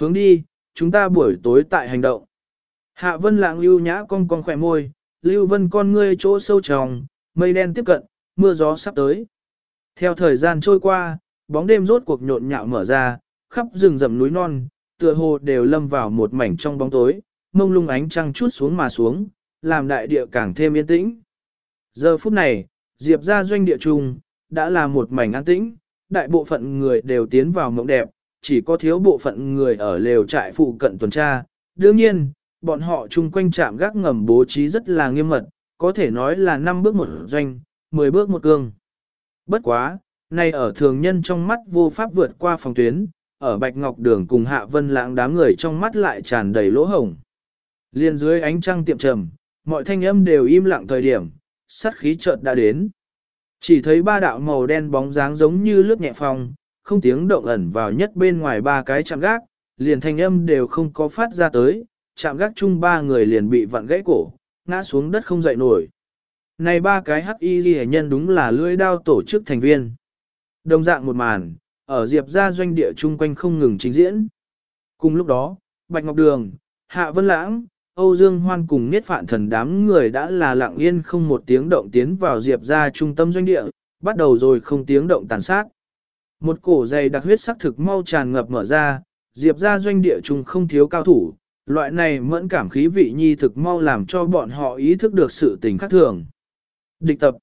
Hướng đi, chúng ta buổi tối tại hành động. Hạ vân lãng lưu nhã con con khỏe môi, lưu vân con ngươi chỗ sâu tròng, mây đen tiếp cận, mưa gió sắp tới. Theo thời gian trôi qua, bóng đêm rốt cuộc nhộn nhạo mở ra, khắp rừng rậm núi non, tựa hồ đều lâm vào một mảnh trong bóng tối, mông lung ánh trăng chút xuống mà xuống, làm đại địa càng thêm yên tĩnh. Giờ phút này, Diệp ra doanh địa trung, đã là một mảnh an tĩnh, đại bộ phận người đều tiến vào mộng đẹp, chỉ có thiếu bộ phận người ở lều trại phụ cận tuần tra. Đương nhiên, bọn họ chung quanh trạm gác ngầm bố trí rất là nghiêm mật, có thể nói là 5 bước một doanh, 10 bước một cương. Bất quá, nay ở thường nhân trong mắt vô pháp vượt qua phòng tuyến, ở Bạch Ngọc Đường cùng Hạ Vân Lãng đám người trong mắt lại tràn đầy lỗ hổng. Liên dưới ánh trăng tiệm trầm, mọi thanh âm đều im lặng thời điểm, sát khí chợt đã đến. Chỉ thấy ba đạo màu đen bóng dáng giống như lướt nhẹ phòng không tiếng động ẩn vào nhất bên ngoài ba cái chạm gác, liền thanh âm đều không có phát ra tới, chạm gác chung ba người liền bị vặn gãy cổ, ngã xuống đất không dậy nổi. Này ba cái hắc y ghi nhân đúng là lưỡi đao tổ chức thành viên. Đồng dạng một màn, ở Diệp ra doanh địa chung quanh không ngừng trình diễn. Cùng lúc đó, Bạch Ngọc Đường, Hạ Vân Lãng, Âu Dương Hoan cùng Niết Phạn Thần đám người đã là lặng yên không một tiếng động tiến vào Diệp ra trung tâm doanh địa, bắt đầu rồi không tiếng động tàn sát. Một cổ dày đặc huyết sắc thực mau tràn ngập mở ra, Diệp ra doanh địa trung không thiếu cao thủ, loại này mẫn cảm khí vị nhi thực mau làm cho bọn họ ý thức được sự tình khác thường. Địch tập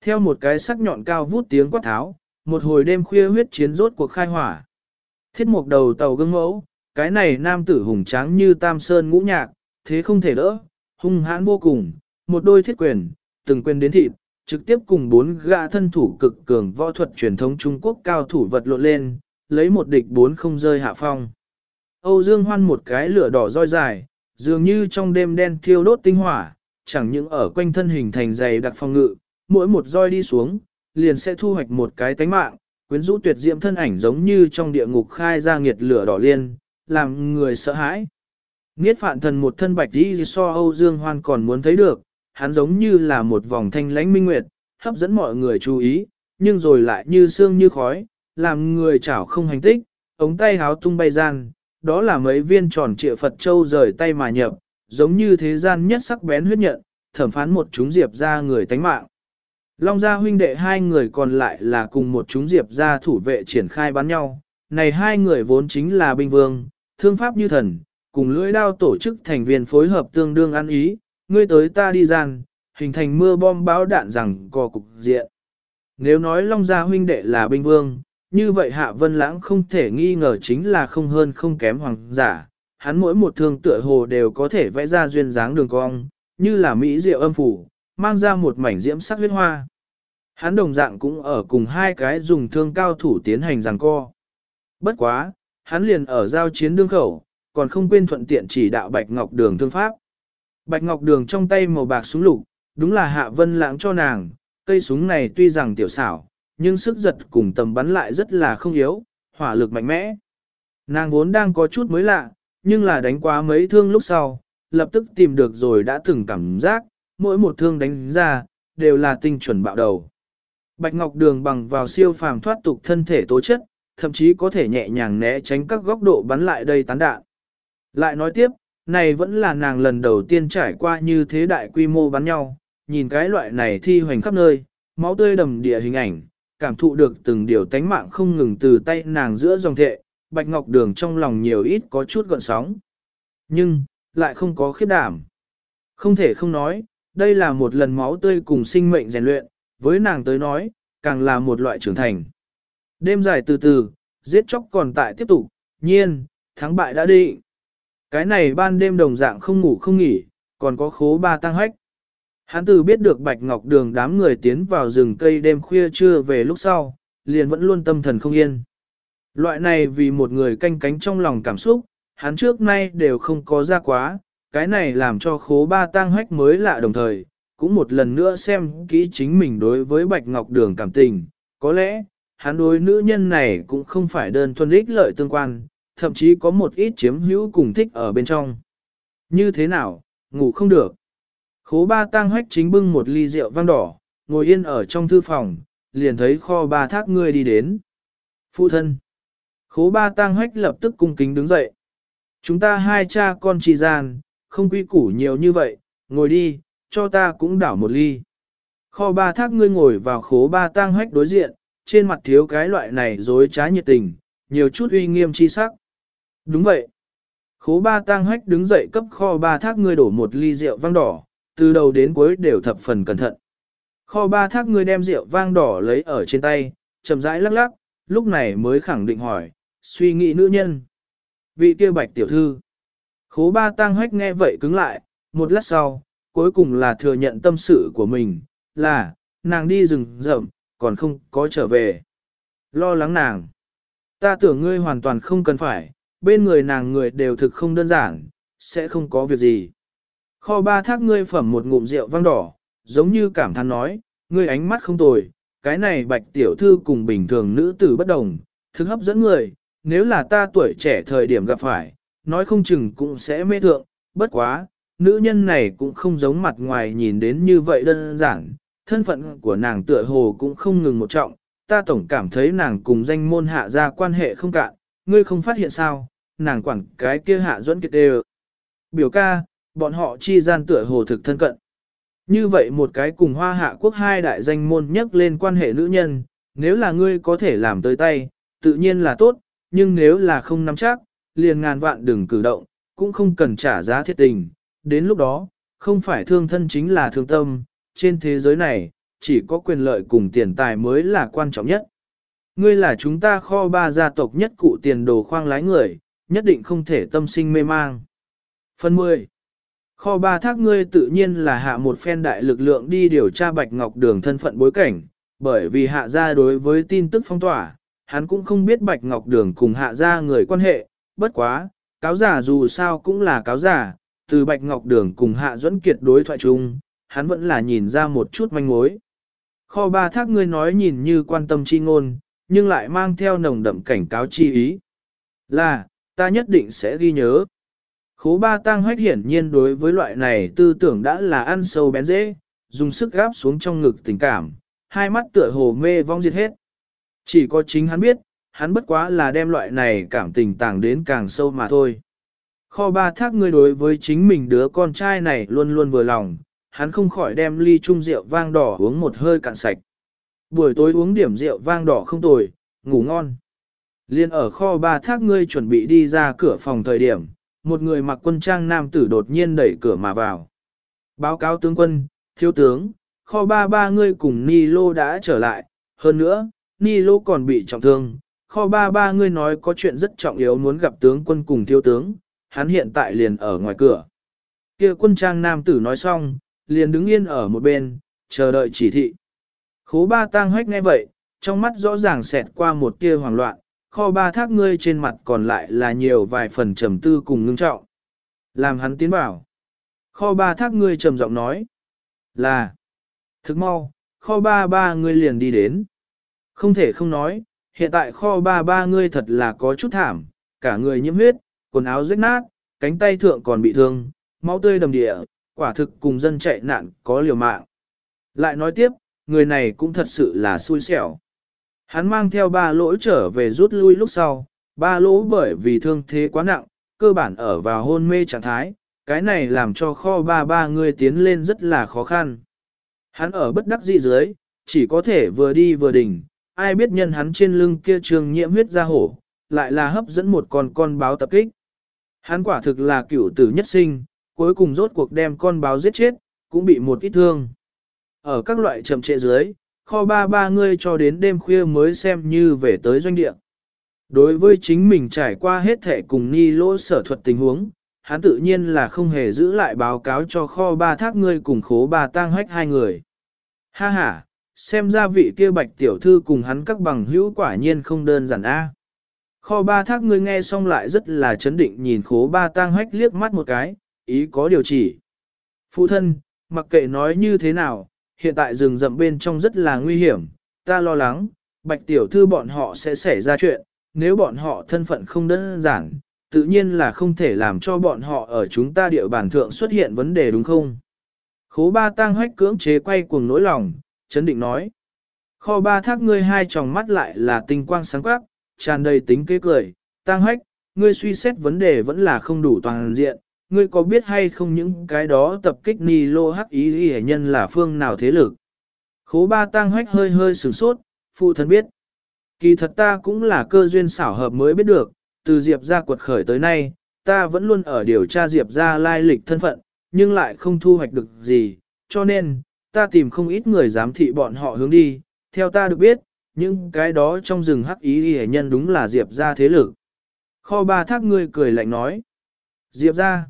Theo một cái sắc nhọn cao vút tiếng quát tháo, một hồi đêm khuya huyết chiến rốt cuộc khai hỏa. Thiết mục đầu tàu gương mẫu, cái này nam tử hùng tráng như tam sơn ngũ nhạc, thế không thể đỡ, hung hãn vô cùng, một đôi thiết quyền, từng quyền đến thịt, trực tiếp cùng bốn gã thân thủ cực cường võ thuật truyền thống Trung Quốc cao thủ vật lộn lên, lấy một địch bốn không rơi hạ phong. Âu Dương Hoan một cái lửa đỏ roi dài, dường như trong đêm đen thiêu đốt tinh hỏa, chẳng những ở quanh thân hình thành dày đặc phong ngự, mỗi một roi đi xuống, liền sẽ thu hoạch một cái tánh mạng, quyến rũ tuyệt diệm thân ảnh giống như trong địa ngục khai ra nghiệt lửa đỏ liên, làm người sợ hãi. Niết phạn thần một thân bạch đi so Âu Dương Hoan còn muốn thấy được, hắn giống như là một vòng thanh lãnh minh nguyệt, hấp dẫn mọi người chú ý, nhưng rồi lại như sương như khói, làm người chảo không hành tích, ống tay háo tung bay gian, đó là mấy viên tròn trịa Phật Châu rời tay mà nhập, giống như thế gian nhất sắc bén huyết nhận, thẩm phán một chúng diệp ra người tánh mạng. Long gia huynh đệ hai người còn lại là cùng một chúng diệp ra thủ vệ triển khai bắn nhau, này hai người vốn chính là binh vương, thương pháp như thần, cùng lưỡi đao tổ chức thành viên phối hợp tương đương ăn ý, ngươi tới ta đi gian, hình thành mưa bom báo đạn rằng co cục diện. Nếu nói Long Gia huynh đệ là binh vương, như vậy Hạ Vân Lãng không thể nghi ngờ chính là không hơn không kém hoàng giả. Hắn mỗi một thương tựa hồ đều có thể vẽ ra duyên dáng đường cong, như là mỹ diệu âm phủ, mang ra một mảnh diễm sắc huyết hoa. Hắn đồng dạng cũng ở cùng hai cái dùng thương cao thủ tiến hành giằng co. Bất quá, hắn liền ở giao chiến đương khẩu, còn không quên thuận tiện chỉ đạo Bạch Ngọc Đường thương pháp. Bạch Ngọc Đường trong tay màu bạc súng lục, đúng là Hạ Vân lãng cho nàng, cây súng này tuy rằng tiểu xảo, nhưng sức giật cùng tầm bắn lại rất là không yếu, hỏa lực mạnh mẽ. Nàng vốn đang có chút mới lạ, nhưng là đánh quá mấy thương lúc sau, lập tức tìm được rồi đã từng cảm giác, mỗi một thương đánh ra, đều là tinh chuẩn bạo đầu. Bạch Ngọc Đường bằng vào siêu phàm thoát tục thân thể tố chất, thậm chí có thể nhẹ nhàng né tránh các góc độ bắn lại đây tán đạn. Lại nói tiếp, này vẫn là nàng lần đầu tiên trải qua như thế đại quy mô bắn nhau, nhìn cái loại này thi hoành khắp nơi, máu tươi đầm địa hình ảnh, cảm thụ được từng điều tánh mạng không ngừng từ tay nàng giữa dòng thệ, Bạch Ngọc Đường trong lòng nhiều ít có chút gợn sóng. Nhưng, lại không có khiết đảm. Không thể không nói, đây là một lần máu tươi cùng sinh mệnh rèn luyện, với nàng tới nói, càng là một loại trưởng thành. Đêm dài từ từ, giết chóc còn tại tiếp tục, nhiên, thắng bại đã định. Cái này ban đêm đồng dạng không ngủ không nghỉ, còn có khố ba tăng hách. Hắn từ biết được Bạch Ngọc Đường đám người tiến vào rừng cây đêm khuya trưa về lúc sau, liền vẫn luôn tâm thần không yên. Loại này vì một người canh cánh trong lòng cảm xúc, hắn trước nay đều không có ra quá, cái này làm cho khố ba tăng hách mới lạ đồng thời, cũng một lần nữa xem kỹ chính mình đối với Bạch Ngọc Đường cảm tình, có lẽ, hắn đối nữ nhân này cũng không phải đơn thuần ích lợi tương quan, thậm chí có một ít chiếm hữu cùng thích ở bên trong. Như thế nào, ngủ không được. Khố ba tang hách chính bưng một ly rượu vang đỏ, ngồi yên ở trong thư phòng, liền thấy kho ba thác ngươi đi đến. Phụ thân. Khố ba tang hách lập tức cung kính đứng dậy. Chúng ta hai cha con trì gian, không quy củ nhiều như vậy, ngồi đi, cho ta cũng đảo một ly. Kho ba thác ngươi ngồi vào khố ba tang hách đối diện, trên mặt thiếu cái loại này dối trá nhiệt tình, nhiều chút uy nghiêm chi sắc. Đúng vậy. Khố ba tang hách đứng dậy cấp kho ba thác ngươi đổ một ly rượu vang đỏ, từ đầu đến cuối đều thập phần cẩn thận. Kho ba thác ngươi đem rượu vang đỏ lấy ở trên tay, chậm rãi lắc lắc, lúc này mới khẳng định hỏi, suy nghĩ nữ nhân. Vị kia bạch tiểu thư. Khố ba tang hách nghe vậy cứng lại, một lát sau, cuối cùng là thừa nhận tâm sự của mình, là, nàng đi rừng rậm, còn không có trở về. Lo lắng nàng. Ta tưởng ngươi hoàn toàn không cần phải, bên người nàng người đều thực không đơn giản, sẽ không có việc gì. Kho ba thác ngươi phẩm một ngụm rượu vang đỏ, giống như cảm thán nói, ngươi ánh mắt không tồi, cái này bạch tiểu thư cùng bình thường nữ tử bất đồng, thực hấp dẫn người, nếu là ta tuổi trẻ thời điểm gặp phải, nói không chừng cũng sẽ mê thượng, bất quá, nữ nhân này cũng không giống mặt ngoài nhìn đến như vậy đơn giản, thân phận của nàng tựa hồ cũng không ngừng một trọng, ta tổng cảm thấy nàng cùng danh môn hạ ra quan hệ không cạn, ngươi không phát hiện sao, nàng quản cái kia hạ duẫn kiệt đều. Biểu ca, bọn họ chi gian tựa hồ thực thân cận. Như vậy một cái cùng hoa hạ quốc hai đại danh môn nhắc lên quan hệ nữ nhân, nếu là ngươi có thể làm tới tay, tự nhiên là tốt, nhưng nếu là không nắm chắc, liền ngàn vạn đừng cử động, cũng không cần trả giá thiết tình. Đến lúc đó, không phải thương thân chính là thương tâm, trên thế giới này, chỉ có quyền lợi cùng tiền tài mới là quan trọng nhất. Ngươi là chúng ta kho ba gia tộc nhất cụ tiền đồ khoang lái người, nhất định không thể tâm sinh mê mang. Phần 10. Kho ba thác ngươi tự nhiên là hạ một phen đại lực lượng đi điều tra Bạch Ngọc Đường thân phận bối cảnh, bởi vì hạ gia đối với tin tức phong tỏa, hắn cũng không biết Bạch Ngọc Đường cùng hạ gia người quan hệ, bất quá, cáo giả dù sao cũng là cáo giả, từ Bạch Ngọc Đường cùng hạ dẫn kiệt đối thoại chung, hắn vẫn là nhìn ra một chút manh mối. Kho ba thác ngươi nói nhìn như quan tâm chi ngôn, nhưng lại mang theo nồng đậm cảnh cáo chi ý. Là, ta nhất định sẽ ghi nhớ. Khố ba tăng hoách hiển nhiên đối với loại này tư tưởng đã là ăn sâu bén dễ, dùng sức gáp xuống trong ngực tình cảm, hai mắt tựa hồ mê vong diệt hết. Chỉ có chính hắn biết, hắn bất quá là đem loại này cảm tình tàng đến càng sâu mà thôi. Kho ba thác ngươi đối với chính mình đứa con trai này luôn luôn vừa lòng, hắn không khỏi đem ly chung rượu vang đỏ uống một hơi cạn sạch. Buổi tối uống điểm rượu vang đỏ không tồi, ngủ ngon. Liên ở kho ba thác ngươi chuẩn bị đi ra cửa phòng thời điểm, một người mặc quân trang nam tử đột nhiên đẩy cửa mà vào. Báo cáo tướng quân, thiếu tướng, kho ba ba ngươi cùng Ni Lô đã trở lại, hơn nữa, Ni Lô còn bị trọng thương. Kho ba ba ngươi nói có chuyện rất trọng yếu muốn gặp tướng quân cùng thiếu tướng, hắn hiện tại liền ở ngoài cửa. Kia quân trang nam tử nói xong, liền đứng yên ở một bên, chờ đợi chỉ thị. Khố ba tang hách nghe vậy, trong mắt rõ ràng xẹt qua một tia hoảng loạn, kho ba thác ngươi trên mặt còn lại là nhiều vài phần trầm tư cùng ngưng trọng. Làm hắn tiến bảo. Kho ba thác ngươi trầm giọng nói. Là. Thức mau, kho ba ba ngươi liền đi đến. Không thể không nói, hiện tại kho ba ba ngươi thật là có chút thảm, cả người nhiễm huyết, quần áo rách nát, cánh tay thượng còn bị thương, máu tươi đầm địa, quả thực cùng dân chạy nạn có liều mạng. Lại nói tiếp, người này cũng thật sự là xui xẻo. Hắn mang theo ba lỗ trở về rút lui lúc sau, ba lỗ bởi vì thương thế quá nặng, cơ bản ở vào hôn mê trạng thái, cái này làm cho kho ba ba người tiến lên rất là khó khăn. Hắn ở bất đắc dĩ dưới, chỉ có thể vừa đi vừa đỉnh, ai biết nhân hắn trên lưng kia trường nhiễm huyết ra hổ, lại là hấp dẫn một con con báo tập kích. Hắn quả thực là cửu tử nhất sinh, cuối cùng rốt cuộc đem con báo giết chết, cũng bị một ít thương. Ở các loại chậm trệ dưới, kho ba ba ngươi cho đến đêm khuya mới xem như về tới doanh địa. Đối với chính mình trải qua hết thể cùng ni lỗ sở thuật tình huống, hắn tự nhiên là không hề giữ lại báo cáo cho kho ba thác ngươi cùng khố ba tang hách hai người. Ha ha, xem ra vị kia bạch tiểu thư cùng hắn các bằng hữu quả nhiên không đơn giản a. À. Kho ba thác ngươi nghe xong lại rất là chấn định nhìn khố ba tang hách liếc mắt một cái, ý có điều chỉ. Phụ thân, mặc kệ nói như thế nào, hiện tại rừng rậm bên trong rất là nguy hiểm, ta lo lắng, bạch tiểu thư bọn họ sẽ xảy ra chuyện, nếu bọn họ thân phận không đơn giản, tự nhiên là không thể làm cho bọn họ ở chúng ta địa bàn thượng xuất hiện vấn đề đúng không? Khố ba tang hách cưỡng chế quay cuồng nỗi lòng, chấn định nói. Kho ba thác ngươi hai tròng mắt lại là tinh quang sáng quắc, tràn đầy tính kế cười, tang hách, ngươi suy xét vấn đề vẫn là không đủ toàn diện, ngươi có biết hay không những cái đó tập kích ni lô hắc ý y nhân là phương nào thế lực. Khố ba tang hoách hơi hơi sửng sốt, phụ thân biết. Kỳ thật ta cũng là cơ duyên xảo hợp mới biết được, từ Diệp ra quật khởi tới nay, ta vẫn luôn ở điều tra Diệp ra lai lịch thân phận, nhưng lại không thu hoạch được gì, cho nên, ta tìm không ít người giám thị bọn họ hướng đi, theo ta được biết, những cái đó trong rừng hắc ý y nhân đúng là Diệp ra thế lực. Kho ba thác ngươi cười lạnh nói. Diệp ra.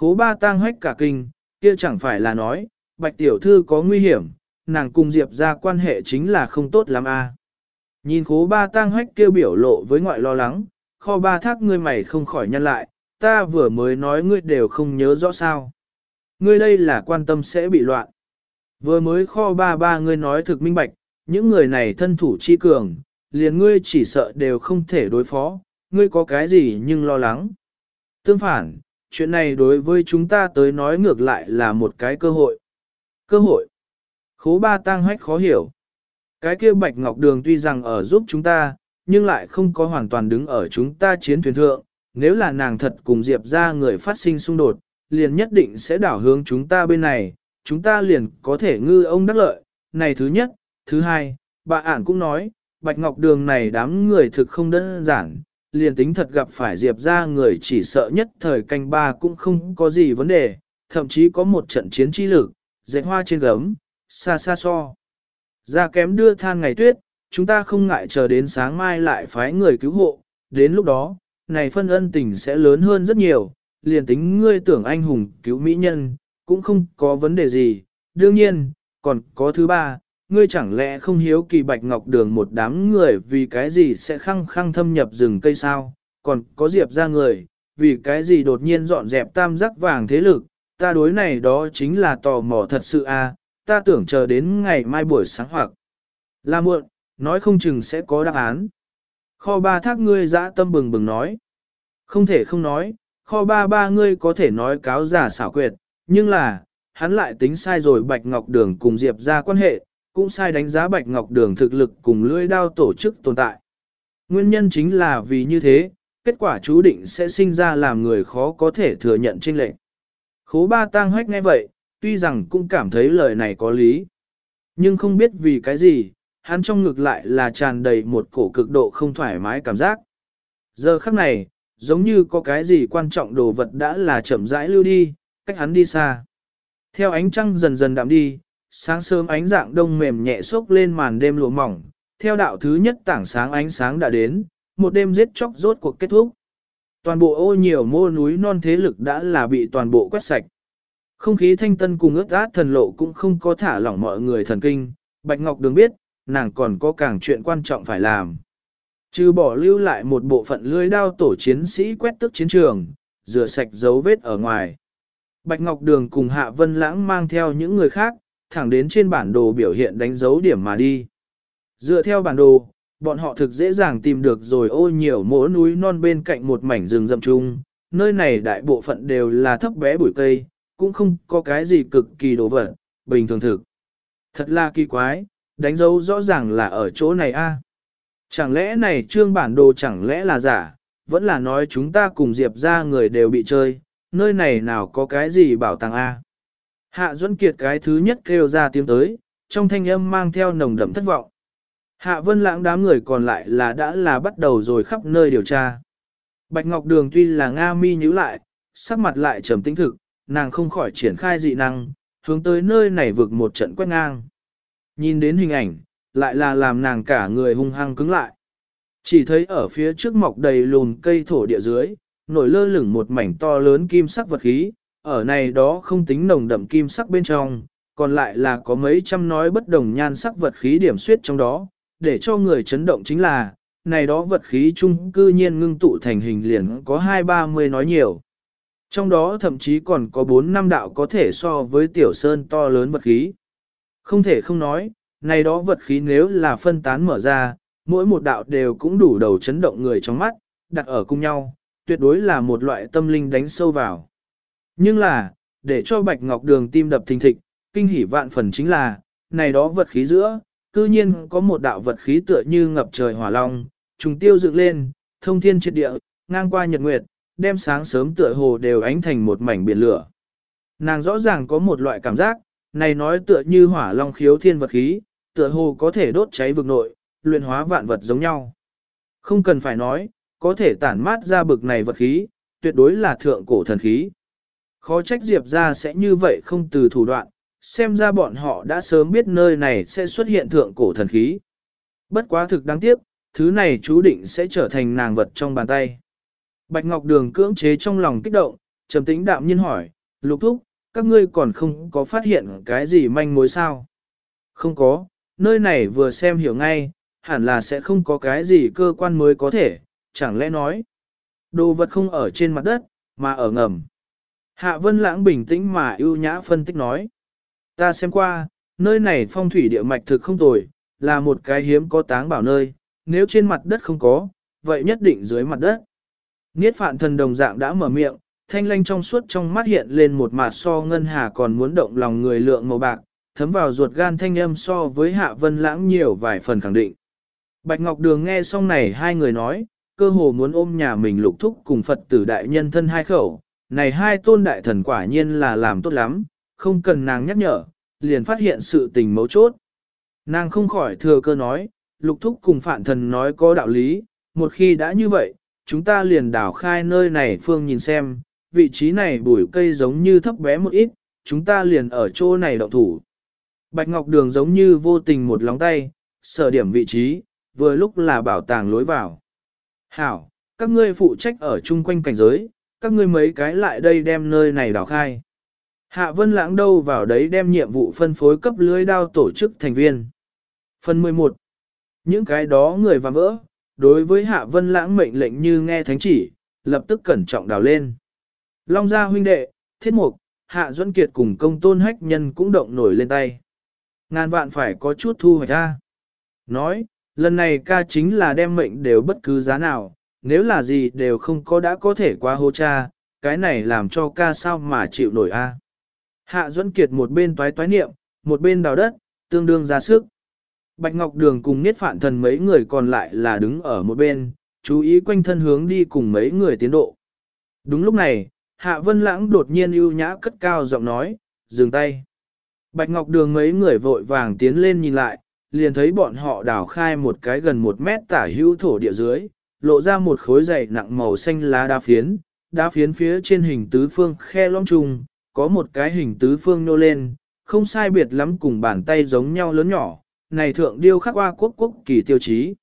Khố ba tang hách cả kinh, kia chẳng phải là nói, bạch tiểu thư có nguy hiểm, nàng cùng Diệp ra quan hệ chính là không tốt lắm a. À. Nhìn khố ba tang hách kêu biểu lộ với ngoại lo lắng, kho ba thác ngươi mày không khỏi nhăn lại, ta vừa mới nói ngươi đều không nhớ rõ sao. Ngươi đây là quan tâm sẽ bị loạn. Vừa mới kho ba ba ngươi nói thực minh bạch, những người này thân thủ chi cường, liền ngươi chỉ sợ đều không thể đối phó, ngươi có cái gì nhưng lo lắng. Tương phản, chuyện này đối với chúng ta tới nói ngược lại là một cái cơ hội. Cơ hội. Khố ba tang hách khó hiểu. Cái kia bạch ngọc đường tuy rằng ở giúp chúng ta, nhưng lại không có hoàn toàn đứng ở chúng ta chiến thuyền thượng. Nếu là nàng thật cùng Diệp ra người phát sinh xung đột, liền nhất định sẽ đảo hướng chúng ta bên này, chúng ta liền có thể ngư ông đắc lợi. Này thứ nhất, thứ hai, bà ản cũng nói, bạch ngọc đường này đám người thực không đơn giản, liền tính thật gặp phải Diệp ra người chỉ sợ nhất thời canh ba cũng không có gì vấn đề, thậm chí có một trận chiến trí lực, dệt hoa trên gấm, xa xa so. Ra kém đưa than ngày tuyết, chúng ta không ngại chờ đến sáng mai lại phái người cứu hộ, đến lúc đó, này phân ân tình sẽ lớn hơn rất nhiều, liền tính ngươi tưởng anh hùng cứu mỹ nhân, cũng không có vấn đề gì, đương nhiên, còn có thứ ba, ngươi chẳng lẽ không hiếu kỳ bạch ngọc đường một đám người vì cái gì sẽ khăng khăng thâm nhập rừng cây sao, còn có diệp ra người, vì cái gì đột nhiên dọn dẹp tam giác vàng thế lực, ta đối này đó chính là tò mò thật sự à, ta tưởng chờ đến ngày mai buổi sáng hoặc là muộn, nói không chừng sẽ có đáp án. Kho ba thác ngươi dã tâm bừng bừng nói. Không thể không nói, kho ba ba ngươi có thể nói cáo giả xảo quyệt, nhưng là, hắn lại tính sai rồi Bạch Ngọc Đường cùng Diệp ra quan hệ, cũng sai đánh giá Bạch Ngọc Đường thực lực cùng lưỡi đao tổ chức tồn tại. Nguyên nhân chính là vì như thế, kết quả chú định sẽ sinh ra làm người khó có thể thừa nhận trinh lệnh. Khố ba tang hoách nghe vậy, tuy rằng cũng cảm thấy lời này có lý. Nhưng không biết vì cái gì, hắn trong ngực lại là tràn đầy một cổ cực độ không thoải mái cảm giác. Giờ khắc này, giống như có cái gì quan trọng đồ vật đã là chậm rãi lưu đi, cách hắn đi xa. Theo ánh trăng dần dần đạm đi, sáng sớm ánh dạng đông mềm nhẹ xốc lên màn đêm lụa mỏng, theo đạo thứ nhất tảng sáng ánh sáng đã đến, một đêm giết chóc rốt cuộc kết thúc. Toàn bộ ô nhiều mô núi non thế lực đã là bị toàn bộ quét sạch. Không khí thanh tân cùng ướt át thần lộ cũng không có thả lỏng mọi người thần kinh, Bạch Ngọc Đường biết, nàng còn có càng chuyện quan trọng phải làm. Trừ bỏ lưu lại một bộ phận lưới đao tổ chiến sĩ quét tức chiến trường, rửa sạch dấu vết ở ngoài. Bạch Ngọc Đường cùng Hạ Vân Lãng mang theo những người khác, thẳng đến trên bản đồ biểu hiện đánh dấu điểm mà đi. Dựa theo bản đồ, bọn họ thực dễ dàng tìm được rồi ô nhiều mỗ núi non bên cạnh một mảnh rừng rậm trung, nơi này đại bộ phận đều là thấp bé bụi cây, cũng không có cái gì cực kỳ đồ vật, bình thường thực. Thật là kỳ quái, đánh dấu rõ ràng là ở chỗ này a. Chẳng lẽ này trương bản đồ chẳng lẽ là giả, vẫn là nói chúng ta cùng Diệp ra người đều bị chơi, nơi này nào có cái gì bảo tàng a? Hạ Duẫn Kiệt cái thứ nhất kêu ra tiếng tới, trong thanh âm mang theo nồng đậm thất vọng. Hạ Vân Lãng đám người còn lại là đã là bắt đầu rồi khắp nơi điều tra. Bạch Ngọc Đường tuy là Nga mi nhíu lại, sắc mặt lại trầm tĩnh thực, nàng không khỏi triển khai dị năng, hướng tới nơi này vượt một trận quét ngang. Nhìn đến hình ảnh, lại là làm nàng cả người hung hăng cứng lại. Chỉ thấy ở phía trước mọc đầy lùn cây thổ địa dưới, nổi lơ lửng một mảnh to lớn kim sắc vật khí, ở này đó không tính nồng đậm kim sắc bên trong, còn lại là có mấy trăm nói bất đồng nhan sắc vật khí điểm suyết trong đó, để cho người chấn động chính là, này đó vật khí chung cư nhiên ngưng tụ thành hình liền có hai ba mươi nói nhiều. Trong đó thậm chí còn có bốn năm đạo có thể so với tiểu sơn to lớn vật khí. Không thể không nói, này đó vật khí nếu là phân tán mở ra, mỗi một đạo đều cũng đủ đầu chấn động người trong mắt, đặt ở cùng nhau, tuyệt đối là một loại tâm linh đánh sâu vào. Nhưng là, để cho Bạch Ngọc Đường tim đập thình thịch, kinh hỉ vạn phần chính là, này đó vật khí giữa, cư nhiên có một đạo vật khí tựa như ngập trời hỏa long, trùng tiêu dựng lên, thông thiên triệt địa, ngang qua nhật nguyệt, đem sáng sớm tựa hồ đều ánh thành một mảnh biển lửa. Nàng rõ ràng có một loại cảm giác, này nói tựa như hỏa long khiếu thiên vật khí, tựa hồ có thể đốt cháy vực nội, luyện hóa vạn vật giống nhau. Không cần phải nói, có thể tản mát ra bực này vật khí, tuyệt đối là thượng cổ thần khí. Khó trách Diệp ra sẽ như vậy không từ thủ đoạn, xem ra bọn họ đã sớm biết nơi này sẽ xuất hiện thượng cổ thần khí. Bất quá thực đáng tiếc, thứ này chú định sẽ trở thành nàng vật trong bàn tay. Bạch Ngọc Đường cưỡng chế trong lòng kích động, trầm tĩnh đạm nhiên hỏi, lục thúc, các ngươi còn không có phát hiện cái gì manh mối sao? Không có, nơi này vừa xem hiểu ngay, hẳn là sẽ không có cái gì cơ quan mới có thể, chẳng lẽ nói. Đồ vật không ở trên mặt đất, mà ở ngầm. Hạ Vân Lãng bình tĩnh mà ưu nhã phân tích nói. Ta xem qua, nơi này phong thủy địa mạch thực không tồi, là một cái hiếm có táng bảo nơi, nếu trên mặt đất không có, vậy nhất định dưới mặt đất. Niết phạn thần đồng dạng đã mở miệng, thanh lanh trong suốt trong mắt hiện lên một mặt so ngân hà còn muốn động lòng người lượng màu bạc, thấm vào ruột gan thanh âm so với hạ vân lãng nhiều vài phần khẳng định. Bạch Ngọc Đường nghe xong này hai người nói, cơ hồ muốn ôm nhà mình lục thúc cùng Phật tử đại nhân thân hai khẩu, này hai tôn đại thần quả nhiên là làm tốt lắm, không cần nàng nhắc nhở, liền phát hiện sự tình mấu chốt. Nàng không khỏi thừa cơ nói, lục thúc cùng phản thần nói có đạo lý, một khi đã như vậy, chúng ta liền đảo khai nơi này phương nhìn xem, vị trí này bụi cây giống như thấp bé một ít, chúng ta liền ở chỗ này động thủ. Bạch Ngọc Đường giống như vô tình một lóng tay, sở điểm vị trí, vừa lúc là bảo tàng lối vào. Hảo, các ngươi phụ trách ở chung quanh cảnh giới, các ngươi mấy cái lại đây đem nơi này đào khai. Hạ Vân Lãng đâu vào đấy đem nhiệm vụ phân phối cấp lưới đao tổ chức thành viên. Phần 11. Những cái đó người và vỡ, đối với Hạ Vân Lãng mệnh lệnh như nghe thánh chỉ, lập tức cẩn trọng đào lên. Long gia huynh đệ, thiết mục, Hạ duẫn Kiệt cùng công tôn hách nhân cũng động nổi lên tay. Ngàn vạn phải có chút thu hoạch ra. Nói, lần này ca chính là đem mệnh đều bất cứ giá nào, nếu là gì đều không có đã có thể qua hô cha, cái này làm cho ca sao mà chịu nổi a. Hạ Duẫn Kiệt một bên toái toái niệm, một bên đào đất, tương đương ra sức. Bạch Ngọc Đường cùng Niết Phạn Thần mấy người còn lại là đứng ở một bên, chú ý quanh thân hướng đi cùng mấy người tiến độ. Đúng lúc này, Hạ Vân Lãng đột nhiên ưu nhã cất cao giọng nói, dừng tay. Bạch Ngọc Đường mấy người vội vàng tiến lên nhìn lại, liền thấy bọn họ đào khai một cái gần một mét tả hữu thổ địa dưới, lộ ra một khối dày nặng màu xanh lá đá phiến, đá phiến phía trên hình tứ phương khe long trùng, có một cái hình tứ phương nô lên, không sai biệt lắm cùng bàn tay giống nhau lớn nhỏ, này thượng điêu khắc qua quốc quốc kỳ tiêu chí.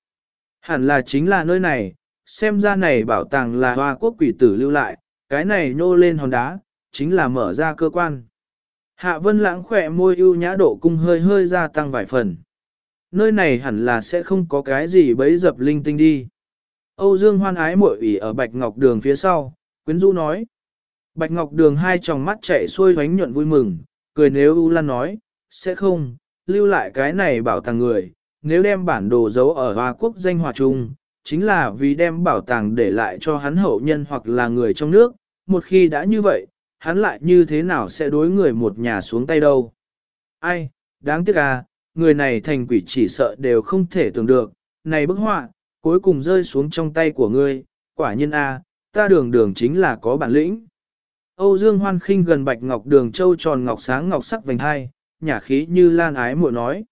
Hẳn là chính là nơi này, xem ra này bảo tàng là hoa quốc quỷ tử lưu lại, cái này nô lên hòn đá, chính là mở ra cơ quan. Hạ vân lãng khỏe môi ưu nhã độ cung hơi hơi gia tăng vài phần. Nơi này hẳn là sẽ không có cái gì bấy dập linh tinh đi. Âu Dương hoan ái muội ủy ở Bạch Ngọc Đường phía sau, quyến rũ nói. Bạch Ngọc Đường hai tròng mắt chạy xuôi hoánh nhuận vui mừng, cười nếu U Lan nói, sẽ không, lưu lại cái này bảo tàng người, nếu đem bản đồ giấu ở Hoa Quốc danh hòa trung, chính là vì đem bảo tàng để lại cho hắn hậu nhân hoặc là người trong nước, một khi đã như vậy, hắn lại như thế nào sẽ đối người một nhà xuống tay đâu. Ai, đáng tiếc à, người này thành quỷ chỉ sợ đều không thể tưởng được, này bức họa, cuối cùng rơi xuống trong tay của ngươi, quả nhiên a, à, ta đường đường chính là có bản lĩnh. Âu Dương Hoan khinh gần bạch ngọc đường châu tròn ngọc sáng ngọc sắc vành hai, nhả khí như lan ái muội nói.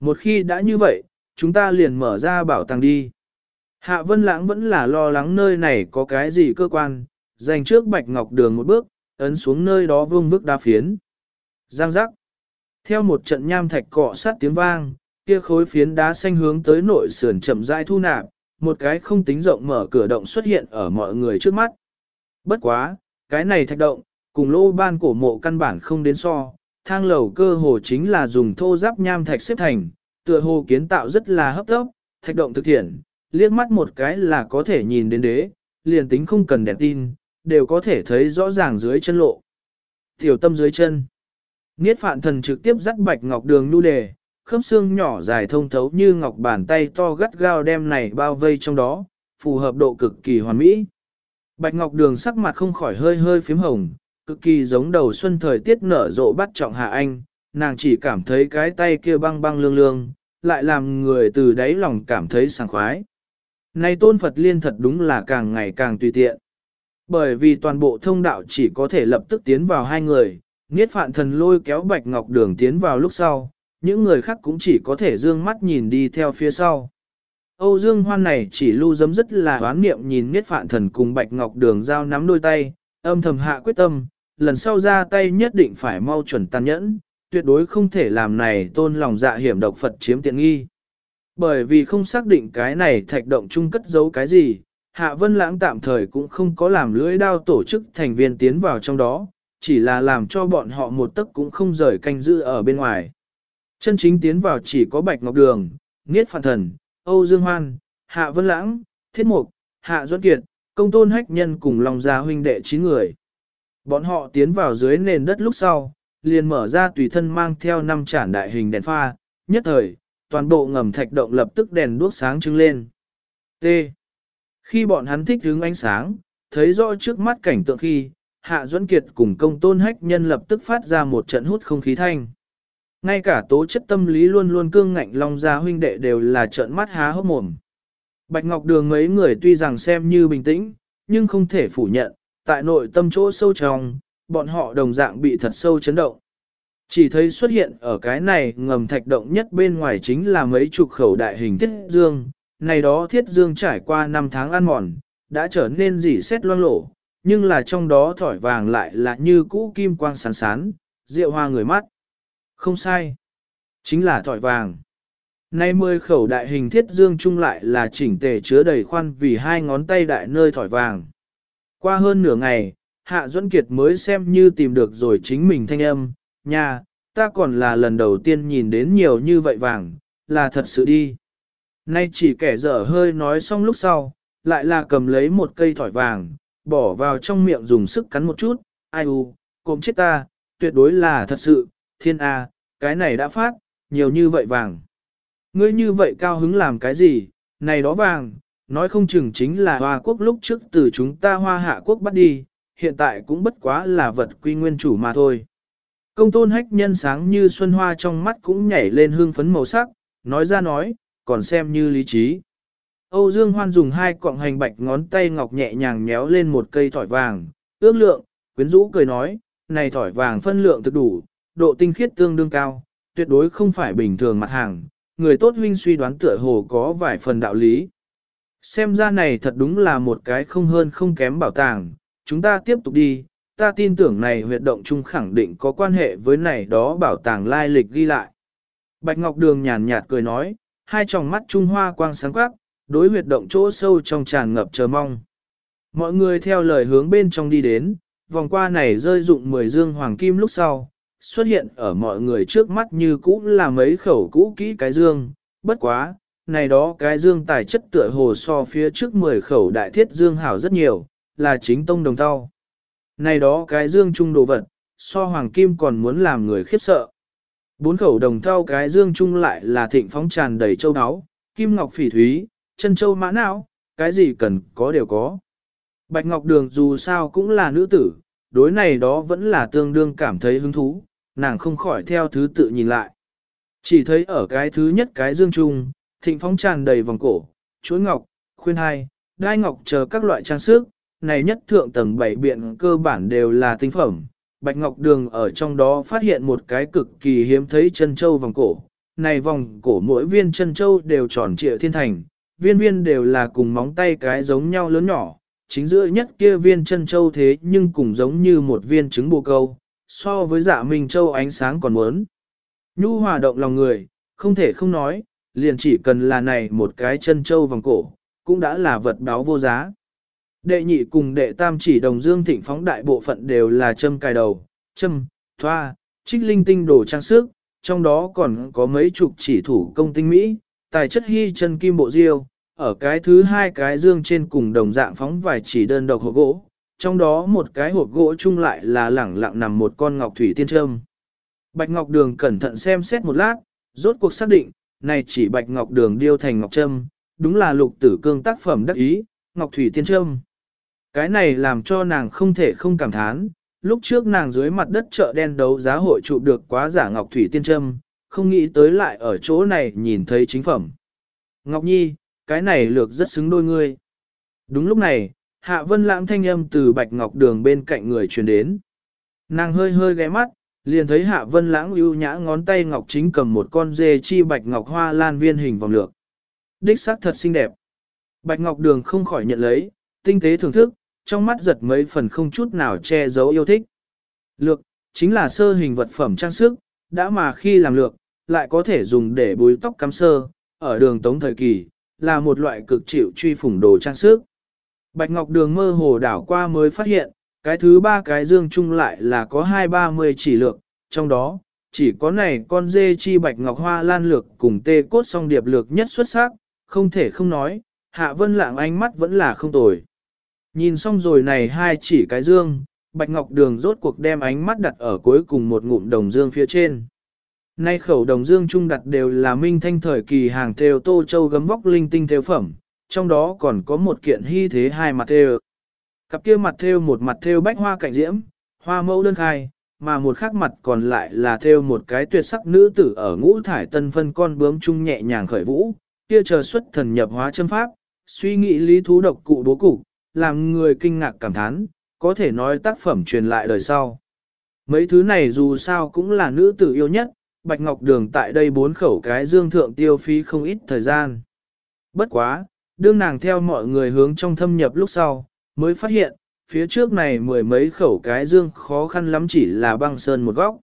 Một khi đã như vậy, chúng ta liền mở ra bảo tàng đi. Hạ Vân Lãng vẫn là lo lắng nơi này có cái gì cơ quan, dành trước bạch ngọc đường một bước, ấn xuống nơi đó vương vức đa phiến. Giang giác. Theo một trận nham thạch cọ sát tiếng vang, kia khối phiến đá xanh hướng tới nội sườn chậm rãi thu nạp, một cái không tính rộng mở cửa động xuất hiện ở mọi người trước mắt. Bất quá, cái này thạch động, cùng lô ban cổ mộ căn bản không đến so, thang lầu cơ hồ chính là dùng thô giáp nham thạch xếp thành, tựa hồ kiến tạo rất là hấp tốc, thạch động thực thiện, liếc mắt một cái là có thể nhìn đến đế, liền tính không cần đèn tin, đều có thể thấy rõ ràng dưới chân lộ. Tiểu tâm dưới chân. Niết phạn thần trực tiếp dắt bạch ngọc đường nu đề, khớp xương nhỏ dài thông thấu như ngọc bàn tay to gắt gao đem này bao vây trong đó, phù hợp độ cực kỳ hoàn mỹ. Bạch ngọc đường sắc mặt không khỏi hơi hơi phím hồng, cực kỳ giống đầu xuân thời tiết nở rộ bắt trọng hạ anh, nàng chỉ cảm thấy cái tay kia băng băng lương lương, lại làm người từ đáy lòng cảm thấy sảng khoái. Này tôn Phật liên thật đúng là càng ngày càng tùy tiện. Bởi vì toàn bộ thông đạo chỉ có thể lập tức tiến vào hai người, Niết Phạn Thần lôi kéo Bạch Ngọc Đường tiến vào lúc sau, những người khác cũng chỉ có thể dương mắt nhìn đi theo phía sau. Âu Dương Hoan này chỉ lưu dấm rất là hoán niệm nhìn Niết Phạn Thần cùng Bạch Ngọc Đường giao nắm đôi tay, âm thầm hạ quyết tâm, lần sau ra tay nhất định phải mau chuẩn tàn nhẫn, tuyệt đối không thể làm này tôn lòng dạ hiểm độc Phật chiếm tiện nghi. Bởi vì không xác định cái này thạch động chung cất giấu cái gì, Hạ Vân Lãng tạm thời cũng không có làm lưỡi đao tổ chức thành viên tiến vào trong đó, chỉ là làm cho bọn họ một tấc cũng không rời canh giữ ở bên ngoài. Chân chính tiến vào chỉ có Bạch Ngọc Đường, Niết phản Thần, Âu Dương Hoan, Hạ Vân Lãng, Thiết Mục, Hạ Duân Kiệt, Công Tôn Hách Nhân cùng Long Gia huynh đệ 9 người. Bọn họ tiến vào dưới nền đất lúc sau, liền mở ra tùy thân mang theo năm chản đại hình đèn pha, nhất thời, toàn bộ ngầm thạch động lập tức đèn đuốc sáng trưng lên. T. Khi bọn hắn thích hướng ánh sáng, thấy rõ trước mắt cảnh tượng khi, Hạ Duẫn Kiệt cùng công tôn hách nhân lập tức phát ra một trận hút không khí thanh. Ngay cả tố chất tâm lý luôn luôn cương ngạnh long gia huynh đệ đều là trợn mắt há hốc mồm. Bạch Ngọc Đường mấy người tuy rằng xem như bình tĩnh, nhưng không thể phủ nhận, tại nội tâm chỗ sâu trong, bọn họ đồng dạng bị thật sâu chấn động. Chỉ thấy xuất hiện ở cái này ngầm thạch động nhất bên ngoài chính là mấy chục khẩu đại hình thiết dương, này đó thiết dương trải qua năm tháng ăn mòn, đã trở nên dỉ xét loang lổ, nhưng là trong đó thỏi vàng lại là như cũ kim quang sán sán, rượu hoa người mắt. Không sai, chính là thỏi vàng. Nay mười khẩu đại hình thiết dương chung lại là chỉnh tề chứa đầy khoan vì hai ngón tay đại nơi thỏi vàng. Qua hơn nửa ngày, Hạ Duẫn Kiệt mới xem như tìm được rồi chính mình thanh âm, nha, ta còn là lần đầu tiên nhìn đến nhiều như vậy vàng, là thật sự đi. Nay chỉ kẻ dở hơi nói xong lúc sau, lại là cầm lấy một cây thỏi vàng, bỏ vào trong miệng dùng sức cắn một chút, ai u, cộm chết ta, tuyệt đối là thật sự, thiên A, cái này đã phát, nhiều như vậy vàng. Ngươi như vậy cao hứng làm cái gì, này đó vàng, nói không chừng chính là hoa quốc lúc trước từ chúng ta hoa hạ quốc bắt đi, hiện tại cũng bất quá là vật quy nguyên chủ mà thôi. Công tôn hách nhân sáng như xuân hoa trong mắt cũng nhảy lên hương phấn màu sắc, nói ra nói, còn xem như lý trí. Âu Dương Hoan dùng hai cọng hành bạch ngón tay ngọc nhẹ nhàng nhéo lên một cây thỏi vàng, ước lượng, quyến rũ cười nói, này thỏi vàng phân lượng thực đủ, độ tinh khiết tương đương cao, tuyệt đối không phải bình thường mặt hàng, người tốt huynh suy đoán tựa hồ có vài phần đạo lý. Xem ra này thật đúng là một cái không hơn không kém bảo tàng, chúng ta tiếp tục đi, ta tin tưởng này huyệt động chung khẳng định có quan hệ với này đó bảo tàng lai lịch ghi lại. Bạch Ngọc Đường nhàn nhạt cười nói, hai tròng mắt trung hoa quang sáng quắc, đối huyệt động chỗ sâu trong tràn ngập chờ mong. Mọi người theo lời hướng bên trong đi đến, vòng qua này rơi dụng mười dương hoàng kim lúc sau, xuất hiện ở mọi người trước mắt như cũ là mấy khẩu cũ kỹ cái dương, bất quá, này đó cái dương tài chất tựa hồ so phía trước 10 khẩu đại thiết dương hảo rất nhiều, là chính tông đồng tao. Này đó cái dương trung đồ vật, so hoàng kim còn muốn làm người khiếp sợ. Bốn khẩu đồng thau cái dương trung lại là thịnh phóng tràn đầy châu áo, kim ngọc phỉ thúy, chân châu mã não, cái gì cần có đều có. Bạch Ngọc Đường dù sao cũng là nữ tử, đối này đó vẫn là tương đương cảm thấy hứng thú, nàng không khỏi theo thứ tự nhìn lại. Chỉ thấy ở cái thứ nhất cái dương trung, thịnh phóng tràn đầy vòng cổ, chuỗi ngọc, khuyên hai, đai ngọc chờ các loại trang sức, này nhất thượng tầng bảy biện cơ bản đều là tinh phẩm. Bạch Ngọc Đường ở trong đó phát hiện một cái cực kỳ hiếm thấy chân châu vòng cổ. Này vòng cổ mỗi viên chân châu đều tròn trịa thiên thành, viên viên đều là cùng móng tay cái giống nhau lớn nhỏ. Chính giữa nhất kia viên chân châu thế nhưng cùng giống như một viên trứng bồ câu, so với dạ minh châu ánh sáng còn muốn. Nhu hòa động lòng người, không thể không nói, liền chỉ cần là này một cái chân châu vòng cổ, cũng đã là vật báo vô giá. Đệ nhị cùng đệ tam chỉ đồng dương thịnh phóng đại bộ phận đều là châm cài đầu, châm, thoa, trích linh tinh đồ trang sức, trong đó còn có mấy chục chỉ thủ công tinh mỹ, tài chất hy chân kim bộ diêu, ở cái thứ hai cái dương trên cùng đồng dạng phóng vài chỉ đơn độc hộp gỗ, trong đó một cái hộp gỗ chung lại là lẳng lặng nằm một con ngọc thủy tiên trâm. Bạch Ngọc Đường cẩn thận xem xét một lát, rốt cuộc xác định, này chỉ Bạch Ngọc Đường điêu thành ngọc trâm, đúng là lục tử cương tác phẩm đắc ý, ngọc thủy tiên trâm. Cái này làm cho nàng không thể không cảm thán, lúc trước nàng dưới mặt đất chợ đen đấu giá hội trụ được quá giả ngọc thủy tiên trâm, không nghĩ tới lại ở chỗ này nhìn thấy chính phẩm. Ngọc Nhi, cái này lược rất xứng đôi ngươi. Đúng lúc này, Hạ Vân Lãng thanh âm từ Bạch Ngọc Đường bên cạnh người truyền đến. Nàng hơi hơi ghé mắt, liền thấy Hạ Vân Lãng ưu nhã ngón tay ngọc chính cầm một con dê chi bạch ngọc hoa lan viên hình vòng lược. Đích xác thật xinh đẹp. Bạch Ngọc Đường không khỏi nhận lấy, tinh tế thưởng thức, trong mắt giật mấy phần không chút nào che giấu yêu thích. Lược, chính là sơ hình vật phẩm trang sức, đã mà khi làm lược, lại có thể dùng để búi tóc cắm sơ, ở đường tống thời kỳ, là một loại cực chịu truy phủng đồ trang sức. Bạch Ngọc Đường mơ hồ đảo qua mới phát hiện, cái thứ ba cái dương chung lại là có hai ba mươi chỉ lược, trong đó, chỉ có này con dê chi Bạch Ngọc Hoa lan lược cùng tê cốt song điệp lược nhất xuất sắc, không thể không nói, Hạ Vân Lạng ánh mắt vẫn là không tồi. Nhìn xong rồi này hai chỉ cái dương, Bạch Ngọc Đường rốt cuộc đem ánh mắt đặt ở cuối cùng một ngụm đồng dương phía trên. Nay khẩu đồng dương trung đặt đều là minh thanh thời kỳ hàng theo tô châu gấm vóc linh tinh theo phẩm, trong đó còn có một kiện hy thế hai mặt thêu, Cặp kia mặt thêu một mặt thêu bách hoa cạnh diễm, hoa mẫu đơn khai, mà một khác mặt còn lại là thêu một cái tuyệt sắc nữ tử ở ngũ thải tân phân con bướm trung nhẹ nhàng khởi vũ, kia chờ xuất thần nhập hóa châm pháp, suy nghĩ lý thú độc cụ bố cục, làm người kinh ngạc cảm thán, có thể nói tác phẩm truyền lại đời sau. Mấy thứ này dù sao cũng là nữ tử yêu nhất, Bạch Ngọc Đường tại đây bốn khẩu cái dương thượng tiêu phí không ít thời gian. Bất quá, đương nàng theo mọi người hướng trong thâm nhập lúc sau, mới phát hiện, phía trước này mười mấy khẩu cái dương khó khăn lắm chỉ là băng sơn một góc.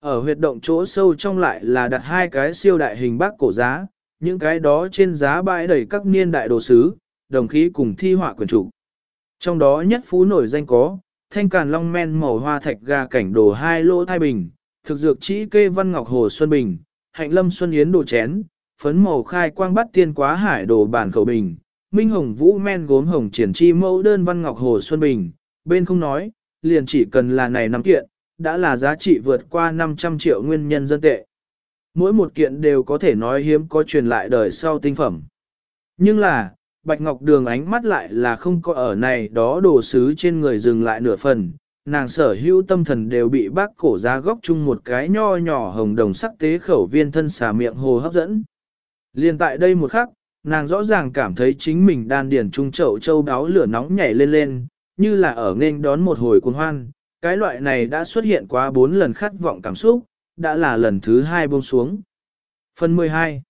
Ở huyệt động chỗ sâu trong lại là đặt hai cái siêu đại hình bác cổ giá, những cái đó trên giá bãi đầy các niên đại đồ sứ, đồng khí cùng thi họa quyền chủ. Trong đó nhất phú nổi danh có, thanh càn long men màu hoa thạch gà cảnh đồ hai lỗ thai bình, thực dược chỉ kê văn ngọc hồ xuân bình, hạnh lâm xuân yến đồ chén, phấn màu khai quang bắt tiên quá hải đồ bản khẩu bình, minh hồng vũ men gốm hồng triển chi mẫu đơn văn ngọc hồ xuân bình, bên không nói, liền chỉ cần là này năm kiện, đã là giá trị vượt qua 500 triệu nguyên nhân dân tệ. Mỗi một kiện đều có thể nói hiếm có truyền lại đời sau tinh phẩm. Nhưng là, Bạch Ngọc Đường ánh mắt lại là không có ở này đó đồ sứ trên người dừng lại nửa phần, nàng sở hữu tâm thần đều bị bác cổ ra góc chung một cái nho nhỏ hồng đồng sắc tế khẩu viên thân xà miệng hồ hấp dẫn. Liên tại đây một khắc, nàng rõ ràng cảm thấy chính mình đan điển trung chậu châu đáo lửa nóng nhảy lên lên, như là ở nên đón một hồi cuồng hoan. Cái loại này đã xuất hiện quá bốn lần khát vọng cảm xúc, đã là lần thứ hai buông xuống. Phần 12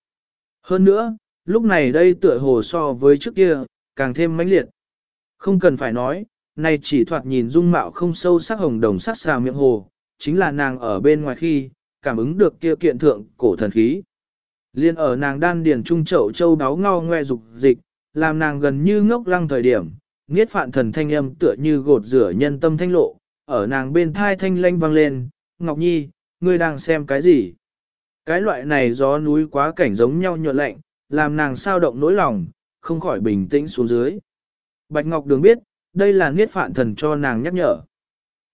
Hơn nữa, lúc này đây tựa hồ so với trước kia, càng thêm mãnh liệt. Không cần phải nói, này chỉ thoạt nhìn dung mạo không sâu sắc hồng đồng sắc xà miệng hồ, chính là nàng ở bên ngoài khi, cảm ứng được kia kiện thượng cổ thần khí. Liên ở nàng đan điền trung chậu châu đáo ngao ngoe dục dịch, làm nàng gần như ngốc lăng thời điểm, nghiết phạn thần thanh âm tựa như gột rửa nhân tâm thanh lộ, ở nàng bên thai thanh lanh vang lên, Ngọc Nhi, ngươi đang xem cái gì? Cái loại này gió núi quá cảnh giống nhau nhợt lạnh, làm nàng sao động nỗi lòng, không khỏi bình tĩnh xuống dưới. Bạch Ngọc Đường biết, đây là nghiết phạn thần cho nàng nhắc nhở.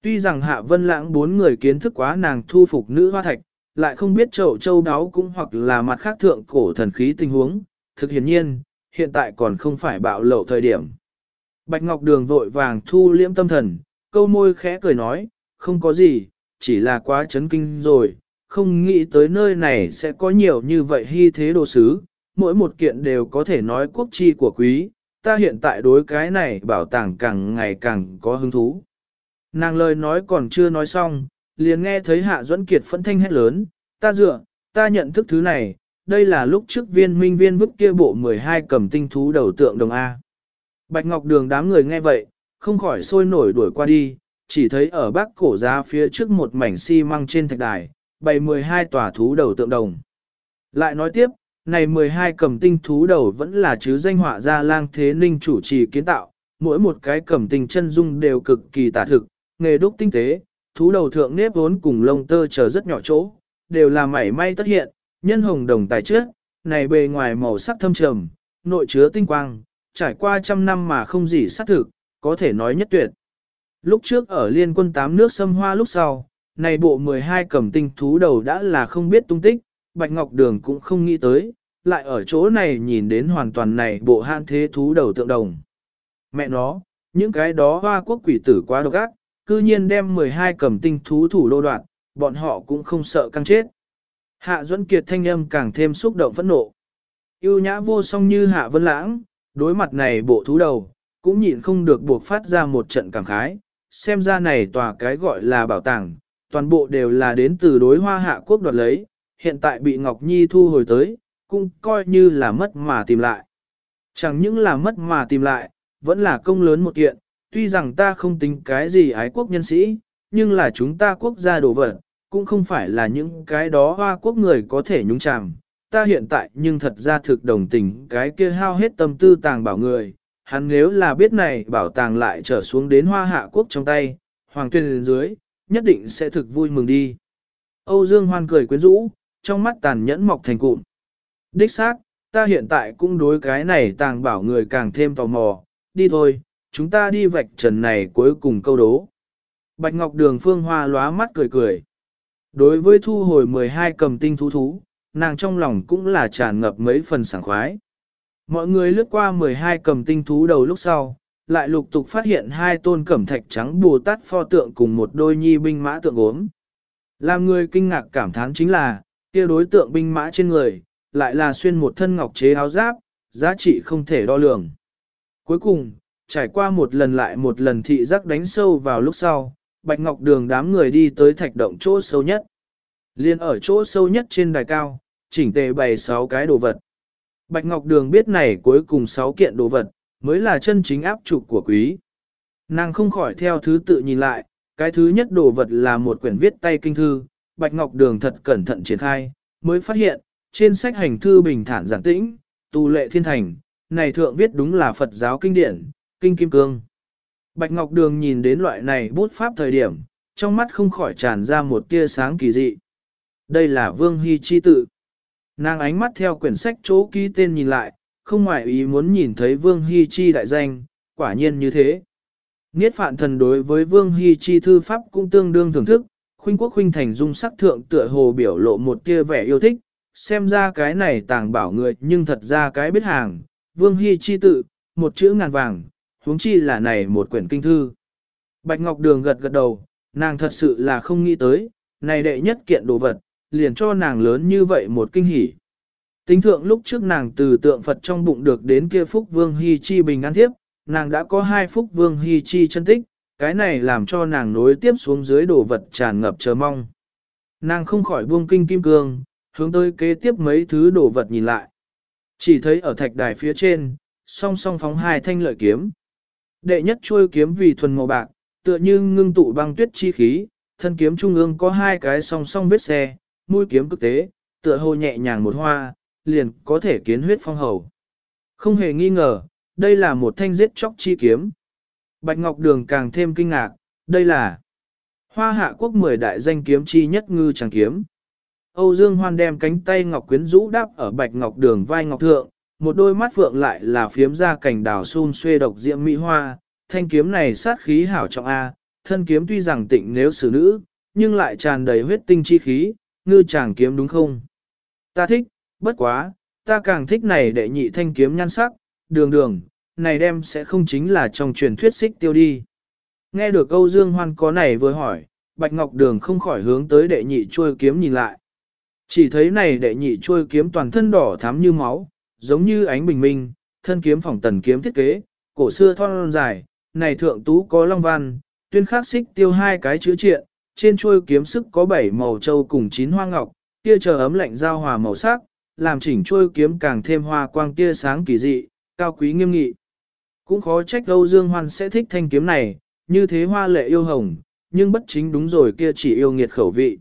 Tuy rằng Hạ Vân Lãng bốn người kiến thức quá nàng thu phục nữ hoa thạch, lại không biết chậu châu đáo cũng hoặc là mặt khác thượng cổ thần khí tình huống, thực hiển nhiên, hiện tại còn không phải bạo lộ thời điểm. Bạch Ngọc Đường vội vàng thu liễm tâm thần, câu môi khẽ cười nói, không có gì, chỉ là quá chấn kinh rồi, không nghĩ tới nơi này sẽ có nhiều như vậy hy thế đồ sứ, mỗi một kiện đều có thể nói quốc chi của quý, ta hiện tại đối cái này bảo tàng càng ngày càng có hứng thú. Nàng lời nói còn chưa nói xong, liền nghe thấy Hạ Duẫn Kiệt phẫn thanh hét lớn, ta dựa, ta nhận thức thứ này, đây là lúc trước viên minh viên vứt kia bộ 12 cầm tinh thú đầu tượng đồng A. Bạch Ngọc Đường đám người nghe vậy, không khỏi sôi nổi đuổi qua đi, chỉ thấy ở bắc cổ ra phía trước một mảnh xi măng trên thạch đài, bày 12 tòa thú đầu tượng đồng. Lại nói tiếp, này 12 cầm tinh thú đầu vẫn là chứ danh họa gia lang thế ninh chủ trì kiến tạo, mỗi một cái cầm tinh chân dung đều cực kỳ tả thực, nghề đúc tinh tế, thú đầu thượng nếp vốn cùng lông tơ chờ rất nhỏ chỗ, đều là mảy may tất hiện, nhân hồng đồng tài trước, này bề ngoài màu sắc thâm trầm, nội chứa tinh quang, trải qua trăm năm mà không gì sát thực, có thể nói nhất tuyệt. Lúc trước ở liên quân tám nước xâm hoa lúc sau, này bộ 12 cầm tinh thú đầu đã là không biết tung tích, Bạch Ngọc Đường cũng không nghĩ tới, lại ở chỗ này nhìn đến hoàn toàn này bộ hạn thế thú đầu tượng đồng. Mẹ nó, những cái đó hoa quốc quỷ tử quá độc ác, cư nhiên đem 12 cầm tinh thú thủ đô đoạn, bọn họ cũng không sợ căng chết. Hạ Duẫn Kiệt thanh âm càng thêm xúc động phẫn nộ. Yêu nhã vô song như hạ vân lãng, đối mặt này bộ thú đầu, cũng nhịn không được buộc phát ra một trận cảm khái, xem ra này tòa cái gọi là bảo tàng, toàn bộ đều là đến từ đối hoa hạ quốc đoạt lấy, hiện tại bị Ngọc Nhi thu hồi tới, cũng coi như là mất mà tìm lại. Chẳng những là mất mà tìm lại, vẫn là công lớn một kiện, tuy rằng ta không tính cái gì ái quốc nhân sĩ, nhưng là chúng ta quốc gia đồ vật, cũng không phải là những cái đó hoa quốc người có thể nhúng chàm. Ta hiện tại nhưng thật ra thực đồng tình cái kia hao hết tâm tư tàng bảo người, hắn nếu là biết này bảo tàng lại trở xuống đến hoa hạ quốc trong tay, hoàng tuyên lên dưới, nhất định sẽ thực vui mừng đi. Âu Dương Hoan cười quyến rũ, trong mắt tàn nhẫn mọc thành cụm. Đích xác, ta hiện tại cũng đối cái này tàng bảo người càng thêm tò mò, đi thôi, chúng ta đi vạch trần này cuối cùng câu đố. Bạch Ngọc Đường Phương Hoa lóa mắt cười cười. Đối với thu hồi 12 cầm tinh thú thú, nàng trong lòng cũng là tràn ngập mấy phần sảng khoái. Mọi người lướt qua 12 cầm tinh thú đầu lúc sau, lại lục tục phát hiện hai tôn cẩm thạch trắng bồ tát pho tượng cùng một đôi nhi binh mã tượng ốm. Làm người kinh ngạc cảm thán chính là, kia đối tượng binh mã trên người, lại là xuyên một thân ngọc chế áo giáp, giá trị không thể đo lường. Cuối cùng, trải qua một lần lại một lần thị giác đánh sâu vào lúc sau, Bạch Ngọc Đường đám người đi tới thạch động chỗ sâu nhất. Liên ở chỗ sâu nhất trên đài cao, chỉnh tề bày 6 cái đồ vật. Bạch Ngọc Đường biết này cuối cùng 6 kiện đồ vật, mới là chân chính áp trục của quý. Nàng không khỏi theo thứ tự nhìn lại, cái thứ nhất đồ vật là một quyển viết tay kinh thư, Bạch Ngọc Đường thật cẩn thận triển khai, mới phát hiện, trên sách hành thư bình thản giản tĩnh, tu lệ thiên thành, này thượng viết đúng là Phật giáo kinh điển, kinh kim cương. Bạch Ngọc Đường nhìn đến loại này bút pháp thời điểm, trong mắt không khỏi tràn ra một tia sáng kỳ dị. Đây là Vương Hy Chi tự. Nàng ánh mắt theo quyển sách chỗ ký tên nhìn lại, không ngoại ý muốn nhìn thấy Vương Hy Chi đại danh, quả nhiên như thế. Niết phạn thần đối với Vương Hy Chi thư pháp cũng tương đương thưởng thức, khuynh quốc khuynh thành dung sắc thượng tựa hồ biểu lộ một tia vẻ yêu thích, xem ra cái này tàng bảo người nhưng thật ra cái biết hàng, Vương Hy Chi tự, một chữ ngàn vàng, huống chi là này một quyển kinh thư. Bạch Ngọc Đường gật gật đầu, nàng thật sự là không nghĩ tới, này đệ nhất kiện đồ vật, liền cho nàng lớn như vậy một kinh hỉ. Tính thượng lúc trước nàng từ tượng Phật trong bụng được đến kia Phúc Vương Hy Chi bình an thiếp, nàng đã có hai Phúc Vương Hy Chi chân tích, cái này làm cho nàng nối tiếp xuống dưới đồ vật tràn ngập chờ mong. Nàng không khỏi buông kinh kim cương, hướng tới kế tiếp mấy thứ đồ vật nhìn lại. Chỉ thấy ở thạch đài phía trên, song song phóng hai thanh lợi kiếm. Đệ nhất chuôi kiếm vì thuần màu bạc, tựa như ngưng tụ băng tuyết chi khí, thân kiếm trung ương có hai cái song song vết xe, mũi kiếm cực tế, tựa hồ nhẹ nhàng một hoa, liền có thể kiến huyết phong hầu. Không hề nghi ngờ, đây là một thanh giết chóc chi kiếm. Bạch Ngọc Đường càng thêm kinh ngạc, đây là Hoa hạ quốc mười đại danh kiếm chi nhất ngư chẳng kiếm. Âu Dương Hoan đem cánh tay Ngọc Quyến rũ đáp ở Bạch Ngọc Đường vai Ngọc Thượng, một đôi mắt phượng lại là phiếm ra cảnh đào xun xuê độc diệm mỹ hoa, thanh kiếm này sát khí hảo trọng A, thân kiếm tuy rằng tịnh nếu xử nữ, nhưng lại tràn đầy huyết tinh chi khí, ngư chàng kiếm đúng không? Ta thích, bất quá, ta càng thích này đệ nhị thanh kiếm nhan sắc, đường đường, này đem sẽ không chính là trong truyền thuyết xích tiêu đi. Nghe được câu Dương Hoan có này vừa hỏi, Bạch Ngọc Đường không khỏi hướng tới đệ nhị trôi kiếm nhìn lại. Chỉ thấy này đệ nhị trôi kiếm toàn thân đỏ thắm như máu, giống như ánh bình minh, thân kiếm phỏng tần kiếm thiết kế, cổ xưa thon dài, này thượng tú có long văn, tuyên khắc xích tiêu hai cái chữ triện, trên chuôi kiếm sức có bảy màu châu cùng chín hoa ngọc, kia chờ ấm lạnh giao hòa màu sắc, làm chỉnh chuôi kiếm càng thêm hoa quang tia sáng kỳ dị, cao quý nghiêm nghị. Cũng khó trách Âu Dương Hoan sẽ thích thanh kiếm này, như thế hoa lệ yêu hồng, nhưng bất chính đúng rồi kia chỉ yêu nghiệt khẩu vị.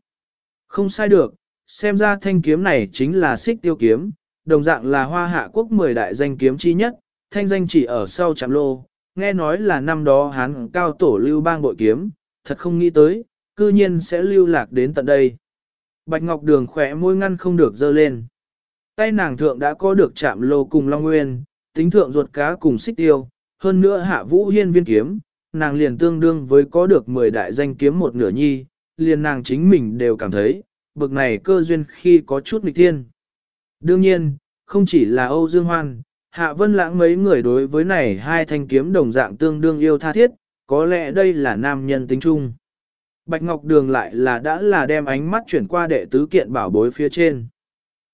Không sai được, xem ra thanh kiếm này chính là xích tiêu kiếm, đồng dạng là hoa hạ quốc 10 đại danh kiếm chi nhất, thanh danh chỉ ở sau chạm lô, nghe nói là năm đó hán cao tổ lưu bang bội kiếm, thật không nghĩ tới, cư nhiên sẽ lưu lạc đến tận đây. Bạch Ngọc Đường khỏe môi ngăn không được dơ lên. Tay nàng thượng đã có được chạm lô cùng Long Nguyên, tính thượng ruột cá cùng xích tiêu, hơn nữa hạ vũ hiên viên kiếm, nàng liền tương đương với có được 10 đại danh kiếm một nửa nhi, liền nàng chính mình đều cảm thấy, bực này cơ duyên khi có chút nghịch thiên. Đương nhiên, không chỉ là Âu Dương Hoan, Hạ Vân Lãng mấy người đối với này hai thanh kiếm đồng dạng tương đương yêu tha thiết, có lẽ đây là nam nhân tính chung. Bạch Ngọc Đường lại là đã là đem ánh mắt chuyển qua đệ tứ kiện bảo bối phía trên.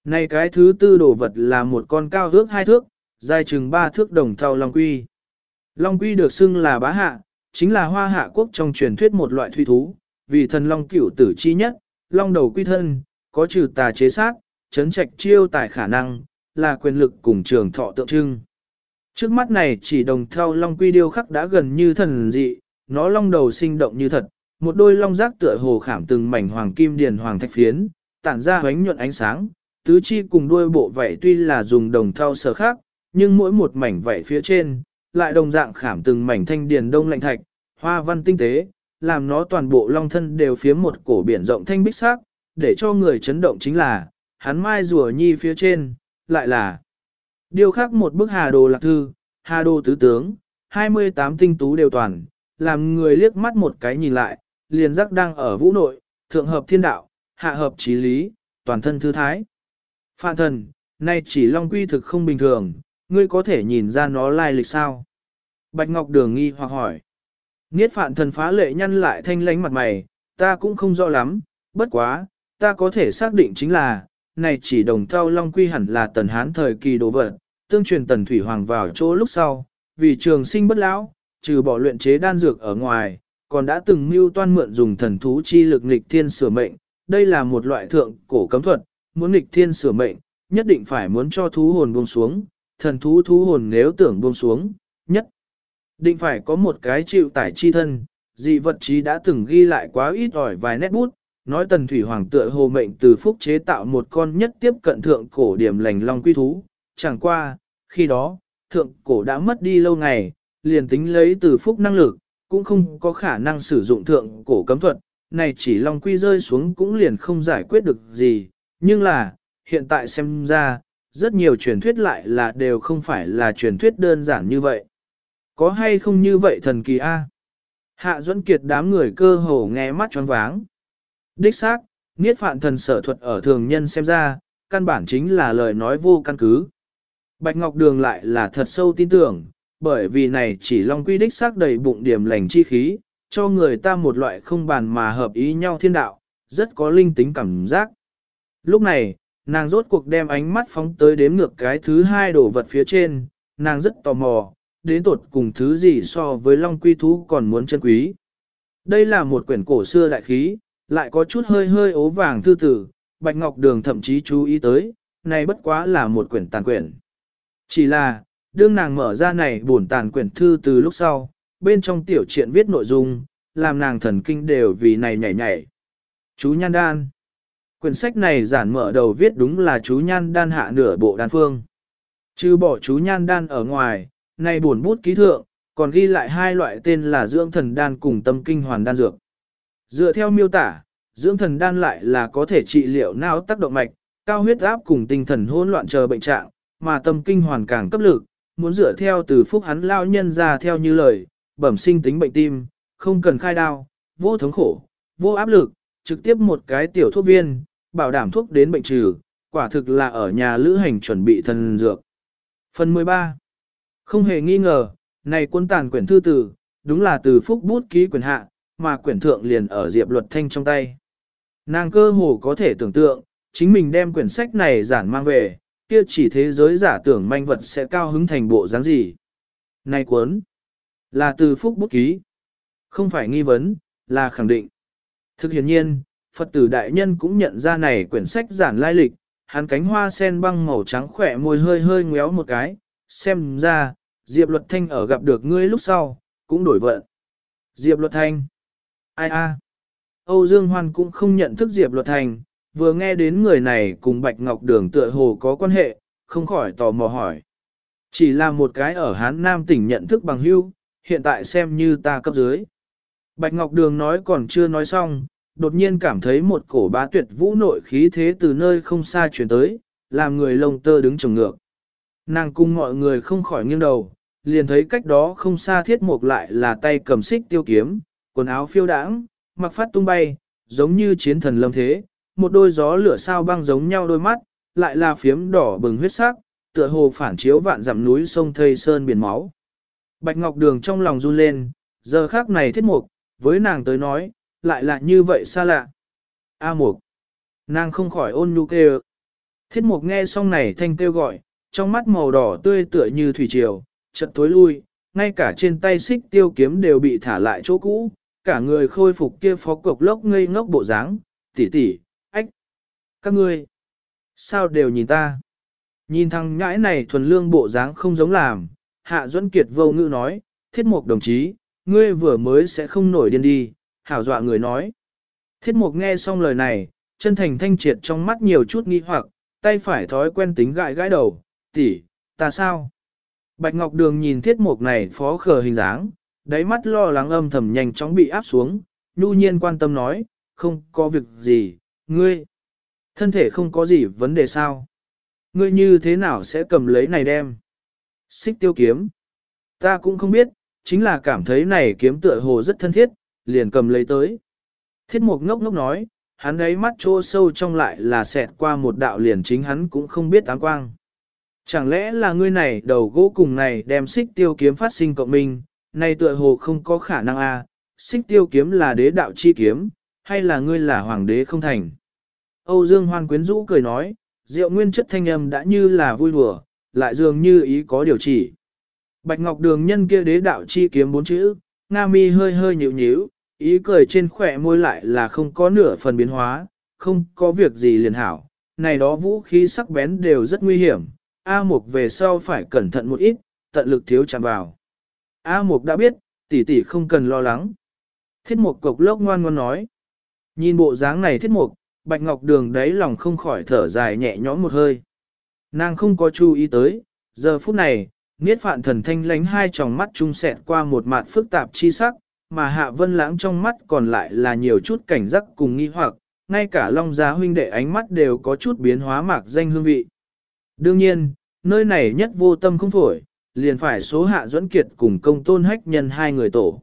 Này cái thứ tư đồ vật là một con cao thước hai thước, dài chừng ba thước đồng thau long quy. Long quy được xưng là bá hạ, chính là hoa hạ quốc trong truyền thuyết một loại thủy thú, vì thần long cửu tử chi nhất, long đầu quy thân, có trừ tà chế sát, chấn trạch chiêu tài khả năng, là quyền lực cùng trường thọ tượng trưng. Trước mắt này chỉ đồng theo long quy điêu khắc đã gần như thần dị, nó long đầu sinh động như thật, một đôi long giác tựa hồ khảm từng mảnh hoàng kim điền hoàng thạch phiến, tản ra hoánh nhuận ánh sáng, tứ chi cùng đuôi bộ vảy tuy là dùng đồng thau sở khác, nhưng mỗi một mảnh vảy phía trên, lại đồng dạng khảm từng mảnh thanh điền đông lạnh thạch, hoa văn tinh tế, làm nó toàn bộ long thân đều phía một cổ biển rộng thanh bích sắc, để cho người chấn động chính là, hắn mai rùa nhi phía trên, lại là điều khác một bức hà đồ lạc thư, hà đồ tứ tướng, 28 tinh tú đều toàn, làm người liếc mắt một cái nhìn lại, liền giác đang ở vũ nội, thượng hợp thiên đạo, hạ hợp trí lý, toàn thân thư thái. Phạn thần, nay chỉ long quy thực không bình thường, ngươi có thể nhìn ra nó lai lịch sao? Bạch Ngọc Đường nghi hoặc hỏi. Niết phạn thần phá lệ nhăn lại thanh lánh mặt mày, ta cũng không rõ lắm, bất quá, ta có thể xác định chính là, này chỉ đồng thau long quy hẳn là tần hán thời kỳ đồ vật, tương truyền tần thủy hoàng vào chỗ lúc sau, vì trường sinh bất lão, trừ bỏ luyện chế đan dược ở ngoài, còn đã từng mưu toan mượn dùng thần thú chi lực nghịch thiên sửa mệnh, đây là một loại thượng cổ cấm thuật, muốn nghịch thiên sửa mệnh, nhất định phải muốn cho thú hồn buông xuống, thần thú thú hồn nếu tưởng buông xuống, nhất định phải có một cái chịu tải chi thân, dị vật trí đã từng ghi lại quá ít ỏi vài nét bút, nói tần thủy hoàng tựa hồ mệnh từ phúc chế tạo một con nhất tiếp cận thượng cổ điểm lành long quy thú, chẳng qua, khi đó, thượng cổ đã mất đi lâu ngày, liền tính lấy từ phúc năng lực, cũng không có khả năng sử dụng thượng cổ cấm thuật, này chỉ long quy rơi xuống cũng liền không giải quyết được gì, nhưng là, hiện tại xem ra, rất nhiều truyền thuyết lại là đều không phải là truyền thuyết đơn giản như vậy. Có hay không như vậy thần kỳ A? Hạ Duẫn Kiệt đám người cơ hồ nghe mắt choáng váng. Đích xác, niết phạn thần sở thuật ở thường nhân xem ra, căn bản chính là lời nói vô căn cứ. Bạch Ngọc Đường lại là thật sâu tin tưởng, bởi vì này chỉ long quy đích xác đầy bụng điểm lành chi khí, cho người ta một loại không bàn mà hợp ý nhau thiên đạo, rất có linh tính cảm giác. Lúc này, nàng rốt cuộc đem ánh mắt phóng tới đếm ngược cái thứ hai đồ vật phía trên, nàng rất tò mò, đến tột cùng thứ gì so với long quy thú còn muốn chân quý. Đây là một quyển cổ xưa đại khí, lại có chút hơi hơi ố vàng thư tử, Bạch Ngọc Đường thậm chí chú ý tới, này bất quá là một quyển tàn quyển. Chỉ là, đương nàng mở ra này buồn tàn quyển thư từ lúc sau, bên trong tiểu truyện viết nội dung, làm nàng thần kinh đều vì này nhảy nhảy. Chú Nhan Đan Quyển sách này giản mở đầu viết đúng là chú Nhan Đan hạ nửa bộ đan phương. Chứ bỏ chú Nhan Đan ở ngoài, này buồn bút ký thượng, còn ghi lại hai loại tên là dưỡng thần đan cùng tâm kinh hoàn đan dược. Dựa theo miêu tả, dưỡng thần đan lại là có thể trị liệu não tác động mạch, cao huyết áp cùng tinh thần hỗn loạn chờ bệnh trạng, mà tâm kinh hoàn càng cấp lực, muốn dựa theo từ phúc hắn lao nhân ra theo như lời, bẩm sinh tính bệnh tim, không cần khai đao, vô thống khổ, vô áp lực, trực tiếp một cái tiểu thuốc viên, bảo đảm thuốc đến bệnh trừ, quả thực là ở nhà lữ hành chuẩn bị thần dược. Phần 13 Không hề nghi ngờ, này quân tàn quyển thư tử, đúng là từ phúc bút ký quyển hạ, mà quyển thượng liền ở Diệp Luật Thanh trong tay. Nàng cơ hồ có thể tưởng tượng, chính mình đem quyển sách này giản mang về, kia chỉ thế giới giả tưởng manh vật sẽ cao hứng thành bộ dáng gì. Này cuốn, là từ phúc bút ký, không phải nghi vấn, là khẳng định. Thực hiện nhiên, Phật tử đại nhân cũng nhận ra này quyển sách giản lai lịch, hắn cánh hoa sen băng màu trắng khỏe môi hơi hơi ngéo một cái, xem ra, Diệp Luật Thanh ở gặp được ngươi lúc sau, cũng đổi vận. Diệp Luật Thanh Ai a? Âu Dương Hoan cũng không nhận thức Diệp Luật Thành, vừa nghe đến người này cùng Bạch Ngọc Đường tựa hồ có quan hệ, không khỏi tò mò hỏi. Chỉ là một cái ở Hán Nam tỉnh nhận thức bằng hưu, hiện tại xem như ta cấp dưới. Bạch Ngọc Đường nói còn chưa nói xong, đột nhiên cảm thấy một cổ bá tuyệt vũ nội khí thế từ nơi không xa chuyển tới, làm người lông tơ đứng trồng ngược. Nàng cùng mọi người không khỏi nghiêng đầu, liền thấy cách đó không xa thiết mục lại là tay cầm xích tiêu kiếm, quần áo phiêu đãng, mặc phát tung bay, giống như chiến thần lâm thế, một đôi gió lửa sao băng giống nhau đôi mắt, lại là phiếm đỏ bừng huyết sắc, tựa hồ phản chiếu vạn dặm núi sông thây sơn biển máu. Bạch Ngọc Đường trong lòng run lên, giờ khác này thiết mục, với nàng tới nói, lại là như vậy xa lạ. A mục, nàng không khỏi ôn nhu kêu. Thiết mục nghe xong này thanh kêu gọi, trong mắt màu đỏ tươi tựa như thủy triều, chợt tối lui, ngay cả trên tay xích tiêu kiếm đều bị thả lại chỗ cũ, cả người khôi phục kia phó cục lốc ngây ngốc bộ dáng, tỷ tỷ, ách, các ngươi, sao đều nhìn ta? Nhìn thằng nhãi này thuần lương bộ dáng không giống làm, Hạ Duẫn Kiệt vô ngữ nói, thiết mục đồng chí, ngươi vừa mới sẽ không nổi điên đi, hảo dọa người nói. Thiết mục nghe xong lời này, chân thành thanh triệt trong mắt nhiều chút nghi hoặc, tay phải thói quen tính gãi gãi đầu, tỷ, ta sao? Bạch Ngọc Đường nhìn thiết mục này phó khờ hình dáng, đáy mắt lo lắng âm thầm nhanh chóng bị áp xuống, nhu nhiên quan tâm nói, không có việc gì, ngươi, thân thể không có gì vấn đề sao? Ngươi như thế nào sẽ cầm lấy này đem? Xích tiêu kiếm. Ta cũng không biết, chính là cảm thấy này kiếm tựa hồ rất thân thiết, liền cầm lấy tới. Thiết mục ngốc ngốc nói, hắn ấy mắt trô sâu trong lại là xẹt qua một đạo liền chính hắn cũng không biết áng quang. Chẳng lẽ là ngươi này đầu gỗ cùng này đem xích tiêu kiếm phát sinh cộng minh, này tựa hồ không có khả năng a à, xích tiêu kiếm là đế đạo chi kiếm, hay là ngươi là hoàng đế không thành. Âu Dương Hoan quyến rũ cười nói, rượu nguyên chất thanh âm đã như là vui đùa, lại dường như ý có điều chỉ. Bạch Ngọc Đường nhân kia đế đạo chi kiếm bốn chữ, Nga mi hơi hơi nhíu nhíu, ý cười trên khỏe môi lại là không có nửa phần biến hóa, không có việc gì liền hảo. Này đó vũ khí sắc bén đều rất nguy hiểm, A Mục về sau phải cẩn thận một ít, tận lực thiếu chạm vào. A Mục đã biết, tỷ tỷ không cần lo lắng. Thiết Mục cộc lốc ngoan ngoan nói. Nhìn bộ dáng này Thiết Mục, Bạch Ngọc Đường đấy lòng không khỏi thở dài nhẹ nhõm một hơi. Nàng không có chú ý tới, giờ phút này, Niết Phạn Thần thanh lánh hai tròng mắt trung sẹt qua một mặt phức tạp chi sắc, mà Hạ Vân Lãng trong mắt còn lại là nhiều chút cảnh giác cùng nghi hoặc, ngay cả Long Giá huynh đệ ánh mắt đều có chút biến hóa mạc danh hương vị. Đương nhiên, nơi này nhất vô tâm không phổi, liền phải số Hạ Duẫn Kiệt cùng công tôn hách nhân hai người tổ.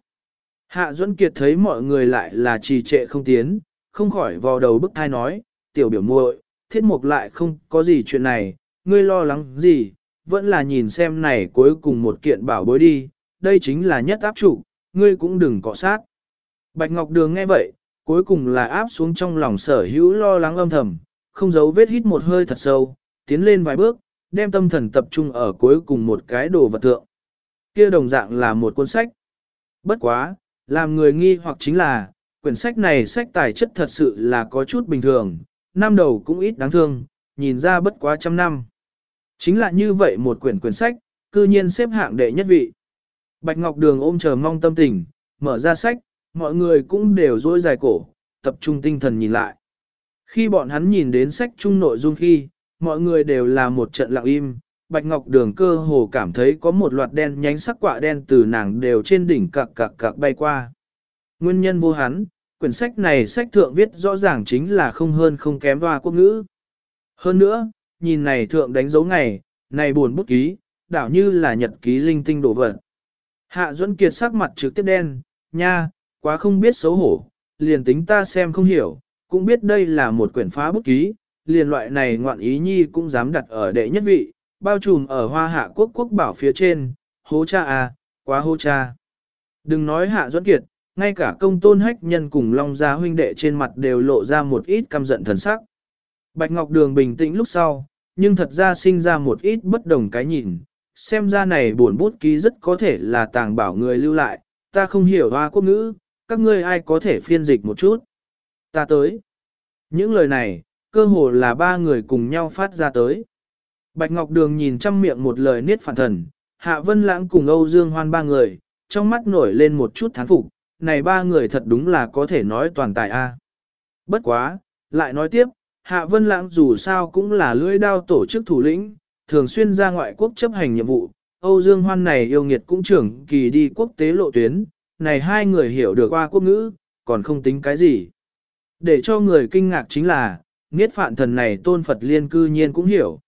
Hạ Duẫn Kiệt thấy mọi người lại là trì trệ không tiến, không khỏi vò đầu bức thai nói, tiểu biểu muội, thiết mục lại không có gì chuyện này, ngươi lo lắng gì, vẫn là nhìn xem này cuối cùng một kiện bảo bối đi, đây chính là nhất áp trụ, ngươi cũng đừng cọ sát. Bạch Ngọc Đường nghe vậy, cuối cùng là áp xuống trong lòng sở hữu lo lắng âm thầm, không giấu vết hít một hơi thật sâu, tiến lên vài bước, đem tâm thần tập trung ở cuối cùng một cái đồ vật tượng. Kia đồng dạng là một cuốn sách. Bất quá, làm người nghi hoặc chính là, quyển sách này sách tài chất thật sự là có chút bình thường, năm đầu cũng ít đáng thương, nhìn ra bất quá trăm năm. Chính là như vậy một quyển quyển sách, cư nhiên xếp hạng đệ nhất vị. Bạch Ngọc Đường ôm chờ mong tâm tình, mở ra sách, mọi người cũng đều dối dài cổ, tập trung tinh thần nhìn lại. Khi bọn hắn nhìn đến sách chung nội dung khi, mọi người đều là một trận lặng im, Bạch Ngọc Đường cơ hồ cảm thấy có một loạt đen nhánh sắc quạ đen từ nàng đều trên đỉnh cạc cạc cạc bay qua. Nguyên nhân vô hắn, quyển sách này sách thượng viết rõ ràng chính là không hơn không kém hoa quốc ngữ. Hơn nữa, nhìn này thượng đánh dấu ngày, này buồn bút ký, đảo như là nhật ký linh tinh đổ vật. Hạ Duẫn Kiệt sắc mặt trực tiếp đen, nha, quá không biết xấu hổ, liền tính ta xem không hiểu, cũng biết đây là một quyển phá bút ký, liền loại này ngoạn ý nhi cũng dám đặt ở đệ nhất vị, bao trùm ở hoa hạ quốc quốc bảo phía trên, hố cha à, quá hố cha. Đừng nói Hạ Duẫn Kiệt, ngay cả công tôn hách nhân cùng Long Gia huynh đệ trên mặt đều lộ ra một ít căm giận thần sắc. Bạch Ngọc Đường bình tĩnh lúc sau, nhưng thật ra sinh ra một ít bất đồng cái nhìn, xem ra này buồn bút ký rất có thể là tàng bảo người lưu lại, ta không hiểu hoa quốc ngữ, các ngươi ai có thể phiên dịch một chút. Ta tới. Những lời này, cơ hồ là ba người cùng nhau phát ra tới. Bạch Ngọc Đường nhìn trăm miệng một lời niết phản thần, Hạ Vân Lãng cùng Âu Dương Hoan ba người, trong mắt nổi lên một chút thán phục, này ba người thật đúng là có thể nói toàn tài A. Bất quá, lại nói tiếp, Hạ Vân Lãng dù sao cũng là lưỡi đao tổ chức thủ lĩnh, thường xuyên ra ngoại quốc chấp hành nhiệm vụ. Âu Dương Hoan này yêu nghiệt cũng trưởng kỳ đi quốc tế lộ tuyến, này hai người hiểu được qua quốc ngữ, còn không tính cái gì. Để cho người kinh ngạc chính là, Niết Phạn Thần này tôn Phật liên cư nhiên cũng hiểu.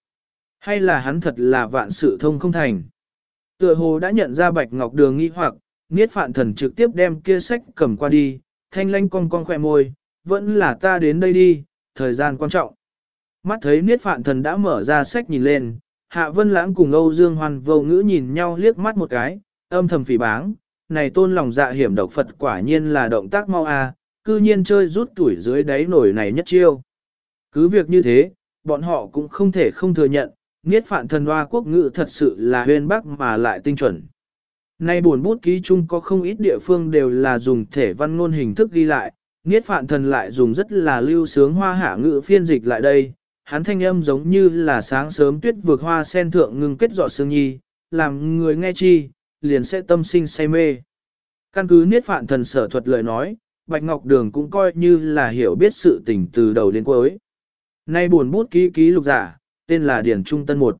Hay là hắn thật là vạn sự thông không thành. Tựa hồ đã nhận ra Bạch Ngọc Đường nghi hoặc, Niết Phạn Thần trực tiếp đem kia sách cầm qua đi, thanh lanh cong cong khỏe môi, vẫn là ta đến đây đi, thời gian quan trọng. Mắt thấy Niết Phạn Thần đã mở ra sách nhìn lên, Hạ Vân Lãng cùng Âu Dương Hoan vô ngữ nhìn nhau liếc mắt một cái, âm thầm phỉ báng, này tôn lòng dạ hiểm độc Phật quả nhiên là động tác mau a, à, cư nhiên chơi rút tuổi dưới đáy nổi này nhất chiêu. Cứ việc như thế, bọn họ cũng không thể không thừa nhận, Niết phạn thần hoa quốc ngữ thật sự là huyền bắc mà lại tinh chuẩn. Nay buồn bút ký chung có không ít địa phương đều là dùng thể văn ngôn hình thức ghi lại, Niết phạn thần lại dùng rất là lưu sướng hoa hạ ngữ phiên dịch lại đây, hắn thanh âm giống như là sáng sớm tuyết vượt hoa sen thượng ngưng kết dọ sương nhi, làm người nghe chi, liền sẽ tâm sinh say mê. Căn cứ Niết phạn thần sở thuật lời nói, Bạch Ngọc Đường cũng coi như là hiểu biết sự tình từ đầu đến cuối. Nay buồn bút ký ký lục giả, tên là Điển Trung Tân Một.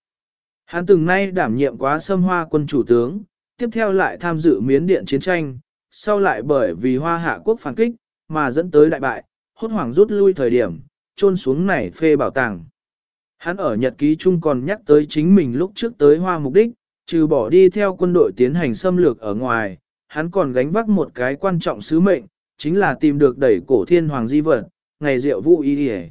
Hắn từng nay đảm nhiệm quá xâm hoa quân chủ tướng, tiếp theo lại tham dự miến điện chiến tranh, sau lại bởi vì hoa hạ quốc phản kích, mà dẫn tới đại bại, hốt hoảng rút lui thời điểm, trôn xuống này phê bảo tàng. Hắn ở nhật ký chung còn nhắc tới chính mình lúc trước tới hoa mục đích, trừ bỏ đi theo quân đội tiến hành xâm lược ở ngoài, hắn còn gánh vác một cái quan trọng sứ mệnh, chính là tìm được đẩy cổ thiên hoàng di vật, ngày rượu vũ y đi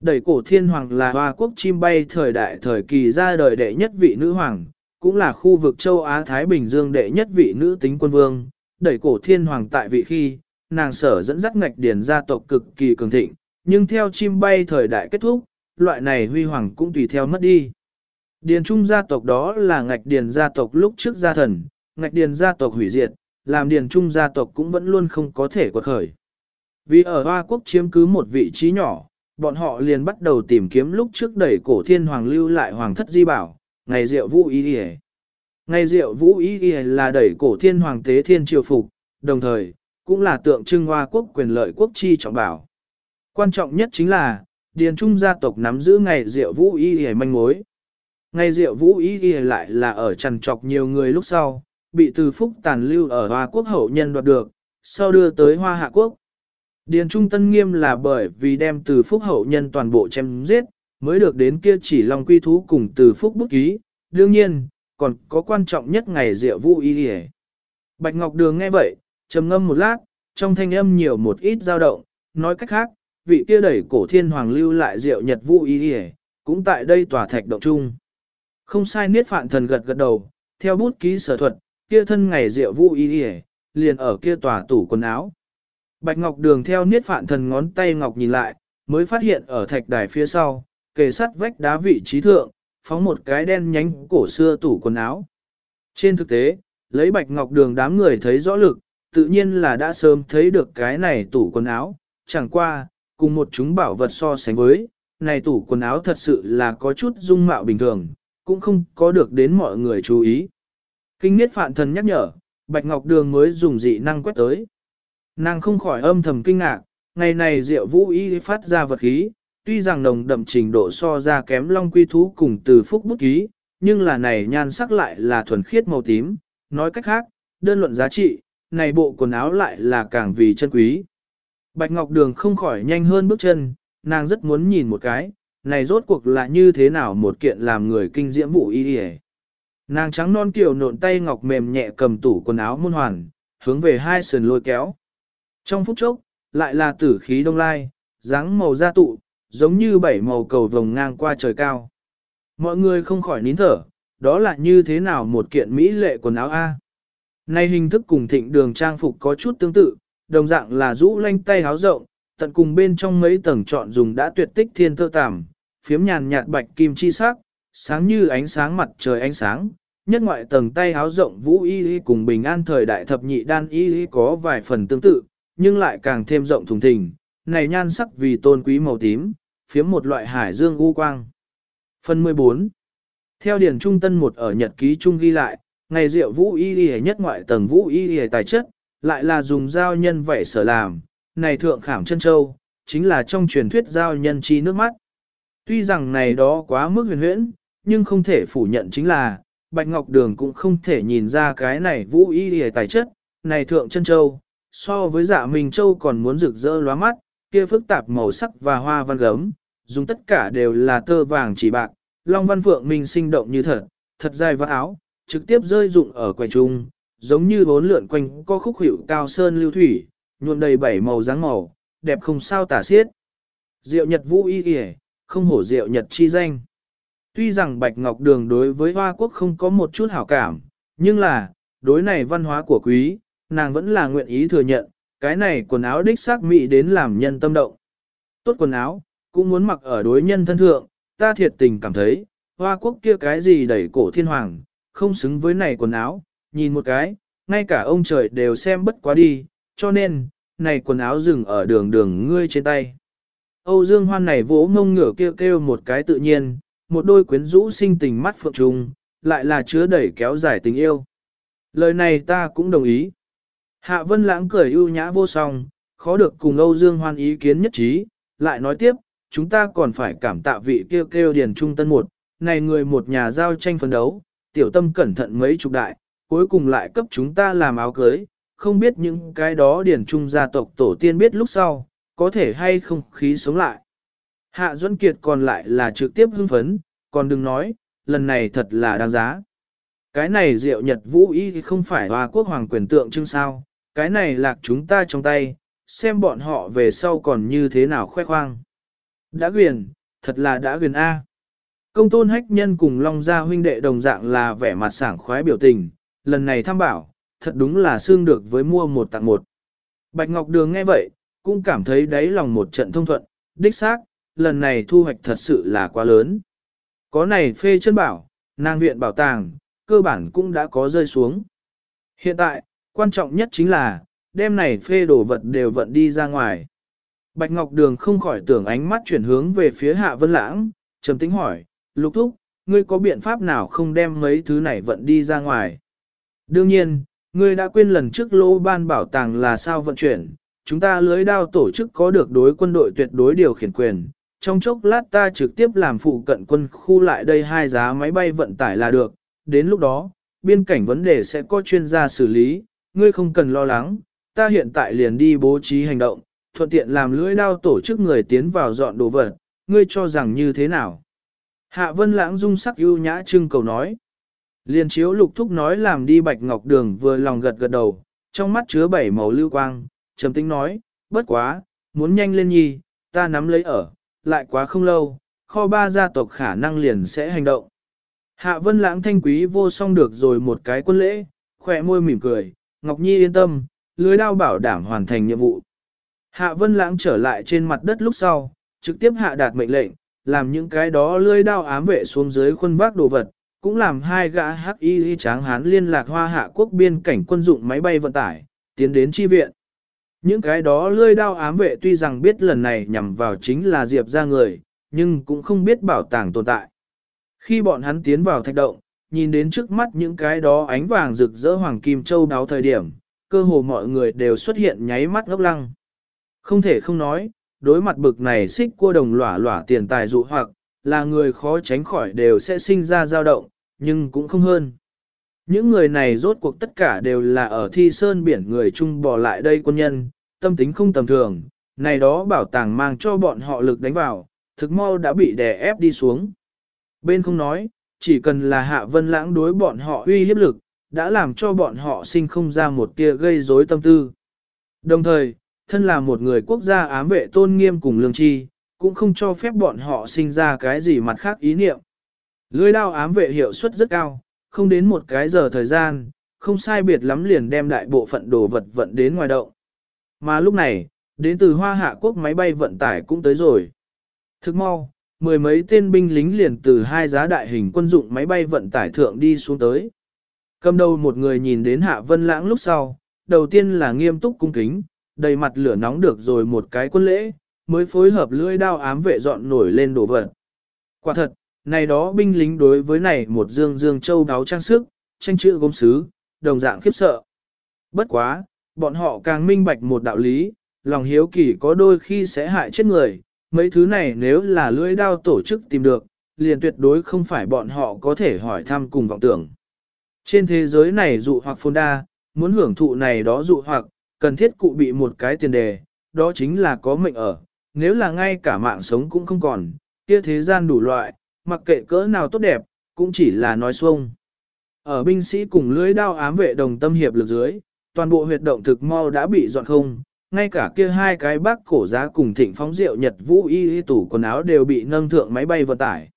Đẩy cổ thiên hoàng là hoa quốc chim bay thời đại thời kỳ ra đời đệ nhất vị nữ hoàng, cũng là khu vực châu Á Thái Bình Dương đệ nhất vị nữ tính quân vương, đẩy cổ thiên hoàng tại vị khi, nàng sở dẫn dắt ngạch điển gia tộc cực kỳ cường thịnh, nhưng theo chim bay thời đại kết thúc, loại này huy hoàng cũng tùy theo mất đi. Điền trung gia tộc đó là ngạch điền gia tộc lúc trước gia thần, ngạch điền gia tộc hủy diệt, làm điền trung gia tộc cũng vẫn luôn không có thể quật khởi. Vì ở Hoa Quốc chiếm cứ một vị trí nhỏ, bọn họ liền bắt đầu tìm kiếm lúc trước đẩy cổ thiên hoàng lưu lại hoàng thất di bảo, ngày diệu vũ ý đi Ngày diệu vũ ý đi là đẩy cổ thiên hoàng tế thiên triều phục, đồng thời, cũng là tượng trưng Hoa Quốc quyền lợi quốc chi trọng bảo. Quan trọng nhất chính là, điền trung gia tộc nắm giữ ngày diệu vũ ý đi manh mối. Ngày diệu vũ ý đi lại là ở trần trọc nhiều người lúc sau, bị từ phúc tàn lưu ở Hoa Quốc hậu nhân đoạt được, sau đưa tới Hoa Hạ Quốc. Điền Trung Tân Nghiêm là bởi vì đem từ phúc hậu nhân toàn bộ chém giết, mới được đến kia chỉ lòng quy thú cùng từ phúc bút ký, đương nhiên, còn có quan trọng nhất ngày diệu vũ y hề. Bạch Ngọc Đường nghe vậy, trầm ngâm một lát, trong thanh âm nhiều một ít dao động, nói cách khác, vị kia đẩy cổ thiên hoàng lưu lại diệu nhật vũ y hề, cũng tại đây tòa thạch động chung. Không sai niết phạn thần gật gật đầu, theo bút ký sở thuật, kia thân ngày diệu vũ y hề, liền ở kia tòa tủ quần áo. Bạch Ngọc Đường theo niết phạn thần ngón tay Ngọc nhìn lại, mới phát hiện ở thạch đài phía sau, kề sắt vách đá vị trí thượng, phóng một cái đen nhánh cổ xưa tủ quần áo. Trên thực tế, lấy Bạch Ngọc Đường đám người thấy rõ lực, tự nhiên là đã sớm thấy được cái này tủ quần áo, chẳng qua, cùng một chúng bảo vật so sánh với, này tủ quần áo thật sự là có chút dung mạo bình thường, cũng không có được đến mọi người chú ý. Kinh niết phạn thần nhắc nhở, Bạch Ngọc Đường mới dùng dị năng quét tới. Nàng không khỏi âm thầm kinh ngạc, ngày này Diệu Vũ Y phát ra vật khí, tuy rằng nồng đậm trình độ so ra kém Long Quy Thú cùng từ phúc bút ký, nhưng là này nhan sắc lại là thuần khiết màu tím, nói cách khác, đơn luận giá trị, này bộ quần áo lại là càng vì chân quý. Bạch Ngọc Đường không khỏi nhanh hơn bước chân, nàng rất muốn nhìn một cái, này rốt cuộc là như thế nào một kiện làm người kinh diễm vụ y hề. Nàng trắng non kiểu nộn tay ngọc mềm nhẹ cầm tủ quần áo muôn hoàn, hướng về hai sườn lôi kéo. Trong phút chốc, lại là tử khí đông lai, dáng màu da tụ, giống như bảy màu cầu vồng ngang qua trời cao. Mọi người không khỏi nín thở, đó là như thế nào một kiện mỹ lệ quần áo A. Nay hình thức cùng thịnh đường trang phục có chút tương tự, đồng dạng là rũ lanh tay háo rộng, tận cùng bên trong mấy tầng chọn dùng đã tuyệt tích thiên thơ tàm, phiếm nhàn nhạt bạch kim chi sắc, sáng như ánh sáng mặt trời ánh sáng. Nhất ngoại tầng tay háo rộng vũ y y cùng bình an thời đại thập nhị đan y y có vài phần tương tự, nhưng lại càng thêm rộng thùng thình, này nhan sắc vì tôn quý màu tím, phiếm một loại hải dương u quang. Phần 14 Theo điển trung tân một ở nhật ký trung ghi lại, ngày rượu vũ y y nhất ngoại tầng vũ y y tài chất, lại là dùng dao nhân vảy sở làm, này thượng khảm chân châu, chính là trong truyền thuyết giao nhân chi nước mắt. Tuy rằng này đó quá mức huyền huyễn, nhưng không thể phủ nhận chính là, Bạch Ngọc Đường cũng không thể nhìn ra cái này vũ y y tài chất, này thượng chân châu, so với dạ mình châu còn muốn rực rỡ lóa mắt, kia phức tạp màu sắc và hoa văn gấm, dùng tất cả đều là tơ vàng chỉ bạc, long văn phượng minh sinh động như thật, thật dài vạt áo, trực tiếp rơi rụng ở quầy trung, giống như bốn lượn quanh có khúc hiệu cao sơn lưu thủy, nhuộm đầy bảy màu dáng màu, đẹp không sao tả xiết. Diệu Nhật Vũ Y Y, không hổ Diệu Nhật chi danh. Tuy rằng Bạch Ngọc Đường đối với Hoa Quốc không có một chút hảo cảm, nhưng là, đối này văn hóa của quý, nàng vẫn là nguyện ý thừa nhận, cái này quần áo đích xác mỹ đến làm nhân tâm động. Tốt quần áo, cũng muốn mặc ở đối nhân thân thượng, ta thiệt tình cảm thấy, hoa quốc kia cái gì đẩy cổ thiên hoàng, không xứng với này quần áo, nhìn một cái, ngay cả ông trời đều xem bất quá đi, cho nên, này quần áo dừng ở đường đường ngươi trên tay. Âu Dương Hoan này vỗ ngông ngửa kêu kêu một cái tự nhiên, một đôi quyến rũ sinh tình mắt phượng trùng, lại là chứa đẩy kéo dài tình yêu. Lời này ta cũng đồng ý. Hạ Vân Lãng cười ưu nhã vô song, khó được cùng Âu Dương Hoan ý kiến nhất trí, lại nói tiếp, chúng ta còn phải cảm tạ vị kêu kêu điền trung tân một, này người một nhà giao tranh phấn đấu, tiểu tâm cẩn thận mấy chục đại, cuối cùng lại cấp chúng ta làm áo cưới, không biết những cái đó Điền trung gia tộc tổ tiên biết lúc sau, có thể hay không khí sống lại. Hạ Duẫn Kiệt còn lại là trực tiếp hưng phấn, còn đừng nói, lần này thật là đáng giá. Cái này diệu nhật vũ y không phải hòa quốc hoàng quyền tượng trưng sao, cái này lạc chúng ta trong tay, xem bọn họ về sau còn như thế nào khoe khoang. Đã quyền, thật là đã quyền A. Công tôn hách nhân cùng Long Gia huynh đệ đồng dạng là vẻ mặt sảng khoái biểu tình, lần này tham bảo, thật đúng là xương được với mua một tặng một. Bạch Ngọc Đường nghe vậy, cũng cảm thấy đáy lòng một trận thông thuận, đích xác, lần này thu hoạch thật sự là quá lớn. Có này phê chân bảo, nàng viện bảo tàng, cơ bản cũng đã có rơi xuống. Hiện tại, quan trọng nhất chính là, đem này phê đồ vật đều vận đi ra ngoài. Bạch Ngọc Đường không khỏi tưởng ánh mắt chuyển hướng về phía Hạ Vân Lãng, trầm tính hỏi, Lục Thúc, ngươi có biện pháp nào không đem mấy thứ này vận đi ra ngoài? Đương nhiên, ngươi đã quên lần trước lô ban bảo tàng là sao vận chuyển, chúng ta lưới đao tổ chức có được đối quân đội tuyệt đối điều khiển quyền. Trong chốc lát ta trực tiếp làm phụ cận quân khu lại đây hai giá máy bay vận tải là được, đến lúc đó, biên cảnh vấn đề sẽ có chuyên gia xử lý, ngươi không cần lo lắng, ta hiện tại liền đi bố trí hành động, thuận tiện làm lưỡi đao tổ chức người tiến vào dọn đồ vật, ngươi cho rằng như thế nào? Hạ Vân Lãng dung sắc ưu nhã trưng cầu nói. Liên chiếu lục thúc nói làm đi bạch ngọc đường vừa lòng gật gật đầu, trong mắt chứa bảy màu lưu quang, trầm tính nói, bất quá, muốn nhanh lên nhi, ta nắm lấy ở, lại quá không lâu, kho ba gia tộc khả năng liền sẽ hành động. Hạ vân lãng thanh quý vô song được rồi một cái quân lễ, khỏe môi mỉm cười, Ngọc Nhi yên tâm, lưới đao bảo đảm hoàn thành nhiệm vụ. Hạ vân lãng trở lại trên mặt đất lúc sau, trực tiếp hạ đạt mệnh lệnh, làm những cái đó lưới đao ám vệ xuống dưới khuôn vác đồ vật, cũng làm hai gã hắc y tráng hán liên lạc hoa hạ quốc biên cảnh quân dụng máy bay vận tải, tiến đến chi viện. Những cái đó lươi đao ám vệ tuy rằng biết lần này nhằm vào chính là Diệp ra người, nhưng cũng không biết bảo tàng tồn tại. Khi bọn hắn tiến vào thạch động, nhìn đến trước mắt những cái đó ánh vàng rực rỡ hoàng kim châu đáo thời điểm, cơ hồ mọi người đều xuất hiện nháy mắt ngốc lăng. Không thể không nói, đối mặt bực này xích cua đồng lỏa lỏa tiền tài dụ hoặc, là người khó tránh khỏi đều sẽ sinh ra dao động, nhưng cũng không hơn. Những người này rốt cuộc tất cả đều là ở thi sơn biển người chung bỏ lại đây quân nhân, tâm tính không tầm thường, này đó bảo tàng mang cho bọn họ lực đánh vào, thực mau đã bị đè ép đi xuống. Bên không nói, chỉ cần là hạ vân lãng đối bọn họ uy hiếp lực, đã làm cho bọn họ sinh không ra một tia gây rối tâm tư. Đồng thời, thân là một người quốc gia ám vệ tôn nghiêm cùng lương tri, cũng không cho phép bọn họ sinh ra cái gì mặt khác ý niệm. Lưới đao ám vệ hiệu suất rất cao, không đến một cái giờ thời gian, không sai biệt lắm liền đem đại bộ phận đồ vật vận đến ngoài động. Mà lúc này, đến từ hoa hạ quốc máy bay vận tải cũng tới rồi. Thức mau, mười mấy tên binh lính liền từ hai giá đại hình quân dụng máy bay vận tải thượng đi xuống tới. Cầm đầu một người nhìn đến hạ vân lãng lúc sau, đầu tiên là nghiêm túc cung kính, đầy mặt lửa nóng được rồi một cái quân lễ, mới phối hợp lưỡi đao ám vệ dọn nổi lên đồ vật. Quả thật, này đó binh lính đối với này một dương dương châu đáo trang sức, tranh chữ gốm sứ, đồng dạng khiếp sợ. Bất quá, bọn họ càng minh bạch một đạo lý, lòng hiếu kỳ có đôi khi sẽ hại chết người, mấy thứ này nếu là lưỡi đao tổ chức tìm được, liền tuyệt đối không phải bọn họ có thể hỏi thăm cùng vọng tưởng. Trên thế giới này dụ hoặc phôn đa, muốn hưởng thụ này đó dụ hoặc, cần thiết cụ bị một cái tiền đề, đó chính là có mệnh ở, nếu là ngay cả mạng sống cũng không còn, kia thế gian đủ loại, mặc kệ cỡ nào tốt đẹp, cũng chỉ là nói xuông. Ở binh sĩ cùng lưới đao ám vệ đồng tâm hiệp lực dưới, toàn bộ huyệt động thực mau đã bị dọn không, ngay cả kia hai cái bác cổ giá cùng thịnh phóng rượu Nhật Vũ y, y tủ quần áo đều bị nâng thượng máy bay vận tải.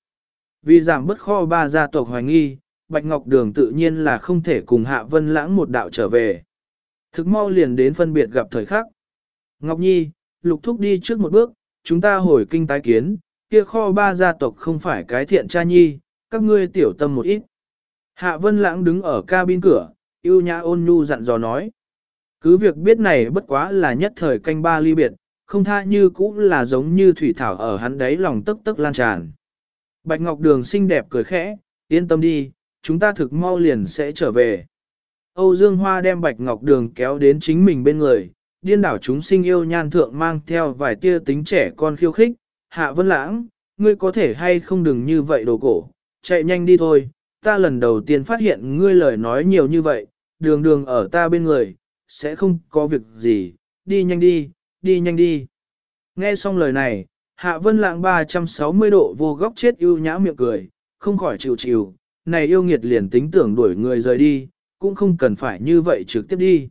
Vì giảm bất kho ba gia tộc hoài nghi, Bạch Ngọc Đường tự nhiên là không thể cùng Hạ Vân Lãng một đạo trở về. Thực mau liền đến phân biệt gặp thời khắc. Ngọc Nhi, Lục Thúc đi trước một bước, chúng ta hồi kinh tái kiến, kia kho ba gia tộc không phải cái thiện cha nhi, các ngươi tiểu tâm một ít. Hạ Vân Lãng đứng ở cabin cửa, yêu nhã ôn nhu dặn dò nói. Cứ việc biết này bất quá là nhất thời canh ba ly biệt, không tha như cũng là giống như thủy thảo ở hắn đấy lòng tức tức lan tràn. Bạch Ngọc Đường xinh đẹp cười khẽ, yên tâm đi, chúng ta thực mau liền sẽ trở về. Âu Dương Hoa đem Bạch Ngọc Đường kéo đến chính mình bên người, điên đảo chúng sinh yêu nhan thượng mang theo vài tia tính trẻ con khiêu khích, hạ vân lãng, ngươi có thể hay không đừng như vậy đồ cổ, chạy nhanh đi thôi, ta lần đầu tiên phát hiện ngươi lời nói nhiều như vậy, đường đường ở ta bên người, sẽ không có việc gì, đi nhanh đi, đi nhanh đi. Nghe xong lời này, hạ vân lãng 360 độ vô góc chết yêu nhã miệng cười, không khỏi chịu chịu, này yêu nghiệt liền tính tưởng đuổi người rời đi, cũng không cần phải như vậy trực tiếp đi.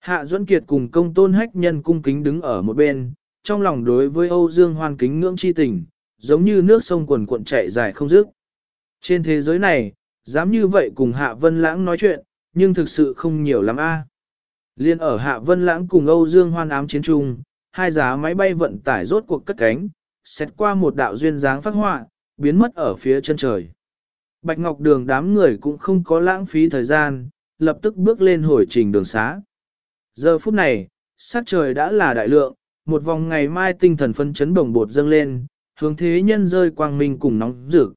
Hạ Duẫn Kiệt cùng công tôn hách nhân cung kính đứng ở một bên, trong lòng đối với Âu Dương Hoan kính ngưỡng chi tình, giống như nước sông quần cuộn chảy dài không dứt. Trên thế giới này, dám như vậy cùng Hạ Vân Lãng nói chuyện, nhưng thực sự không nhiều lắm a. Liên ở Hạ Vân Lãng cùng Âu Dương Hoan ám chiến trung, hai giá máy bay vận tải rốt cuộc cất cánh, xét qua một đạo duyên dáng phát họa, biến mất ở phía chân trời. Bạch Ngọc Đường đám người cũng không có lãng phí thời gian, lập tức bước lên hồi trình đường xá. Giờ phút này, sát trời đã là đại lượng, một vòng ngày mai tinh thần phân chấn bồng bột dâng lên, hướng thế nhân rơi quang minh cùng nóng rực.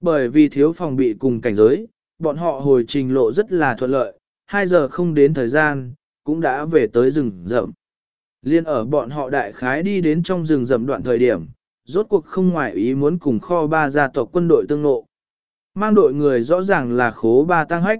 Bởi vì thiếu phòng bị cùng cảnh giới, bọn họ hồi trình lộ rất là thuận lợi, 2 giờ không đến thời gian, cũng đã về tới rừng rậm. Liên ở bọn họ đại khái đi đến trong rừng rậm đoạn thời điểm, rốt cuộc không ngoại ý muốn cùng kho ba gia tộc quân đội tương nộ. Mang đội người rõ ràng là khố ba tăng hách.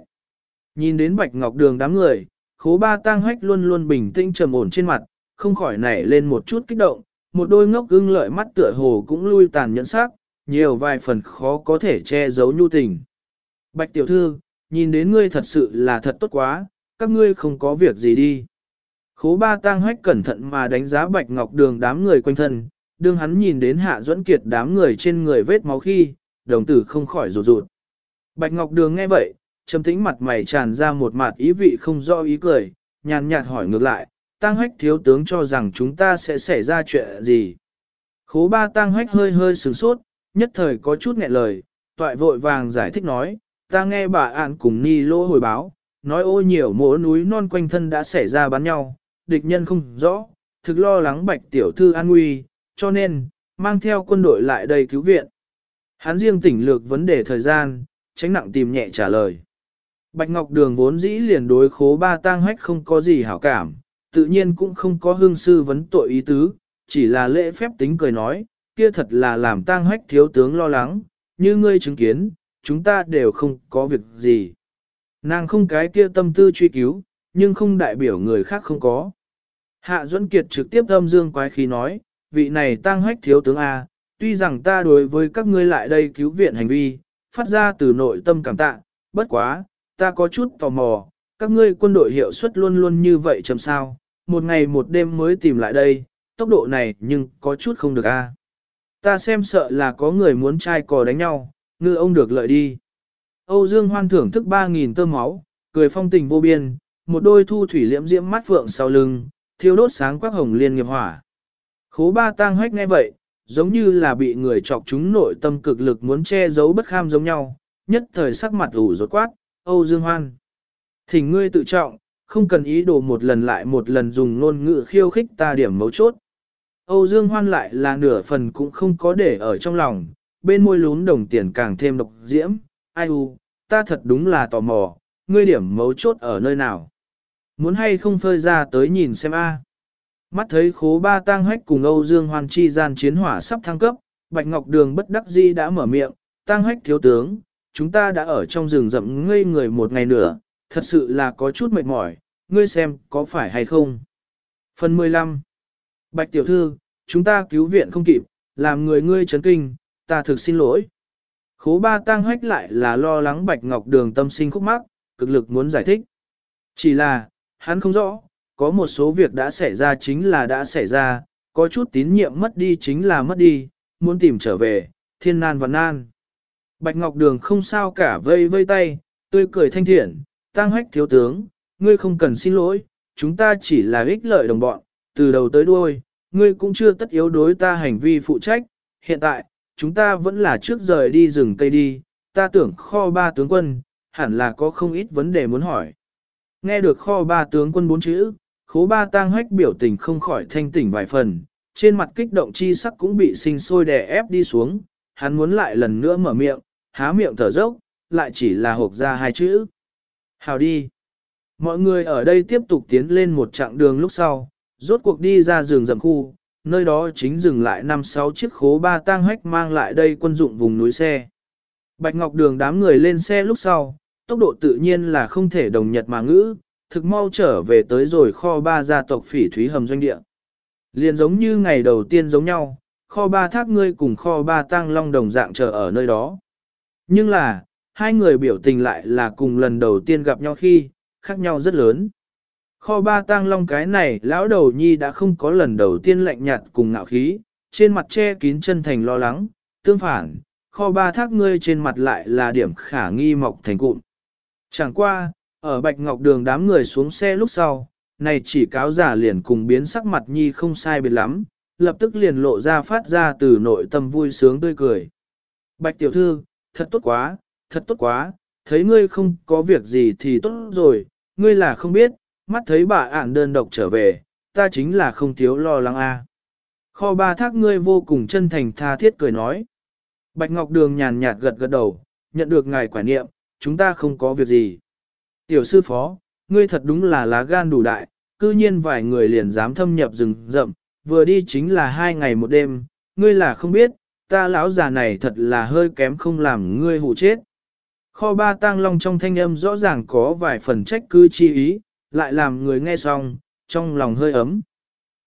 Nhìn đến bạch ngọc đường đám người, khố ba tăng hách luôn luôn bình tĩnh trầm ổn trên mặt, không khỏi nảy lên một chút kích động, một đôi ngốc gương lợi mắt tựa hồ cũng lui tàn nhẫn sắc, nhiều vài phần khó có thể che giấu nhu tình. Bạch tiểu thư, nhìn đến ngươi thật sự là thật tốt quá, các ngươi không có việc gì đi. Khố ba tang hách cẩn thận mà đánh giá bạch ngọc đường đám người quanh thân, đương hắn nhìn đến hạ duẫn kiệt đám người trên người vết máu khi, đồng tử không khỏi rụt rụt. Bạch ngọc đường nghe vậy, trầm tĩnh mặt mày tràn ra một mặt ý vị không rõ ý cười, nhàn nhạt hỏi ngược lại, tang hách thiếu tướng cho rằng chúng ta sẽ xảy ra chuyện gì. Khố ba tang hách hơi hơi sửng sốt, nhất thời có chút nghẹn lời, toại vội vàng giải thích nói, ta nghe bà ạn cùng ni lô hồi báo, nói ô nhiều mỗ núi non quanh thân đã xảy ra bắn nhau, địch nhân không rõ, thực lo lắng bạch tiểu thư an nguy, cho nên, mang theo quân đội lại đây cứu viện. Hắn riêng tỉnh lược vấn đề thời gian, tránh nặng tìm nhẹ trả lời. Bạch Ngọc Đường vốn dĩ liền đối khố ba tang hách không có gì hảo cảm, tự nhiên cũng không có hương sư vấn tội ý tứ, chỉ là lễ phép tính cười nói, kia thật là làm tang hách thiếu tướng lo lắng, như ngươi chứng kiến, chúng ta đều không có việc gì. Nàng không cái kia tâm tư truy cứu, nhưng không đại biểu người khác không có. Hạ Duẫn Kiệt trực tiếp âm dương quái khí nói, vị này tăng hách thiếu tướng A, tuy rằng ta đối với các ngươi lại đây cứu viện hành vi, phát ra từ nội tâm cảm tạ, bất quá, ta có chút tò mò, các ngươi quân đội hiệu suất luôn luôn như vậy chầm sao, một ngày một đêm mới tìm lại đây, tốc độ này nhưng có chút không được a. Ta xem sợ là có người muốn trai cò đánh nhau, ngư ông được lợi đi. Âu Dương Hoan thưởng thức 3.000 tơ máu, cười phong tình vô biên, một đôi thu thủy liễm diễm mắt phượng sau lưng, thiêu đốt sáng quắc hồng liên nghiệp hỏa. Khố ba tang hách nghe vậy, giống như là bị người chọc chúng nội tâm cực lực muốn che giấu bất kham giống nhau, nhất thời sắc mặt ủ rột quát, Âu Dương Hoan. Thỉnh ngươi tự trọng, không cần ý đồ một lần lại một lần dùng ngôn ngữ khiêu khích ta điểm mấu chốt. Âu Dương Hoan lại là nửa phần cũng không có để ở trong lòng, bên môi lún đồng tiền càng thêm độc diễm, ai u, ta thật đúng là tò mò, ngươi điểm mấu chốt ở nơi nào. Muốn hay không phơi ra tới nhìn xem a. Mắt thấy khố ba tang hách cùng Âu Dương Hoan chi gian chiến hỏa sắp thăng cấp, Bạch Ngọc Đường bất đắc di đã mở miệng, tang hách thiếu tướng, chúng ta đã ở trong rừng rậm ngây người một ngày nữa, thật sự là có chút mệt mỏi, ngươi xem có phải hay không. Phần 15 Bạch tiểu thư, chúng ta cứu viện không kịp, làm người ngươi chấn kinh, ta thực xin lỗi. Khố ba tang hách lại là lo lắng Bạch Ngọc Đường tâm sinh khúc mắc, cực lực muốn giải thích. Chỉ là, hắn không rõ, có một số việc đã xảy ra chính là đã xảy ra, có chút tín nhiệm mất đi chính là mất đi, muốn tìm trở về, thiên nan và nan. Bạch Ngọc Đường không sao cả vây vây tay, tươi cười thanh thiện, tang hách thiếu tướng, ngươi không cần xin lỗi, chúng ta chỉ là ích lợi đồng bọn, từ đầu tới đuôi, ngươi cũng chưa tất yếu đối ta hành vi phụ trách, hiện tại, chúng ta vẫn là trước rời đi rừng cây đi, ta tưởng kho ba tướng quân, hẳn là có không ít vấn đề muốn hỏi. Nghe được kho ba tướng quân bốn chữ, khố ba tang hách biểu tình không khỏi thanh tỉnh vài phần, trên mặt kích động chi sắc cũng bị sinh sôi đè ép đi xuống, hắn muốn lại lần nữa mở miệng, há miệng thở dốc, lại chỉ là hộp ra hai chữ. Hào đi. Mọi người ở đây tiếp tục tiến lên một chặng đường lúc sau, rốt cuộc đi ra rừng rậm khu, nơi đó chính dừng lại năm sáu chiếc khố ba tang hách mang lại đây quân dụng vùng núi xe. Bạch Ngọc Đường đám người lên xe lúc sau, tốc độ tự nhiên là không thể đồng nhật mà ngữ, thực mau trở về tới rồi kho ba gia tộc phỉ thúy hầm doanh địa. Liền giống như ngày đầu tiên giống nhau, kho ba thác ngươi cùng kho ba tang long đồng dạng chờ ở nơi đó. Nhưng là, hai người biểu tình lại là cùng lần đầu tiên gặp nhau khi, khác nhau rất lớn. Kho ba tang long cái này lão đầu nhi đã không có lần đầu tiên lạnh nhạt cùng ngạo khí, trên mặt che kín chân thành lo lắng, tương phản, kho ba thác ngươi trên mặt lại là điểm khả nghi mọc thành cụm. Chẳng qua, ở Bạch Ngọc Đường đám người xuống xe lúc sau, này chỉ cáo giả liền cùng biến sắc mặt nhi không sai biệt lắm, lập tức liền lộ ra phát ra từ nội tâm vui sướng tươi cười. Bạch tiểu thư, thật tốt quá, thật tốt quá, thấy ngươi không có việc gì thì tốt rồi, ngươi là không biết, mắt thấy bà ản đơn độc trở về, ta chính là không thiếu lo lắng a. Kho ba thác ngươi vô cùng chân thành tha thiết cười nói. Bạch Ngọc Đường nhàn nhạt gật gật đầu, nhận được ngài quả niệm, chúng ta không có việc gì. Tiểu sư phó, ngươi thật đúng là lá gan đủ đại, cư nhiên vài người liền dám thâm nhập rừng rậm, vừa đi chính là hai ngày một đêm, ngươi là không biết, ta lão già này thật là hơi kém không làm ngươi hụ chết. Kho ba tang long trong thanh âm rõ ràng có vài phần trách cứ chi ý, lại làm người nghe xong, trong lòng hơi ấm.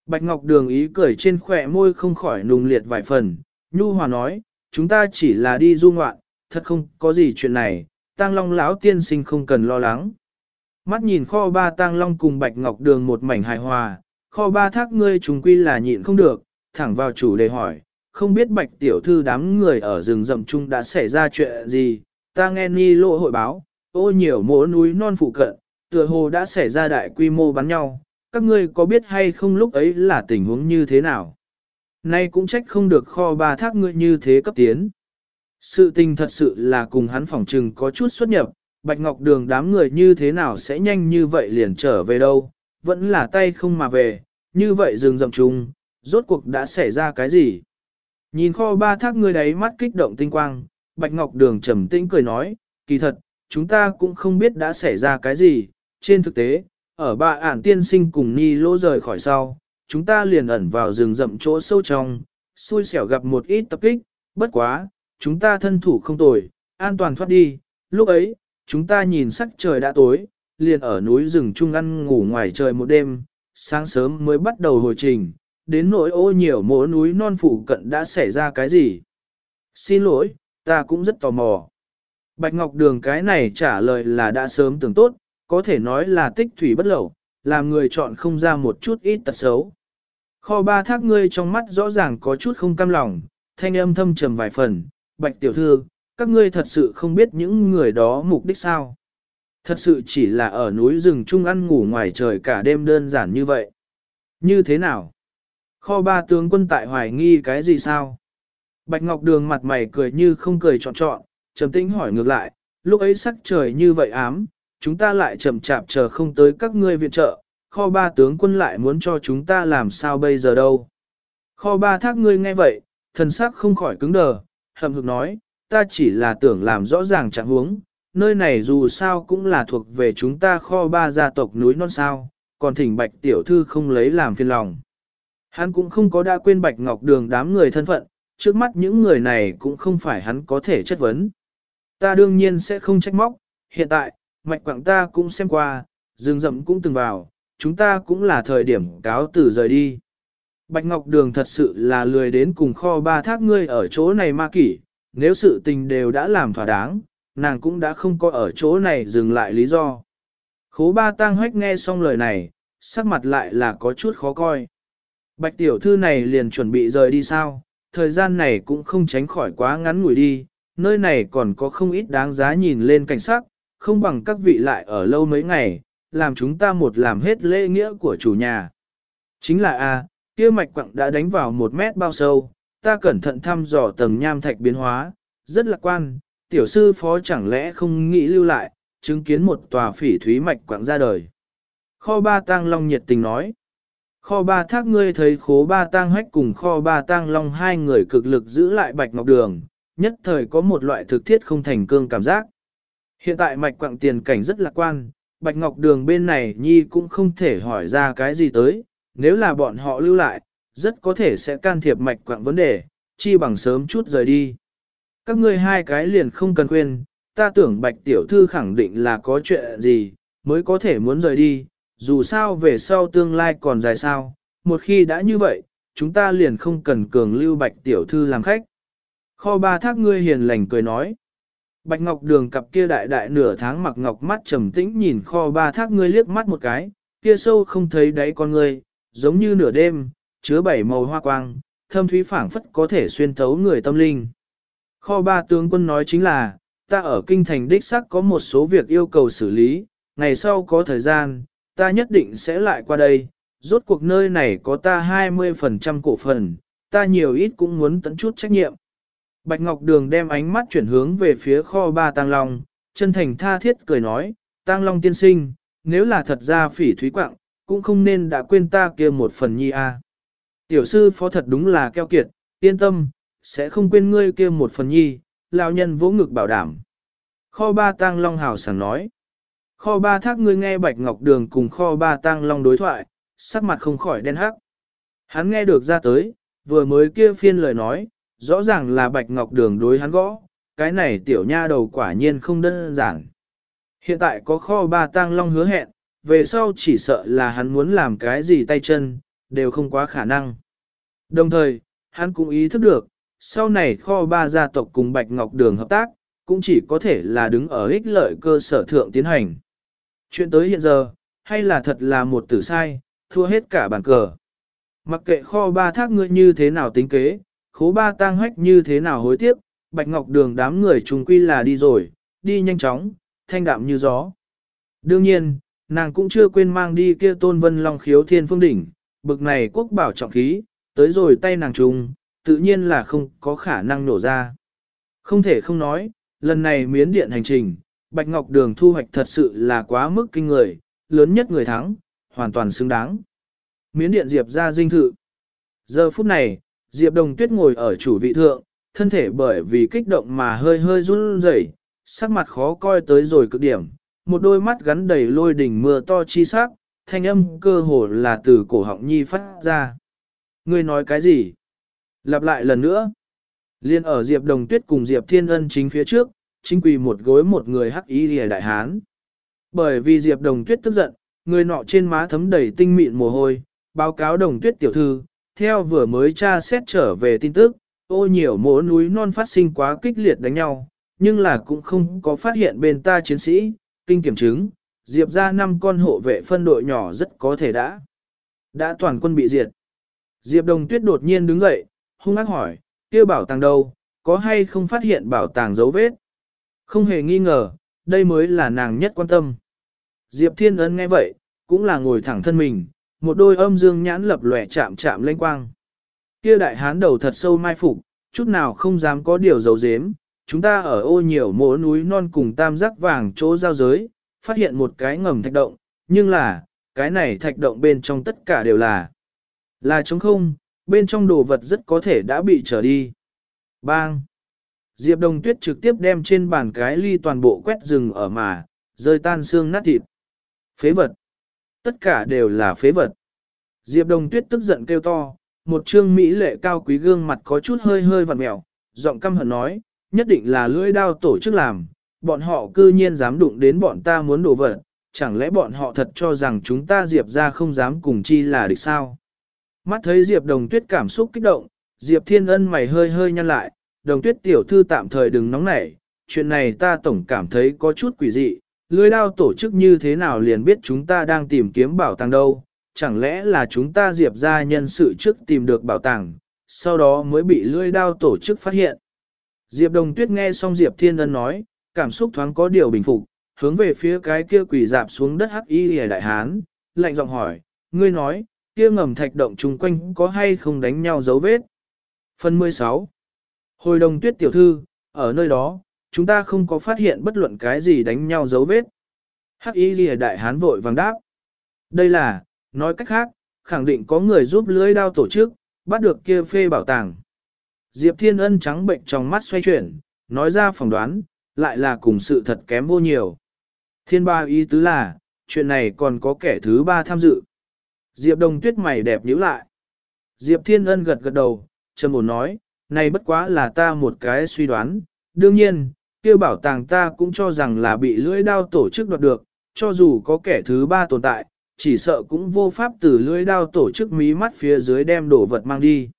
Bạch Ngọc Đường ý cười trên khỏe môi không khỏi nùng liệt vài phần, Nhu Hòa nói, chúng ta chỉ là đi du ngoạn, thật không có gì chuyện này, tang long lão tiên sinh không cần lo lắng. Mắt nhìn kho ba tang long cùng Bạch Ngọc Đường một mảnh hài hòa, kho ba thác ngươi trùng quy là nhịn không được, thẳng vào chủ đề hỏi, không biết Bạch tiểu thư đám người ở rừng rậm chung đã xảy ra chuyện gì, ta nghe ni lộ hội báo, ô nhiều mỗ núi non phụ cận, tựa hồ đã xảy ra đại quy mô bắn nhau, các ngươi có biết hay không lúc ấy là tình huống như thế nào? Nay cũng trách không được kho ba thác ngươi như thế cấp tiến. Sự tình thật sự là cùng hắn phỏng trừng có chút xuất nhập, Bạch Ngọc Đường đám người như thế nào sẽ nhanh như vậy liền trở về đâu, vẫn là tay không mà về, như vậy dừng rậm chung, rốt cuộc đã xảy ra cái gì? Nhìn kho ba thác người đấy mắt kích động tinh quang, Bạch Ngọc Đường trầm tĩnh cười nói, kỳ thật, chúng ta cũng không biết đã xảy ra cái gì, trên thực tế, ở ba ản tiên sinh cùng Ni lỗ rời khỏi sau, chúng ta liền ẩn vào rừng rậm chỗ sâu trong, xui xẻo gặp một ít tập kích, bất quá, chúng ta thân thủ không tồi, an toàn thoát đi, lúc ấy, chúng ta nhìn sắc trời đã tối, liền ở núi rừng trung ăn ngủ ngoài trời một đêm, sáng sớm mới bắt đầu hồi trình, đến nỗi ô nhiều mỗ núi non phụ cận đã xảy ra cái gì. Xin lỗi, ta cũng rất tò mò. Bạch Ngọc Đường cái này trả lời là đã sớm tưởng tốt, có thể nói là tích thủy bất lẩu, làm người chọn không ra một chút ít tật xấu. Kho ba thác ngươi trong mắt rõ ràng có chút không cam lòng, thanh âm thâm trầm vài phần, bạch tiểu thư, các ngươi thật sự không biết những người đó mục đích sao. Thật sự chỉ là ở núi rừng chung ăn ngủ ngoài trời cả đêm đơn giản như vậy. Như thế nào? Kho ba tướng quân tại hoài nghi cái gì sao? Bạch Ngọc Đường mặt mày cười như không cười trọn trọn, trầm tĩnh hỏi ngược lại, lúc ấy sắc trời như vậy ám, chúng ta lại chậm chạp chờ không tới các ngươi viện trợ, kho ba tướng quân lại muốn cho chúng ta làm sao bây giờ đâu. Kho ba thác ngươi nghe vậy, thần sắc không khỏi cứng đờ, hậm hực nói, ta chỉ là tưởng làm rõ ràng trạng huống, nơi này dù sao cũng là thuộc về chúng ta kho ba gia tộc núi non sao, còn thỉnh bạch tiểu thư không lấy làm phiền lòng. Hắn cũng không có đã quên bạch ngọc đường đám người thân phận, trước mắt những người này cũng không phải hắn có thể chất vấn. Ta đương nhiên sẽ không trách móc, hiện tại, mạch quạng ta cũng xem qua, rừng rậm cũng từng vào, chúng ta cũng là thời điểm cáo tử rời đi. Bạch Ngọc Đường thật sự là lười đến cùng kho ba thác ngươi ở chỗ này ma kỷ, nếu sự tình đều đã làm thỏa đáng, nàng cũng đã không có ở chỗ này dừng lại lý do. Khố ba tang hách nghe xong lời này, sắc mặt lại là có chút khó coi. Bạch tiểu thư này liền chuẩn bị rời đi sao, thời gian này cũng không tránh khỏi quá ngắn ngủi đi, nơi này còn có không ít đáng giá nhìn lên cảnh sắc, không bằng các vị lại ở lâu mấy ngày, làm chúng ta một làm hết lễ nghĩa của chủ nhà. Chính là A, kia mạch quặng đã đánh vào một mét bao sâu, ta cẩn thận thăm dò tầng nham thạch biến hóa, rất lạc quan, tiểu sư phó chẳng lẽ không nghĩ lưu lại, chứng kiến một tòa phỉ thúy mạch quặng ra đời. Kho ba tang long nhiệt tình nói, kho ba thác ngươi thấy khố ba tang hách cùng kho ba tang long hai người cực lực giữ lại bạch ngọc đường, nhất thời có một loại thực thiết không thành cương cảm giác. Hiện tại mạch quặng tiền cảnh rất lạc quan, bạch ngọc đường bên này nhi cũng không thể hỏi ra cái gì tới, nếu là bọn họ lưu lại, rất có thể sẽ can thiệp mạch quặng vấn đề, chi bằng sớm chút rời đi. Các ngươi hai cái liền không cần quên, ta tưởng bạch tiểu thư khẳng định là có chuyện gì, mới có thể muốn rời đi, dù sao về sau tương lai còn dài sao, một khi đã như vậy, chúng ta liền không cần cường lưu bạch tiểu thư làm khách. Kho ba thác ngươi hiền lành cười nói. Bạch Ngọc Đường cặp kia đại đại nửa tháng mặc ngọc mắt trầm tĩnh nhìn kho ba thác ngươi liếc mắt một cái, kia sâu không thấy đáy con ngươi, giống như nửa đêm, chứa bảy màu hoa quang, thâm thúy phảng phất có thể xuyên thấu người tâm linh. Kho ba tướng quân nói chính là, ta ở kinh thành đích sắc có một số việc yêu cầu xử lý, ngày sau có thời gian, ta nhất định sẽ lại qua đây, rốt cuộc nơi này có ta 20% cổ phần, ta nhiều ít cũng muốn tận chút trách nhiệm. Bạch Ngọc Đường đem ánh mắt chuyển hướng về phía kho ba Tăng Long, chân thành tha thiết cười nói, Tăng Long tiên sinh, nếu là thật ra phỉ thúy quạng, cũng không nên đã quên ta kia một phần nhi a. Tiểu sư phó thật đúng là keo kiệt, yên tâm, sẽ không quên ngươi kia một phần nhi, lão nhân vỗ ngực bảo đảm. Kho ba Tăng Long hào sảng nói. Kho ba thác ngươi nghe Bạch Ngọc Đường cùng kho ba Tăng Long đối thoại, sắc mặt không khỏi đen hắc. Hắn nghe được ra tới, vừa mới kia phiên lời nói, rõ ràng là Bạch Ngọc Đường đối hắn gõ, cái này tiểu nha đầu quả nhiên không đơn giản. Hiện tại có kho ba tang long hứa hẹn, về sau chỉ sợ là hắn muốn làm cái gì tay chân, đều không quá khả năng. Đồng thời, hắn cũng ý thức được, sau này kho ba gia tộc cùng Bạch Ngọc Đường hợp tác, cũng chỉ có thể là đứng ở ích lợi cơ sở thượng tiến hành. Chuyện tới hiện giờ, hay là thật là một tử sai, thua hết cả bàn cờ. Mặc kệ kho ba thác ngươi như thế nào tính kế, khố ba tang hách như thế nào hối tiếc, bạch ngọc đường đám người trùng quy là đi rồi, đi nhanh chóng, thanh đạm như gió. Đương nhiên, nàng cũng chưa quên mang đi kia tôn vân long khiếu thiên phương đỉnh, bực này quốc bảo trọng khí, tới rồi tay nàng trùng, tự nhiên là không có khả năng nổ ra. Không thể không nói, lần này miến điện hành trình, Bạch Ngọc Đường thu hoạch thật sự là quá mức kinh người, lớn nhất người thắng, hoàn toàn xứng đáng. Miến điện Diệp ra dinh thự. Giờ phút này, Diệp Đồng Tuyết ngồi ở chủ vị thượng, thân thể bởi vì kích động mà hơi hơi run rẩy, sắc mặt khó coi tới rồi cực điểm, một đôi mắt gắn đầy lôi đỉnh mưa to chi sắc, thanh âm cơ hồ là từ cổ họng nhi phát ra. Ngươi nói cái gì? Lặp lại lần nữa. Liên ở Diệp Đồng Tuyết cùng Diệp Thiên Ân chính phía trước, chính quỳ một gối một người hắc y lìa đại hán. Bởi vì Diệp Đồng Tuyết tức giận, người nọ trên má thấm đầy tinh mịn mồ hôi, báo cáo Đồng Tuyết tiểu thư, theo vừa mới tra xét trở về tin tức, ô nhiều mỗ núi non phát sinh quá kích liệt đánh nhau, nhưng là cũng không có phát hiện bên ta chiến sĩ, kinh kiểm chứng, diệp ra năm con hộ vệ phân đội nhỏ rất có thể đã. Đã toàn quân bị diệt. Diệp đồng tuyết đột nhiên đứng dậy, hung ác hỏi, kia bảo tàng đâu, có hay không phát hiện bảo tàng dấu vết? Không hề nghi ngờ, đây mới là nàng nhất quan tâm. Diệp Thiên Ấn nghe vậy, cũng là ngồi thẳng thân mình, một đôi âm dương nhãn lập lòe chạm chạm lên quang. Kia đại hán đầu thật sâu mai phục, chút nào không dám có điều giấu giếm. Chúng ta ở ô nhiều mỗ núi non cùng tam giác vàng chỗ giao giới, phát hiện một cái ngầm thạch động, nhưng là, cái này thạch động bên trong tất cả đều là là trống không, bên trong đồ vật rất có thể đã bị trở đi. Bang! Diệp Đồng Tuyết trực tiếp đem trên bàn cái ly toàn bộ quét rừng ở mà, rơi tan xương nát thịt. Phế vật! Tất cả đều là phế vật. Diệp Đồng Tuyết tức giận kêu to, một trương mỹ lệ cao quý gương mặt có chút hơi hơi vặn mẹo, giọng căm hận nói, nhất định là lưỡi đao tổ chức làm, bọn họ cư nhiên dám đụng đến bọn ta muốn đổ vật, chẳng lẽ bọn họ thật cho rằng chúng ta Diệp ra không dám cùng chi là địch sao? Mắt thấy Diệp Đồng Tuyết cảm xúc kích động, Diệp Thiên Ân mày hơi hơi nhăn lại, Đồng Tuyết tiểu thư tạm thời đừng nóng nảy, chuyện này ta tổng cảm thấy có chút quỷ dị, lưới đao tổ chức như thế nào liền biết chúng ta đang tìm kiếm bảo tàng đâu, chẳng lẽ là chúng ta diệp ra nhân sự trước tìm được bảo tàng, sau đó mới bị lưỡi đao tổ chức phát hiện. Diệp Đồng Tuyết nghe xong Diệp Thiên Ân nói, cảm xúc thoáng có điều bình phục, hướng về phía cái kia quỷ dạp xuống đất hắc y hề đại hán, lạnh giọng hỏi, ngươi nói, kia ngầm thạch động chung quanh có hay không đánh nhau dấu vết? Phần 16 Hồi đồng tuyết tiểu thư, ở nơi đó, chúng ta không có phát hiện bất luận cái gì đánh nhau dấu vết. Hắc y ghi đại hán vội vàng đáp. Đây là, nói cách khác, khẳng định có người giúp lưới đao tổ chức, bắt được kia phê bảo tàng. Diệp Thiên Ân trắng bệnh trong mắt xoay chuyển, nói ra phỏng đoán, lại là cùng sự thật kém vô nhiều. Thiên ba ý tứ là, chuyện này còn có kẻ thứ ba tham dự. Diệp Đồng Tuyết mày đẹp nhíu lại. Diệp Thiên Ân gật gật đầu, trầm ổn nói, này bất quá là ta một cái suy đoán. Đương nhiên, kia bảo tàng ta cũng cho rằng là bị lưỡi đao tổ chức đoạt được, cho dù có kẻ thứ ba tồn tại, chỉ sợ cũng vô pháp từ lưỡi đao tổ chức mí mắt phía dưới đem đổ vật mang đi.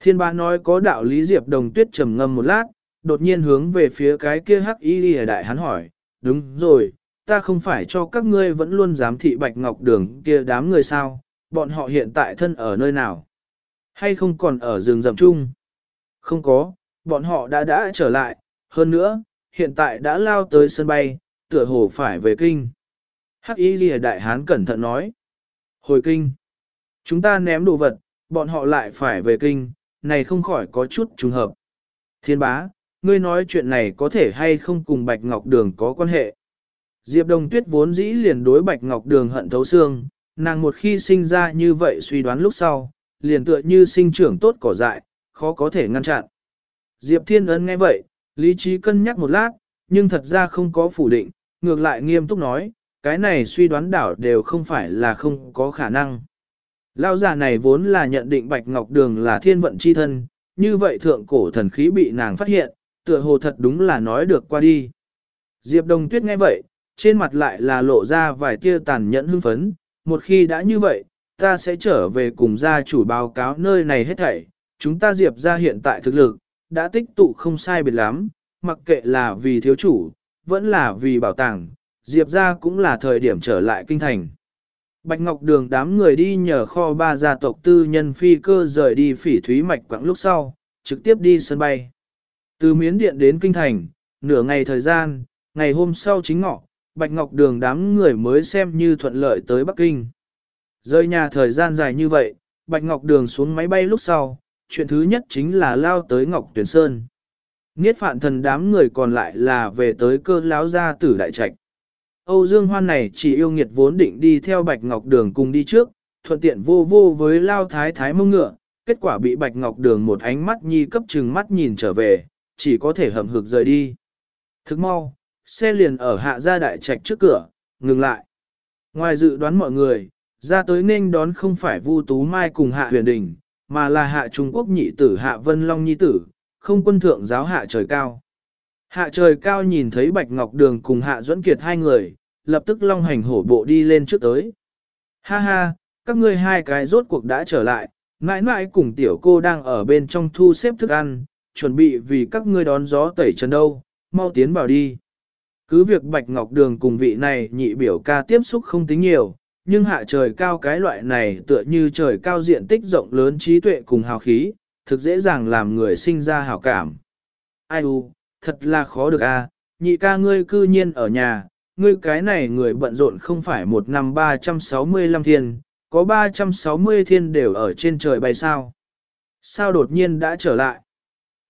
Thiên bá nói có đạo lý Diệp Đồng Tuyết trầm ngâm một lát, đột nhiên hướng về phía cái kia hắc y lìa đại hắn hỏi, đúng rồi, ta không phải cho các ngươi vẫn luôn giám thị bạch ngọc đường kia đám người sao, bọn họ hiện tại thân ở nơi nào? Hay không còn ở rừng rậm chung? Không có, bọn họ đã đã trở lại, hơn nữa, hiện tại đã lao tới sân bay, tựa hồ phải về kinh. Hắc y lìa đại hán cẩn thận nói. Hồi kinh. Chúng ta ném đồ vật, bọn họ lại phải về kinh, này không khỏi có chút trùng hợp. Thiên bá, ngươi nói chuyện này có thể hay không cùng Bạch Ngọc Đường có quan hệ. Diệp Đồng Tuyết vốn dĩ liền đối Bạch Ngọc Đường hận thấu xương, nàng một khi sinh ra như vậy suy đoán lúc sau, liền tựa như sinh trưởng tốt cỏ dại, khó có thể ngăn chặn. Diệp Thiên ấn nghe vậy, lý trí cân nhắc một lát, nhưng thật ra không có phủ định, ngược lại nghiêm túc nói, cái này suy đoán đảo đều không phải là không có khả năng. Lao giả này vốn là nhận định Bạch Ngọc Đường là thiên vận chi thân, như vậy thượng cổ thần khí bị nàng phát hiện, tựa hồ thật đúng là nói được qua đi. Diệp Đồng Tuyết nghe vậy, trên mặt lại là lộ ra vài tia tàn nhẫn hưng phấn, một khi đã như vậy, ta sẽ trở về cùng gia chủ báo cáo nơi này hết thảy, chúng ta Diệp ra hiện tại thực lực, đã tích tụ không sai biệt lắm, mặc kệ là vì thiếu chủ, vẫn là vì bảo tàng, Diệp ra cũng là thời điểm trở lại kinh thành. Bạch Ngọc Đường đám người đi nhờ kho ba gia tộc tư nhân phi cơ rời đi phỉ thúy mạch quãng lúc sau, trực tiếp đi sân bay. Từ miến điện đến kinh thành, nửa ngày thời gian, ngày hôm sau chính ngọ, Bạch Ngọc Đường đám người mới xem như thuận lợi tới Bắc Kinh. Rơi nhà thời gian dài như vậy, Bạch Ngọc Đường xuống máy bay lúc sau, chuyện thứ nhất chính là lao tới Ngọc Tuyền Sơn. Niết phạn thần đám người còn lại là về tới cơ láo gia tử đại trạch. Âu Dương Hoan này chỉ yêu nghiệt vốn định đi theo Bạch Ngọc Đường cùng đi trước, thuận tiện vô vô với lao thái thái mông ngựa, kết quả bị Bạch Ngọc Đường một ánh mắt nhi cấp trừng mắt nhìn trở về, chỉ có thể hầm hực rời đi. Thức mau, xe liền ở hạ gia đại trạch trước cửa, ngừng lại. Ngoài dự đoán mọi người, ra tới nên đón không phải Vu Tú Mai cùng hạ huyền đình, mà là hạ Trung Quốc nhị tử hạ Vân Long nhi tử, không quân thượng giáo hạ trời cao. Hạ trời cao nhìn thấy Bạch Ngọc Đường cùng Hạ Duẫn Kiệt hai người, lập tức long hành hổ bộ đi lên trước tới. Ha ha, các ngươi hai cái rốt cuộc đã trở lại, mãi mãi cùng tiểu cô đang ở bên trong thu xếp thức ăn, chuẩn bị vì các ngươi đón gió tẩy trần đâu, mau tiến vào đi. Cứ việc Bạch Ngọc Đường cùng vị này nhị biểu ca tiếp xúc không tính nhiều, nhưng hạ trời cao cái loại này tựa như trời cao diện tích rộng lớn trí tuệ cùng hào khí, thực dễ dàng làm người sinh ra hào cảm. Ai u, thật là khó được a, à. nhị ca ngươi cư nhiên ở nhà, ngươi cái này người bận rộn không phải một năm 365 thiên, có 360 thiên đều ở trên trời bay sao. Sao đột nhiên đã trở lại?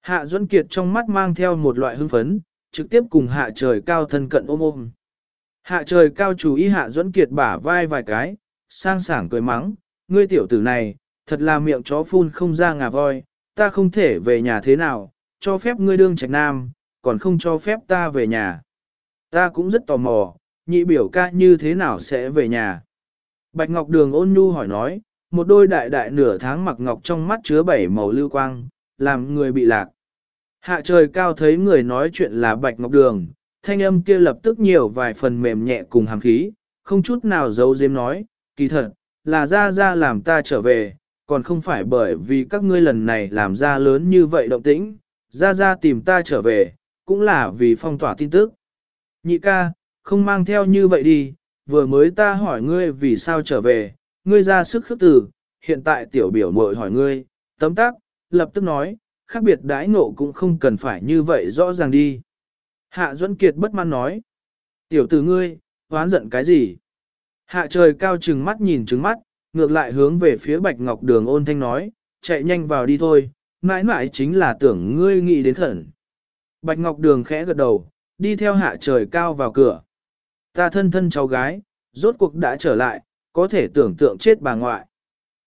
Hạ Duẫn Kiệt trong mắt mang theo một loại hưng phấn, trực tiếp cùng hạ trời cao thân cận ôm ôm. Hạ trời cao chú ý hạ Duẫn Kiệt bả vai vài cái, sang sảng cười mắng, ngươi tiểu tử này, thật là miệng chó phun không ra ngà voi, ta không thể về nhà thế nào, cho phép ngươi đương trạch nam, còn không cho phép ta về nhà. Ta cũng rất tò mò, nhị biểu ca như thế nào sẽ về nhà. Bạch Ngọc Đường ôn nhu hỏi nói, một đôi đại đại nửa tháng mặc ngọc trong mắt chứa bảy màu lưu quang, làm người bị lạc. Hạ trời cao thấy người nói chuyện là Bạch Ngọc Đường, thanh âm kia lập tức nhiều vài phần mềm nhẹ cùng hàm khí, không chút nào giấu giếm nói, kỳ thật, là ra ra làm ta trở về, còn không phải bởi vì các ngươi lần này làm ra lớn như vậy động tĩnh, ra ra tìm ta trở về, cũng là vì phong tỏa tin tức. Nhị ca, không mang theo như vậy đi, vừa mới ta hỏi ngươi vì sao trở về, ngươi ra sức khước từ, hiện tại tiểu biểu mội hỏi ngươi, tấm tắc lập tức nói, khác biệt đãi ngộ cũng không cần phải như vậy rõ ràng đi. Hạ Duẫn Kiệt bất mãn nói, tiểu tử ngươi, hoán giận cái gì? Hạ trời cao trừng mắt nhìn trừng mắt, ngược lại hướng về phía Bạch Ngọc Đường ôn thanh nói, chạy nhanh vào đi thôi, mãi mãi chính là tưởng ngươi nghĩ đến khẩn. Bạch Ngọc Đường khẽ gật đầu, đi theo hạ trời cao vào cửa. Ta thân thân cháu gái, rốt cuộc đã trở lại, có thể tưởng tượng chết bà ngoại.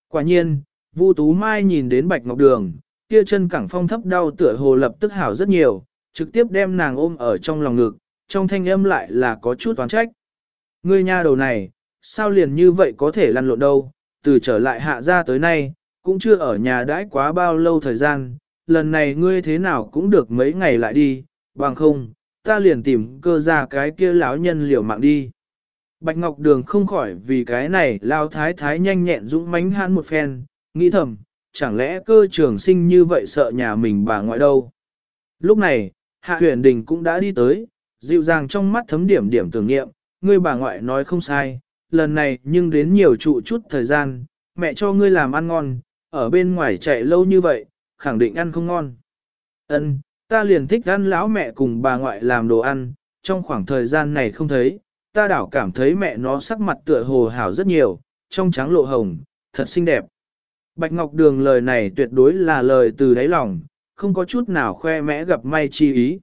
Quả nhiên, Vu Tú Mai nhìn đến Bạch Ngọc Đường, kia chân cẳng phong thấp đau tựa hồ lập tức hảo rất nhiều, trực tiếp đem nàng ôm ở trong lòng ngực, trong thanh âm lại là có chút toán trách. Ngươi nha đầu này, sao liền như vậy có thể lăn lộn đâu, từ trở lại hạ ra tới nay, cũng chưa ở nhà đãi quá bao lâu thời gian, lần này ngươi thế nào cũng được mấy ngày lại đi, bằng không, ta liền tìm cơ ra cái kia lão nhân liều mạng đi. Bạch Ngọc Đường không khỏi vì cái này lao thái thái nhanh nhẹn dũng mánh hãn một phen, nghĩ thầm, chẳng lẽ cơ trường sinh như vậy sợ nhà mình bà ngoại đâu. Lúc này, Hạ huyền đình cũng đã đi tới, dịu dàng trong mắt thấm điểm điểm tưởng niệm, ngươi bà ngoại nói không sai, lần này nhưng đến nhiều trụ chút thời gian, mẹ cho ngươi làm ăn ngon, ở bên ngoài chạy lâu như vậy, khẳng định ăn không ngon. Ân, ta liền thích ăn lão mẹ cùng bà ngoại làm đồ ăn, trong khoảng thời gian này không thấy, ta đảo cảm thấy mẹ nó sắc mặt tựa hồ hảo rất nhiều, trong trắng lộ hồng, thật xinh đẹp. Bạch Ngọc Đường lời này tuyệt đối là lời từ đáy lòng, không có chút nào khoe mẽ gặp may chi ý.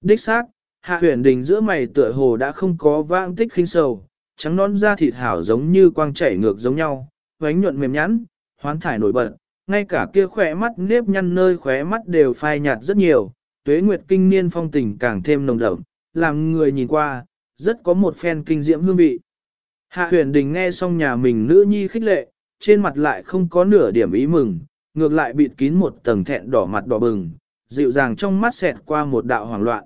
Đích xác, hạ huyền đình giữa mày tựa hồ đã không có vãng tích khinh sầu, trắng non da thịt hảo giống như quang chảy ngược giống nhau, vánh nhuận mềm nhẵn, hoán thải nổi bật, ngay cả kia khỏe mắt nếp nhăn nơi khóe mắt đều phai nhạt rất nhiều, tuế nguyệt kinh niên phong tình càng thêm nồng đậm, làm người nhìn qua, rất có một phen kinh diễm hương vị. Hạ huyền đình nghe xong nhà mình nữ nhi khích lệ, trên mặt lại không có nửa điểm ý mừng, ngược lại bịt kín một tầng thẹn đỏ mặt đỏ bừng, dịu dàng trong mắt xẹt qua một đạo hoảng loạn.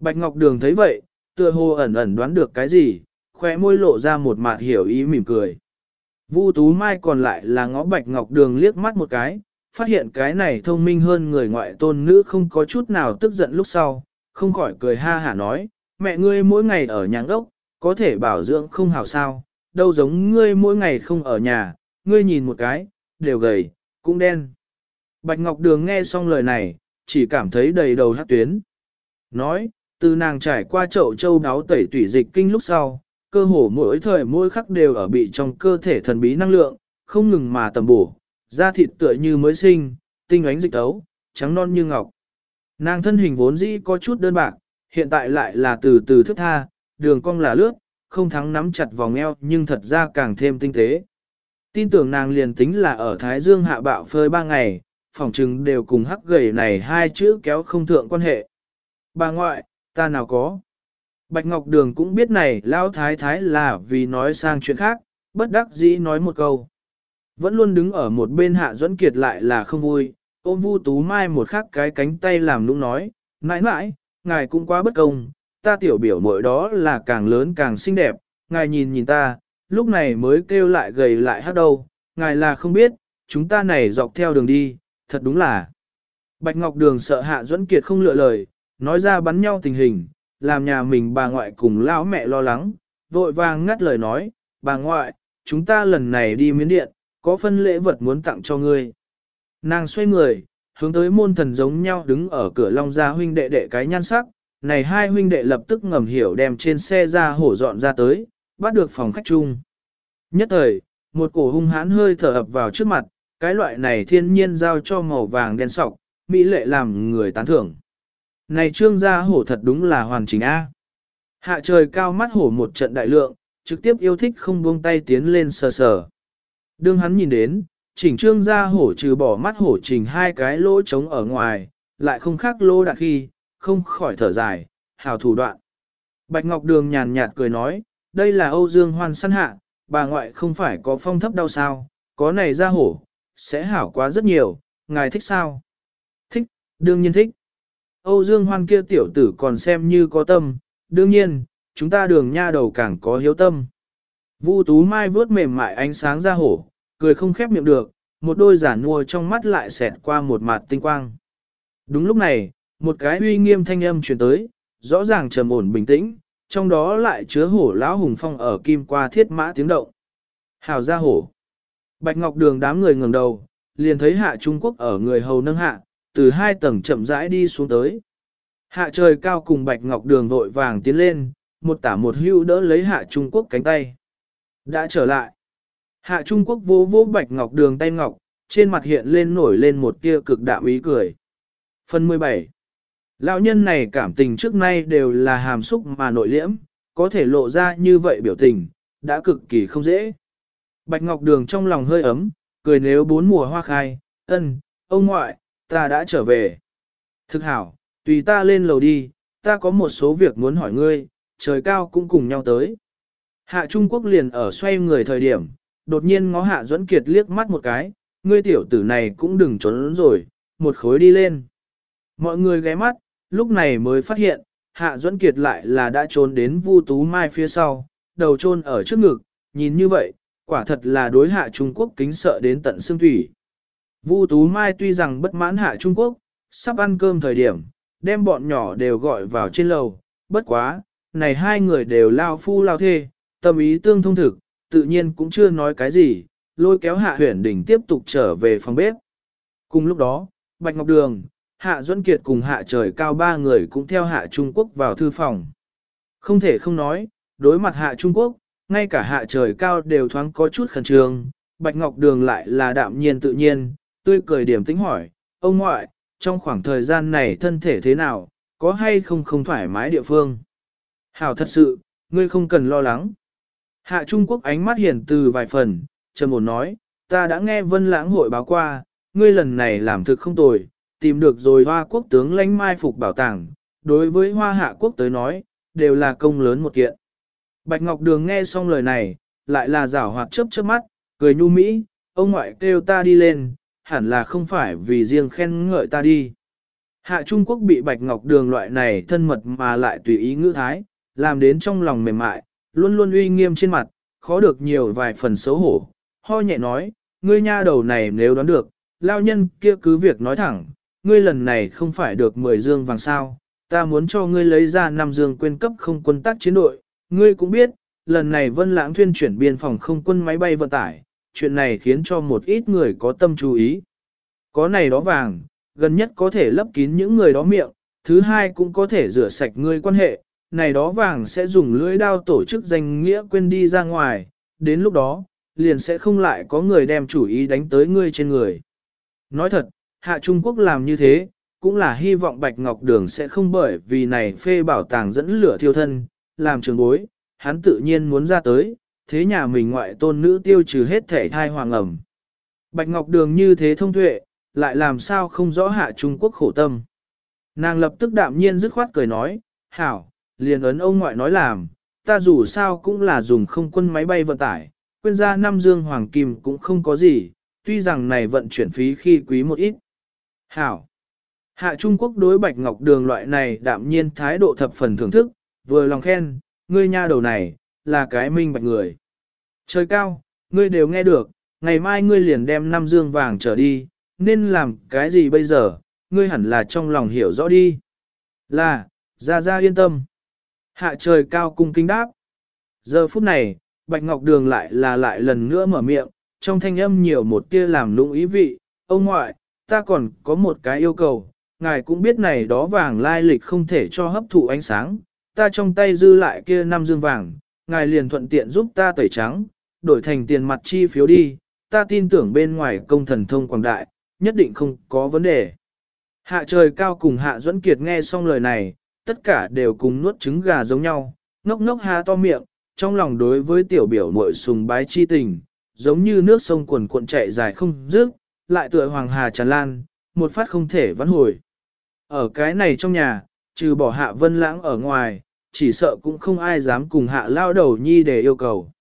Bạch Ngọc Đường thấy vậy, tựa hồ ẩn ẩn đoán được cái gì, khóe môi lộ ra một mạt hiểu ý mỉm cười. Vu Tú Mai còn lại là ngó Bạch Ngọc Đường liếc mắt một cái, phát hiện cái này thông minh hơn người ngoại tôn nữ không có chút nào tức giận lúc sau, không khỏi cười ha hả nói, mẹ ngươi mỗi ngày ở nhà ốc, có thể bảo dưỡng không hảo sao, đâu giống ngươi mỗi ngày không ở nhà, ngươi nhìn một cái, đều gầy, cũng đen. Bạch Ngọc Đường nghe xong lời này, chỉ cảm thấy đầy đầu hát tuyến. Nói, từ nàng trải qua chậu châu đáo tẩy tủy dịch kinh lúc sau, cơ hồ mỗi thời mỗi khắc đều ở bị trong cơ thể thần bí năng lượng, không ngừng mà tầm bổ, da thịt tựa như mới sinh, tinh ánh dịch tấu, trắng non như ngọc. Nàng thân hình vốn dĩ có chút đơn bạc, hiện tại lại là từ từ thức tha, đường cong là lướt, không thắng nắm chặt vòng eo nhưng thật ra càng thêm tinh tế. Tin tưởng nàng liền tính là ở Thái Dương hạ bạo phơi ba ngày, phòng trừng đều cùng hắc gầy này hai chữ kéo không thượng quan hệ. Bà ngoại, ta nào có. Bạch Ngọc Đường cũng biết này lão thái thái là vì nói sang chuyện khác, bất đắc dĩ nói một câu. Vẫn luôn đứng ở một bên hạ duẫn kiệt lại là không vui, ôm vu tú mai một khắc cái cánh tay làm nũng nói, mãi mãi, ngài cũng quá bất công, ta tiểu biểu mỗi đó là càng lớn càng xinh đẹp, ngài nhìn nhìn ta, lúc này mới kêu lại gầy lại hát đâu, ngài là không biết, chúng ta này dọc theo đường đi, thật đúng là. Bạch Ngọc Đường sợ Hạ Duẫn Kiệt không lựa lời, nói ra bắn nhau tình hình, làm nhà mình bà ngoại cùng lão mẹ lo lắng, vội vàng ngắt lời nói, bà ngoại, chúng ta lần này đi miến điện, có phân lễ vật muốn tặng cho ngươi. Nàng xoay người, hướng tới môn thần giống nhau đứng ở cửa long gia huynh đệ đệ cái nhan sắc, này hai huynh đệ lập tức ngầm hiểu đem trên xe ra hổ dọn ra tới, bắt được phòng khách chung. Nhất thời, một cổ hung hãn hơi thở ập vào trước mặt, cái loại này thiên nhiên giao cho màu vàng đen sọc, mỹ lệ làm người tán thưởng. Này trương gia hổ thật đúng là hoàn chỉnh A. Hạ trời cao mắt hổ một trận đại lượng, trực tiếp yêu thích không buông tay tiến lên sờ sờ. Đương hắn nhìn đến, chỉnh trương gia hổ trừ bỏ mắt hổ trình hai cái lỗ trống ở ngoài, lại không khác lỗ đạt khi, không khỏi thở dài, hào thủ đoạn. Bạch Ngọc Đường nhàn nhạt cười nói, đây là Âu Dương Hoan săn hạ, bà ngoại không phải có phong thấp đau sao, có này ra hổ, sẽ hảo quá rất nhiều, ngài thích sao? Thích, đương nhiên thích. Âu Dương Hoan kia tiểu tử còn xem như có tâm, đương nhiên, chúng ta đường nha đầu càng có hiếu tâm. Vu Tú Mai vớt mềm mại ánh sáng ra hổ, cười không khép miệng được, một đôi giả nua trong mắt lại xẹt qua một mặt tinh quang. Đúng lúc này, một cái uy nghiêm thanh âm truyền tới, rõ ràng trầm ổn bình tĩnh, trong đó lại chứa hổ lão hùng phong ở kim qua thiết mã tiếng động. Hào ra hổ. Bạch Ngọc Đường đám người ngẩng đầu, liền thấy hạ Trung Quốc ở người hầu nâng hạ, từ hai tầng chậm rãi đi xuống tới. Hạ trời cao cùng Bạch Ngọc Đường vội vàng tiến lên, một tả một hưu đỡ lấy hạ Trung Quốc cánh tay. Đã trở lại. Hạ Trung Quốc vô vô Bạch Ngọc Đường tay ngọc, trên mặt hiện lên nổi lên một tia cực đạm ý cười. Phần 17 Lão nhân này cảm tình trước nay đều là hàm xúc mà nội liễm, có thể lộ ra như vậy biểu tình, đã cực kỳ không dễ. Bạch Ngọc Đường trong lòng hơi ấm, cười nếu bốn mùa hoa khai, ân, ông ngoại, ta đã trở về. Thực hảo, tùy ta lên lầu đi, ta có một số việc muốn hỏi ngươi, trời cao cũng cùng nhau tới. Hạ Trung Quốc liền ở xoay người thời điểm, đột nhiên ngó Hạ Duẫn Kiệt liếc mắt một cái, ngươi tiểu tử này cũng đừng trốn rồi, một khối đi lên. Mọi người ghé mắt, lúc này mới phát hiện, Hạ Duẫn Kiệt lại là đã trốn đến Vu Tú Mai phía sau, đầu trôn ở trước ngực, nhìn như vậy, quả thật là đối Hạ Trung Quốc kính sợ đến tận xương thủy. Vu Tú Mai tuy rằng bất mãn Hạ Trung Quốc, sắp ăn cơm thời điểm, đem bọn nhỏ đều gọi vào trên lầu, bất quá, này hai người đều lao phu lao thê, tâm ý tương thông thực, tự nhiên cũng chưa nói cái gì, lôi kéo Hạ Huyền Đình tiếp tục trở về phòng bếp. Cùng lúc đó, Bạch Ngọc Đường, Hạ Duẫn Kiệt cùng Hạ Trời Cao ba người cũng theo Hạ Trung Quốc vào thư phòng. Không thể không nói, đối mặt Hạ Trung Quốc, ngay cả Hạ Trời Cao đều thoáng có chút khẩn trương, Bạch Ngọc Đường lại là đạm nhiên tự nhiên, tươi cười điểm tính hỏi, ông ngoại, trong khoảng thời gian này thân thể thế nào, có hay không không thoải mái địa phương? Hảo thật sự, ngươi không cần lo lắng. Hạ Trung Quốc ánh mắt hiển từ vài phần, trầm ổn nói, ta đã nghe vân lãng hội báo qua, ngươi lần này làm thực không tồi, tìm được rồi hoa quốc tướng lãnh mai phục bảo tàng, đối với hoa hạ quốc tới nói, đều là công lớn một kiện. Bạch Ngọc Đường nghe xong lời này, lại là rảo hoạt chớp chớp mắt, cười nhu mỹ, ông ngoại kêu ta đi lên, hẳn là không phải vì riêng khen ngợi ta đi. Hạ Trung Quốc bị Bạch Ngọc Đường loại này thân mật mà lại tùy ý ngữ thái, làm đến trong lòng mềm mại, luôn luôn uy nghiêm trên mặt, khó được nhiều vài phần xấu hổ. Ho nhẹ nói, ngươi nha đầu này nếu đoán được, lao nhân kia cứ việc nói thẳng, ngươi lần này không phải được 10 dương vàng sao, ta muốn cho ngươi lấy ra 5 dương quên cấp không quân tác chiến đội, ngươi cũng biết, lần này Vân Lãng Thuyên chuyển biên phòng không quân máy bay vận tải, chuyện này khiến cho một ít người có tâm chú ý. Có này đó vàng, gần nhất có thể lấp kín những người đó miệng, thứ hai cũng có thể rửa sạch ngươi quan hệ, này đó vàng sẽ dùng lưỡi đao tổ chức danh nghĩa quên đi ra ngoài, đến lúc đó, liền sẽ không lại có người đem chủ ý đánh tới ngươi trên người. Nói thật, hạ Trung Quốc làm như thế, cũng là hy vọng Bạch Ngọc Đường sẽ không bởi vì này phê bảo tàng dẫn lửa thiêu thân, làm trường bối, hắn tự nhiên muốn ra tới, thế nhà mình ngoại tôn nữ tiêu trừ hết thể thai hoàng ẩm. Bạch Ngọc Đường như thế thông tuệ, lại làm sao không rõ hạ Trung Quốc khổ tâm. Nàng lập tức đạm nhiên dứt khoát cười nói, hảo, liền ấn ông ngoại nói làm, ta dù sao cũng là dùng không quân máy bay vận tải, quên ra năm dương hoàng kim cũng không có gì, tuy rằng này vận chuyển phí khi quý một ít. Hảo! Hạ Trung Quốc đối Bạch Ngọc Đường loại này đạm nhiên thái độ thập phần thưởng thức, vừa lòng khen, ngươi nha đầu này, là cái minh bạch người. Trời cao, ngươi đều nghe được, ngày mai ngươi liền đem năm dương vàng trở đi, nên làm cái gì bây giờ, ngươi hẳn là trong lòng hiểu rõ đi. Là, ra ra yên tâm. Hạ trời cao cung kinh đáp. Giờ phút này, Bạch Ngọc Đường lại là lại lần nữa mở miệng, trong thanh âm nhiều một tia làm lũng ý vị, ông ngoại, ta còn có một cái yêu cầu, ngài cũng biết này đó vàng lai lịch không thể cho hấp thụ ánh sáng, ta trong tay dư lại kia năm dương vàng, ngài liền thuận tiện giúp ta tẩy trắng, đổi thành tiền mặt chi phiếu đi, ta tin tưởng bên ngoài công thần thông quảng đại, nhất định không có vấn đề. Hạ trời cao cùng Hạ Duẫn Kiệt nghe xong lời này, tất cả đều cùng nuốt trứng gà giống nhau, ngốc ngốc há to miệng, trong lòng đối với tiểu biểu muội sùng bái chi tình, giống như nước sông quần cuộn chạy dài không dứt, lại tựa hoàng hà tràn lan, một phát không thể vãn hồi. Ở cái này trong nhà, trừ bỏ hạ vân lãng ở ngoài, chỉ sợ cũng không ai dám cùng hạ lao đầu nhi để yêu cầu.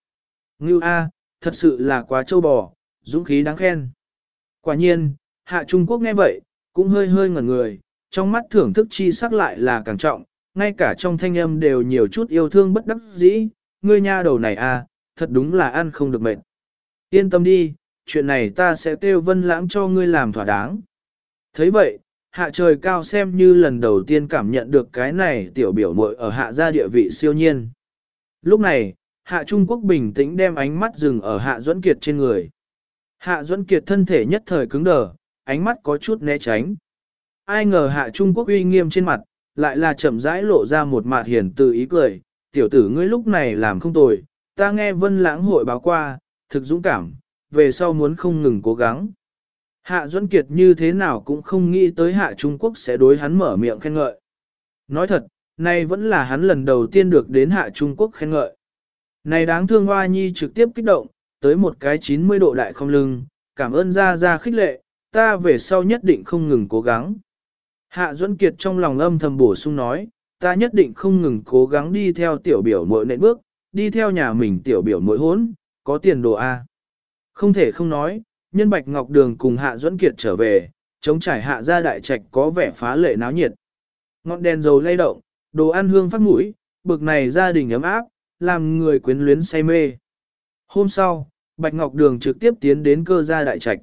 Ngưu A, thật sự là quá trâu bò, dũng khí đáng khen. Quả nhiên, hạ Trung Quốc nghe vậy, cũng hơi hơi ngẩn người, trong mắt thưởng thức chi sắc lại là càng trọng, ngay cả trong thanh âm đều nhiều chút yêu thương bất đắc dĩ, ngươi nha đầu này a, thật đúng là ăn không được mệt. Yên tâm đi, chuyện này ta sẽ kêu vân lãng cho ngươi làm thỏa đáng. thấy vậy, hạ trời cao xem như lần đầu tiên cảm nhận được cái này tiểu biểu muội ở hạ gia địa vị siêu nhiên. Lúc này, hạ Trung Quốc bình tĩnh đem ánh mắt dừng ở hạ Duẫn Kiệt trên người. Hạ Duẫn Kiệt thân thể nhất thời cứng đờ, ánh mắt có chút né tránh. Ai ngờ hạ Trung Quốc uy nghiêm trên mặt, lại là chậm rãi lộ ra một mặt hiền từ ý cười, tiểu tử ngươi lúc này làm không tồi, ta nghe vân lãng hội báo qua, thực dũng cảm, về sau muốn không ngừng cố gắng. Hạ Duẫn Kiệt như thế nào cũng không nghĩ tới Hạ Trung Quốc sẽ đối hắn mở miệng khen ngợi. Nói thật, nay vẫn là hắn lần đầu tiên được đến Hạ Trung Quốc khen ngợi. Này đáng thương Hoa Nhi trực tiếp kích động, tới một cái 90 độ đại không lưng, cảm ơn ra ra khích lệ, ta về sau nhất định không ngừng cố gắng. Hạ Duẫn Kiệt trong lòng âm thầm bổ sung nói, ta nhất định không ngừng cố gắng đi theo tiểu biểu mỗi nệm bước, đi theo nhà mình tiểu biểu mỗi hốn, có tiền đồ A. Không thể không nói, nhân Bạch Ngọc Đường cùng Hạ Duẫn Kiệt trở về, chống trải hạ ra đại trạch có vẻ phá lệ náo nhiệt. Ngọn đèn dầu lay động, đồ ăn hương phát mũi, bực này gia đình ấm áp, làm người quyến luyến say mê. Hôm sau, Bạch Ngọc Đường trực tiếp tiến đến cơ gia đại trạch.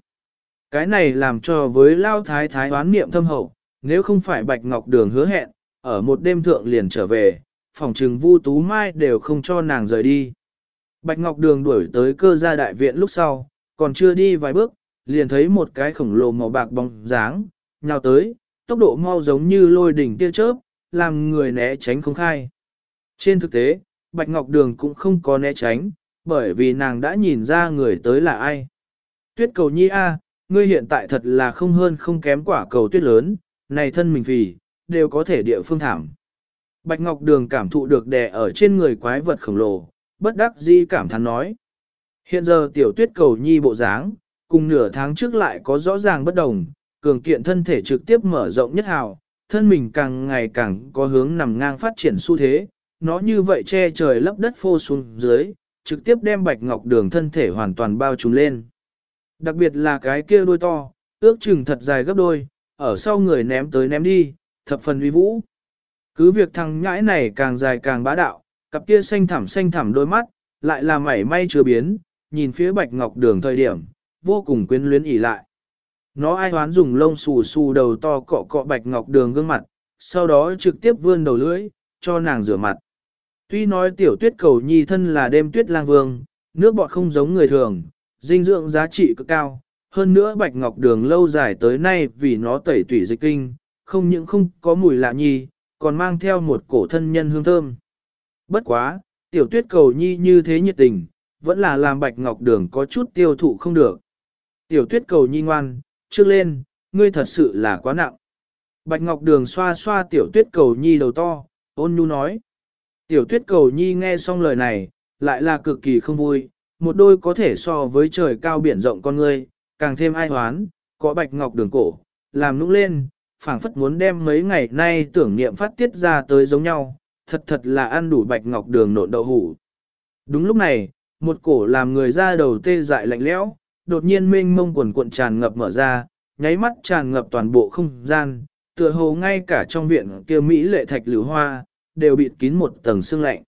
Cái này làm cho với Lao Thái Thái đoán niệm thâm hậu, nếu không phải Bạch Ngọc Đường hứa hẹn, ở một đêm thượng liền trở về, phòng trừng Vu Tú Mai đều không cho nàng rời đi. Bạch Ngọc Đường đuổi tới cơ gia đại viện lúc sau, còn chưa đi vài bước, liền thấy một cái khổng lồ màu bạc bóng dáng, nhào tới, tốc độ mau giống như lôi đỉnh tia chớp, làm người né tránh không khai. Trên thực tế, Bạch Ngọc Đường cũng không có né tránh, bởi vì nàng đã nhìn ra người tới là ai. Tuyết cầu nhi A, ngươi hiện tại thật là không hơn không kém quả cầu tuyết lớn, này thân mình phì, đều có thể địa phương thảm. Bạch Ngọc Đường cảm thụ được đè ở trên người quái vật khổng lồ, bất đắc dĩ cảm thán nói. Hiện giờ tiểu tuyết cầu nhi bộ dáng, cùng nửa tháng trước lại có rõ ràng bất đồng, cường kiện thân thể trực tiếp mở rộng nhất hào, thân mình càng ngày càng có hướng nằm ngang phát triển xu thế, nó như vậy che trời lấp đất phô xuống dưới, trực tiếp đem bạch ngọc đường thân thể hoàn toàn bao trùm lên. Đặc biệt là cái kia đôi to, ước chừng thật dài gấp đôi, ở sau người ném tới ném đi, thập phần uy vũ. Cứ việc thằng nhãi này càng dài càng bá đạo, cặp kia xanh thẳm xanh thẳm đôi mắt, lại là mảy may chưa biến, nhìn phía bạch ngọc đường thời điểm, vô cùng quyến luyến ỉ lại. Nó ai hoán dùng lông xù xù đầu to cọ cọ bạch ngọc đường gương mặt, sau đó trực tiếp vươn đầu lưỡi, cho nàng rửa mặt. Tuy nói tiểu tuyết cầu nhi thân là đêm tuyết lang vương, nước bọt không giống người thường, dinh dưỡng giá trị cực cao, hơn nữa bạch ngọc đường lâu dài tới nay vì nó tẩy tủy dịch kinh, không những không có mùi lạ nhi, còn mang theo một cổ thân nhân hương thơm. Bất quá, tiểu tuyết cầu nhi như thế nhiệt tình, vẫn là làm bạch ngọc đường có chút tiêu thụ không được. Tiểu tuyết cầu nhi ngoan, trước lên, ngươi thật sự là quá nặng. Bạch ngọc đường xoa xoa tiểu tuyết cầu nhi đầu to, ôn nhu nói. Tiểu tuyết cầu nhi nghe xong lời này, lại là cực kỳ không vui, một đôi có thể so với trời cao biển rộng con ngươi, càng thêm ai hoán, có bạch ngọc đường cổ, làm nũng lên, phảng phất muốn đem mấy ngày nay tưởng niệm phát tiết ra tới giống nhau, thật thật là ăn đủ bạch ngọc đường nộn đậu hủ. Đúng lúc này, một cổ làm người ra đầu tê dại lạnh lẽo, đột nhiên mênh mông quần cuộn tràn ngập mở ra, nháy mắt tràn ngập toàn bộ không gian, tựa hồ ngay cả trong viện kia Mỹ lệ thạch lửa hoa, đều bịt kín một tầng sương lạnh.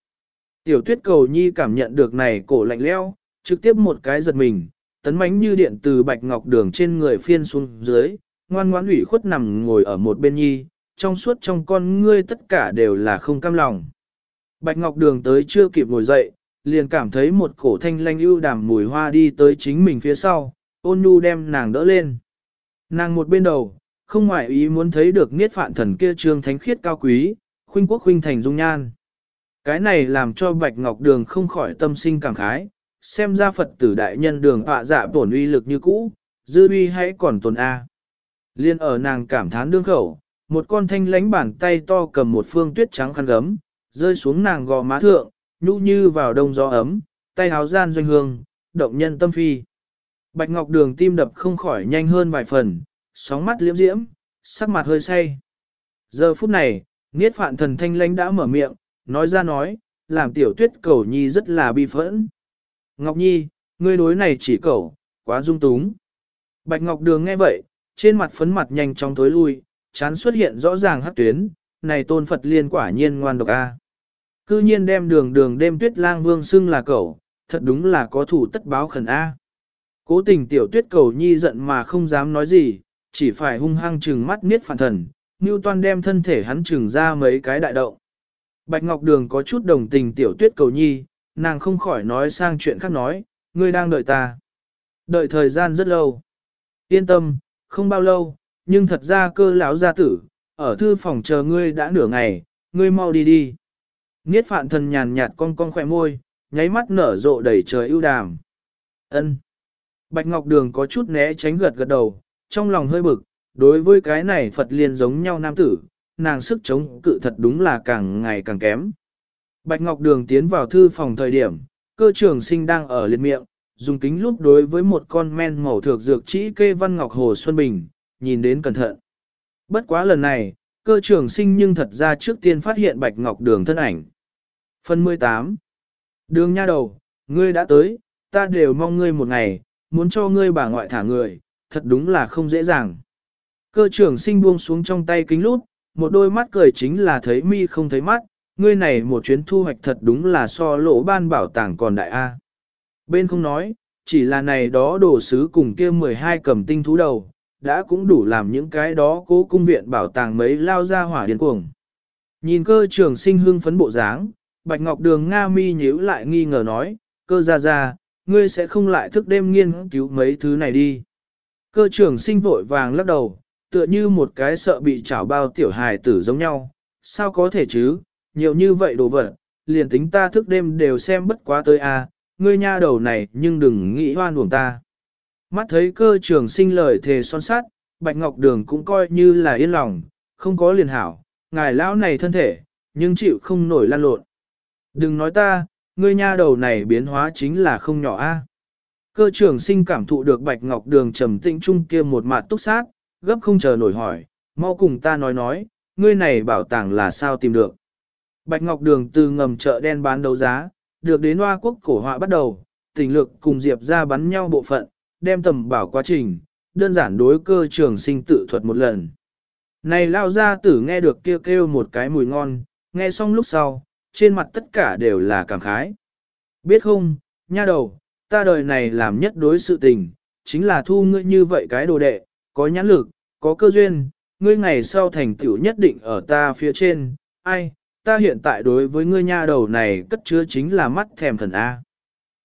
Tiểu tuyết cầu nhi cảm nhận được này cổ lạnh lẽo, trực tiếp một cái giật mình, tấn mánh như điện từ bạch ngọc đường trên người phiên xuống dưới, ngoan ngoãn ủy khuất nằm ngồi ở một bên nhi, trong suốt trong con ngươi tất cả đều là không cam lòng. Bạch ngọc đường tới chưa kịp ngồi dậy, liền cảm thấy một cổ thanh lanh ưu đàm mùi hoa đi tới chính mình phía sau, ôn nhu đem nàng đỡ lên. Nàng một bên đầu, không ngoại ý muốn thấy được niết phạn thần kia trương thánh khiết cao quý, khuynh quốc khuynh thành dung nhan. Cái này làm cho Bạch Ngọc Đường không khỏi tâm sinh cảm khái, xem ra Phật tử đại nhân đường họa dạ tổn uy lực như cũ, dư uy hãy còn tồn A. Liên ở nàng cảm thán đương khẩu, một con thanh lánh bàn tay to cầm một phương tuyết trắng khăn gấm, rơi xuống nàng gò má thượng, nhũ như vào đông gió ấm, tay háo gian doanh hương, động nhân tâm phi. Bạch Ngọc Đường tim đập không khỏi nhanh hơn vài phần, sóng mắt liễm diễm, sắc mặt hơi say. Giờ phút này, Niết Phạn Thần Thanh Lãnh đã mở miệng, nói ra nói, làm tiểu tuyết cầu nhi rất là bi phẫn. Ngọc Nhi, ngươi đối này chỉ cầu, quá dung túng. Bạch Ngọc Đường nghe vậy, trên mặt phấn mặt nhanh chóng tối lui, chán xuất hiện rõ ràng hắc tuyến, này tôn Phật liên quả nhiên ngoan độc a. Cư nhiên đem đường đường đêm tuyết lang vương xưng là cậu, thật đúng là có thủ tất báo khẩn A. Cố tình tiểu tuyết cầu nhi giận mà không dám nói gì, chỉ phải hung hăng trừng mắt niết phản thần, Toan đem thân thể hắn trừng ra mấy cái đại động. Bạch Ngọc Đường có chút đồng tình tiểu tuyết cầu nhi, nàng không khỏi nói sang chuyện khác nói, ngươi đang đợi ta. Đợi thời gian rất lâu. Yên tâm, không bao lâu, nhưng thật ra cơ lão gia tử, ở thư phòng chờ ngươi đã nửa ngày, ngươi mau đi đi. Niết phạn thần nhàn nhạt con con khỏe môi, nháy mắt nở rộ đầy trời ưu đàm. ân Bạch Ngọc Đường có chút né tránh gật gật đầu, trong lòng hơi bực, đối với cái này Phật liên giống nhau nam tử, nàng sức chống cự thật đúng là càng ngày càng kém. Bạch Ngọc Đường tiến vào thư phòng thời điểm, cơ trưởng sinh đang ở liệt miệng, dùng kính lúp đối với một con men màu thược dược chỉ kê văn Ngọc Hồ Xuân Bình, nhìn đến cẩn thận. Bất quá lần này, cơ trưởng sinh nhưng thật ra trước tiên phát hiện Bạch Ngọc Đường thân ảnh. Phần 18 Đường nha đầu, ngươi đã tới, ta đều mong ngươi một ngày, muốn cho ngươi bà ngoại thả người, thật đúng là không dễ dàng. Cơ trưởng sinh buông xuống trong tay kính lút, một đôi mắt cười chính là thấy mi không thấy mắt, ngươi này một chuyến thu hoạch thật đúng là so lỗ ban bảo tàng còn đại A. Bên không nói, chỉ là này đó đồ sứ cùng kia 12 cầm tinh thú đầu, đã cũng đủ làm những cái đó cố cung viện bảo tàng mấy lao ra hỏa điên cuồng. Nhìn cơ trưởng sinh hưng phấn bộ dáng, Bạch Ngọc Đường Nga mi nhíu lại nghi ngờ nói, cơ ra ra, ngươi sẽ không lại thức đêm nghiên cứu mấy thứ này đi. Cơ trưởng sinh vội vàng lắc đầu, tựa như một cái sợ bị chảo bao tiểu hài tử giống nhau, sao có thể chứ, nhiều như vậy đồ vật, liền tính ta thức đêm đều xem bất quá tới a, à, ngươi nha đầu này nhưng đừng nghĩ hoan uổng ta. Mắt thấy cơ trưởng sinh lời thề son sát, Bạch Ngọc Đường cũng coi như là yên lòng, không có liền hảo, ngài lão này thân thể, nhưng chịu không nổi lan lộn. Đừng nói ta, ngươi nha đầu này biến hóa chính là không nhỏ a. Cơ trưởng sinh cảm thụ được Bạch Ngọc Đường trầm tĩnh trung kia một mặt túc sát, gấp không chờ nổi hỏi, mau cùng ta nói nói, ngươi này bảo tàng là sao tìm được. Bạch Ngọc Đường từ ngầm chợ đen bán đấu giá, được đến hoa quốc cổ họa bắt đầu, tình lực cùng Diệp ra bắn nhau bộ phận, đem tầm bảo quá trình, đơn giản đối cơ trường sinh tự thuật một lần. Này lao ra tử nghe được kêu kêu một cái mùi ngon, nghe xong lúc sau, trên mặt tất cả đều là cảm khái. Biết không, nha đầu, ta đời này làm nhất đối sự tình, chính là thu ngươi như vậy cái đồ đệ, có nhãn lực, có cơ duyên, ngươi ngày sau thành tựu nhất định ở ta phía trên, ai, ta hiện tại đối với ngươi nha đầu này cất chứa chính là mắt thèm thần A.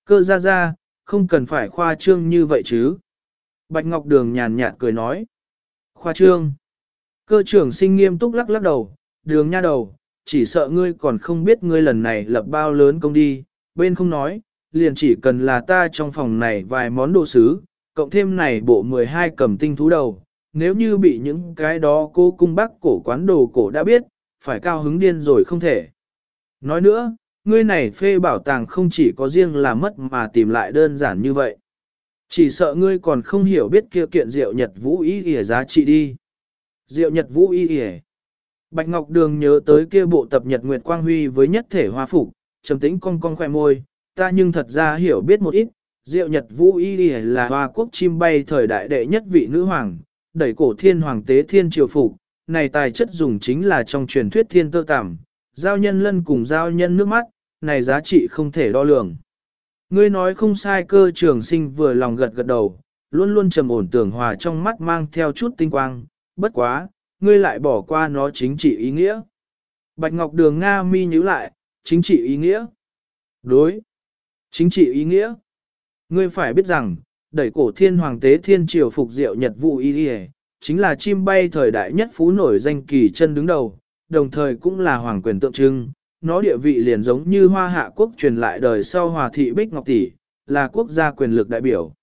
Cơ ra ra, không cần phải khoa trương như vậy chứ. Bạch Ngọc Đường nhàn nhạt cười nói. Khoa trương. Cơ trưởng sinh nghiêm túc lắc lắc đầu, đường nha đầu, chỉ sợ ngươi còn không biết ngươi lần này lập bao lớn công đi, bên không nói, liền chỉ cần là ta trong phòng này vài món đồ sứ, cộng thêm này bộ 12 cầm tinh thú đầu, nếu như bị những cái đó cô cung bác cổ quán đồ cổ đã biết, phải cao hứng điên rồi không thể. Nói nữa, ngươi này phê bảo tàng không chỉ có riêng là mất mà tìm lại đơn giản như vậy. Chỉ sợ ngươi còn không hiểu biết kia kiện diệu nhật vũ ý ỉa giá trị đi. Diệu nhật vũ ý ỉa. Bạch Ngọc Đường nhớ tới kia bộ tập nhật nguyệt quang huy với nhất thể hoa phục, trầm tĩnh con con khoe môi, ta nhưng thật ra hiểu biết một ít, Diệu Nhật Vũ Y là hoa quốc chim bay thời đại đệ nhất vị nữ hoàng, đẩy cổ thiên hoàng tế thiên triều phục, này tài chất dùng chính là trong truyền thuyết thiên tơ tằm, giao nhân lân cùng giao nhân nước mắt, này giá trị không thể đo lường. Ngươi nói không sai cơ trường sinh vừa lòng gật gật đầu, luôn luôn trầm ổn tưởng hòa trong mắt mang theo chút tinh quang, bất quá, ngươi lại bỏ qua nó chính trị ý nghĩa. Bạch Ngọc Đường Nga mi nhíu lại, chính trị ý nghĩa. Đối. Chính trị ý nghĩa. Ngươi phải biết rằng, đẩy cổ thiên hoàng tế thiên triều phục diệu nhật vụ y chính là chim bay thời đại nhất phú nổi danh kỳ chân đứng đầu, đồng thời cũng là hoàng quyền tượng trưng. Nó địa vị liền giống như hoa hạ quốc truyền lại đời sau hòa thị Bích Ngọc Tỷ, là quốc gia quyền lực đại biểu.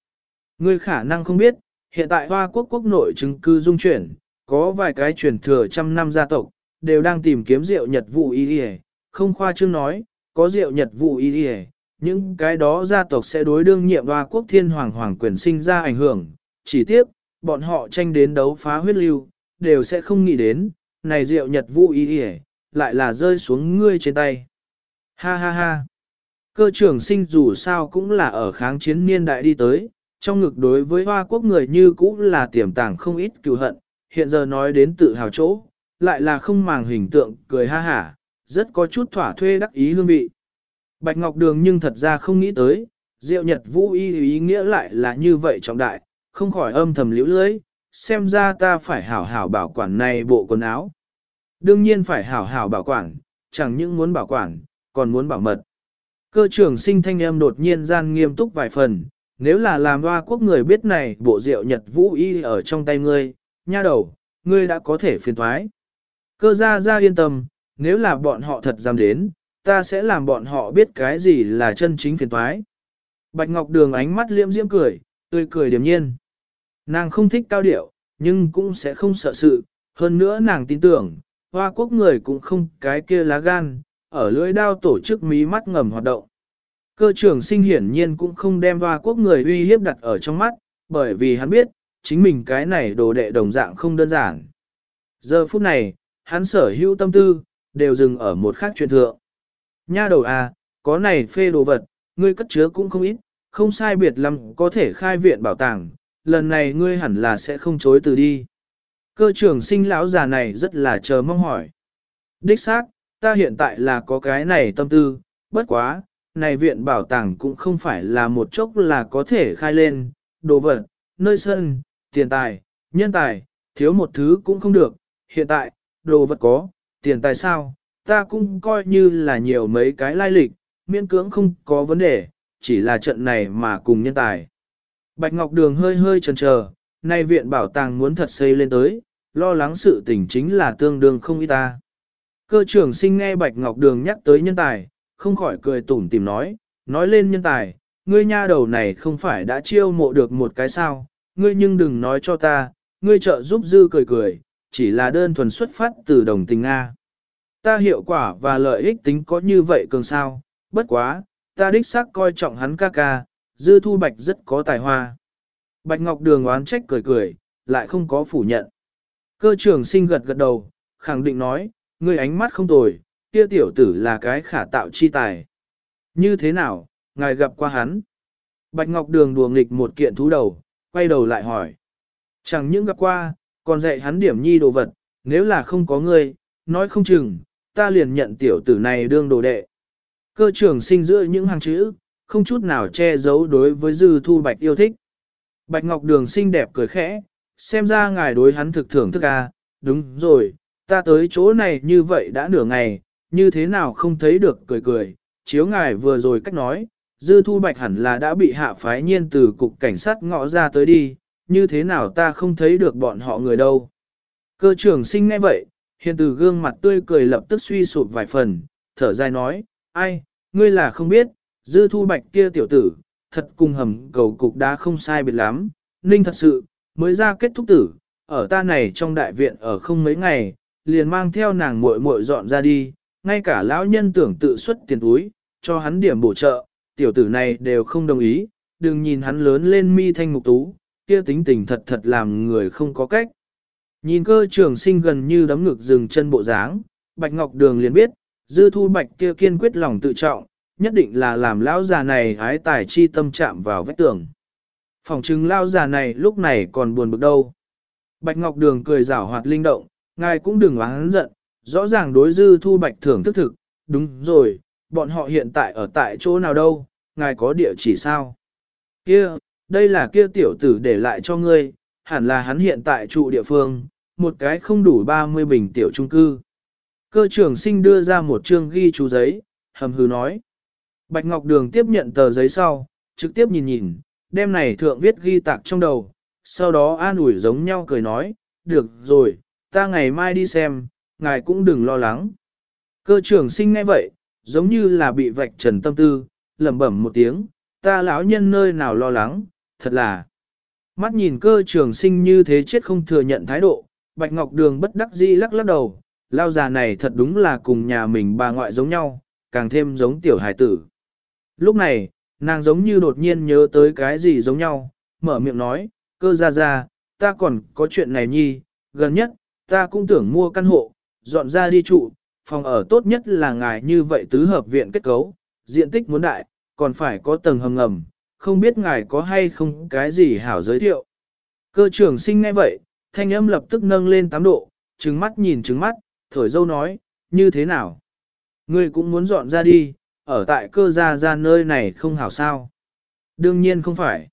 Ngươi khả năng không biết, hiện tại hoa quốc quốc nội chứng cư dung chuyển, có vài cái truyền thừa trăm năm gia tộc, đều đang tìm kiếm rượu nhật vụ y không khoa trương nói, có rượu nhật vụ y những cái đó gia tộc sẽ đối đương nhiệm hoa quốc thiên hoàng hoàng quyền sinh ra ảnh hưởng, chỉ tiếp, bọn họ tranh đến đấu phá huyết lưu, đều sẽ không nghĩ đến, này rượu nhật vũ ý hề, lại là rơi xuống ngươi trên tay. Ha ha ha. Cơ trưởng sinh dù sao cũng là ở kháng chiến niên đại đi tới, trong ngực đối với hoa quốc người như cũ là tiềm tàng không ít cựu hận, hiện giờ nói đến tự hào chỗ, lại là không màng hình tượng cười ha hả, rất có chút thỏa thuê đắc ý hương vị. Bạch Ngọc Đường nhưng thật ra không nghĩ tới, Diệu Nhật Vũ y ý nghĩa lại là như vậy trọng đại, không khỏi âm thầm liễu lưới, xem ra ta phải hảo hảo bảo quản này bộ quần áo. Đương nhiên phải hảo hảo bảo quản, chẳng những muốn bảo quản, còn muốn bảo mật. Cơ trưởng sinh thanh em đột nhiên gian nghiêm túc vài phần, nếu là làm hoa quốc người biết này bộ rượu Nhật Vũ y ở trong tay ngươi, nha đầu, ngươi đã có thể phiền thoái. Cơ gia gia yên tâm, nếu là bọn họ thật dám đến, ta sẽ làm bọn họ biết cái gì là chân chính phiền toái. Bạch Ngọc Đường ánh mắt liễm diễm cười, tươi cười điềm nhiên. Nàng không thích cao điệu, nhưng cũng sẽ không sợ sự, hơn nữa nàng tin tưởng, hoa quốc người cũng không cái kia lá gan, ở lưỡi đao tổ chức mí mắt ngầm hoạt động. Cơ trưởng sinh hiển nhiên cũng không đem hoa quốc người uy hiếp đặt ở trong mắt, bởi vì hắn biết, chính mình cái này đồ đệ đồng dạng không đơn giản. Giờ phút này, hắn sở hữu tâm tư, đều dừng ở một khác chuyện thượng. Nha đầu à, có này phê đồ vật, ngươi cất chứa cũng không ít, không sai biệt lắm có thể khai viện bảo tàng, lần này ngươi hẳn là sẽ không chối từ đi. Cơ trưởng sinh lão già này rất là chờ mong hỏi. Đích xác, ta hiện tại là có cái này tâm tư, bất quá, này viện bảo tàng cũng không phải là một chốc là có thể khai lên, đồ vật, nơi sân, tiền tài, nhân tài, thiếu một thứ cũng không được, hiện tại, đồ vật có, tiền tài sao, ta cũng coi như là nhiều mấy cái lai lịch, miễn cưỡng không có vấn đề, chỉ là trận này mà cùng nhân tài. Bạch Ngọc Đường hơi hơi chần chờ, nay viện bảo tàng muốn thật xây lên tới, lo lắng sự tình chính là tương đương không y ta. Cơ trưởng sinh nghe Bạch Ngọc Đường nhắc tới nhân tài, không khỏi cười tủm tìm nói, nói lên nhân tài, ngươi nha đầu này không phải đã chiêu mộ được một cái sao, ngươi nhưng đừng nói cho ta, ngươi trợ giúp dư cười cười, chỉ là đơn thuần xuất phát từ đồng tình Nga. Ta hiệu quả và lợi ích tính có như vậy cường sao, bất quá, ta đích xác coi trọng hắn ca ca, dư thu bạch rất có tài hoa. Bạch Ngọc Đường oán trách cười cười, lại không có phủ nhận. Cơ trưởng sinh gật gật đầu, khẳng định nói, ngươi ánh mắt không tồi, kia tiểu tử là cái khả tạo chi tài. Như thế nào, ngài gặp qua hắn? Bạch Ngọc Đường đùa nghịch một kiện thú đầu, quay đầu lại hỏi. Chẳng những gặp qua, còn dạy hắn điểm nhi đồ vật, nếu là không có ngươi, nói không chừng, ta liền nhận tiểu tử này đương đồ đệ. Cơ trưởng sinh giữa những hàng chữ, không chút nào che giấu đối với dư thu bạch yêu thích. Bạch Ngọc Đường xinh đẹp cười khẽ, xem ra ngài đối hắn thực thưởng thức à, đúng rồi, ta tới chỗ này như vậy đã nửa ngày, như thế nào không thấy được cười cười, chiếu ngài vừa rồi cách nói, dư thu bạch hẳn là đã bị hạ phái nhiên từ cục cảnh sát ngõ ra tới đi, như thế nào ta không thấy được bọn họ người đâu. Cơ trưởng sinh ngay vậy, hiện từ gương mặt tươi cười lập tức suy sụp vài phần, thở dài nói, ai, ngươi là không biết, dư thu bạch kia tiểu tử, thật cùng hầm cầu cục đá không sai biệt lắm, ninh thật sự, mới ra kết thúc tử, ở ta này trong đại viện ở không mấy ngày, liền mang theo nàng muội muội dọn ra đi, ngay cả lão nhân tưởng tự xuất tiền túi, cho hắn điểm bổ trợ, tiểu tử này đều không đồng ý, đừng nhìn hắn lớn lên mi thanh mục tú, kia tính tình thật thật làm người không có cách. Nhìn cơ trường sinh gần như đấm ngực dừng chân bộ dáng, Bạch Ngọc Đường liền biết, dư thu bạch kia kiên quyết lòng tự trọng, nhất định là làm lão già này hái tài chi tâm chạm vào vách tường. Phòng chứng lão già này lúc này còn buồn bực đâu. Bạch Ngọc Đường cười rảo hoạt linh động, ngài cũng đừng oán giận, rõ ràng đối dư thu bạch thưởng thức thực, đúng rồi, bọn họ hiện tại ở tại chỗ nào đâu, ngài có địa chỉ sao? Kia, đây là kia tiểu tử để lại cho ngươi, hẳn là hắn hiện tại trụ địa phương, một cái không đủ 30 bình tiểu trung cư. Cơ trưởng sinh đưa ra một chương ghi chú giấy, hầm hừ nói. Bạch Ngọc Đường tiếp nhận tờ giấy sau, trực tiếp nhìn nhìn, đem này thượng viết ghi tạc trong đầu, sau đó an ủi giống nhau cười nói, được rồi, ta ngày mai đi xem, ngài cũng đừng lo lắng. Cơ trưởng sinh ngay vậy, giống như là bị vạch trần tâm tư, lẩm bẩm một tiếng, ta lão nhân nơi nào lo lắng, thật là. Mắt nhìn cơ trưởng sinh như thế chết không thừa nhận thái độ, Bạch Ngọc Đường bất đắc dĩ lắc lắc đầu, lao già này thật đúng là cùng nhà mình bà ngoại giống nhau, càng thêm giống tiểu hải tử. Lúc này, nàng giống như đột nhiên nhớ tới cái gì giống nhau, mở miệng nói, cơ ra ra, ta còn có chuyện này nhi, gần nhất, ta cũng tưởng mua căn hộ, dọn ra đi trụ, phòng ở tốt nhất là ngài như vậy tứ hợp viện kết cấu, diện tích muốn đại, còn phải có tầng hầm ngầm, không biết ngài có hay không cái gì hảo giới thiệu. Cơ trưởng sinh ngay vậy, thanh âm lập tức nâng lên 8 độ, trừng mắt nhìn trừng mắt, thổi dâu nói, như thế nào? Ngươi cũng muốn dọn ra đi, ở tại cơ gia ra nơi này không hảo sao? Đương nhiên không phải.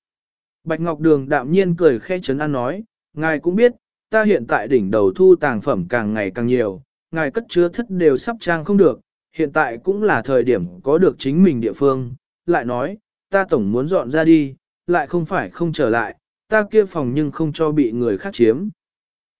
Bạch Ngọc Đường đạm nhiên cười khẽ chấn an nói, ngài cũng biết, ta hiện tại đỉnh đầu thu tàng phẩm càng ngày càng nhiều, ngài cất chứa thất đều sắp trang không được, hiện tại cũng là thời điểm có được chính mình địa phương, lại nói, ta tổng muốn dọn ra đi, lại không phải không trở lại, ta kia phòng nhưng không cho bị người khác chiếm.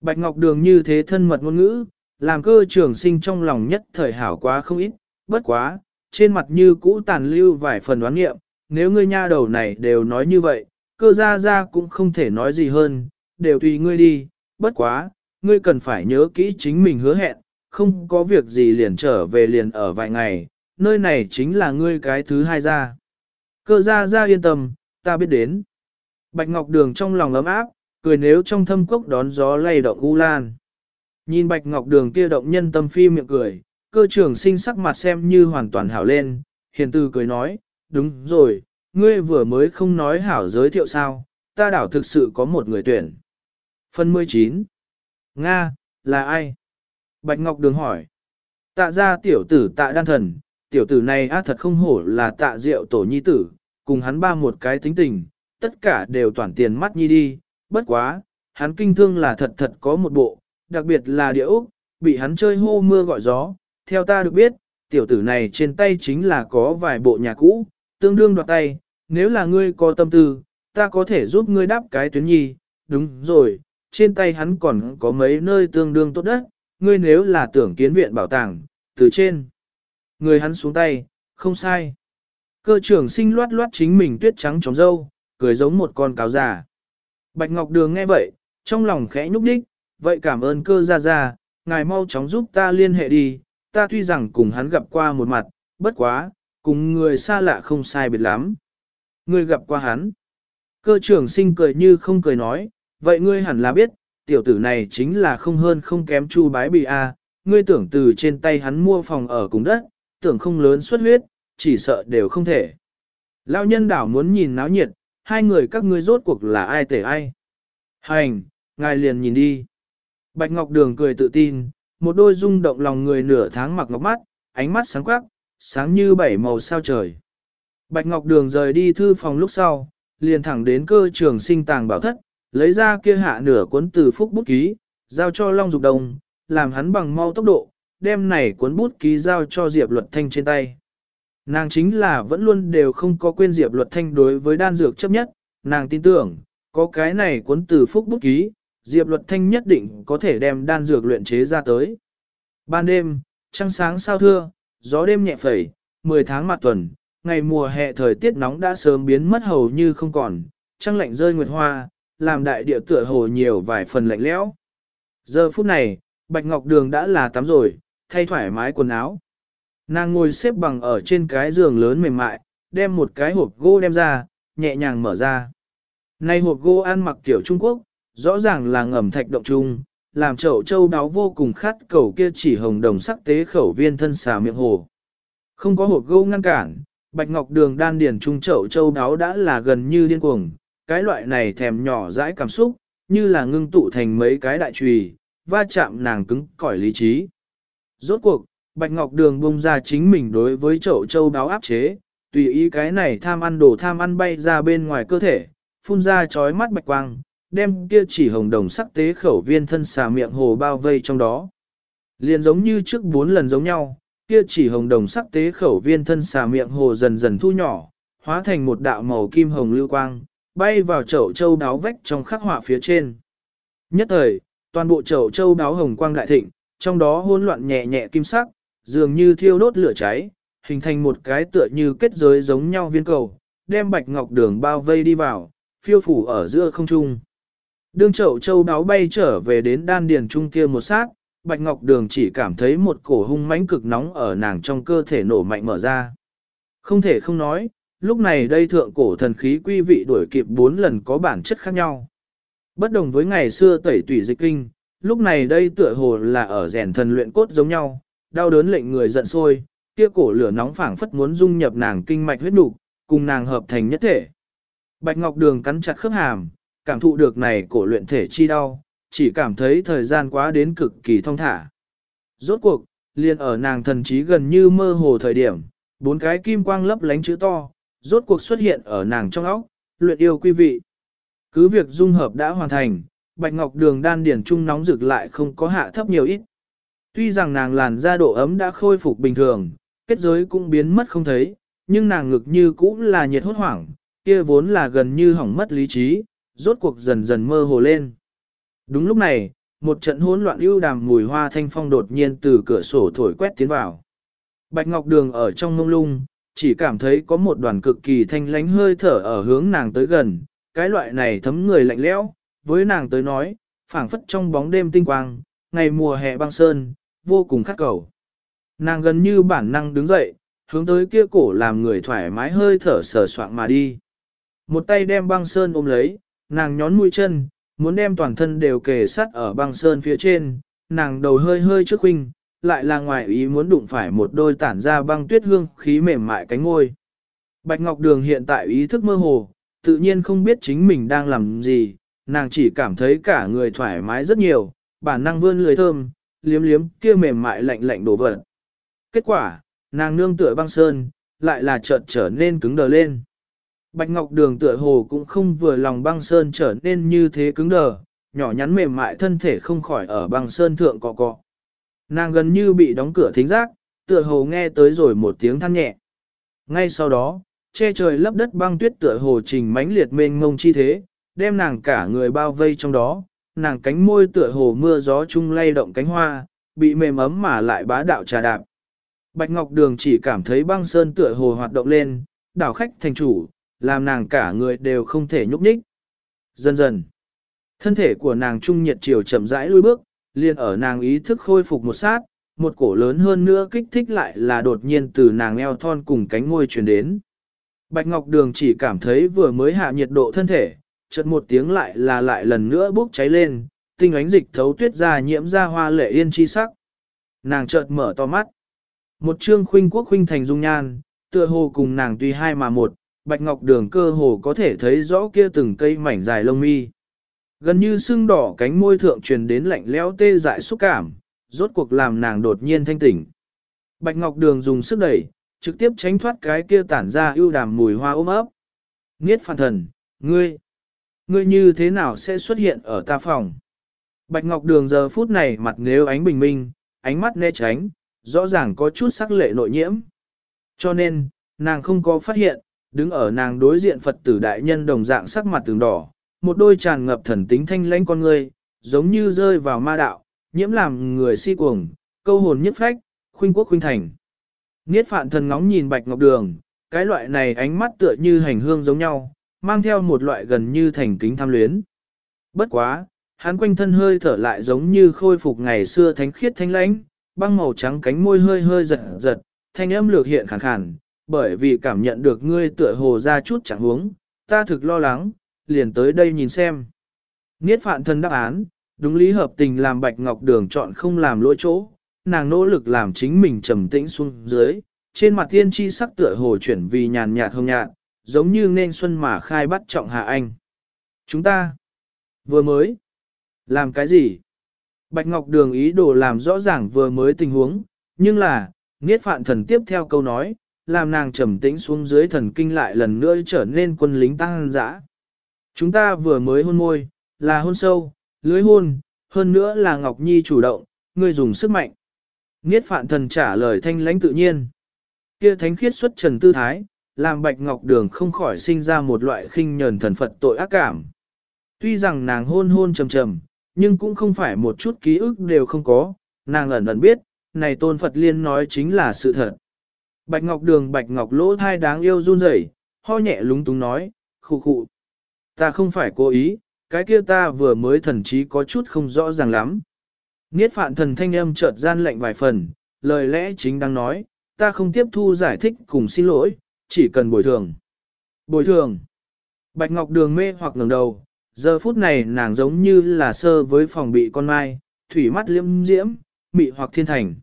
Bạch Ngọc Đường như thế thân mật ngôn ngữ, làm cơ trường sinh trong lòng nhất thời hảo quá không ít, bất quá, trên mặt như cũ tàn lưu vài phần đoán nghiệm, nếu ngươi nha đầu này đều nói như vậy, cơ gia gia cũng không thể nói gì hơn, đều tùy ngươi đi, bất quá, ngươi cần phải nhớ kỹ chính mình hứa hẹn, không có việc gì liền trở về liền ở vài ngày, nơi này chính là ngươi cái thứ hai ra. Cơ gia gia yên tâm, ta biết đến. Bạch Ngọc Đường trong lòng ấm áp, cười nếu trong thâm cốc đón gió lay động u lan. Nhìn Bạch Ngọc Đường kia động nhân tâm phi miệng cười, cơ trưởng sinh sắc mặt xem như hoàn toàn hảo lên, hiền tư cười nói, đúng rồi, ngươi vừa mới không nói hảo giới thiệu sao, ta đảo thực sự có một người tuyển. Phần 19 Nga, là ai? Bạch Ngọc Đường hỏi. Tạ ra tiểu tử tạ đan thần, tiểu tử này á thật không hổ là tạ diệu tổ nhi tử, cùng hắn ba một cái tính tình, tất cả đều toàn tiền mắt nhi đi, bất quá, hắn kinh thương là thật thật có một bộ, đặc biệt là địa Úc, bị hắn chơi hô mưa gọi gió, theo ta được biết, tiểu tử này trên tay chính là có vài bộ nhà cũ, tương đương đoạt tay, nếu là ngươi có tâm tư, ta có thể giúp ngươi đáp cái tuyến nhi, đúng rồi, trên tay hắn còn có mấy nơi tương đương tốt đất, ngươi nếu là tưởng kiến viện bảo tàng, từ trên. Người hắn xuống tay, không sai. Cơ trưởng sinh loát loát chính mình tuyết trắng trống dâu, cười giống một con cáo già. Bạch Ngọc Đường nghe vậy, trong lòng khẽ nhúc đích, vậy cảm ơn cơ gia gia, ngài mau chóng giúp ta liên hệ đi, ta tuy rằng cùng hắn gặp qua một mặt, bất quá, cùng người xa lạ không sai biệt lắm. Ngươi gặp qua hắn. Cơ trưởng sinh cười như không cười nói, vậy ngươi hẳn là biết, tiểu tử này chính là không hơn không kém chu bái bì a. ngươi tưởng từ trên tay hắn mua phòng ở cùng đất, tưởng không lớn xuất huyết, chỉ sợ đều không thể. Lão nhân đảo muốn nhìn náo nhiệt, hai người các ngươi rốt cuộc là ai tể ai. Hành, ngài liền nhìn đi. Bạch Ngọc Đường cười tự tin, một đôi rung động lòng người nửa tháng mặc ngọc mắt, ánh mắt sáng quắc, sáng như bảy màu sao trời. Bạch Ngọc Đường rời đi thư phòng lúc sau, liền thẳng đến cơ trường sinh tàng bảo thất, lấy ra kia hạ nửa cuốn từ phúc bút ký, giao cho Long Dục Đồng, làm hắn bằng mau tốc độ, đem này cuốn bút ký giao cho Diệp Luật Thanh trên tay. Nàng chính là vẫn luôn đều không có quên Diệp Luật Thanh đối với đan dược chấp nhất, nàng tin tưởng, có cái này cuốn từ phúc bút ký, Diệp Luật Thanh nhất định có thể đem đan dược luyện chế ra tới. Ban đêm, trăng sáng sao thưa, gió đêm nhẹ phẩy, 10 tháng mặt tuần, ngày mùa hè thời tiết nóng đã sớm biến mất hầu như không còn, trăng lạnh rơi nguyệt hoa, làm đại địa tựa hồ nhiều vài phần lạnh lẽo. Giờ phút này, Bạch Ngọc Đường đã là tắm rồi, thay thoải mái quần áo. Nàng ngồi xếp bằng ở trên cái giường lớn mềm mại, đem một cái hộp gỗ đem ra, nhẹ nhàng mở ra. Này hộp gỗ ăn mặc kiểu Trung Quốc, rõ ràng là ngầm thạch động trung, làm chậu châu đáo vô cùng khát cầu kia chỉ hồng đồng sắc tế khẩu viên thân xà miệng hồ. Không có hộp gỗ ngăn cản, bạch ngọc đường đan điền trung chậu châu đáo đã là gần như điên cuồng, cái loại này thèm nhỏ dãi cảm xúc, như là ngưng tụ thành mấy cái đại trùy, va chạm nàng cứng cỏi lý trí. Rốt cuộc, bạch ngọc đường bung ra chính mình đối với chậu châu đáo áp chế, tùy ý cái này tham ăn đồ tham ăn bay ra bên ngoài cơ thể, phun ra chói mắt bạch quang, đem kia chỉ hồng đồng sắc tế khẩu viên thân xà miệng hồ bao vây trong đó. Liền giống như trước bốn lần giống nhau, kia chỉ hồng đồng sắc tế khẩu viên thân xà miệng hồ dần dần thu nhỏ, hóa thành một đạo màu kim hồng lưu quang, bay vào chậu châu đáo vách trong khắc họa phía trên. Nhất thời, toàn bộ chậu châu đáo hồng quang đại thịnh, trong đó hỗn loạn nhẹ nhẹ kim sắc, dường như thiêu đốt lửa cháy, hình thành một cái tựa như kết giới giống nhau viên cầu, đem bạch ngọc đường bao vây đi vào, phiêu phủ ở giữa không trung. Đương chậu châu đáo bay trở về đến đan điền trung kia một sát, Bạch Ngọc Đường chỉ cảm thấy một cổ hung mãnh cực nóng ở nàng trong cơ thể nổ mạnh mở ra. Không thể không nói, lúc này đây thượng cổ thần khí quy vị đuổi kịp bốn lần có bản chất khác nhau. Bất đồng với ngày xưa tẩy tủy dịch kinh, lúc này đây tựa hồ là ở rèn thần luyện cốt giống nhau, đau đớn lệnh người giận sôi, kia cổ lửa nóng phảng phất muốn dung nhập nàng kinh mạch huyết nục, cùng nàng hợp thành nhất thể. Bạch Ngọc Đường cắn chặt khớp hàm, cảm thụ được này cổ luyện thể chi đau, chỉ cảm thấy thời gian quá đến cực kỳ thông thả. Rốt cuộc, liền ở nàng thần trí gần như mơ hồ thời điểm, bốn cái kim quang lấp lánh chữ to, rốt cuộc xuất hiện ở nàng trong óc, luyện yêu quý vị. Cứ việc dung hợp đã hoàn thành, bạch ngọc đường đan điển trung nóng rực lại không có hạ thấp nhiều ít. Tuy rằng nàng làn da độ ấm đã khôi phục bình thường, kết giới cũng biến mất không thấy, nhưng nàng ngực như cũ là nhiệt hốt hoảng, kia vốn là gần như hỏng mất lý trí, rốt cuộc dần dần mơ hồ lên. Đúng lúc này, một trận hỗn loạn ưu đàm mùi hoa thanh phong đột nhiên từ cửa sổ thổi quét tiến vào. Bạch Ngọc Đường ở trong mông lung, chỉ cảm thấy có một đoàn cực kỳ thanh lánh hơi thở ở hướng nàng tới gần, cái loại này thấm người lạnh lẽo, với nàng tới nói, phảng phất trong bóng đêm tinh quang, ngày mùa hè băng sơn, vô cùng khát cầu. Nàng gần như bản năng đứng dậy, hướng tới kia cổ làm người thoải mái hơi thở sờ soạng mà đi. Một tay đem băng sơn ôm lấy, nàng nhón mũi chân, muốn đem toàn thân đều kề sát ở băng sơn phía trên, nàng đầu hơi hơi trước huynh, lại là ngoài ý muốn đụng phải một đôi tản ra băng tuyết hương khí mềm mại cánh ngôi. Bạch Ngọc Đường hiện tại ý thức mơ hồ, tự nhiên không biết chính mình đang làm gì, nàng chỉ cảm thấy cả người thoải mái rất nhiều, bản năng vươn lưỡi thơm, liếm liếm kia mềm mại lạnh lạnh đổ vật. Kết quả, nàng nương tựa băng sơn, lại là chợt trở nên cứng đờ lên. Bạch Ngọc Đường tựa hồ cũng không vừa lòng băng sơn trở nên như thế cứng đờ, nhỏ nhắn mềm mại thân thể không khỏi ở băng sơn thượng cọ cọ. Nàng gần như bị đóng cửa thính giác, tựa hồ nghe tới rồi một tiếng than nhẹ. Ngay sau đó, che trời lấp đất băng tuyết tựa hồ trình mãnh liệt mênh mông chi thế, đem nàng cả người bao vây trong đó, nàng cánh môi tựa hồ mưa gió chung lay động cánh hoa, bị mềm ấm mà lại bá đạo trà đạp. Bạch Ngọc Đường chỉ cảm thấy băng sơn tựa hồ hoạt động lên, đảo khách thành chủ, làm nàng cả người đều không thể nhúc nhích. Dần dần, thân thể của nàng trung nhiệt chiều chậm rãi lui bước, liền ở nàng ý thức khôi phục một sát, một cổ lớn hơn nữa kích thích lại là đột nhiên từ nàng eo thon cùng cánh môi truyền đến. Bạch Ngọc Đường chỉ cảm thấy vừa mới hạ nhiệt độ thân thể, chợt một tiếng lại là lại lần nữa bốc cháy lên, tinh ánh dịch thấu tuyết ra nhiễm ra hoa lệ yên chi sắc. Nàng chợt mở to mắt. Một trương khuynh quốc khuynh thành dung nhan, tựa hồ cùng nàng tuy hai mà một, Bạch Ngọc Đường cơ hồ có thể thấy rõ kia từng cây mảnh dài lông mi. Gần như sưng đỏ cánh môi thượng truyền đến lạnh lẽo tê dại xúc cảm, rốt cuộc làm nàng đột nhiên thanh tỉnh. Bạch Ngọc Đường dùng sức đẩy, trực tiếp tránh thoát cái kia tản ra ưu đàm mùi hoa ôm ấp. Niết phản thần, ngươi, ngươi như thế nào sẽ xuất hiện ở ta phòng? Bạch Ngọc Đường giờ phút này mặt nếu ánh bình minh, ánh mắt né tránh, rõ ràng có chút sắc lệ nội nhiễm. Cho nên, nàng không có phát hiện, đứng ở nàng đối diện Phật tử đại nhân đồng dạng sắc mặt tường đỏ, một đôi tràn ngập thần tính thanh lãnh con người, giống như rơi vào ma đạo, nhiễm làm người si cuồng, câu hồn nhất phách, khuynh quốc khuynh thành. Niết phạn thần ngóng nhìn bạch ngọc đường, cái loại này ánh mắt tựa như hành hương giống nhau, mang theo một loại gần như thành kính tham luyến. Bất quá, hắn quanh thân hơi thở lại giống như khôi phục ngày xưa thánh khiết thanh lãnh, băng màu trắng cánh môi hơi hơi giật giật, thanh âm lược hiện khàn khàn, bởi vì cảm nhận được ngươi tựa hồ ra chút chẳng huống, ta thực lo lắng, liền tới đây nhìn xem. Niết phạn thân đáp án, đúng lý hợp tình làm Bạch Ngọc Đường chọn không làm lỗi chỗ, nàng nỗ lực làm chính mình trầm tĩnh xuống dưới, trên mặt tiên tri sắc tựa hồ chuyển vì nhàn nhạt hồng nhạt, giống như nên xuân mà khai bắt trọng hạ anh. Chúng ta vừa mới làm cái gì? Bạch Ngọc Đường ý đồ làm rõ ràng vừa mới tình huống, nhưng là, Niết Phạn Thần tiếp theo câu nói, làm nàng trầm tĩnh xuống dưới thần kinh lại lần nữa trở nên quân lính tăng dã. Chúng ta vừa mới hôn môi, là hôn sâu, lưới hôn, hơn nữa là Ngọc Nhi chủ động, ngươi dùng sức mạnh. Niết Phạn Thần trả lời thanh lãnh tự nhiên. Kia thánh khiết xuất trần tư thái, làm Bạch Ngọc Đường không khỏi sinh ra một loại khinh nhờn thần Phật tội ác cảm. Tuy rằng nàng hôn hôn trầm trầm, nhưng cũng không phải một chút ký ức đều không có, nàng ẩn ẩn biết, này tôn Phật liên nói chính là sự thật. Bạch Ngọc Đường Bạch Ngọc lỗ thai đáng yêu run rẩy, ho nhẹ lúng túng nói, khụ khụ. Ta không phải cố ý, cái kia ta vừa mới thần trí có chút không rõ ràng lắm. Niết phạn thần thanh âm chợt gian lệnh vài phần, lời lẽ chính đang nói, ta không tiếp thu giải thích cùng xin lỗi, chỉ cần bồi thường. Bồi thường. Bạch Ngọc Đường mê hoặc ngẩng đầu, giờ phút này nàng giống như là sơ với phòng bị con mai, thủy mắt liêm diễm, mị hoặc thiên thành.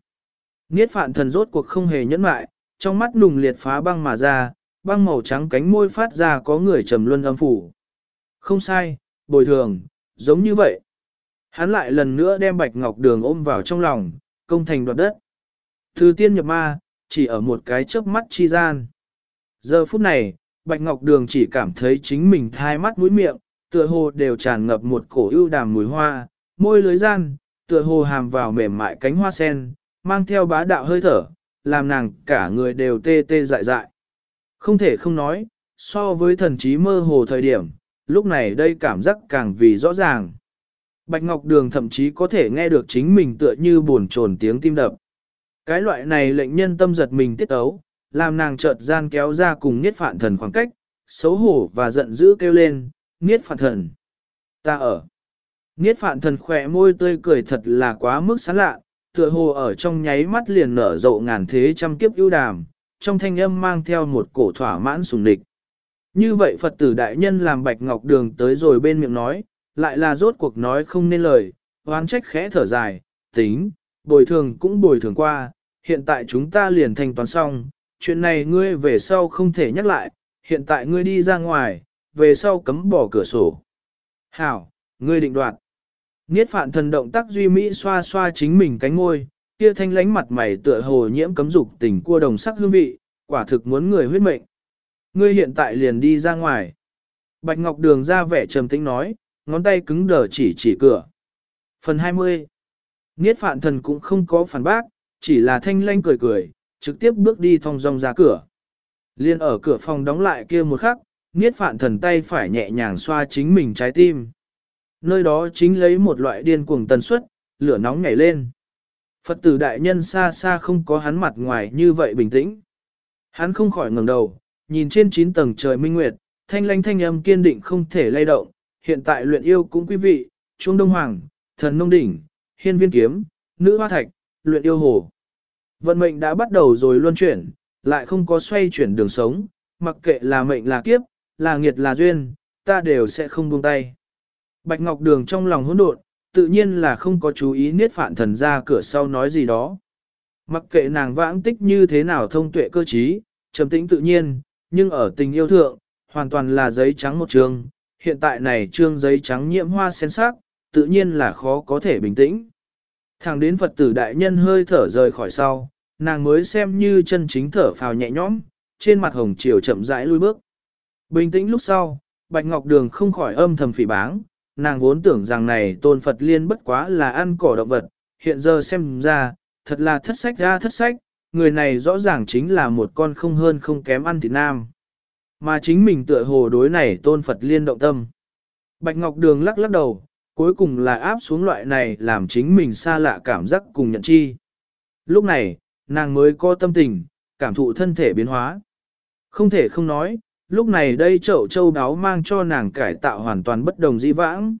Niết phạn thần rốt cuộc không hề nhẫn mại, trong mắt nùng liệt phá băng mà ra, băng màu trắng cánh môi phát ra có người trầm luân âm phủ. Không sai, bồi thường, giống như vậy. Hắn lại lần nữa đem bạch ngọc đường ôm vào trong lòng, công thành đoạt đất. Thư tiên nhập ma, chỉ ở một cái chớp mắt chi gian. Giờ phút này, bạch ngọc đường chỉ cảm thấy chính mình thai mắt mũi miệng, tựa hồ đều tràn ngập một cổ ưu đàm mùi hoa, môi lưới gian, tựa hồ hàm vào mềm mại cánh hoa sen, mang theo bá đạo hơi thở, làm nàng cả người đều tê tê dại dại. Không thể không nói, so với thần trí mơ hồ thời điểm, lúc này đây cảm giác càng vì rõ ràng. Bạch Ngọc Đường thậm chí có thể nghe được chính mình tựa như buồn trồn tiếng tim đập. Cái loại này lệnh nhân tâm giật mình tiết ấu, làm nàng chợt gian kéo ra cùng niết phạn thần khoảng cách, xấu hổ và giận dữ kêu lên, Niết phạn thần. Ta ở. Niết phạn thần khỏe môi tươi cười thật là quá mức sán lạ, tựa hồ ở trong nháy mắt liền nở rộ ngàn thế trăm kiếp ưu đàm, trong thanh âm mang theo một cổ thỏa mãn sùng địch. Như vậy Phật tử đại nhân làm bạch ngọc đường tới rồi bên miệng nói, lại là rốt cuộc nói không nên lời, oán trách khẽ thở dài, tính, bồi thường cũng bồi thường qua, hiện tại chúng ta liền thanh toán xong, chuyện này ngươi về sau không thể nhắc lại, hiện tại ngươi đi ra ngoài, về sau cấm bỏ cửa sổ. Hảo, ngươi định đoạt. Niết phạn thần động tác duy mỹ xoa xoa chính mình cánh ngôi, kia thanh lánh mặt mày tựa hồ nhiễm cấm dục tình cua đồng sắc hương vị, quả thực muốn người huyết mệnh. Ngươi hiện tại liền đi ra ngoài. Bạch Ngọc Đường ra vẻ trầm tĩnh nói, ngón tay cứng đờ chỉ chỉ cửa. Phần 20 Niết phạn thần cũng không có phản bác, chỉ là thanh lanh cười cười, trực tiếp bước đi thong dong ra cửa. Liên ở cửa phòng đóng lại kia một khắc, Niết phạn thần tay phải nhẹ nhàng xoa chính mình trái tim. Nơi đó chính lấy một loại điên cuồng tần suất, lửa nóng nhảy lên. Phật tử đại nhân xa xa không có hắn mặt ngoài như vậy bình tĩnh. Hắn không khỏi ngẩng đầu, nhìn trên 9 tầng trời minh nguyệt, thanh lanh thanh âm kiên định không thể lay động, hiện tại luyện yêu cũng quý vị, Trung Đông Hoàng, Thần Nông Đỉnh, Hiên Viên Kiếm, Nữ Hoa Thạch, luyện yêu hồ. Vận mệnh đã bắt đầu rồi luân chuyển, lại không có xoay chuyển đường sống, mặc kệ là mệnh là kiếp, là nghiệt là duyên, ta đều sẽ không buông tay. Bạch Ngọc Đường trong lòng hỗn độn, tự nhiên là không có chú ý niết phạn thần ra cửa sau nói gì đó. Mặc kệ nàng vãng tích như thế nào thông tuệ cơ trí, trầm tĩnh tự nhiên, nhưng ở tình yêu thượng, hoàn toàn là giấy trắng một trường. Hiện tại này trương giấy trắng nhiễm hoa sen sắc, tự nhiên là khó có thể bình tĩnh. Thẳng đến Phật tử đại nhân hơi thở rời khỏi sau, nàng mới xem như chân chính thở phào nhẹ nhõm, trên mặt hồng chiều chậm rãi lui bước. Bình tĩnh lúc sau, Bạch Ngọc Đường không khỏi âm thầm phỉ báng, nàng vốn tưởng rằng này tôn Phật liên bất quá là ăn cỏ động vật, hiện giờ xem ra, thật là thất sách ra thất sách, người này rõ ràng chính là một con không hơn không kém ăn thịt nam. Mà chính mình tựa hồ đối này tôn Phật liên động tâm. Bạch Ngọc Đường lắc lắc đầu, cuối cùng là áp xuống loại này làm chính mình xa lạ cảm giác cùng nhận chi. Lúc này, nàng mới có tâm tình, cảm thụ thân thể biến hóa. Không thể không nói, lúc này đây chậu châu đáo mang cho nàng cải tạo hoàn toàn bất đồng di vãng.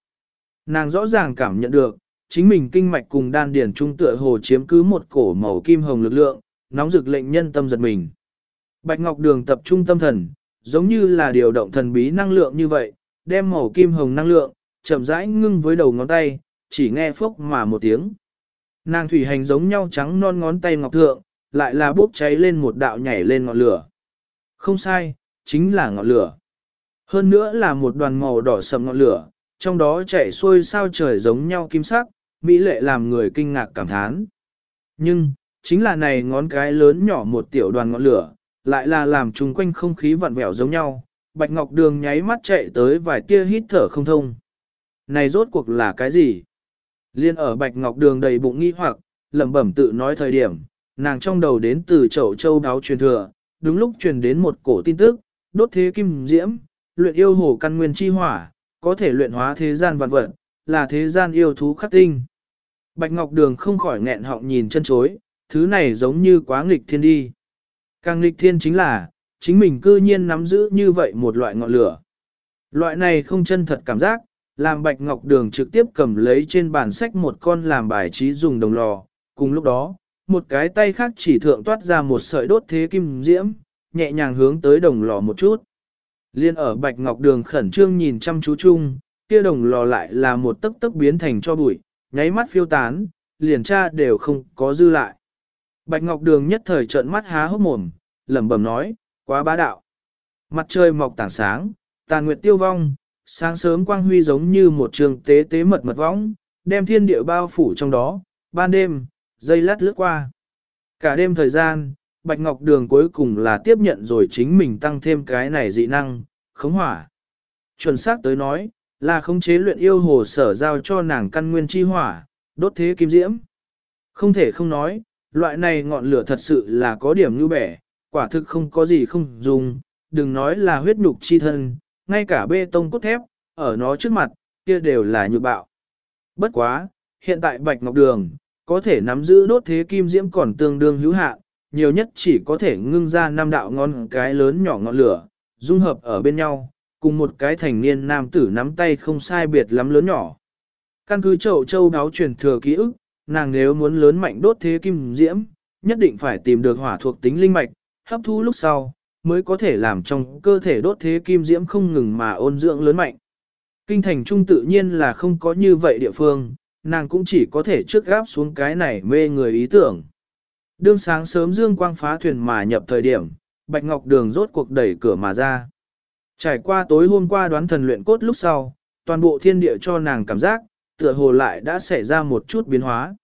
Nàng rõ ràng cảm nhận được, chính mình kinh mạch cùng đan điển trung tựa hồ chiếm cứ một cổ màu kim hồng lực lượng, nóng rực lệnh nhân tâm giật mình. Bạch Ngọc Đường tập trung tâm thần, giống như là điều động thần bí năng lượng như vậy, đem màu kim hồng năng lượng, chậm rãi ngưng với đầu ngón tay, chỉ nghe phốc mà một tiếng. Nàng thủy hành giống nhau trắng non ngón tay ngọc thượng, lại là bốc cháy lên một đạo nhảy lên ngọn lửa. Không sai, chính là ngọn lửa. Hơn nữa là một đoàn màu đỏ sầm ngọn lửa, trong đó chảy xuôi sao trời giống nhau kim sắc, mỹ lệ làm người kinh ngạc cảm thán. Nhưng, chính là này ngón cái lớn nhỏ một tiểu đoàn ngọn lửa, lại là làm chung quanh không khí vặn vẹo giống nhau, Bạch Ngọc Đường nháy mắt chạy tới vài tia hít thở không thông. Này rốt cuộc là cái gì? Liên ở Bạch Ngọc Đường đầy bụng nghi hoặc, lẩm bẩm tự nói thời điểm, nàng trong đầu đến từ chậu châu đáo truyền thừa, đúng lúc truyền đến một cổ tin tức, đốt thế kim diễm, luyện yêu hồ căn nguyên chi hỏa, có thể luyện hóa thế gian vạn vật, là thế gian yêu thú khắc tinh. Bạch Ngọc Đường không khỏi nghẹn họng nhìn chân chối, thứ này giống như quá nghịch thiên đi. Càng nghịch thiên chính là, chính mình cư nhiên nắm giữ như vậy một loại ngọn lửa. Loại này không chân thật cảm giác, làm Bạch Ngọc Đường trực tiếp cầm lấy trên bàn sách một con làm bài trí dùng đồng lò. Cùng lúc đó, một cái tay khác chỉ thượng toát ra một sợi đốt thế kim diễm, nhẹ nhàng hướng tới đồng lò một chút. Liên ở Bạch Ngọc Đường khẩn trương nhìn chăm chú chung, kia đồng lò lại là một tấc tấc biến thành cho bụi, nháy mắt phiêu tán, liền tra đều không có dư lại. Bạch Ngọc Đường nhất thời trợn mắt há hốc mồm, lẩm bẩm nói, quá bá đạo. Mặt trời mọc tảng sáng, tàn nguyệt tiêu vong, sáng sớm quang huy giống như một trường tế tế mật mật võng, đem thiên địa bao phủ trong đó, ban đêm, dây lát lướt qua. Cả đêm thời gian, Bạch Ngọc Đường cuối cùng là tiếp nhận rồi chính mình tăng thêm cái này dị năng, khống hỏa. Chuẩn xác tới nói, là khống chế luyện yêu hồ sở giao cho nàng căn nguyên chi hỏa, đốt thế kim diễm. Không thể không nói, loại này ngọn lửa thật sự là có điểm như bẻ, quả thực không có gì không dùng, đừng nói là huyết nhục chi thân, ngay cả bê tông cốt thép, ở nó trước mặt, kia đều là nhược bạo. Bất quá, hiện tại Bạch Ngọc Đường, có thể nắm giữ đốt thế kim diễm còn tương đương hữu hạn, nhiều nhất chỉ có thể ngưng ra năm đạo ngon cái lớn nhỏ ngọn lửa, dung hợp ở bên nhau, cùng một cái thành niên nam tử nắm tay không sai biệt lắm lớn nhỏ. Căn cứ chậu châu đáo truyền thừa ký ức, nàng nếu muốn lớn mạnh đốt thế kim diễm, nhất định phải tìm được hỏa thuộc tính linh mạch, hấp thu lúc sau, mới có thể làm trong cơ thể đốt thế kim diễm không ngừng mà ôn dưỡng lớn mạnh. Kinh thành trung tự nhiên là không có như vậy địa phương, nàng cũng chỉ có thể trước gáp xuống cái này mê người ý tưởng. Đương sáng sớm dương quang phá thuyền mà nhập thời điểm, Bạch Ngọc Đường rốt cuộc đẩy cửa mà ra. Trải qua tối hôm qua đoán thần luyện cốt lúc sau, toàn bộ thiên địa cho nàng cảm giác, tựa hồ lại đã xảy ra một chút biến hóa.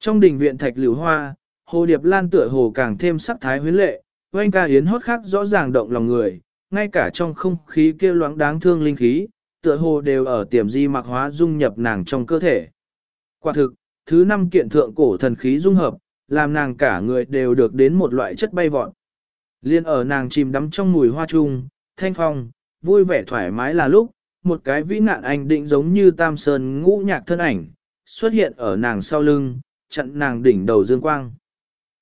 Trong đình viện thạch liễu hoa, hồ điệp lan tựa hồ càng thêm sắc thái huyến lệ, oanh ca yến hót khác rõ ràng động lòng người, ngay cả trong không khí kia loáng đáng thương linh khí, tựa hồ đều ở tiềm di mặc hóa dung nhập nàng trong cơ thể. Quả thực, thứ năm kiện thượng cổ thần khí dung hợp, làm nàng cả người đều được đến một loại chất bay vọt. Liên ở nàng chìm đắm trong mùi hoa trung, thanh phong, vui vẻ thoải mái là lúc, một cái vĩ nạn anh định giống như tam sơn ngũ nhạc thân ảnh, xuất hiện ở nàng sau lưng, chặn nàng đỉnh đầu dương quang.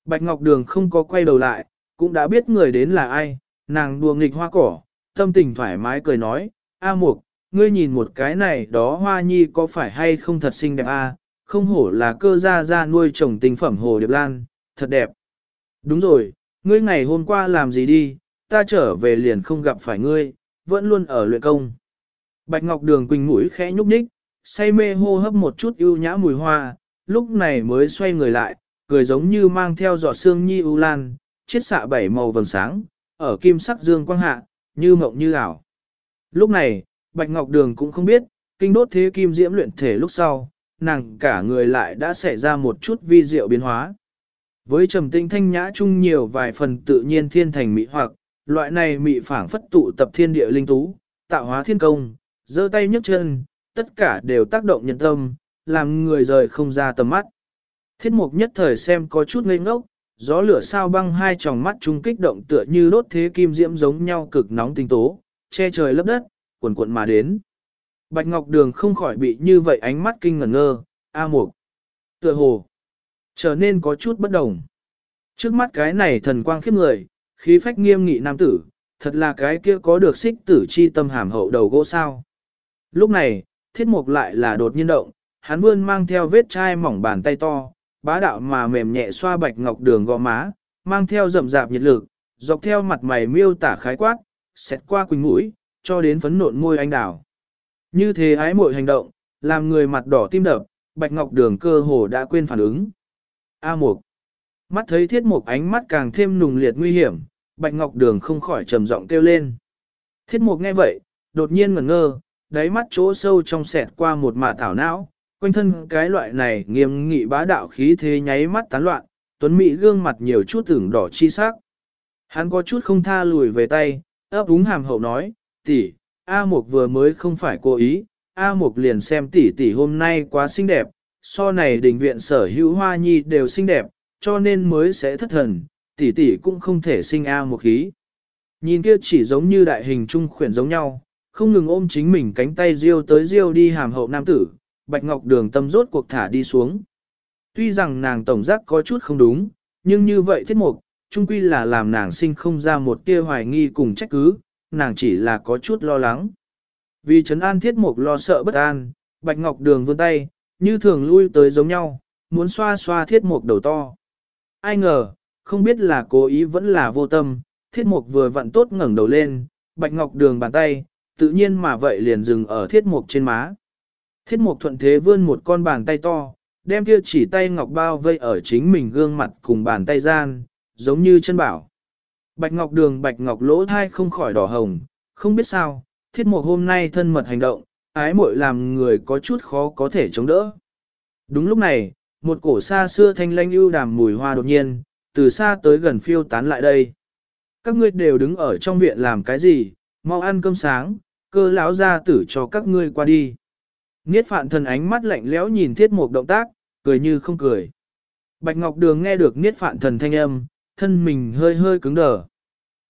Bạch Ngọc Đường không có quay đầu lại, cũng đã biết người đến là ai, nàng đùa nghịch hoa cỏ, tâm tình thoải mái cười nói, A Mục, ngươi nhìn một cái này đó hoa nhi có phải hay không thật xinh đẹp a? Không hổ là cơ gia gia nuôi trồng tinh phẩm hồ điệp lan, thật đẹp. Đúng rồi, ngươi ngày hôm qua làm gì đi, ta trở về liền không gặp phải ngươi, vẫn luôn ở luyện công. Bạch Ngọc Đường quỳnh mũi khẽ nhúc nhích, say mê hô hấp một chút ưu nhã mùi hoa, lúc này mới xoay người lại, cười giống như mang theo giọt sương nhi ưu lan, chiết xạ bảy màu vầng sáng, ở kim sắc dương quang hạ, như mộng như ảo. Lúc này, Bạch Ngọc Đường cũng không biết, kinh đốt thế kim diễm luyện thể lúc sau, nàng cả người lại đã xảy ra một chút vi diệu biến hóa. Với trầm tinh thanh nhã chung nhiều vài phần tự nhiên thiên thành mỹ hoặc, loại này mỹ phảng phất tụ tập thiên địa linh tú, tạo hóa thiên công, giơ tay nhấc chân, tất cả đều tác động nhân tâm, làm người rời không ra tầm mắt. Thiết mục nhất thời xem có chút ngây ngốc, gió lửa sao băng hai tròng mắt chung kích động tựa như đốt thế kim diễm giống nhau cực nóng tinh tố, che trời lấp đất, cuồn cuộn mà đến. Bạch Ngọc Đường không khỏi bị như vậy ánh mắt kinh ngẩn ngơ, A Mục. Tựa hồ, trở nên có chút bất đồng. Trước mắt cái này thần quang khiếp người, khí phách nghiêm nghị nam tử, thật là cái kia có được xích tử chi tâm hàm hậu đầu gỗ sao. Lúc này, thiết mục lại là đột nhiên động, hắn vươn mang theo vết chai mỏng bàn tay to, bá đạo mà mềm nhẹ xoa bạch ngọc đường gò má, mang theo rậm rạp nhiệt lực, dọc theo mặt mày miêu tả khái quát, xét qua quỳnh mũi, cho đến phấn nộn môi anh đào. Như thế ái muội hành động, làm người mặt đỏ tim đập, bạch ngọc đường cơ hồ đã quên phản ứng. A mục. Mắt thấy thiết mục ánh mắt càng thêm nùng liệt nguy hiểm, bạch ngọc đường không khỏi trầm giọng kêu lên. Thiết mục nghe vậy, đột nhiên ngẩn ngơ, đáy mắt chỗ sâu trong sẹt qua một mạ thảo não, quanh thân cái loại này nghiêm nghị bá đạo khí thế nháy mắt tán loạn, tuấn mỹ gương mặt nhiều chút tưởng đỏ chi sắc. Hắn có chút không tha lùi về tay, ấp úng hàm hậu nói, tỷ, A Mục vừa mới không phải cố ý, A Mục liền xem tỷ tỷ hôm nay quá xinh đẹp, so này đình viện sở hữu hoa nhi đều xinh đẹp, cho nên mới sẽ thất thần, tỷ tỷ cũng không thể sinh A Mục khí. Nhìn kia chỉ giống như đại hình trung khuyển giống nhau, không ngừng ôm chính mình cánh tay riêu tới riêu đi hàm hậu nam tử, Bạch Ngọc Đường tâm rốt cuộc thả đi xuống. Tuy rằng nàng tổng giác có chút không đúng, nhưng như vậy thiết mục, trung quy là làm nàng sinh không ra một tia hoài nghi cùng trách cứ, nàng chỉ là có chút lo lắng. Vì Trấn An thiết mục lo sợ bất an, Bạch Ngọc Đường vươn tay, như thường lui tới giống nhau, muốn xoa xoa thiết mục đầu to. Ai ngờ, không biết là cố ý vẫn là vô tâm, thiết mục vừa vặn tốt ngẩng đầu lên, Bạch Ngọc Đường bàn tay, tự nhiên mà vậy liền dừng ở thiết mục trên má. Thiết mục thuận thế vươn một con bàn tay to, đem kia chỉ tay ngọc bao vây ở chính mình gương mặt cùng bàn tay gian, giống như chân bảo. Bạch ngọc đường bạch ngọc lỗ thai không khỏi đỏ hồng, không biết sao, thiết mục hôm nay thân mật hành động, ái muội làm người có chút khó có thể chống đỡ. Đúng lúc này, một cổ xa xưa thanh lanh ưu đàm mùi hoa đột nhiên, từ xa tới gần phiêu tán lại đây. Các ngươi đều đứng ở trong viện làm cái gì, mau ăn cơm sáng, cơ lão ra tử cho các ngươi qua đi. Niết phạn thần ánh mắt lạnh lẽo nhìn thiết mục động tác, cười như không cười. Bạch Ngọc Đường nghe được niết phạn thần thanh âm, thân mình hơi hơi cứng đờ.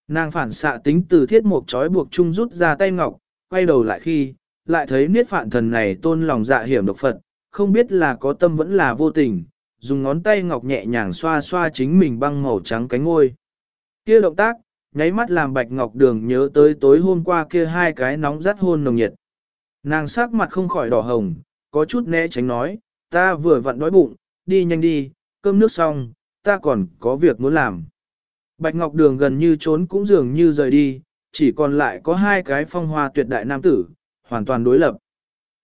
Nàng phản xạ tính từ thiết mục trói buộc chung rút ra tay ngọc, quay đầu lại khi, lại thấy niết phạn thần này tôn lòng dạ hiểm độc Phật, không biết là có tâm vẫn là vô tình, dùng ngón tay ngọc nhẹ nhàng xoa xoa chính mình băng màu trắng cánh ngôi. Kia động tác, nháy mắt làm Bạch Ngọc Đường nhớ tới tối hôm qua kia hai cái nóng rát hôn nồng nhiệt. Nàng sắc mặt không khỏi đỏ hồng, có chút né tránh nói, ta vừa vặn đói bụng, đi nhanh đi, cơm nước xong, ta còn có việc muốn làm. Bạch Ngọc Đường gần như trốn cũng dường như rời đi, chỉ còn lại có hai cái phong hoa tuyệt đại nam tử, hoàn toàn đối lập.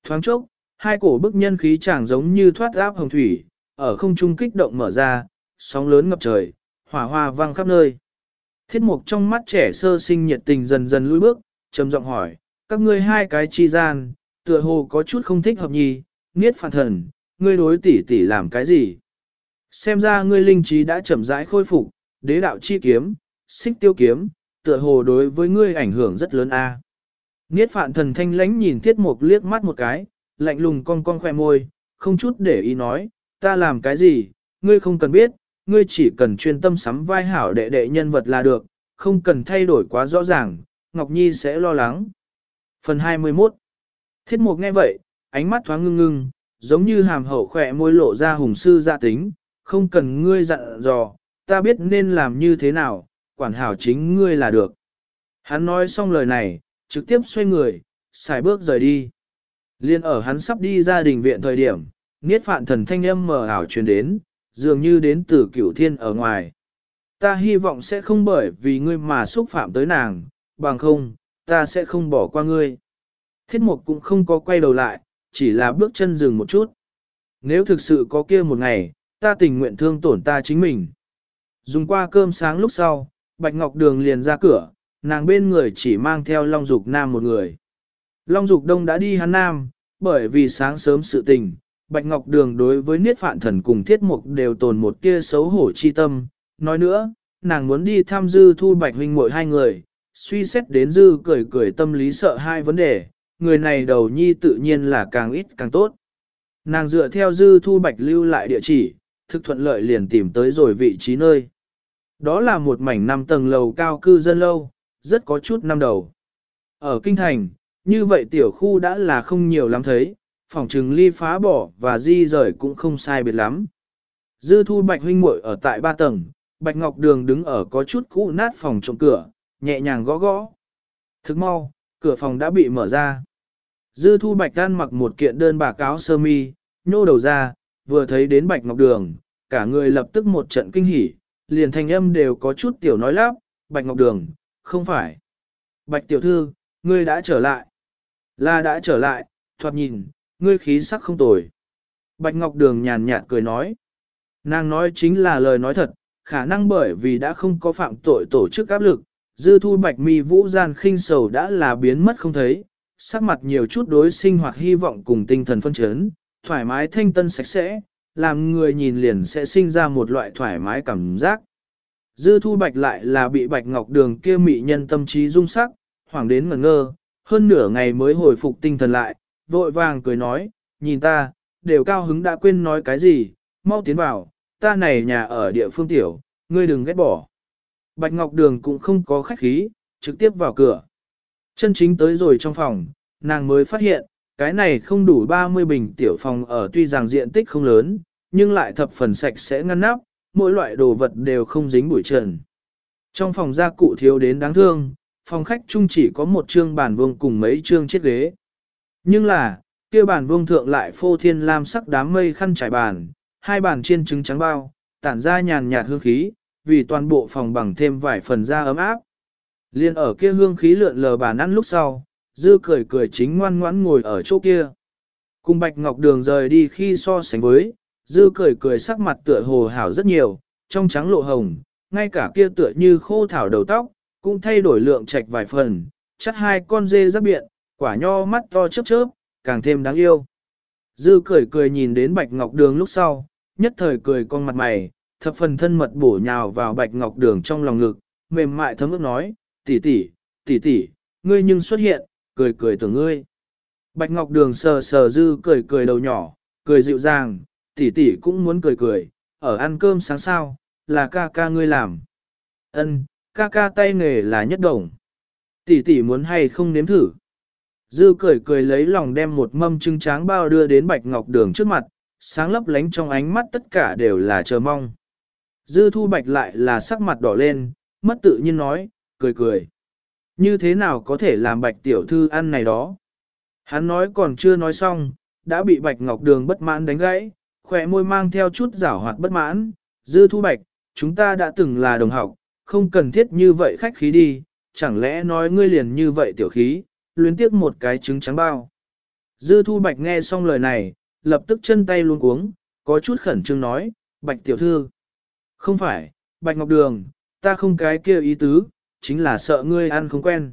Thoáng chốc, hai cổ bức nhân khí chẳng giống như thoát áp hồng thủy, ở không trung kích động mở ra, sóng lớn ngập trời, hỏa hoa vang khắp nơi. Thiết mục trong mắt trẻ sơ sinh nhiệt tình dần dần lùi bước, trầm giọng hỏi, các ngươi hai cái chi gian, tựa hồ có chút không thích hợp nhì, niết phản thần, ngươi đối tỷ tỷ làm cái gì? Xem ra ngươi linh trí đã chậm rãi khôi phục, đế đạo chi kiếm, xích tiêu kiếm, tựa hồ đối với ngươi ảnh hưởng rất lớn a. Niết phạn thần thanh lánh nhìn thiết mục liếc mắt một cái, lạnh lùng cong cong khoe môi, không chút để ý nói, ta làm cái gì, ngươi không cần biết, ngươi chỉ cần chuyên tâm sắm vai hảo đệ đệ nhân vật là được, không cần thay đổi quá rõ ràng, Ngọc Nhi sẽ lo lắng. Phần 21 Thiết mục nghe vậy, ánh mắt thoáng ngưng ngưng, giống như hàm hậu khỏe môi lộ ra hùng sư gia tính, không cần ngươi dặn dò, ta biết nên làm như thế nào, quản hảo chính ngươi là được. Hắn nói xong lời này, trực tiếp xoay người, xài bước rời đi. Liên ở hắn sắp đi ra đình viện thời điểm, niết phạn thần thanh âm mờ ảo truyền đến, dường như đến từ cửu thiên ở ngoài. Ta hy vọng sẽ không bởi vì ngươi mà xúc phạm tới nàng, bằng không, ta sẽ không bỏ qua ngươi. Thiết mục cũng không có quay đầu lại, chỉ là bước chân dừng một chút. Nếu thực sự có kia một ngày, ta tình nguyện thương tổn ta chính mình. Dùng qua cơm sáng lúc sau, Bạch Ngọc Đường liền ra cửa, nàng bên người chỉ mang theo Long Dục Nam một người. Long Dục Đông đã đi hắn Nam, bởi vì sáng sớm sự tình, Bạch Ngọc Đường đối với Niết Phạn Thần cùng Thiết Mục đều tồn một tia xấu hổ chi tâm. Nói nữa, nàng muốn đi tham dư thu Bạch huynh mỗi hai người, suy xét đến dư cười cười tâm lý sợ hai vấn đề, người này đầu nhi tự nhiên là càng ít càng tốt. Nàng dựa theo dư thu Bạch lưu lại địa chỉ, thực thuận lợi liền tìm tới rồi vị trí nơi. Đó là một mảnh năm tầng lầu cao cư dân lâu, rất có chút năm đầu. Ở Kinh Thành, như vậy tiểu khu đã là không nhiều lắm thấy, phòng trừng ly phá bỏ và di rời cũng không sai biệt lắm. Dư thu bạch huynh muội ở tại ba tầng, bạch ngọc đường đứng ở có chút cũ nát phòng trộm cửa, nhẹ nhàng gõ gõ. Thức mau, cửa phòng đã bị mở ra. Dư thu bạch đan mặc một kiện đơn bà cáo sơ mi, nhô đầu ra, vừa thấy đến bạch ngọc đường, cả người lập tức một trận kinh hỉ, liền thanh âm đều có chút tiểu nói lắp, bạch ngọc đường, không phải. Bạch tiểu thư, ngươi đã trở lại. Là đã trở lại, thoạt nhìn, ngươi khí sắc không tồi. Bạch Ngọc Đường nhàn nhạt cười nói. Nàng nói chính là lời nói thật, khả năng bởi vì đã không có phạm tội tổ chức áp lực, dư thu bạch mi vũ gian khinh sầu đã là biến mất không thấy, sắc mặt nhiều chút đối sinh hoạt hy vọng cùng tinh thần phân chấn, thoải mái thanh tân sạch sẽ, làm người nhìn liền sẽ sinh ra một loại thoải mái cảm giác. Dư thu bạch lại là bị bạch ngọc đường kia mị nhân tâm trí rung sắc, hoảng đến ngẩn ngơ, hơn nửa ngày mới hồi phục tinh thần lại, vội vàng cười nói, nhìn ta, đều cao hứng đã quên nói cái gì, mau tiến vào, ta này nhà ở địa phương tiểu, ngươi đừng ghét bỏ. Bạch Ngọc Đường cũng không có khách khí, trực tiếp vào cửa. Chân chính tới rồi trong phòng, nàng mới phát hiện, cái này không đủ 30 bình tiểu phòng ở tuy rằng diện tích không lớn, nhưng lại thập phần sạch sẽ ngăn nắp, mỗi loại đồ vật đều không dính bụi trần. Trong phòng gia cụ thiếu đến đáng thương, phòng khách chung chỉ có một trương bàn vuông cùng mấy trương chiếc ghế. Nhưng là, kia bàn vuông thượng lại phô thiên lam sắc đám mây khăn trải bàn, hai bàn chiên trứng trắng bao, tản ra nhàn nhạt hương khí, vì toàn bộ phòng bằng thêm vài phần da ấm áp. Liên ở kia hương khí lượn lờ bàn ăn lúc sau, dư cười cười chính ngoan ngoãn ngồi ở chỗ kia. Cùng Bạch Ngọc Đường rời đi khi so sánh với, dư cười cười sắc mặt tựa hồ hảo rất nhiều, trong trắng lộ hồng, ngay cả kia tựa như khô thảo đầu tóc, cũng thay đổi lượng trạch vài phần, chắc hai con dê giáp biện, quả nho mắt to chớp chớp, càng thêm đáng yêu. Dư cười cười nhìn đến Bạch Ngọc Đường lúc sau, nhất thời cười con mặt mày, thập phần thân mật bổ nhào vào Bạch Ngọc Đường trong lòng ngực, mềm mại thấm ức nói, tỷ tỷ, tỷ tỷ, ngươi nhưng xuất hiện, cười cười tưởng ngươi. Bạch Ngọc Đường sờ sờ dư cười cười đầu nhỏ, cười dịu dàng, tỷ tỷ cũng muốn cười cười, ở ăn cơm sáng sao, là ca ca ngươi làm. Ân, ca ca tay nghề là nhất đồng. Tỷ tỷ muốn hay không nếm thử. Dư cười cười lấy lòng đem một mâm trứng tráng bao đưa đến Bạch Ngọc Đường trước mặt, sáng lấp lánh trong ánh mắt tất cả đều là chờ mong. Dư thu Bạch lại là sắc mặt đỏ lên, mất tự nhiên nói, cười cười. Như thế nào có thể làm bạch tiểu thư ăn này đó? Hắn nói còn chưa nói xong, đã bị bạch ngọc đường bất mãn đánh gãy, khỏe môi mang theo chút giảo hoạt bất mãn, dư thu bạch, chúng ta đã từng là đồng học, không cần thiết như vậy khách khí đi, chẳng lẽ nói ngươi liền như vậy tiểu khí, luyến tiếc một cái trứng trắng bao. Dư thu bạch nghe xong lời này, lập tức chân tay luôn cuống, có chút khẩn trương nói, bạch tiểu thư. Không phải, bạch ngọc đường, ta không cái kia ý tứ, chính là sợ ngươi ăn không quen.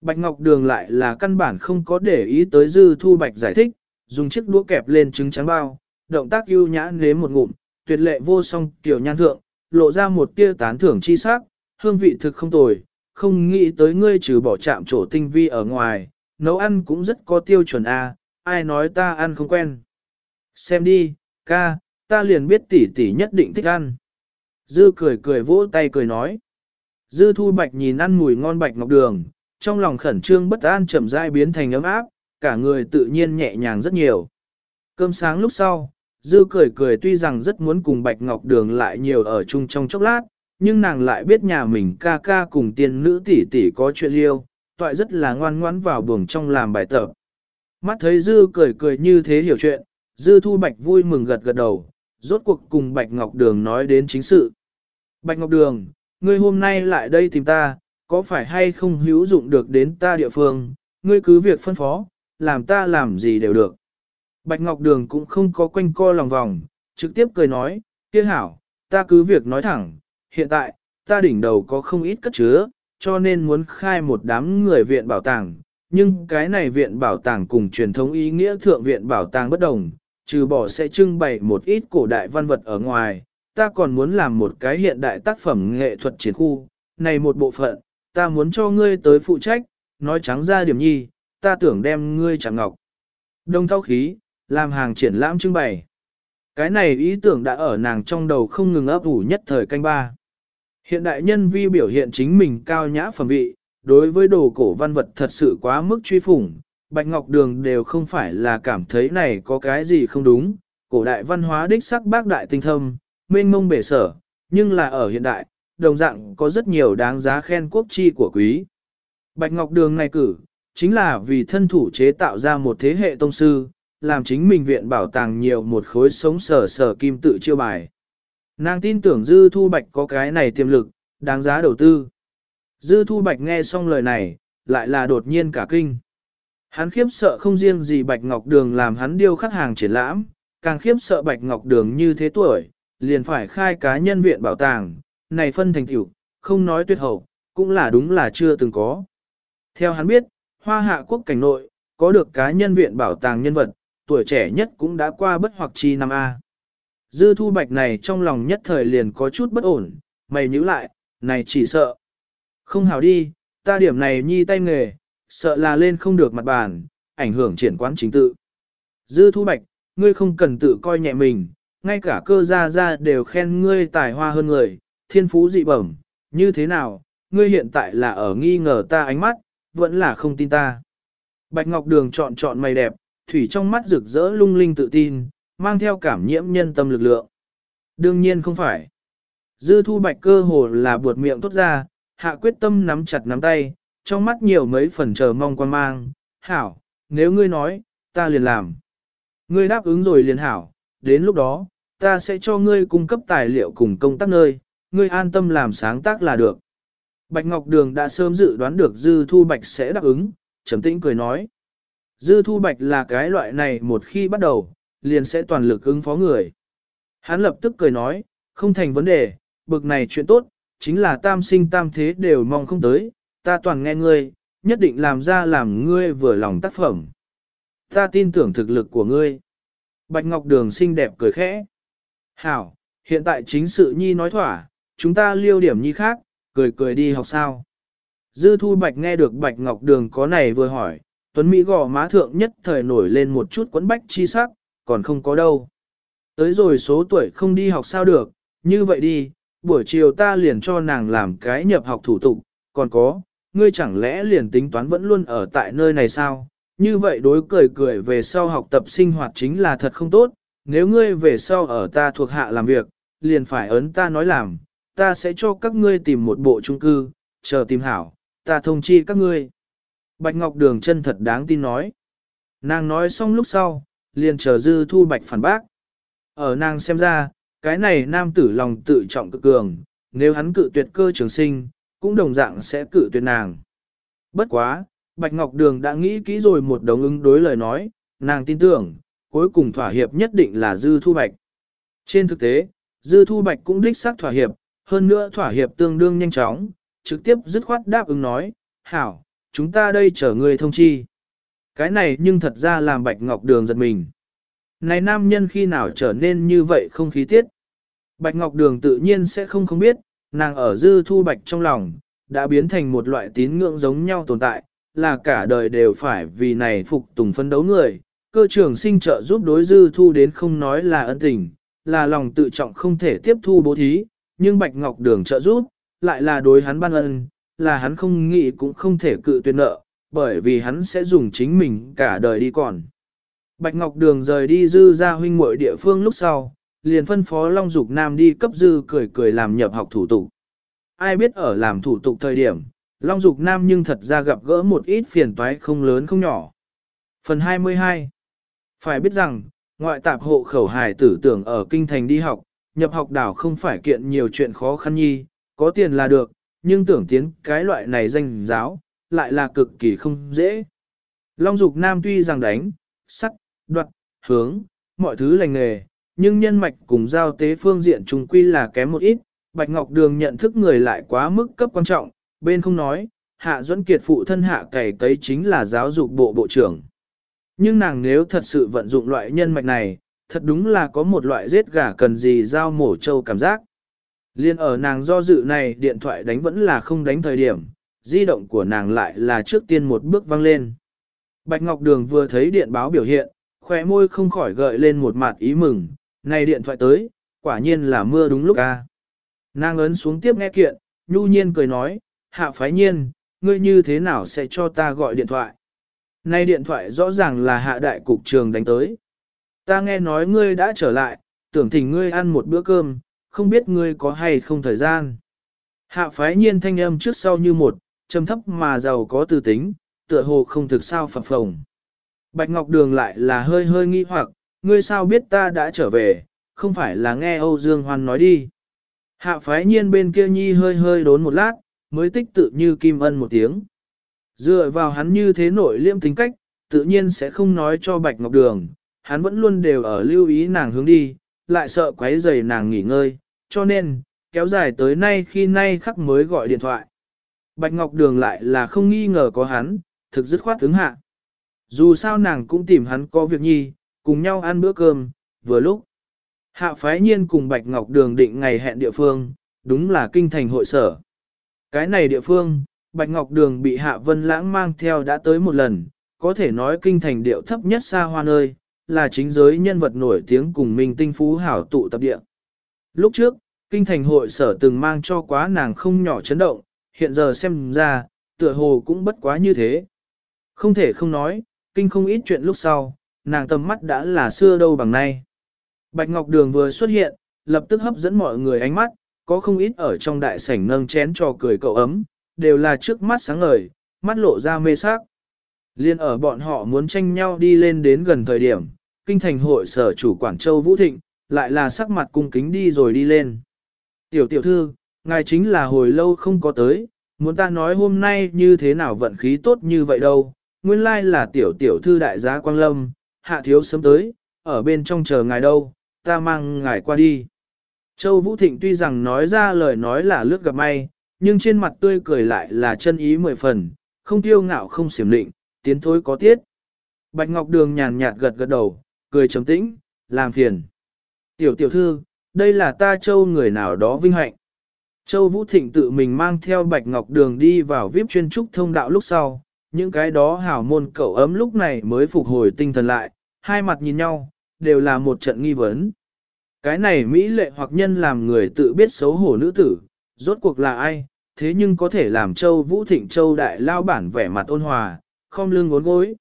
Bạch ngọc đường lại là căn bản không có để ý tới dư thu bạch giải thích, dùng chiếc đũa kẹp lên trứng trắng bao, động tác ưu nhã nếm một ngụm, tuyệt lệ vô song tiểu nhan thượng, lộ ra một tia tán thưởng chi sắc, hương vị thực không tồi, không nghĩ tới ngươi trừ bỏ chạm chỗ tinh vi ở ngoài, nấu ăn cũng rất có tiêu chuẩn A, ai nói ta ăn không quen. Xem đi, ca, ta liền biết tỷ tỷ nhất định thích ăn. Dư cười cười vỗ tay cười nói. Dư thu bạch nhìn ăn mùi ngon bạch ngọc đường, trong lòng khẩn trương bất an chậm rãi biến thành ấm áp, cả người tự nhiên nhẹ nhàng rất nhiều. Cơm sáng lúc sau, Dư cười cười tuy rằng rất muốn cùng Bạch Ngọc Đường lại nhiều ở chung trong chốc lát, nhưng nàng lại biết nhà mình ca ca cùng tiên nữ tỷ tỷ có chuyện liêu, toại rất là ngoan ngoãn vào buồng trong làm bài tập. Mắt thấy Dư cười cười như thế hiểu chuyện, Dư Thu Bạch vui mừng gật gật đầu, rốt cuộc cùng Bạch Ngọc Đường nói đến chính sự. Bạch Ngọc Đường, ngươi hôm nay lại đây tìm ta, có phải hay không hữu dụng được đến ta địa phương, ngươi cứ việc phân phó, làm ta làm gì đều được. Bạch Ngọc Đường cũng không có quanh co lòng vòng, trực tiếp cười nói, kia hảo, ta cứ việc nói thẳng, hiện tại, ta đỉnh đầu có không ít cất chứa, cho nên muốn khai một đám người viện bảo tàng, nhưng cái này viện bảo tàng cùng truyền thống ý nghĩa thượng viện bảo tàng bất đồng, trừ bỏ sẽ trưng bày một ít cổ đại văn vật ở ngoài, ta còn muốn làm một cái hiện đại tác phẩm nghệ thuật triển khu, này một bộ phận, ta muốn cho ngươi tới phụ trách, nói trắng ra điểm nhi, ta tưởng đem ngươi chẳng ngọc. Đông thao khí, làm hàng triển lãm trưng bày. Cái này ý tưởng đã ở nàng trong đầu không ngừng ấp ủ nhất thời canh ba. Hiện đại nhân vi biểu hiện chính mình cao nhã phẩm vị, đối với đồ cổ văn vật thật sự quá mức truy phủng, Bạch Ngọc Đường đều không phải là cảm thấy này có cái gì không đúng, cổ đại văn hóa đích sắc bác đại tinh thâm, mênh mông bể sở, nhưng là ở hiện đại, đồng dạng có rất nhiều đáng giá khen quốc chi của quý. Bạch Ngọc Đường này cử, chính là vì thân thủ chế tạo ra một thế hệ tông sư, làm chính mình viện bảo tàng nhiều một khối sống sở sở kim tự chiêu bài. Nàng tin tưởng Dư Thu Bạch có cái này tiềm lực, đáng giá đầu tư. Dư Thu Bạch nghe xong lời này, lại là đột nhiên cả kinh. Hắn khiếp sợ không riêng gì Bạch Ngọc Đường làm hắn điêu khắc hàng triển lãm, càng khiếp sợ Bạch Ngọc Đường như thế tuổi, liền phải khai cá nhân viện bảo tàng, này phân thành tiểu, không nói tuyệt hậu, cũng là đúng là chưa từng có. Theo hắn biết, hoa hạ quốc cảnh nội, có được cá nhân viện bảo tàng nhân vật, tuổi trẻ nhất cũng đã qua bất hoặc chi năm A. Dư thu bạch này trong lòng nhất thời liền có chút bất ổn, mày nhữ lại, này chỉ sợ. Không hào đi, ta điểm này nhi tay nghề, sợ là lên không được mặt bàn, ảnh hưởng triển quán chính tự. Dư thu bạch, ngươi không cần tự coi nhẹ mình, ngay cả cơ gia gia đều khen ngươi tài hoa hơn người, thiên phú dị bẩm, như thế nào, ngươi hiện tại là ở nghi ngờ ta ánh mắt, vẫn là không tin ta. Bạch Ngọc Đường chọn chọn mày đẹp, thủy trong mắt rực rỡ lung linh tự tin, mang theo cảm nhiễm nhân tâm lực lượng. Đương nhiên không phải. Dư thu bạch cơ hồ là buột miệng tốt ra, hạ quyết tâm nắm chặt nắm tay, trong mắt nhiều mấy phần chờ mong quan mang. Hảo, nếu ngươi nói, ta liền làm. Ngươi đáp ứng rồi liền hảo, đến lúc đó, ta sẽ cho ngươi cung cấp tài liệu cùng công tác nơi, ngươi an tâm làm sáng tác là được. Bạch Ngọc Đường đã sớm dự đoán được Dư Thu Bạch sẽ đáp ứng, trầm tĩnh cười nói. Dư Thu Bạch là cái loại này một khi bắt đầu, liền sẽ toàn lực ứng phó người. Hắn lập tức cười nói, không thành vấn đề, bực này chuyện tốt, chính là tam sinh tam thế đều mong không tới, ta toàn nghe ngươi, nhất định làm ra làm ngươi vừa lòng tác phẩm. Ta tin tưởng thực lực của ngươi. Bạch Ngọc Đường xinh đẹp cười khẽ. Hảo, hiện tại chính sự nhi nói thỏa, chúng ta liêu điểm nhi khác, cười cười đi học sao. Dư Thu Bạch nghe được Bạch Ngọc Đường có này vừa hỏi, Tuấn Mỹ gò má thượng nhất thời nổi lên một chút quấn bách chi sắc, còn không có đâu. Tới rồi số tuổi không đi học sao được, như vậy đi, buổi chiều ta liền cho nàng làm cái nhập học thủ tục, còn có, ngươi chẳng lẽ liền tính toán vẫn luôn ở tại nơi này sao? Như vậy đối cười cười về sau học tập sinh hoạt chính là thật không tốt, nếu ngươi về sau ở ta thuộc hạ làm việc, liền phải ấn ta nói làm, ta sẽ cho các ngươi tìm một bộ trung cư, chờ tìm hảo, ta thông chi các ngươi. Bạch Ngọc Đường chân thật đáng tin nói. Nàng nói xong lúc sau, liền chờ dư thu bạch phản bác. Ở nàng xem ra, cái này nam tử lòng tự trọng cực cường, nếu hắn cự tuyệt cơ trường sinh, cũng đồng dạng sẽ cự tuyệt nàng. Bất quá, Bạch Ngọc Đường đã nghĩ kỹ rồi một đống ứng đối lời nói, nàng tin tưởng, cuối cùng thỏa hiệp nhất định là Dư Thu Bạch. Trên thực tế, Dư Thu Bạch cũng đích xác thỏa hiệp, hơn nữa thỏa hiệp tương đương nhanh chóng, trực tiếp dứt khoát đáp ứng nói, hảo, chúng ta đây chờ người thông chi. Cái này nhưng thật ra làm Bạch Ngọc Đường giật mình. Này nam nhân khi nào trở nên như vậy không khí tiết? Bạch Ngọc Đường tự nhiên sẽ không không biết, nàng ở dư thu bạch trong lòng, đã biến thành một loại tín ngưỡng giống nhau tồn tại, là cả đời đều phải vì này phục tùng phân đấu người. Cơ trưởng sinh trợ giúp đối dư thu đến không nói là ân tình, là lòng tự trọng không thể tiếp thu bố thí, nhưng Bạch Ngọc Đường trợ giúp, lại là đối hắn ban ân, là hắn không nghĩ cũng không thể cự tuyệt nợ, bởi vì hắn sẽ dùng chính mình cả đời đi còn. Bạch Ngọc Đường rời đi dư ra huynh muội địa phương lúc sau, liền phân phó Long Dục Nam đi cấp dư cười cười làm nhập học thủ tục. Ai biết ở làm thủ tục thời điểm, Long Dục Nam nhưng thật ra gặp gỡ một ít phiền toái không lớn không nhỏ. Phần 22 phải biết rằng, ngoại tạp hộ khẩu hài tử tưởng ở kinh thành đi học, nhập học đảo không phải kiện nhiều chuyện khó khăn nhi, có tiền là được, nhưng tưởng tiến cái loại này danh giáo, lại là cực kỳ không dễ. Long Dục Nam tuy rằng đánh, sắt, đoạt, hướng, mọi thứ lành nghề, nhưng nhân mạch cùng giao tế phương diện trùng quy là kém một ít, Bạch Ngọc Đường nhận thức người lại quá mức cấp quan trọng, bên không nói, Hạ Duẫn Kiệt phụ thân hạ cày cấy chính là giáo dục bộ bộ trưởng. Nhưng nàng nếu thật sự vận dụng loại nhân mạch này, thật đúng là có một loại giết gà cần gì giao mổ trâu cảm giác. Liên ở nàng do dự này điện thoại đánh vẫn là không đánh thời điểm, di động của nàng lại là trước tiên một bước văng lên. Bạch Ngọc Đường vừa thấy điện báo biểu hiện, khóe môi không khỏi gợi lên một mặt ý mừng, này điện thoại tới, quả nhiên là mưa đúng lúc a. Nàng ấn xuống tiếp nghe kiện, nhu nhiên cười nói, hạ phái nhiên, ngươi như thế nào sẽ cho ta gọi điện thoại? Nay điện thoại rõ ràng là hạ đại cục trường đánh tới. Ta nghe nói ngươi đã trở lại, tưởng thỉnh ngươi ăn một bữa cơm, không biết ngươi có hay không thời gian. Hạ phái nhiên thanh âm trước sau như một, trầm thấp mà giàu có tư tính, tựa hồ không thực sao phập phồng. Bạch Ngọc Đường lại là hơi hơi nghi hoặc, ngươi sao biết ta đã trở về, không phải là nghe Âu Dương Hoan nói đi. Hạ phái nhiên bên kia nhi hơi hơi đốn một lát, mới tích tự như kim ân một tiếng. Dựa vào hắn như thế nội liêm tính cách, tự nhiên sẽ không nói cho Bạch Ngọc Đường, hắn vẫn luôn đều ở lưu ý nàng hướng đi, lại sợ quấy rầy nàng nghỉ ngơi, cho nên, kéo dài tới nay khi nay khắc mới gọi điện thoại. Bạch Ngọc Đường lại là không nghi ngờ có hắn, thực dứt khoát ứng hạ. Dù sao nàng cũng tìm hắn có việc nhi, cùng nhau ăn bữa cơm, vừa lúc. Hạ phái nhiên cùng Bạch Ngọc Đường định ngày hẹn địa phương, đúng là kinh thành hội sở. Cái này địa phương, Bạch Ngọc Đường bị Hạ Vân Lãng mang theo đã tới một lần, có thể nói kinh thành điệu thấp nhất xa hoa nơi, là chính giới nhân vật nổi tiếng cùng mình tinh phú hảo tụ tập địa. Lúc trước, kinh thành hội sở từng mang cho quá nàng không nhỏ chấn động, hiện giờ xem ra, tựa hồ cũng bất quá như thế. Không thể không nói, kinh không ít chuyện lúc sau, nàng tầm mắt đã là xưa đâu bằng nay. Bạch Ngọc Đường vừa xuất hiện, lập tức hấp dẫn mọi người ánh mắt, có không ít ở trong đại sảnh nâng chén trò cười cậu ấm, đều là trước mắt sáng ngời, mắt lộ ra mê sắc. Liên ở bọn họ muốn tranh nhau đi lên đến gần thời điểm, kinh thành hội sở chủ Quảng Châu Vũ Thịnh, lại là sắc mặt cung kính đi rồi đi lên. Tiểu tiểu thư, ngài chính là hồi lâu không có tới, muốn ta nói hôm nay như thế nào vận khí tốt như vậy đâu, nguyên lai là tiểu tiểu thư đại giá Quang Lâm, hạ thiếu sớm tới, ở bên trong chờ ngài đâu, ta mang ngài qua đi. Châu Vũ Thịnh tuy rằng nói ra lời nói là lướt gặp may, nhưng trên mặt tươi cười lại là chân ý mười phần, không tiêu ngạo không xiểm định, tiến thối có tiết. Bạch Ngọc Đường nhàn nhạt gật gật đầu, cười trầm tĩnh, làm phiền. Tiểu tiểu thư, đây là ta châu người nào đó vinh hạnh. Châu Vũ Thịnh tự mình mang theo Bạch Ngọc Đường đi vào VIP chuyên trúc thông đạo lúc sau, những cái đó hảo môn cậu ấm lúc này mới phục hồi tinh thần lại, hai mặt nhìn nhau, đều là một trận nghi vấn. Cái này Mỹ lệ hoặc nhân làm người tự biết xấu hổ nữ tử, rốt cuộc là ai, thế nhưng có thể làm châu Vũ Thịnh Châu đại lao bản vẻ mặt ôn hòa, không lưng ngốn gối.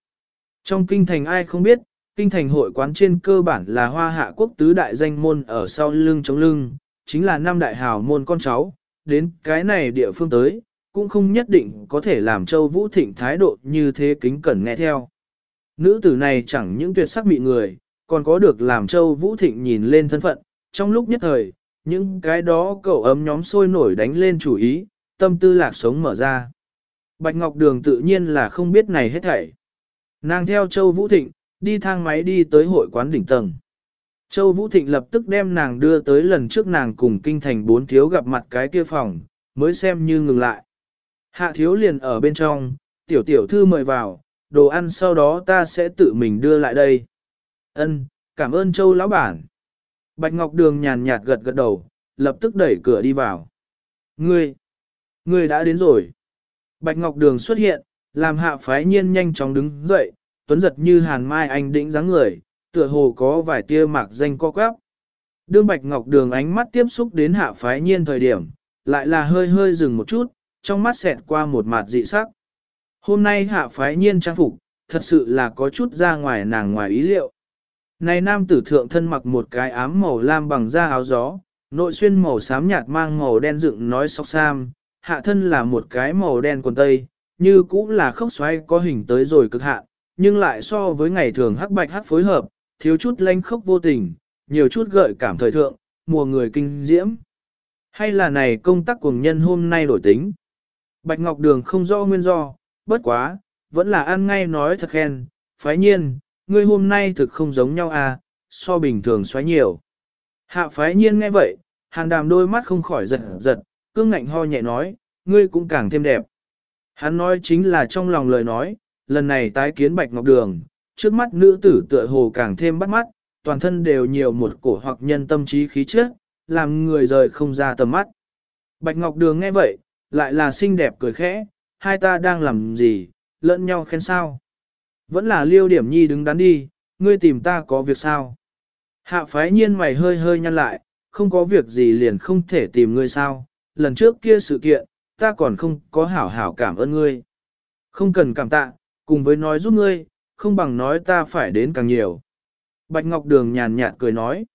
Trong kinh thành ai không biết, kinh thành hội quán trên cơ bản là hoa hạ quốc tứ đại danh môn ở sau lưng chống lưng, chính là năm đại hào môn con cháu, đến cái này địa phương tới, cũng không nhất định có thể làm Châu Vũ Thịnh thái độ như thế kính cẩn nghe theo. Nữ tử này chẳng những tuyệt sắc mị người, còn có được làm Châu Vũ Thịnh nhìn lên thân phận, trong lúc nhất thời, những cái đó cậu ấm nhóm sôi nổi đánh lên chủ ý, tâm tư lạc sống mở ra. Bạch Ngọc Đường tự nhiên là không biết này hết thảy. Nàng theo Châu Vũ Thịnh, đi thang máy đi tới hội quán đỉnh tầng. Châu Vũ Thịnh lập tức đem nàng đưa tới lần trước nàng cùng kinh thành bốn thiếu gặp mặt cái kia phòng, mới xem như ngừng lại. Hạ thiếu liền ở bên trong, tiểu tiểu thư mời vào, đồ ăn sau đó ta sẽ tự mình đưa lại đây. Ân, cảm ơn Châu lão bản. Bạch Ngọc Đường nhàn nhạt gật gật đầu, lập tức đẩy cửa đi vào. Ngươi, ngươi đã đến rồi. Bạch Ngọc Đường xuất hiện, làm hạ phái nhiên nhanh chóng đứng dậy, tuấn giật như hàn mai anh đĩnh dáng người, tựa hồ có vài tia mạc danh co quắp. Đương Bạch Ngọc Đường ánh mắt tiếp xúc đến hạ phái nhiên thời điểm, lại là hơi hơi dừng một chút, trong mắt xẹt qua một mặt dị sắc. Hôm nay hạ phái nhiên trang phục, thật sự là có chút ra ngoài nàng ngoài ý liệu. Này nam tử thượng thân mặc một cái ám màu lam bằng da áo gió, nội xuyên màu xám nhạt mang màu đen dựng nói sóc sam, hạ thân là một cái màu đen quần tây, như cũng là khốc xoay có hình tới rồi cực hạn, nhưng lại so với ngày thường hắc bạch hắc phối hợp, thiếu chút lanh khốc vô tình, nhiều chút gợi cảm thời thượng, mùa người kinh diễm. Hay là này công tác cuồng nhân hôm nay đổi tính? Bạch Ngọc Đường không rõ nguyên do, bất quá, vẫn là ăn ngay nói thật khen, phái nhiên, ngươi hôm nay thực không giống nhau à, so bình thường xoáy nhiều. Hạ phái nhiên nghe vậy, hàn đàm đôi mắt không khỏi giật giật, cương ngạnh ho nhẹ nói, ngươi cũng càng thêm đẹp. Hắn nói chính là trong lòng lời nói, lần này tái kiến Bạch Ngọc Đường, trước mắt nữ tử tựa hồ càng thêm bắt mắt, toàn thân đều nhiều một cổ hoặc nhân tâm trí khí chất, làm người rời không ra tầm mắt. Bạch Ngọc Đường nghe vậy, lại là xinh đẹp cười khẽ, hai ta đang làm gì, lẫn nhau khen sao. Vẫn là liêu điểm nhi đứng đắn đi, ngươi tìm ta có việc sao. Hạ phái nhiên mày hơi hơi nhăn lại, không có việc gì liền không thể tìm ngươi sao, lần trước kia sự kiện, ta còn không có hảo hảo cảm ơn ngươi. Không cần cảm tạ, cùng với nói giúp ngươi, không bằng nói ta phải đến càng nhiều. Bạch Ngọc Đường nhàn nhạt cười nói,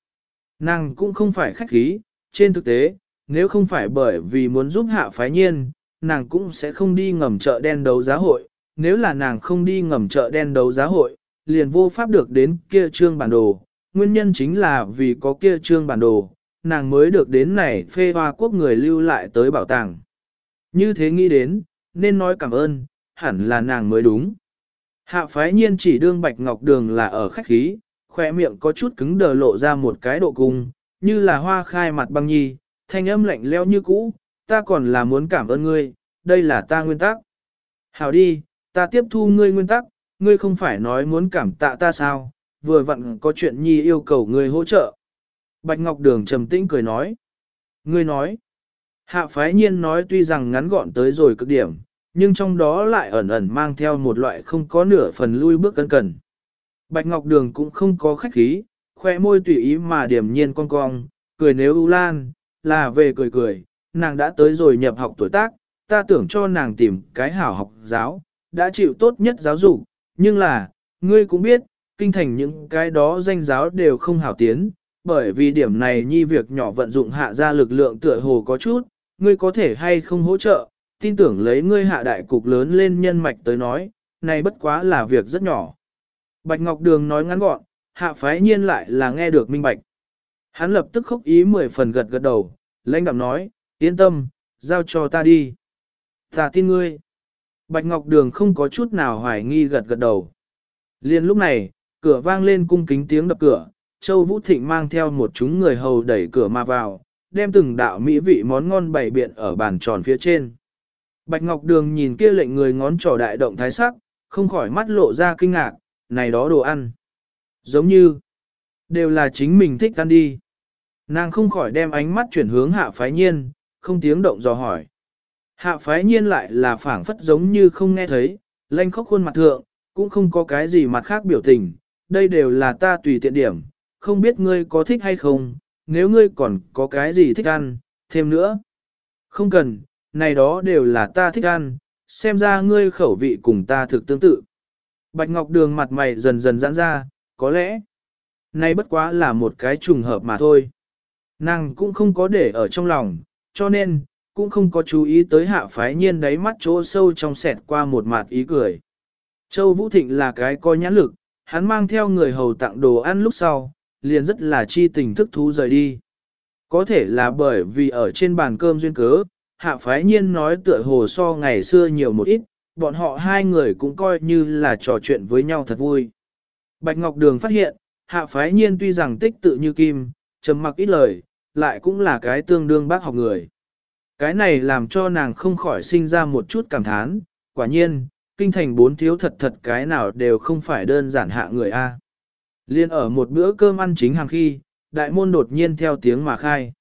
nàng cũng không phải khách khí, trên thực tế, nếu không phải bởi vì muốn giúp hạ phái nhiên, nàng cũng sẽ không đi ngầm chợ đen đấu giá hội, nếu là nàng không đi ngầm chợ đen đấu giá hội, liền vô pháp được đến kia trương bản đồ, nguyên nhân chính là vì có kia trương bản đồ, nàng mới được đến này phê hoa quốc người lưu lại tới bảo tàng. Như thế nghĩ đến, nên nói cảm ơn, hẳn là nàng mới đúng. Hạ phái nhiên chỉ đương bạch ngọc đường là ở khách khí, khỏe miệng có chút cứng đờ lộ ra một cái độ cung, như là hoa khai mặt băng nhi, thanh âm lạnh leo như cũ, ta còn là muốn cảm ơn ngươi, đây là ta nguyên tắc. Hảo đi, ta tiếp thu ngươi nguyên tắc, ngươi không phải nói muốn cảm tạ ta sao, vừa vặn có chuyện nhi yêu cầu ngươi hỗ trợ. Bạch Ngọc Đường trầm tĩnh cười nói. Ngươi nói. Hạ phái nhiên nói tuy rằng ngắn gọn tới rồi cực điểm, nhưng trong đó lại ẩn ẩn mang theo một loại không có nửa phần lui bước cân cần. Bạch Ngọc Đường cũng không có khách khí, khoe môi tùy ý mà điểm nhiên con cong, cười nếu ưu lan, là về cười cười, nàng đã tới rồi nhập học tuổi tác, ta tưởng cho nàng tìm cái hảo học giáo, đã chịu tốt nhất giáo dục, nhưng là, ngươi cũng biết, kinh thành những cái đó danh giáo đều không hảo tiến, bởi vì điểm này nhi việc nhỏ vận dụng hạ ra lực lượng tựa hồ có chút, ngươi có thể hay không hỗ trợ, tin tưởng lấy ngươi hạ đại cục lớn lên nhân mạch tới nói, này bất quá là việc rất nhỏ. Bạch Ngọc Đường nói ngắn gọn, hạ phái nhiên lại là nghe được minh bạch. Hắn lập tức khóc ý mười phần gật gật đầu, lãnh đạm nói, yên tâm, giao cho ta đi. Ta tin ngươi. Bạch Ngọc Đường không có chút nào hoài nghi gật gật đầu. Liên lúc này, cửa vang lên cung kính tiếng đập cửa, Châu Vũ Thịnh mang theo một chúng người hầu đẩy cửa mà vào, đem từng đạo mỹ vị món ngon bày biện ở bàn tròn phía trên. Bạch Ngọc Đường nhìn kia lệnh người ngón trỏ đại động thái sắc, không khỏi mắt lộ ra kinh ngạc, này đó đồ ăn. Giống như, đều là chính mình thích ăn đi. Nàng không khỏi đem ánh mắt chuyển hướng hạ phái nhiên, không tiếng động dò hỏi. Hạ phái nhiên lại là phảng phất giống như không nghe thấy, lanh khóc khuôn mặt thượng, cũng không có cái gì mặt khác biểu tình, đây đều là ta tùy tiện điểm, không biết ngươi có thích hay không, nếu ngươi còn có cái gì thích ăn, thêm nữa. Không cần, này đó đều là ta thích ăn, xem ra ngươi khẩu vị cùng ta thực tương tự. Bạch Ngọc Đường mặt mày dần dần giãn ra, có lẽ, nay bất quá là một cái trùng hợp mà thôi. Nàng cũng không có để ở trong lòng, cho nên, cũng không có chú ý tới hạ phái nhiên đáy mắt chỗ sâu trong sẹt qua một mặt ý cười. Châu Vũ Thịnh là cái coi nhãn lực, hắn mang theo người hầu tặng đồ ăn lúc sau, liền rất là chi tình thức thú rời đi. Có thể là bởi vì ở trên bàn cơm duyên cớ, hạ phái nhiên nói tựa hồ so ngày xưa nhiều một ít, bọn họ hai người cũng coi như là trò chuyện với nhau thật vui. Bạch Ngọc Đường phát hiện, hạ phái nhiên tuy rằng tích tự như kim, trầm mặc ít lời, lại cũng là cái tương đương bác học người. Cái này làm cho nàng không khỏi sinh ra một chút cảm thán, quả nhiên, kinh thành bốn thiếu thật thật cái nào đều không phải đơn giản hạ người A. Liên ở một bữa cơm ăn chính hàng khi, đại môn đột nhiên theo tiếng mà khai.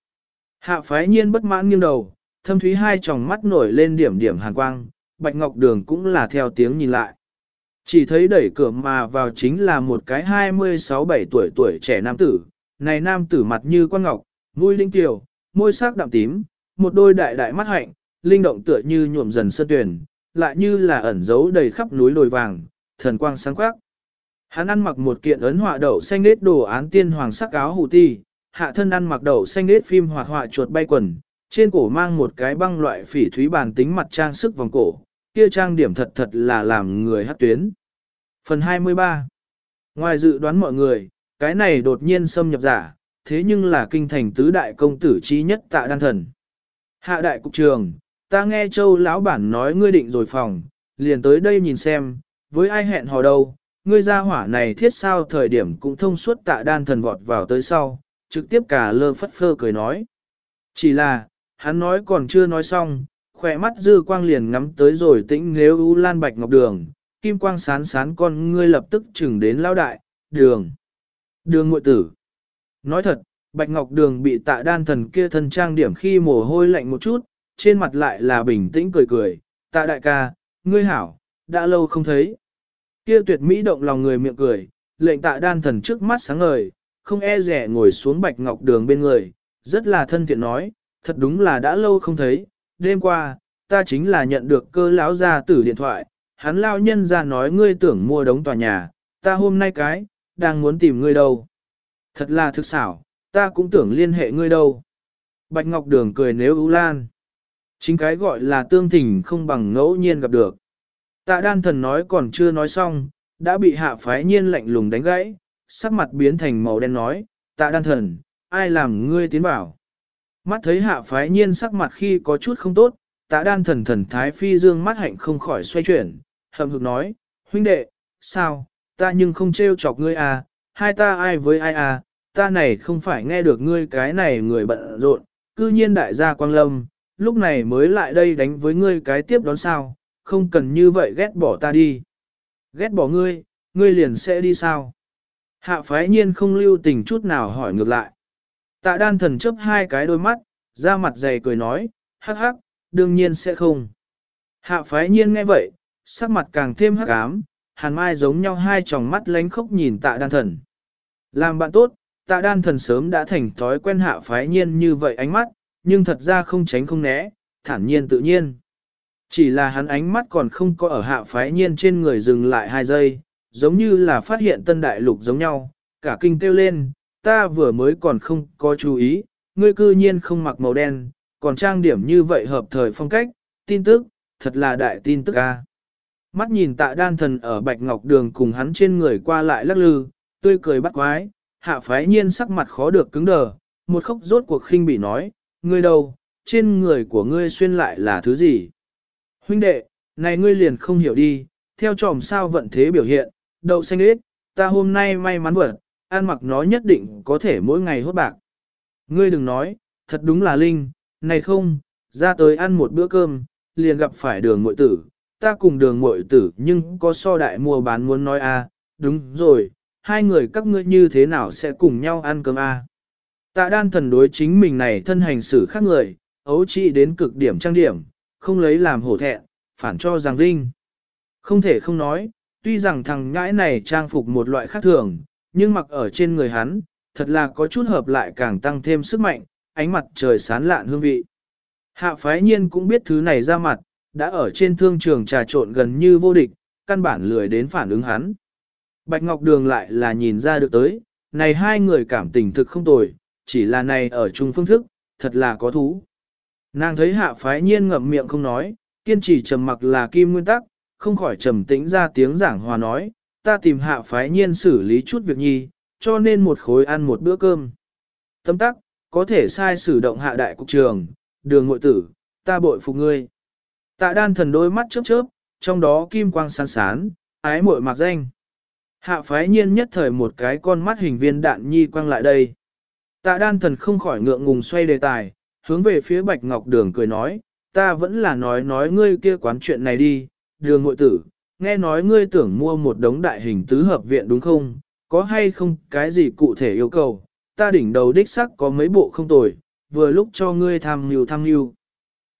Hạ phái nhiên bất mãn nghiêng đầu, thâm thúy hai tròng mắt nổi lên điểm điểm hàn quang, bạch ngọc đường cũng là theo tiếng nhìn lại. Chỉ thấy đẩy cửa mà vào chính là một cái 26-7 tuổi tuổi trẻ nam tử, này nam tử mặt như quan ngọc, mũi linh tiểu, môi sắc đậm tím, một đôi đại đại mắt hạnh, linh động tựa như nhuộm dần sơn tuyển, lại như là ẩn giấu đầy khắp núi đồi vàng, thần quang sáng quắc. Hắn ăn mặc một kiện ấn họa đậu xanh nết đồ án tiên hoàng sắc áo hủ ti, hạ thân ăn mặc đậu xanh nết phim hoạt họa chuột bay quần, trên cổ mang một cái băng loại phỉ thúy bàn tính mặt trang sức vòng cổ, kia trang điểm thật thật là làm người hát tuyến. Phần 23 Ngoài dự đoán mọi người, cái này đột nhiên xâm nhập giả, thế nhưng là kinh thành tứ đại công tử trí nhất tạ đan thần. Hạ đại cục trường, ta nghe châu lão bản nói ngươi định rồi phòng, liền tới đây nhìn xem, với ai hẹn hò đâu, ngươi ra hỏa này thiết sao thời điểm cũng thông suốt tạ đan thần vọt vào tới sau, trực tiếp cả lơ phất phơ cười nói. Chỉ là, hắn nói còn chưa nói xong, khỏe mắt dư quang liền ngắm tới rồi tĩnh nếu u lan bạch ngọc đường, kim quang sán sán con ngươi lập tức chừng đến lao đại, đường. Đường ngội tử. Nói thật, bạch ngọc đường bị tạ đan thần kia thân trang điểm khi mồ hôi lạnh một chút, trên mặt lại là bình tĩnh cười cười, tạ đại ca, ngươi hảo, đã lâu không thấy. Kia tuyệt mỹ động lòng người miệng cười, lệnh tạ đan thần trước mắt sáng ngời, không e rẻ ngồi xuống bạch ngọc đường bên người, rất là thân thiện nói, thật đúng là đã lâu không thấy, đêm qua, ta chính là nhận được cơ lão gia tử điện thoại, hắn lao nhân ra nói ngươi tưởng mua đống tòa nhà, ta hôm nay cái, đang muốn tìm ngươi đâu. Thật là thực xảo, ta cũng tưởng liên hệ ngươi đâu. Bạch Ngọc Đường cười nếu ưu lan. Chính cái gọi là tương thỉnh không bằng ngẫu nhiên gặp được. Tạ đan thần nói còn chưa nói xong, đã bị hạ phái nhiên lạnh lùng đánh gãy, sắc mặt biến thành màu đen nói, tạ đan thần, ai làm ngươi tiến bảo. Mắt thấy hạ phái nhiên sắc mặt khi có chút không tốt, tạ đan thần thần thái phi dương mắt hạnh không khỏi xoay chuyển, hậm hực nói, huynh đệ, sao, ta nhưng không trêu chọc ngươi à, hai ta ai với ai à, ta này không phải nghe được ngươi cái này người bận rộn, cư nhiên đại gia quang lâm, lúc này mới lại đây đánh với ngươi cái tiếp đón sao, không cần như vậy ghét bỏ ta đi. Ghét bỏ ngươi, ngươi liền sẽ đi sao? Hạ phái nhiên không lưu tình chút nào hỏi ngược lại. Tạ đan thần chấp hai cái đôi mắt, ra mặt dày cười nói, hắc hắc, đương nhiên sẽ không. Hạ phái nhiên nghe vậy, sắc mặt càng thêm hắc ám, hàn mai giống nhau hai tròng mắt lánh khóc nhìn tạ đan thần. Làm bạn tốt, tạ đan thần sớm đã thành thói quen hạ phái nhiên như vậy ánh mắt, nhưng thật ra không tránh không né, thản nhiên tự nhiên. Chỉ là hắn ánh mắt còn không có ở hạ phái nhiên trên người dừng lại hai giây, giống như là phát hiện tân đại lục giống nhau, cả kinh kêu lên, ta vừa mới còn không có chú ý, ngươi cư nhiên không mặc màu đen, còn trang điểm như vậy hợp thời phong cách, tin tức, thật là đại tin tức ca. Mắt nhìn tạ đan thần ở bạch ngọc đường cùng hắn trên người qua lại lắc lư, tươi cười bắt quái, hạ phái nhiên sắc mặt khó được cứng đờ, một khóc rốt cuộc khinh bị nói, ngươi đâu, trên người của ngươi xuyên lại là thứ gì? Huynh đệ, này ngươi liền không hiểu đi, theo tròm sao vận thế biểu hiện, đậu xanh ít, ta hôm nay may mắn vật, ăn mặc nó nhất định có thể mỗi ngày hốt bạc. Ngươi đừng nói, thật đúng là linh, này không, ra tới ăn một bữa cơm, liền gặp phải đường muội tử, ta cùng đường muội tử nhưng có so đại mua bán muốn nói a, đúng rồi, hai người các ngươi như thế nào sẽ cùng nhau ăn cơm a? Tạ đan thần đối chính mình này thân hành xử khác người, ấu trị đến cực điểm trang điểm, không lấy làm hổ thẹn, phản cho rằng Vinh. Không thể không nói, tuy rằng thằng ngãi này trang phục một loại khác thường, nhưng mặc ở trên người hắn, thật là có chút hợp lại càng tăng thêm sức mạnh, ánh mặt trời sán lạn hương vị. Hạ phái nhiên cũng biết thứ này ra mặt, đã ở trên thương trường trà trộn gần như vô địch, căn bản lười đến phản ứng hắn. Bạch Ngọc Đường lại là nhìn ra được tới, này hai người cảm tình thực không tồi, chỉ là này ở chung phương thức, thật là có thú. Nàng thấy hạ phái nhiên ngậm miệng không nói, kiên trì trầm mặc là kim nguyên tắc, không khỏi trầm tĩnh ra tiếng giảng hòa nói, ta tìm hạ phái nhiên xử lý chút việc nhi, cho nên một khối ăn một bữa cơm. Tâm tắc, có thể sai sử động hạ đại cục trường, đường ngội tử, ta bội phục ngươi. Tạ đan thần đôi mắt chớp chớp, trong đó kim quang sáng sán, ái muội mặc danh. Hạ phái nhiên nhất thời một cái con mắt hình viên đạn nhi quang lại đây. Tạ đan thần không khỏi ngượng ngùng xoay đề tài, hướng về phía bạch ngọc đường cười nói, ta vẫn là nói nói ngươi kia quán chuyện này đi, đường ngội tử, nghe nói ngươi tưởng mua một đống đại hình tứ hợp viện đúng không, có hay không cái gì cụ thể yêu cầu, ta đỉnh đầu đích sắc có mấy bộ không tồi, vừa lúc cho ngươi tham mưu tham mưu.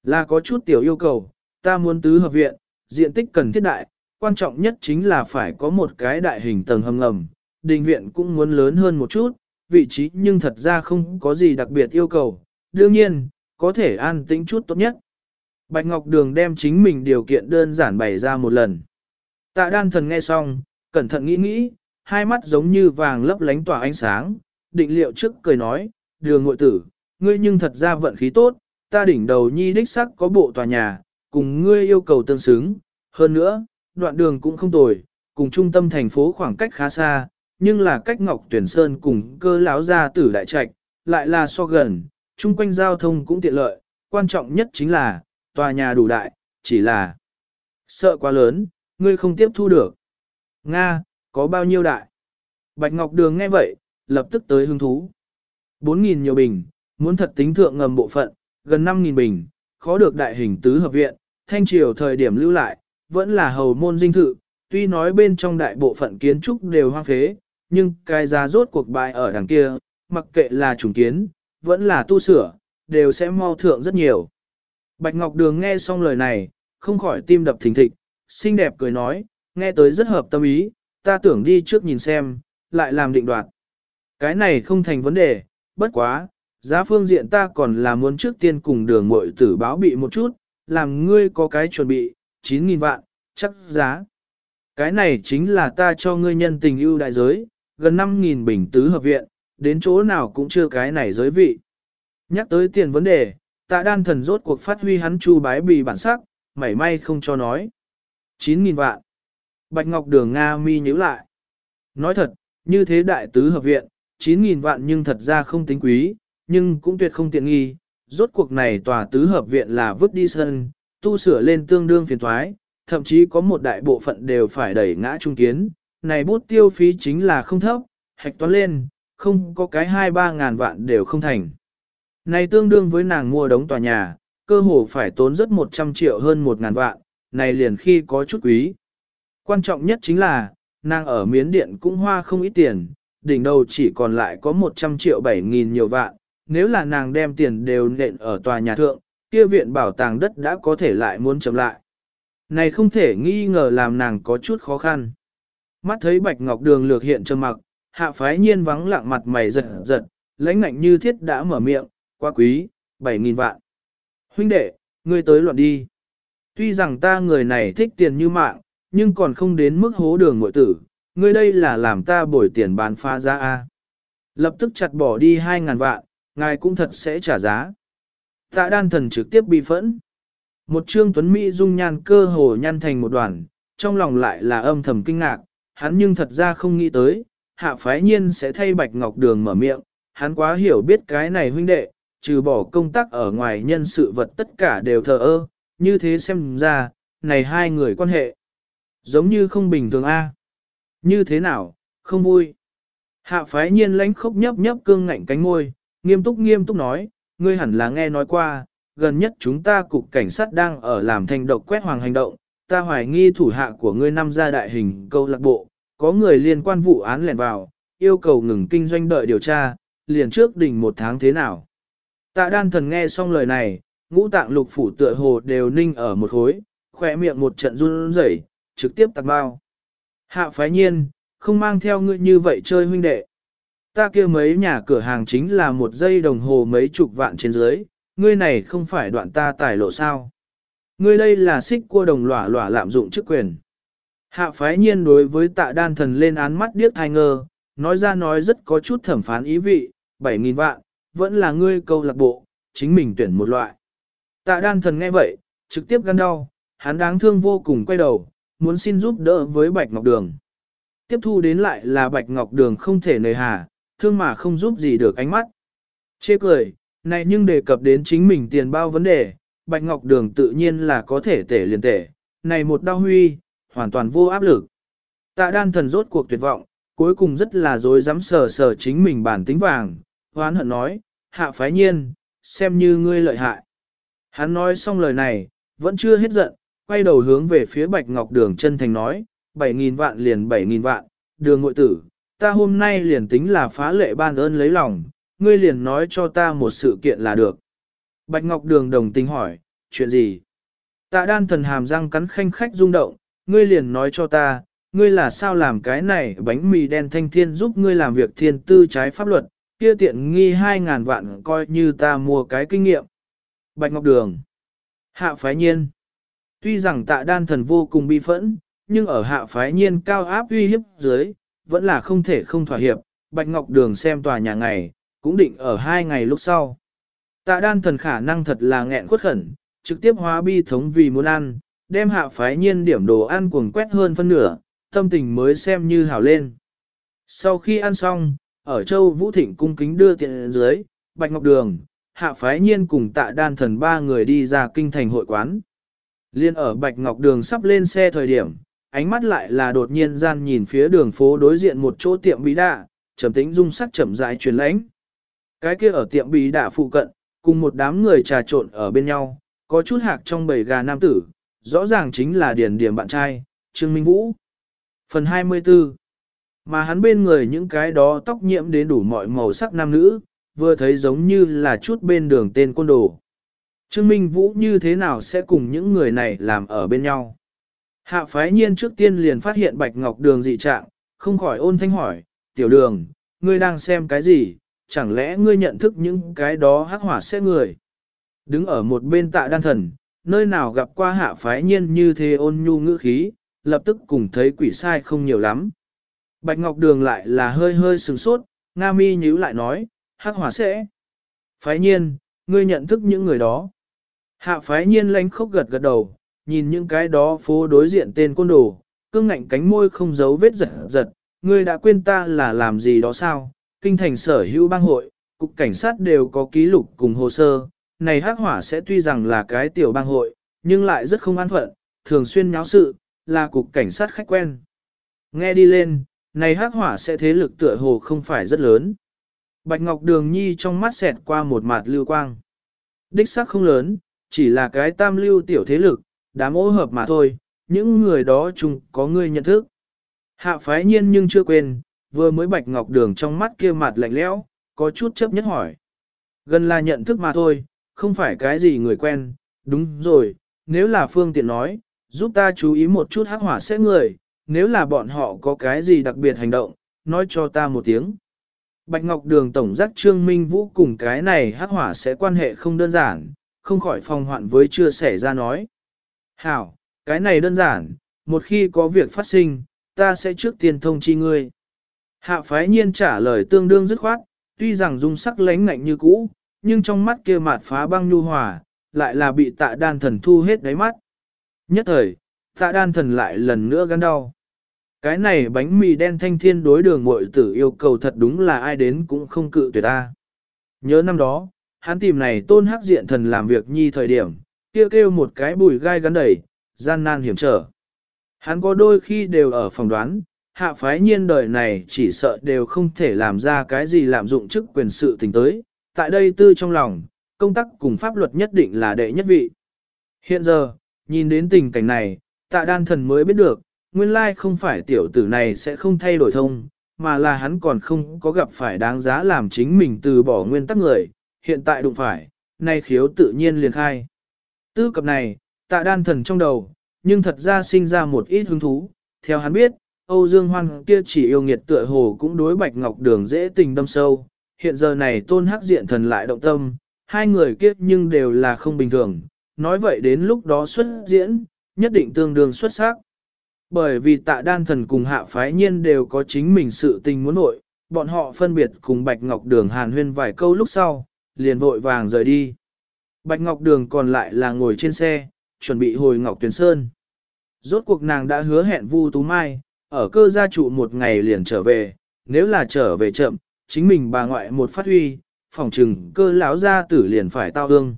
Là có chút tiểu yêu cầu, ta muốn tứ hợp viện, diện tích cần thiết đại, quan trọng nhất chính là phải có một cái đại hình tầng hầm ngầm, đình viện cũng muốn lớn hơn một chút, vị trí nhưng thật ra không có gì đặc biệt yêu cầu, đương nhiên, có thể an tĩnh chút tốt nhất. Bạch Ngọc Đường đem chính mình điều kiện đơn giản bày ra một lần. Tạ đan thần nghe xong, cẩn thận nghĩ nghĩ, hai mắt giống như vàng lấp lánh tỏa ánh sáng, định liệu trước cười nói, đường ngội tử, ngươi nhưng thật ra vận khí tốt, ta đỉnh đầu nhi đích sắc có bộ tòa nhà, cùng ngươi yêu cầu tương xứng, hơn nữa, đoạn đường cũng không tồi, cùng trung tâm thành phố khoảng cách khá xa, nhưng là cách Ngọc Tuyển Sơn cùng cơ lão gia tử đại trạch, lại là so gần, chung quanh giao thông cũng tiện lợi, quan trọng nhất chính là, tòa nhà đủ đại, chỉ là sợ quá lớn, ngươi không tiếp thu được. Nga, có bao nhiêu đại? Bạch Ngọc Đường nghe vậy, lập tức tới hứng thú. 4.000 nhiều bình, muốn thật tính thượng ngầm bộ phận, gần 5.000 bình, khó được đại hình tứ hợp viện, thanh triều thời điểm lưu lại, vẫn là hầu môn dinh thự, tuy nói bên trong đại bộ phận kiến trúc đều hoang phế, nhưng cái giá rốt cuộc bại ở đằng kia, mặc kệ là trùng kiến, vẫn là tu sửa, đều sẽ mau thượng rất nhiều. Bạch Ngọc Đường nghe xong lời này, không khỏi tim đập thình thịch, xinh đẹp cười nói, nghe tới rất hợp tâm ý, ta tưởng đi trước nhìn xem, lại làm định đoạt. Cái này không thành vấn đề, bất quá, giá phương diện ta còn là muốn trước tiên cùng đường mội tử báo bị một chút, làm ngươi có cái chuẩn bị, 9.000 vạn, chắc giá. Cái này chính là ta cho ngươi nhân tình ưu đại giới, gần 5.000 bình tứ hợp viện, đến chỗ nào cũng chưa cái này giới vị. Nhắc tới tiền vấn đề, tạ đan thần rốt cuộc phát huy hắn chu bái bì bản sắc, mảy may không cho nói. 9.000 vạn. Bạch Ngọc Đường Nga mi nhíu lại. Nói thật, như thế đại tứ hợp viện, 9.000 vạn nhưng thật ra không tính quý, nhưng cũng tuyệt không tiện nghi. Rốt cuộc này tòa tứ hợp viện là vứt đi sân, tu sửa lên tương đương phiền thoái, thậm chí có một đại bộ phận đều phải đẩy ngã trung kiến. Này bút tiêu phí chính là không thấp, hạch toán lên, không có cái 2-3 ngàn vạn đều không thành. Này tương đương với nàng mua đống tòa nhà, cơ hồ phải tốn rất 100 triệu hơn 1 ngàn vạn, này liền khi có chút quý. Quan trọng nhất chính là, nàng ở miến điện cũng hoa không ít tiền, đỉnh đầu chỉ còn lại có 100 triệu 7 nghìn nhiều vạn, nếu là nàng đem tiền đều nện ở tòa nhà thượng, kia viện bảo tàng đất đã có thể lại muốn chậm lại. Này không thể nghi ngờ làm nàng có chút khó khăn. Mắt thấy Bạch Ngọc Đường lược hiện trầm mặc, hạ phái nhiên vắng lặng mặt mày giật giật, lãnh ngạnh như thiết đã mở miệng, quá quý, 7.000 vạn. Huynh đệ, ngươi tới loạn đi. Tuy rằng ta người này thích tiền như mạng, nhưng còn không đến mức hố đường mội tử, ngươi đây là làm ta bồi tiền bán pha ra a. Lập tức chặt bỏ đi 2.000 vạn, ngài cũng thật sẽ trả giá. Tạ đan thần trực tiếp bị phẫn. Một trương tuấn Mỹ dung nhan cơ hồ nhăn thành một đoàn, trong lòng lại là âm thầm kinh ngạc, hắn nhưng thật ra không nghĩ tới, hạ phái nhiên sẽ thay bạch ngọc đường mở miệng, hắn quá hiểu biết cái này huynh đệ, trừ bỏ công tác ở ngoài nhân sự vật tất cả đều thờ ơ, như thế xem ra, này hai người quan hệ. Giống như không bình thường a. Như thế nào, không vui. Hạ phái nhiên lãnh khốc nhấp nhấp cương ngạnh cánh môi, nghiêm túc nghiêm túc nói, ngươi hẳn là nghe nói qua, gần nhất chúng ta cục cảnh sát đang ở làm thành độc quét hoàng hành động, ta hoài nghi thủ hạ của ngươi năm gia đại hình câu lạc bộ, có người liên quan vụ án lẻn vào, yêu cầu ngừng kinh doanh đợi điều tra, liền trước đỉnh một tháng thế nào. Tạ đan thần nghe xong lời này, ngũ tạng lục phủ tựa hồ đều ninh ở một khối, khỏe miệng một trận run rẩy, trực tiếp tạc bao. Hạ phái nhiên, không mang theo ngươi như vậy chơi huynh đệ. Ta kia mấy nhà cửa hàng chính là một giây đồng hồ mấy chục vạn trên dưới, ngươi này không phải đoạn ta tài lộ sao. Ngươi đây là xích cua đồng lỏa lỏa lạm dụng chức quyền. Hạ phái nhiên đối với tạ đan thần lên án mắt điếc thai ngơ, nói ra nói rất có chút thẩm phán ý vị, 7.000 vạn, vẫn là ngươi câu lạc bộ, chính mình tuyển một loại. Tạ đan thần nghe vậy, trực tiếp gan đau, hắn đáng thương vô cùng quay đầu, muốn xin giúp đỡ với Bạch Ngọc Đường. Tiếp thu đến lại là Bạch Ngọc Đường không thể nề hà, thương mà không giúp gì được ánh mắt. Chê cười, này nhưng đề cập đến chính mình tiền bao vấn đề, Bạch Ngọc Đường tự nhiên là có thể tể liền tể, này một đau huy, hoàn toàn vô áp lực. Tạ đan thần rốt cuộc tuyệt vọng, cuối cùng rất là dối dám sờ sờ chính mình bản tính vàng, hoán hận nói, hạ phái nhiên, xem như ngươi lợi hại. Hắn nói xong lời này, vẫn chưa hết giận, quay đầu hướng về phía Bạch Ngọc Đường chân thành nói, 7.000 vạn liền 7.000 vạn, đường ngội tử, ta hôm nay liền tính là phá lệ ban ơn lấy lòng, ngươi liền nói cho ta một sự kiện là được. Bạch Ngọc Đường đồng tình hỏi, chuyện gì? Tạ đan thần hàm răng cắn khanh khách rung động, ngươi liền nói cho ta, ngươi là sao làm cái này bánh mì đen thanh thiên giúp ngươi làm việc thiên tư trái pháp luật, kia tiện nghi hai ngàn vạn coi như ta mua cái kinh nghiệm. Bạch Ngọc Đường Hạ phái nhiên Tuy rằng tạ đan thần vô cùng bi phẫn, nhưng ở hạ phái nhiên cao áp uy hiếp dưới, vẫn là không thể không thỏa hiệp, Bạch Ngọc Đường xem tòa nhà ngày, cũng định ở hai ngày lúc sau. Tạ đan thần khả năng thật là nghẹn khuất khẩn, trực tiếp hóa bi thống vì muốn ăn, đem hạ phái nhiên điểm đồ ăn cuồng quét hơn phân nửa, tâm tình mới xem như hảo lên. Sau khi ăn xong, ở châu Vũ Thịnh cung kính đưa tiện dưới, Bạch Ngọc Đường, hạ phái nhiên cùng tạ đan thần ba người đi ra kinh thành hội quán. Liên ở Bạch Ngọc Đường sắp lên xe thời điểm, ánh mắt lại là đột nhiên gian nhìn phía đường phố đối diện một chỗ tiệm bí đạ, trầm tĩnh dung sắc chậm rãi truyền lãnh. Cái kia ở tiệm bí đạ phụ cận, cùng một đám người trà trộn ở bên nhau, có chút hạc trong bầy gà nam tử, rõ ràng chính là Điền điểm bạn trai, Trương Minh Vũ. Phần 24 Mà hắn bên người những cái đó tóc nhiễm đến đủ mọi màu sắc nam nữ, vừa thấy giống như là chút bên đường tên côn đồ. Trương Minh Vũ như thế nào sẽ cùng những người này làm ở bên nhau? Hạ phái nhiên trước tiên liền phát hiện Bạch Ngọc Đường dị trạng, không khỏi ôn thanh hỏi, tiểu đường, ngươi đang xem cái gì, chẳng lẽ ngươi nhận thức những cái đó hắc hỏa sẽ người? Đứng ở một bên tạ đan thần, nơi nào gặp qua hạ phái nhiên như thế ôn nhu ngữ khí, lập tức cùng thấy quỷ sai không nhiều lắm. Bạch Ngọc Đường lại là hơi hơi sừng sốt, Nga mi nhíu lại nói, hắc hỏa sẽ. Phái nhiên, ngươi nhận thức những người đó. Hạ phái nhiên lánh khóc gật gật đầu, nhìn những cái đó phố đối diện tên côn đồ, cương ngạnh cánh môi không giấu vết giật giật, ngươi đã quên ta là làm gì đó sao, kinh thành sở hữu bang hội, cục cảnh sát đều có ký lục cùng hồ sơ, này hắc hỏa sẽ tuy rằng là cái tiểu bang hội, nhưng lại rất không an phận, thường xuyên nháo sự, là cục cảnh sát khách quen. Nghe đi lên, này hắc hỏa sẽ thế lực tựa hồ không phải rất lớn. Bạch Ngọc Đường Nhi trong mắt xẹt qua một mặt lưu quang. Đích xác không lớn, chỉ là cái tam lưu tiểu thế lực, đám ô hợp mà thôi, những người đó chung có người nhận thức. Hạ phái nhiên nhưng chưa quên, vừa mới Bạch Ngọc Đường trong mắt kia mặt lạnh lẽo, có chút chấp nhất hỏi. Gần là nhận thức mà thôi, không phải cái gì người quen, đúng rồi, nếu là phương tiện nói, giúp ta chú ý một chút hắc hỏa sẽ người, nếu là bọn họ có cái gì đặc biệt hành động, nói cho ta một tiếng. Bạch Ngọc Đường Tổng giác Trương Minh Vũ cùng cái này hắc hỏa sẽ quan hệ không đơn giản, không khỏi phòng hoạn với chưa xảy ra nói. Hảo, cái này đơn giản, một khi có việc phát sinh, ta sẽ trước tiên thông chi ngươi. Hạ phái nhiên trả lời tương đương dứt khoát, tuy rằng dung sắc lánh ngạnh như cũ, nhưng trong mắt kia mạt phá băng nhu hòa, lại là bị tạ đan thần thu hết đáy mắt. Nhất thời, tạ đan thần lại lần nữa gắn đau. Cái này bánh mì đen thanh thiên đối đường mội tử yêu cầu thật đúng là ai đến cũng không cự tuyệt ta. Nhớ năm đó, hắn tìm này tôn hắc diện thần làm việc nhi thời điểm, kêu kêu một cái bùi gai gắn đẩy, gian nan hiểm trở. Hắn có đôi khi đều ở phòng đoán, hạ phái nhiên đời này chỉ sợ đều không thể làm ra cái gì lạm dụng chức quyền sự tình tới, tại đây tư trong lòng, công tác cùng pháp luật nhất định là đệ nhất vị. Hiện giờ, nhìn đến tình cảnh này, tạ đan thần mới biết được, nguyên lai không phải tiểu tử này sẽ không thay đổi thông, mà là hắn còn không có gặp phải đáng giá làm chính mình từ bỏ nguyên tắc người, hiện tại đụng phải, nay khiếu tự nhiên liền khai. Tư cập này, tạ đan thần trong đầu, nhưng thật ra sinh ra một ít hứng thú, theo hắn biết, Âu Dương Hoan kia chỉ yêu nghiệt tựa hồ cũng đối Bạch Ngọc Đường dễ tình đâm sâu, hiện giờ này tôn hắc diện thần lại động tâm, hai người kiếp nhưng đều là không bình thường, nói vậy đến lúc đó xuất diễn, nhất định tương đương xuất sắc. Bởi vì tạ đan thần cùng hạ phái nhiên đều có chính mình sự tình muốn nội, bọn họ phân biệt cùng Bạch Ngọc Đường hàn huyên vài câu lúc sau, liền vội vàng rời đi. Bạch Ngọc Đường còn lại là ngồi trên xe, chuẩn bị hồi Ngọc Tuyền Sơn. Rốt cuộc nàng đã hứa hẹn Vu Tú Mai, ở cơ gia trụ một ngày liền trở về, nếu là trở về chậm, chính mình bà ngoại một phát huy, phòng trừng cơ lão gia tử liền phải tao ương.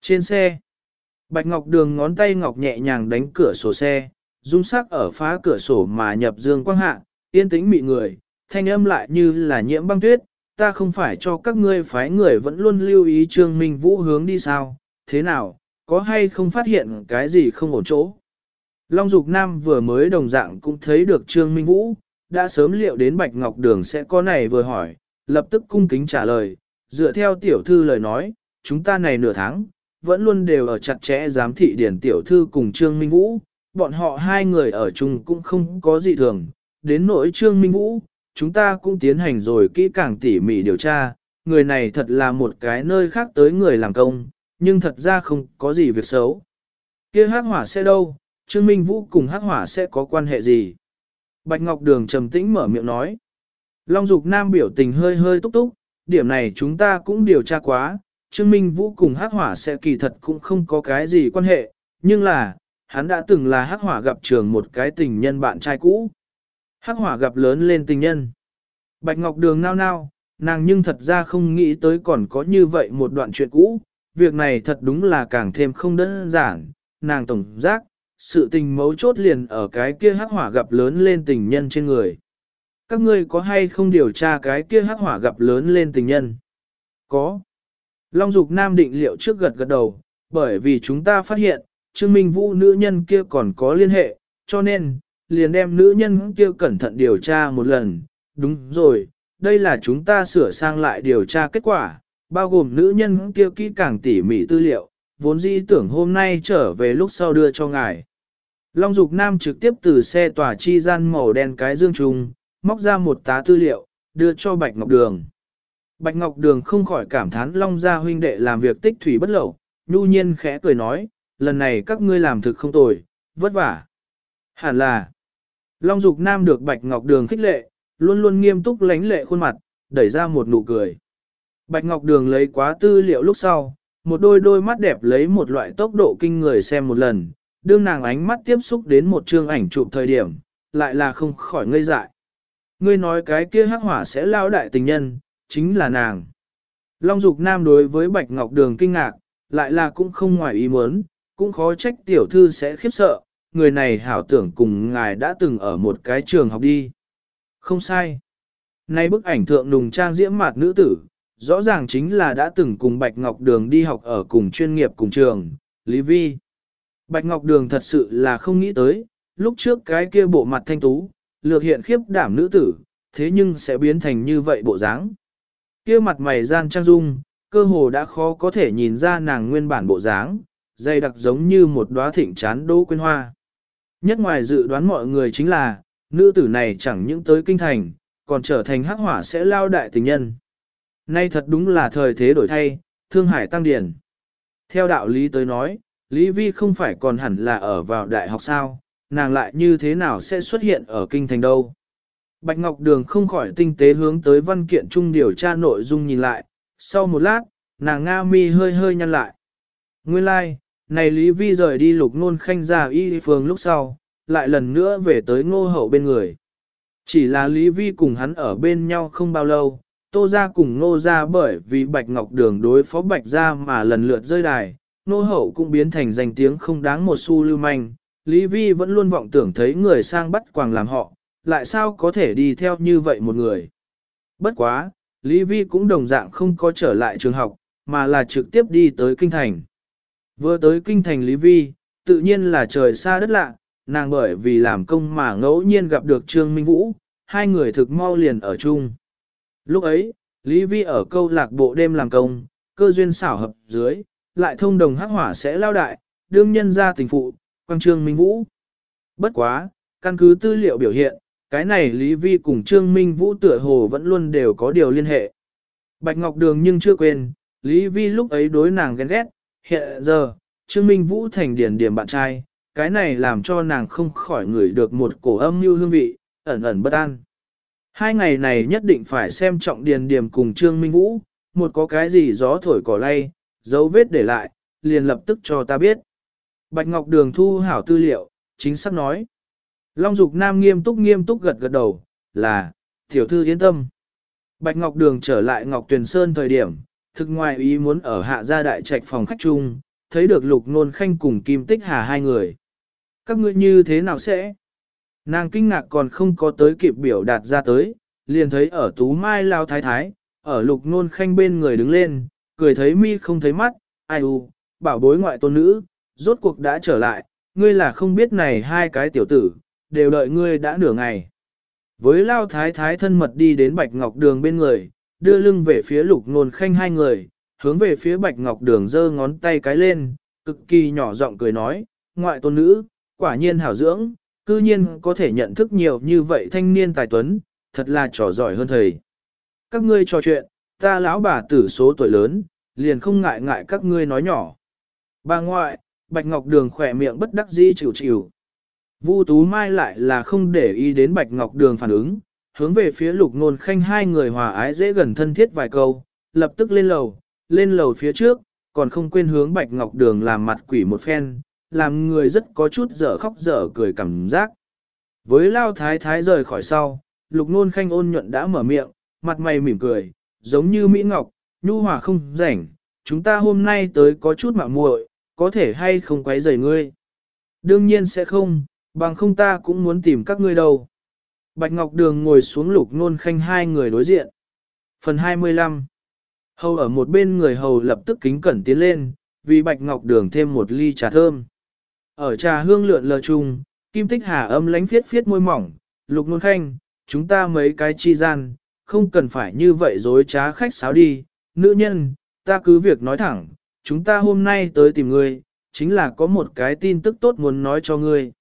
Trên xe, Bạch Ngọc Đường ngón tay ngọc nhẹ nhàng đánh cửa sổ xe, dung sắc ở phá cửa sổ mà nhập dương quang hạ, yên tĩnh mị người, thanh âm lại như là nhiễm băng tuyết, ta không phải cho các ngươi phái người vẫn luôn lưu ý Trương Minh Vũ hướng đi sao, thế nào, có hay không phát hiện cái gì không ổn chỗ. Long Dục Nam vừa mới đồng dạng cũng thấy được Trương Minh Vũ, đã sớm liệu đến Bạch Ngọc Đường sẽ có này vừa hỏi, lập tức cung kính trả lời, dựa theo tiểu thư lời nói, chúng ta này nửa tháng, vẫn luôn đều ở chặt chẽ giám thị điển tiểu thư cùng Trương Minh Vũ, bọn họ hai người ở chung cũng không có gì thường, đến nỗi Trương Minh Vũ, chúng ta cũng tiến hành rồi kỹ càng tỉ mỉ điều tra, người này thật là một cái nơi khác tới người làm công, nhưng thật ra không có gì việc xấu. kia hắc hỏa sẽ đâu, Trương Minh Vũ cùng hắc hỏa sẽ có quan hệ gì? Bạch Ngọc Đường trầm tĩnh mở miệng nói. Long Dục Nam biểu tình hơi hơi túc túc, điểm này chúng ta cũng điều tra quá, Trương Minh Vũ cùng hắc hỏa sẽ kỳ thật cũng không có cái gì quan hệ, nhưng là, hắn đã từng là hắc hỏa gặp trường một cái tình nhân bạn trai cũ. Hắc hỏa gặp lớn lên tình nhân. Bạch Ngọc Đường nao nao, nàng nhưng thật ra không nghĩ tới còn có như vậy một đoạn chuyện cũ, việc này thật đúng là càng thêm không đơn giản, nàng tổng giác, sự tình mấu chốt liền ở cái kia hắc hỏa gặp lớn lên tình nhân trên người. Các ngươi có hay không điều tra cái kia hắc hỏa gặp lớn lên tình nhân? Có. Long Dục Nam định liệu trước gật gật đầu, bởi vì chúng ta phát hiện, Trương Minh Vũ nữ nhân kia còn có liên hệ, cho nên, liền đem nữ nhân kia cẩn thận điều tra một lần. Đúng rồi, đây là chúng ta sửa sang lại điều tra kết quả, bao gồm nữ nhân kia kỹ càng tỉ mỉ tư liệu, vốn dĩ tưởng hôm nay trở về lúc sau đưa cho ngài. Long Dục Nam trực tiếp từ xe tỏa chi gian màu đen cái dương trùng, móc ra một tá tư liệu, đưa cho Bạch Ngọc Đường. Bạch Ngọc Đường không khỏi cảm thán Long Gia huynh đệ làm việc tích thủy bất lậu, nhu nhiên khẽ cười nói, lần này các ngươi làm thực không tồi, vất vả. Hẳn là, Long Dục Nam được Bạch Ngọc Đường khích lệ, luôn luôn nghiêm túc lánh lệ khuôn mặt, đẩy ra một nụ cười. Bạch Ngọc Đường lấy quá tư liệu lúc sau, một đôi đôi mắt đẹp lấy một loại tốc độ kinh người xem một lần, đương nàng ánh mắt tiếp xúc đến một chương ảnh chụp thời điểm, lại là không khỏi ngây dại. Ngươi nói cái kia hắc hỏa sẽ lao đại tình nhân, chính là nàng. Long Dục Nam đối với Bạch Ngọc Đường kinh ngạc, lại là cũng không ngoài ý muốn, cũng khó trách tiểu thư sẽ khiếp sợ, người này hảo tưởng cùng ngài đã từng ở một cái trường học đi. Không sai. Nay bức ảnh thượng nùng trang diễm mạt nữ tử, rõ ràng chính là đã từng cùng Bạch Ngọc Đường đi học ở cùng chuyên nghiệp cùng trường, Lý Vi. Bạch Ngọc Đường thật sự là không nghĩ tới, lúc trước cái kia bộ mặt thanh tú, lược hiện khiếp đảm nữ tử, thế nhưng sẽ biến thành như vậy bộ dáng. Kia mặt mày gian trang dung, cơ hồ đã khó có thể nhìn ra nàng nguyên bản bộ dáng, dày đặc giống như một đóa thịnh chán đỗ quên hoa. Nhất ngoài dự đoán mọi người chính là, nữ tử này chẳng những tới kinh thành, còn trở thành hắc hỏa sẽ lao đại tình nhân. Nay thật đúng là thời thế đổi thay, thương hải tăng điển. Theo đạo lý tới nói, Lý Vi không phải còn hẳn là ở vào đại học sao, nàng lại như thế nào sẽ xuất hiện ở kinh thành đâu. Bạch Ngọc Đường không khỏi tinh tế hướng tới văn kiện chung điều tra nội dung nhìn lại, sau một lát, nàng Nga mi hơi hơi nhăn lại. Nguyên lai, like, này Lý Vi rời đi lục nôn khanh ra y Phương lúc sau, lại lần nữa về tới ngô hậu bên người. Chỉ là Lý Vi cùng hắn ở bên nhau không bao lâu, tô ra cùng ngô ra bởi vì Bạch Ngọc Đường đối phó Bạch ra mà lần lượt rơi đài, ngô hậu cũng biến thành danh tiếng không đáng một xu lưu manh. Lý Vi vẫn luôn vọng tưởng thấy người sang bắt quàng làm họ, lại sao có thể đi theo như vậy một người. Bất quá, Lý Vi cũng đồng dạng không có trở lại trường học, mà là trực tiếp đi tới kinh thành. Vừa tới kinh thành Lý Vi, tự nhiên là trời xa đất lạ, nàng bởi vì làm công mà ngẫu nhiên gặp được Trương Minh Vũ, hai người thực mau liền ở chung. Lúc ấy, Lý Vi ở câu lạc bộ đêm làm công, cơ duyên xảo hợp dưới, lại thông đồng hắc hỏa sẽ lao đại, đương nhân ra tình phụ, quang Trương Minh Vũ. Bất quá, căn cứ tư liệu biểu hiện, cái này Lý Vi cùng Trương Minh Vũ tựa hồ vẫn luôn đều có điều liên hệ. Bạch Ngọc Đường nhưng chưa quên, Lý Vi lúc ấy đối nàng ghen ghét, hiện giờ, Trương Minh Vũ thành điển điểm bạn trai, cái này làm cho nàng không khỏi ngửi được một cổ âm như hương vị, ẩn ẩn bất an. Hai ngày này nhất định phải xem trọng điền điểm cùng Trương Minh Vũ, một có cái gì gió thổi cỏ lay, dấu vết để lại, liền lập tức cho ta biết. Bạch Ngọc Đường thu hảo tư liệu, chính xác nói. Long Dục Nam nghiêm túc nghiêm túc gật gật đầu, là, tiểu thư yên tâm. Bạch Ngọc Đường trở lại Ngọc Tuyền Sơn thời điểm, thực ngoài ý muốn ở hạ gia đại trạch phòng khách chung, thấy được lục nôn khanh cùng kim tích hà hai người. Các ngươi như thế nào sẽ? Nàng kinh ngạc còn không có tới kịp biểu đạt ra tới, liền thấy ở tú mai lao thái thái, ở lục nôn khanh bên người đứng lên, cười thấy mi không thấy mắt, ai u, bảo bối ngoại tôn nữ, rốt cuộc đã trở lại, ngươi là không biết này hai cái tiểu tử, đều đợi ngươi đã nửa ngày. Với lao thái thái thân mật đi đến bạch ngọc đường bên người, đưa lưng về phía lục nôn khanh hai người, hướng về phía bạch ngọc đường giơ ngón tay cái lên, cực kỳ nhỏ giọng cười nói, ngoại tôn nữ, quả nhiên hảo dưỡng, cư nhiên có thể nhận thức nhiều như vậy thanh niên tài tuấn, thật là trò giỏi hơn thầy. Các ngươi trò chuyện, ta lão bà tử số tuổi lớn, liền không ngại ngại các ngươi nói nhỏ. Bà ngoại, Bạch Ngọc Đường khỏe miệng bất đắc dĩ chịu chịu. Vu Tú Mai lại là không để ý đến Bạch Ngọc Đường phản ứng, hướng về phía lục nôn khanh hai người hòa ái dễ gần thân thiết vài câu, lập tức lên lầu, lên lầu phía trước, còn không quên hướng Bạch Ngọc Đường làm mặt quỷ một phen, làm người rất có chút dở khóc dở cười cảm giác. Với lao thái thái rời khỏi sau, lục nôn khanh ôn nhuận đã mở miệng, mặt mày mỉm cười, giống như Mỹ Ngọc, nhu hòa không rảnh, chúng ta hôm nay tới có chút mạo muội, có thể hay không quấy rầy ngươi. Đương nhiên sẽ không, bằng không ta cũng muốn tìm các ngươi đâu. Bạch Ngọc Đường ngồi xuống lục nôn khanh hai người đối diện. Phần 25 Hầu ở một bên người hầu lập tức kính cẩn tiến lên, vì Bạch Ngọc Đường thêm một ly trà thơm. Ở trà hương lượn lờ chung, Kim Tích Hà âm lánh phiết phiết môi mỏng, lục nôn khanh, chúng ta mấy cái chi gian, không cần phải như vậy dối trá khách sáo đi, nữ nhân, ta cứ việc nói thẳng, chúng ta hôm nay tới tìm ngươi, chính là có một cái tin tức tốt muốn nói cho ngươi.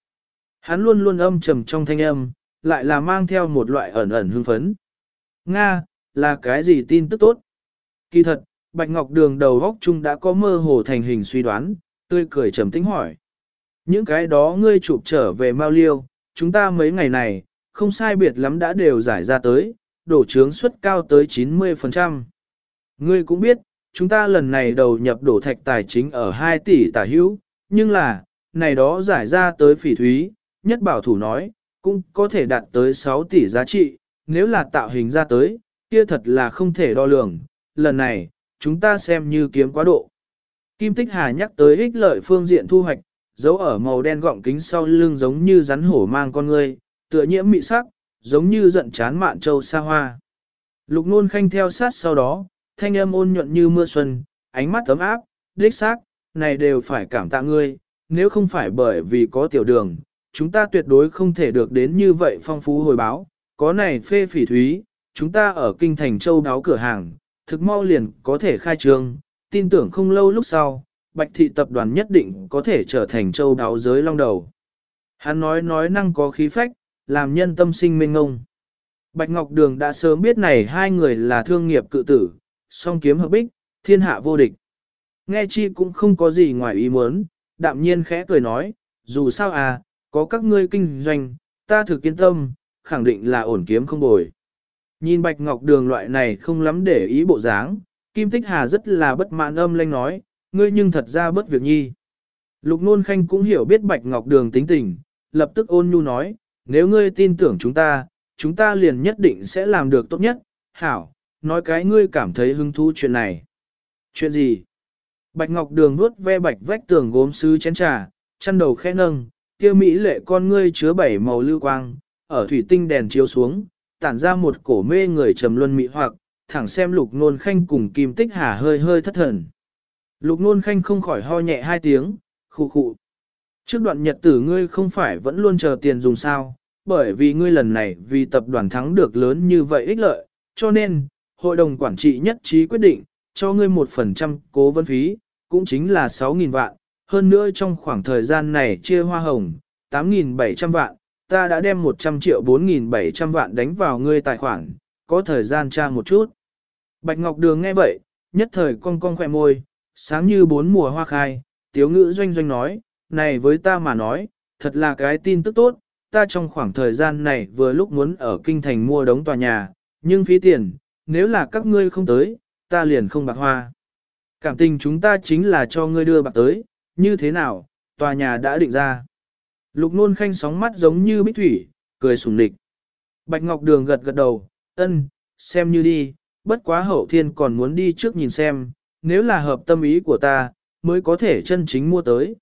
Hắn luôn luôn âm trầm trong thanh âm, lại là mang theo một loại ẩn ẩn hưng phấn. Nga, là cái gì tin tức tốt? Kỳ thật, Bạch Ngọc Đường đầu góc chung đã có mơ hồ thành hình suy đoán, tươi cười trầm tĩnh hỏi. Những cái đó ngươi chụp trở về Mao Liêu, chúng ta mấy ngày này, không sai biệt lắm đã đều giải ra tới, đổ trướng suất cao tới 90%. Ngươi cũng biết, chúng ta lần này đầu nhập đổ thạch tài chính ở 2 tỷ tả hữu, nhưng là, này đó giải ra tới phỉ thúy, nhất bảo thủ nói, cũng có thể đạt tới 6 tỷ giá trị, nếu là tạo hình ra tới, kia thật là không thể đo lường, lần này, chúng ta xem như kiếm quá độ. Kim Tích Hà nhắc tới ích lợi phương diện thu hoạch, dấu ở màu đen gọng kính sau lưng giống như rắn hổ mang con người tựa nhiễm mị sắc, giống như giận chán mạn châu xa hoa. Lục nôn khanh theo sát sau đó, thanh âm ôn nhuận như mưa xuân, ánh mắt ấm áp, đích xác, này đều phải cảm tạ ngươi, nếu không phải bởi vì có tiểu đường, chúng ta tuyệt đối không thể được đến như vậy phong phú hồi báo, có này phê phỉ thúy, chúng ta ở kinh thành châu đáo cửa hàng, thực mau liền có thể khai trương, tin tưởng không lâu lúc sau, Bạch Thị Tập đoàn nhất định có thể trở thành châu đáo giới long đầu. Hắn nói nói năng có khí phách, làm nhân tâm sinh mênh ngông. Bạch Ngọc Đường đã sớm biết này hai người là thương nghiệp cự tử, song kiếm hợp bích, thiên hạ vô địch. Nghe chi cũng không có gì ngoài ý muốn, đạm nhiên khẽ cười nói, dù sao à, có các ngươi kinh doanh, ta thực yên tâm, khẳng định là ổn kiếm không bồi. Nhìn Bạch Ngọc Đường loại này không lắm để ý bộ dáng, Kim Tích Hà rất là bất mãn âm lanh nói, ngươi nhưng thật ra bất việc nhi. Lục Nôn Khanh cũng hiểu biết Bạch Ngọc Đường tính tình, lập tức ôn nhu nói, nếu ngươi tin tưởng chúng ta, chúng ta liền nhất định sẽ làm được tốt nhất. Hảo, nói cái ngươi cảm thấy hứng thú chuyện này. Chuyện gì? Bạch Ngọc Đường vuốt ve bạch vách tường gốm sứ chén trà, chăn đầu khẽ nâng, kia mỹ lệ con ngươi chứa bảy màu lưu quang, ở thủy tinh đèn chiếu xuống, tản ra một cổ mê người trầm luân mỹ hoặc, thẳng xem lục nôn khanh cùng kim tích hà hơi hơi thất thần. Lục nôn khanh không khỏi ho nhẹ hai tiếng, khụ khụ. Trước đoạn nhật tử ngươi không phải vẫn luôn chờ tiền dùng sao, bởi vì ngươi lần này vì tập đoàn thắng được lớn như vậy ích lợi, cho nên, hội đồng quản trị nhất trí quyết định, cho ngươi một phần trăm cố vấn phí, cũng chính là 6.000 vạn, hơn nữa trong khoảng thời gian này chia hoa hồng, 8.700 vạn, ta đã đem 100 triệu 4.700 vạn đánh vào ngươi tài khoản, có thời gian tra một chút. Bạch Ngọc Đường nghe vậy, nhất thời cong cong khỏe môi, sáng như bốn mùa hoa khai, tiếu ngữ doanh doanh nói, này với ta mà nói, thật là cái tin tức tốt, ta trong khoảng thời gian này vừa lúc muốn ở kinh thành mua đống tòa nhà, nhưng phí tiền, nếu là các ngươi không tới, ta liền không bạc hoa. Cảm tình chúng ta chính là cho ngươi đưa bạc tới, như thế nào, tòa nhà đã định ra. Lục nôn khanh sóng mắt giống như bích thủy, cười sùng địch. Bạch Ngọc Đường gật gật đầu, ân, xem như đi, bất quá hậu thiên còn muốn đi trước nhìn xem, nếu là hợp tâm ý của ta, mới có thể chân chính mua tới.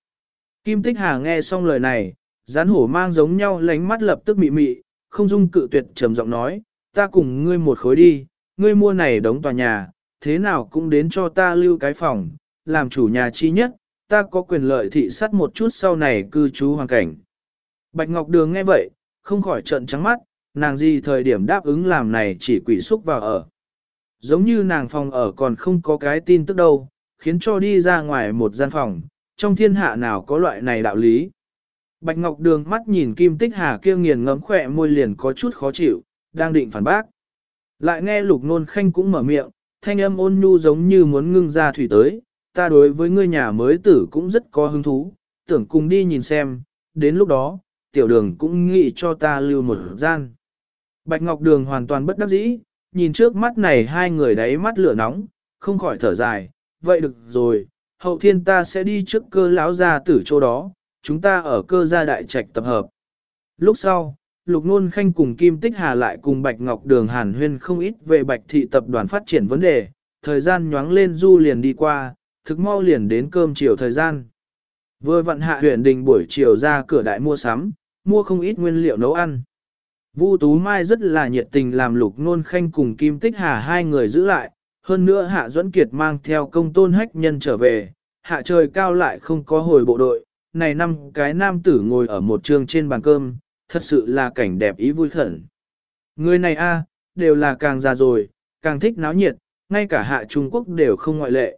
Kim Tích Hà nghe xong lời này, rán hổ mang giống nhau lánh mắt lập tức mị mị, không dung cự tuyệt trầm giọng nói, ta cùng ngươi một khối đi, ngươi mua này đóng tòa nhà, thế nào cũng đến cho ta lưu cái phòng, làm chủ nhà chi nhất, ta có quyền lợi thị sát một chút sau này cư trú hoàn cảnh. Bạch Ngọc Đường nghe vậy, không khỏi trợn trắng mắt, nàng gì thời điểm đáp ứng làm này chỉ quỷ xúc vào ở. Giống như nàng phòng ở còn không có cái tin tức đâu, khiến cho đi ra ngoài một gian phòng, trong thiên hạ nào có loại này đạo lý. Bạch Ngọc Đường mắt nhìn Kim Tích Hà kia nghiền ngấm khỏe môi liền có chút khó chịu, đang định phản bác. Lại nghe Lục Nôn Khanh cũng mở miệng, thanh âm ôn nhu giống như muốn ngưng ra thủy tới, ta đối với ngươi nhà mới tử cũng rất có hứng thú, tưởng cùng đi nhìn xem, đến lúc đó, tiểu đường cũng nghĩ cho ta lưu một gian. Bạch Ngọc Đường hoàn toàn bất đắc dĩ, nhìn trước mắt này hai người đáy mắt lửa nóng, không khỏi thở dài, vậy được rồi, hậu thiên ta sẽ đi trước cơ lão gia tử chỗ đó, chúng ta ở cơ gia đại trạch tập hợp. Lúc sau, Lục Nôn Khanh cùng Kim Tích Hà lại cùng Bạch Ngọc Đường Hàn Huyên không ít về Bạch Thị tập đoàn phát triển vấn đề, thời gian nhoáng lên du liền đi qua, thực mau liền đến cơm chiều thời gian. Vừa vận hạ huyện đình buổi chiều ra cửa đại mua sắm, mua không ít nguyên liệu nấu ăn. Vu Tú Mai rất là nhiệt tình làm Lục Nôn Khanh cùng Kim Tích Hà hai người giữ lại, hơn nữa Hạ Duẫn Kiệt mang theo công tôn hách nhân trở về, hạ trời cao lại không có hồi bộ đội, này năm cái nam tử ngồi ở một trường trên bàn cơm, thật sự là cảnh đẹp ý vui khẩn. Người này a đều là càng già rồi, càng thích náo nhiệt, ngay cả hạ Trung Quốc đều không ngoại lệ.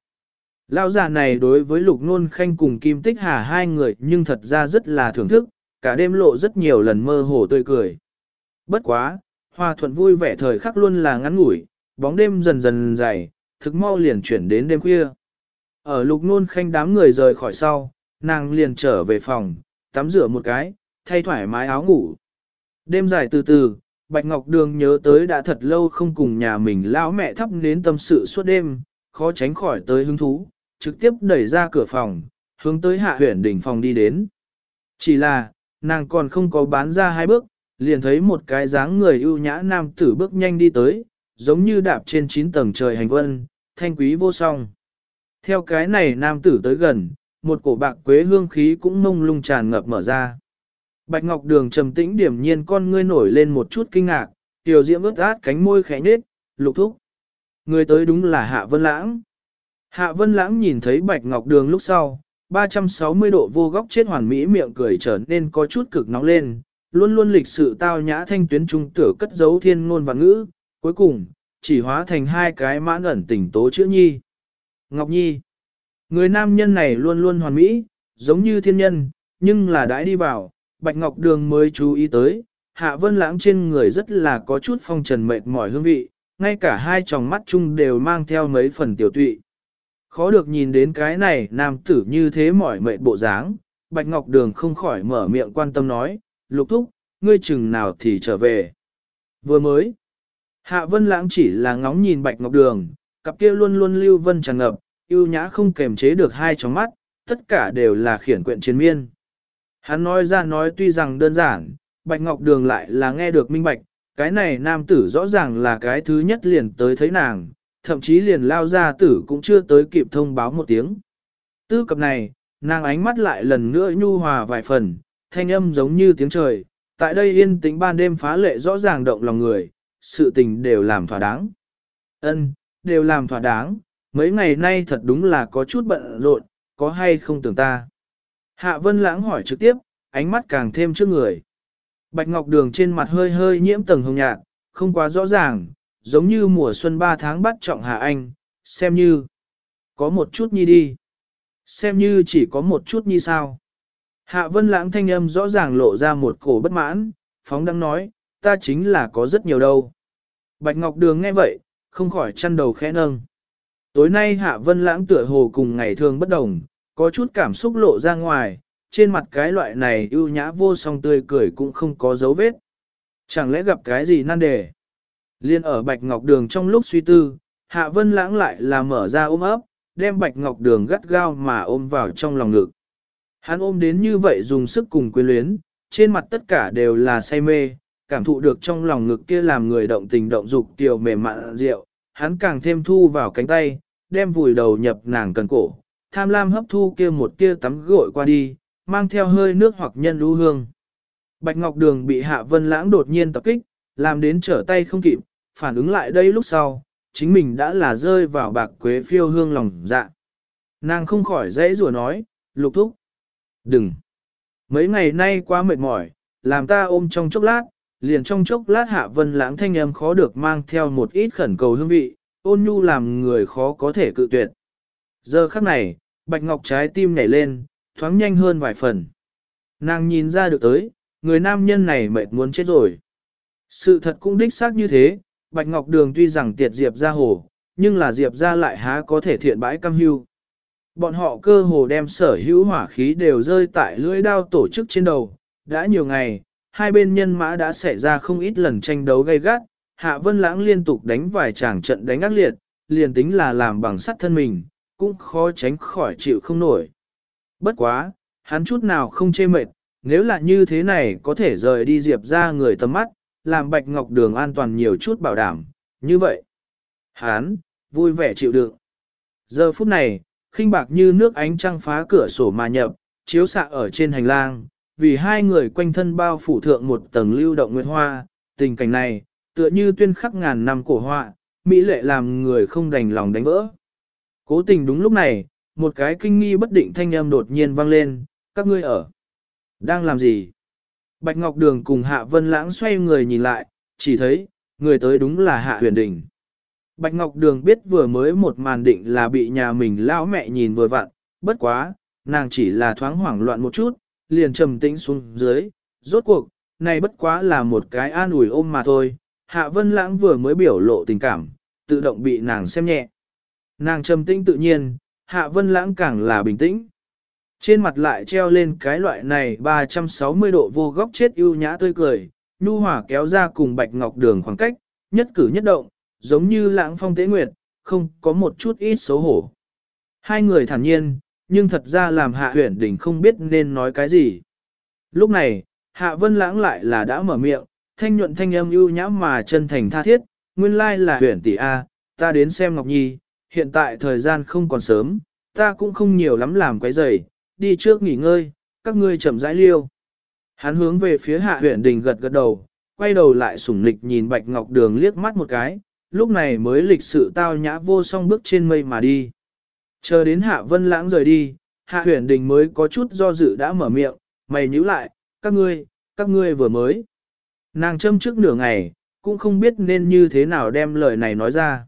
Lão già này đối với Lục Nôn Khanh cùng Kim Tích Hà hai người nhưng thật ra rất là thưởng thức, cả đêm lộ rất nhiều lần mơ hồ tươi cười. Bất quá, hòa thuận vui vẻ thời khắc luôn là ngắn ngủi, bóng đêm dần dần dày, thực mau liền chuyển đến đêm khuya. Ở lục nôn khanh đám người rời khỏi sau, nàng liền trở về phòng, tắm rửa một cái, thay thoải mái áo ngủ. Đêm dài từ từ, Bạch Ngọc Đường nhớ tới đã thật lâu không cùng nhà mình lão mẹ thắp nến tâm sự suốt đêm, khó tránh khỏi tới hứng thú, trực tiếp đẩy ra cửa phòng, hướng tới hạ huyển đỉnh phòng đi đến. Chỉ là, nàng còn không có bán ra hai bước, liền thấy một cái dáng người ưu nhã nam tử bước nhanh đi tới, giống như đạp trên chín tầng trời hành vân, thanh quý vô song. Theo cái này nam tử tới gần, một cổ bạc quế hương khí cũng mông lung tràn ngập mở ra. Bạch Ngọc Đường trầm tĩnh điểm nhiên con ngươi nổi lên một chút kinh ngạc, tiểu diễm ướt át cánh môi khẽ nết, lục thúc. Người tới đúng là Hạ Vân Lãng. Hạ Vân Lãng nhìn thấy Bạch Ngọc Đường lúc sau, 360 độ vô góc chết hoàn mỹ miệng cười trở nên có chút cực nóng lên, luôn luôn lịch sự tao nhã thanh tuyến trung tử cất giấu thiên ngôn và ngữ, cuối cùng, chỉ hóa thành hai cái mãn ẩn tỉnh tố chữ nhi. Ngọc Nhi Người nam nhân này luôn luôn hoàn mỹ, giống như thiên nhân, nhưng là đãi đi vào, Bạch Ngọc Đường mới chú ý tới, Hạ Vân Lãng trên người rất là có chút phong trần mệt mỏi hương vị, ngay cả hai tròng mắt chung đều mang theo mấy phần tiểu tụy. Khó được nhìn đến cái này nam tử như thế mỏi mệt bộ dáng, Bạch Ngọc Đường không khỏi mở miệng quan tâm nói, lục thúc, ngươi chừng nào thì trở về. Vừa mới, Hạ Vân Lãng chỉ là ngóng nhìn Bạch Ngọc Đường, cặp kia luôn luôn lưu vân tràn ngập, yêu nhã không kềm chế được hai tròng mắt, tất cả đều là khiển quyện chiến miên. Hắn nói ra nói tuy rằng đơn giản, Bạch Ngọc Đường lại là nghe được minh bạch, cái này nam tử rõ ràng là cái thứ nhất liền tới thấy nàng, thậm chí liền lao ra tử cũng chưa tới kịp thông báo một tiếng. Tư cập này, nàng ánh mắt lại lần nữa nhu hòa vài phần, thanh âm giống như tiếng trời, tại đây yên tĩnh ban đêm phá lệ rõ ràng động lòng người, sự tình đều làm thỏa đáng. Ân, đều làm thỏa đáng, mấy ngày nay thật đúng là có chút bận rộn, có hay không tưởng ta. Hạ Vân Lãng hỏi trực tiếp, ánh mắt càng thêm trước người. Bạch Ngọc Đường trên mặt hơi hơi nhiễm tầng hồng nhạt, không quá rõ ràng, giống như mùa xuân ba tháng bắt trọng hà Anh, xem như có một chút nhi đi. Xem như chỉ có một chút nhi sao. Hạ Vân Lãng thanh âm rõ ràng lộ ra một cổ bất mãn, phóng đang nói, ta chính là có rất nhiều đâu. Bạch Ngọc Đường nghe vậy, không khỏi chăn đầu khẽ nâng. Tối nay Hạ Vân Lãng tựa hồ cùng ngày thường bất đồng, có chút cảm xúc lộ ra ngoài, trên mặt cái loại này ưu nhã vô song tươi cười cũng không có dấu vết. Chẳng lẽ gặp cái gì nan đề? Liên ở Bạch Ngọc Đường trong lúc suy tư, Hạ Vân Lãng lại là mở ra ôm ấp, đem Bạch Ngọc Đường gắt gao mà ôm vào trong lòng ngực. Hắn ôm đến như vậy dùng sức cùng quyến luyến, trên mặt tất cả đều là say mê, cảm thụ được trong lòng ngực kia làm người động tình động dục tiểu mềm mặn rượu, hắn càng thêm thu vào cánh tay, đem vùi đầu nhập nàng cần cổ, tham lam hấp thu kia một tia tắm gội qua đi, mang theo hơi nước hoặc nhân lưu hương. Bạch Ngọc Đường bị Hạ Vân Lãng đột nhiên tập kích, làm đến trở tay không kịp, phản ứng lại đây lúc sau, chính mình đã là rơi vào bạc quế phiêu hương lòng dạ. Nàng không khỏi dãy rủa nói, lục thúc. Đừng! Mấy ngày nay quá mệt mỏi, làm ta ôm trong chốc lát, liền trong chốc lát hạ vân lãng thanh âm khó được mang theo một ít khẩn cầu hương vị, ôn nhu làm người khó có thể cự tuyệt. Giờ khắc này, bạch ngọc trái tim nhảy lên, thoáng nhanh hơn vài phần. Nàng nhìn ra được tới, người nam nhân này mệt muốn chết rồi. Sự thật cũng đích xác như thế, bạch ngọc đường tuy rằng tiệt diệp ra hồ, nhưng là diệp ra lại há có thể thiện bãi cam hưu. Bọn họ cơ hồ đem sở hữu hỏa khí đều rơi tại lưỡi đao tổ chức trên đầu. Đã nhiều ngày, hai bên nhân mã đã xảy ra không ít lần tranh đấu gay gắt, Hạ Vân Lãng liên tục đánh vài tràng trận đánh ác liệt, liền tính là làm bằng sắt thân mình, cũng khó tránh khỏi chịu không nổi. Bất quá, hắn chút nào không chê mệt, nếu là như thế này có thể rời đi diệp ra người tầm mắt, làm Bạch Ngọc Đường an toàn nhiều chút bảo đảm, như vậy. Hắn, vui vẻ chịu đựng. Giờ phút này, khinh bạc như nước ánh trăng phá cửa sổ mà nhập, chiếu xạ ở trên hành lang, vì hai người quanh thân bao phủ thượng một tầng lưu động nguyệt hoa, tình cảnh này, tựa như tuyên khắc ngàn năm cổ họa, mỹ lệ làm người không đành lòng đánh vỡ. Cố tình đúng lúc này, một cái kinh nghi bất định thanh âm đột nhiên vang lên, các ngươi ở. Đang làm gì? Bạch Ngọc Đường cùng Hạ Vân Lãng xoay người nhìn lại, chỉ thấy, người tới đúng là Hạ Huyền Đình. Bạch Ngọc Đường biết vừa mới một màn định là bị nhà mình lão mẹ nhìn vừa vặn, bất quá, nàng chỉ là thoáng hoảng loạn một chút, liền trầm tĩnh xuống dưới, rốt cuộc, này bất quá là một cái an ủi ôm mà thôi, Hạ Vân Lãng vừa mới biểu lộ tình cảm, tự động bị nàng xem nhẹ. Nàng trầm tĩnh tự nhiên, Hạ Vân Lãng càng là bình tĩnh. Trên mặt lại treo lên cái loại này 360 độ vô góc chết ưu nhã tươi cười, nhu hỏa kéo ra cùng Bạch Ngọc Đường khoảng cách, nhất cử nhất động, giống như lãng phong tế nguyệt, không có một chút ít xấu hổ. Hai người thản nhiên, nhưng thật ra làm hạ huyển đỉnh không biết nên nói cái gì. Lúc này, hạ vân lãng lại là đã mở miệng, thanh nhuận thanh âm ưu nhã mà chân thành tha thiết, nguyên lai là huyển tỷ A, ta đến xem Ngọc Nhi, hiện tại thời gian không còn sớm, ta cũng không nhiều lắm làm quấy rầy, đi trước nghỉ ngơi, các ngươi chậm rãi liêu. Hắn hướng về phía hạ huyện đình gật gật đầu, quay đầu lại sủng lịch nhìn Bạch Ngọc Đường liếc mắt một cái, lúc này mới lịch sự tao nhã vô song bước trên mây mà đi. Chờ đến hạ vân lãng rời đi, hạ huyền đình mới có chút do dự đã mở miệng, mày nhíu lại, các ngươi, các ngươi vừa mới. Nàng châm trước nửa ngày, cũng không biết nên như thế nào đem lời này nói ra.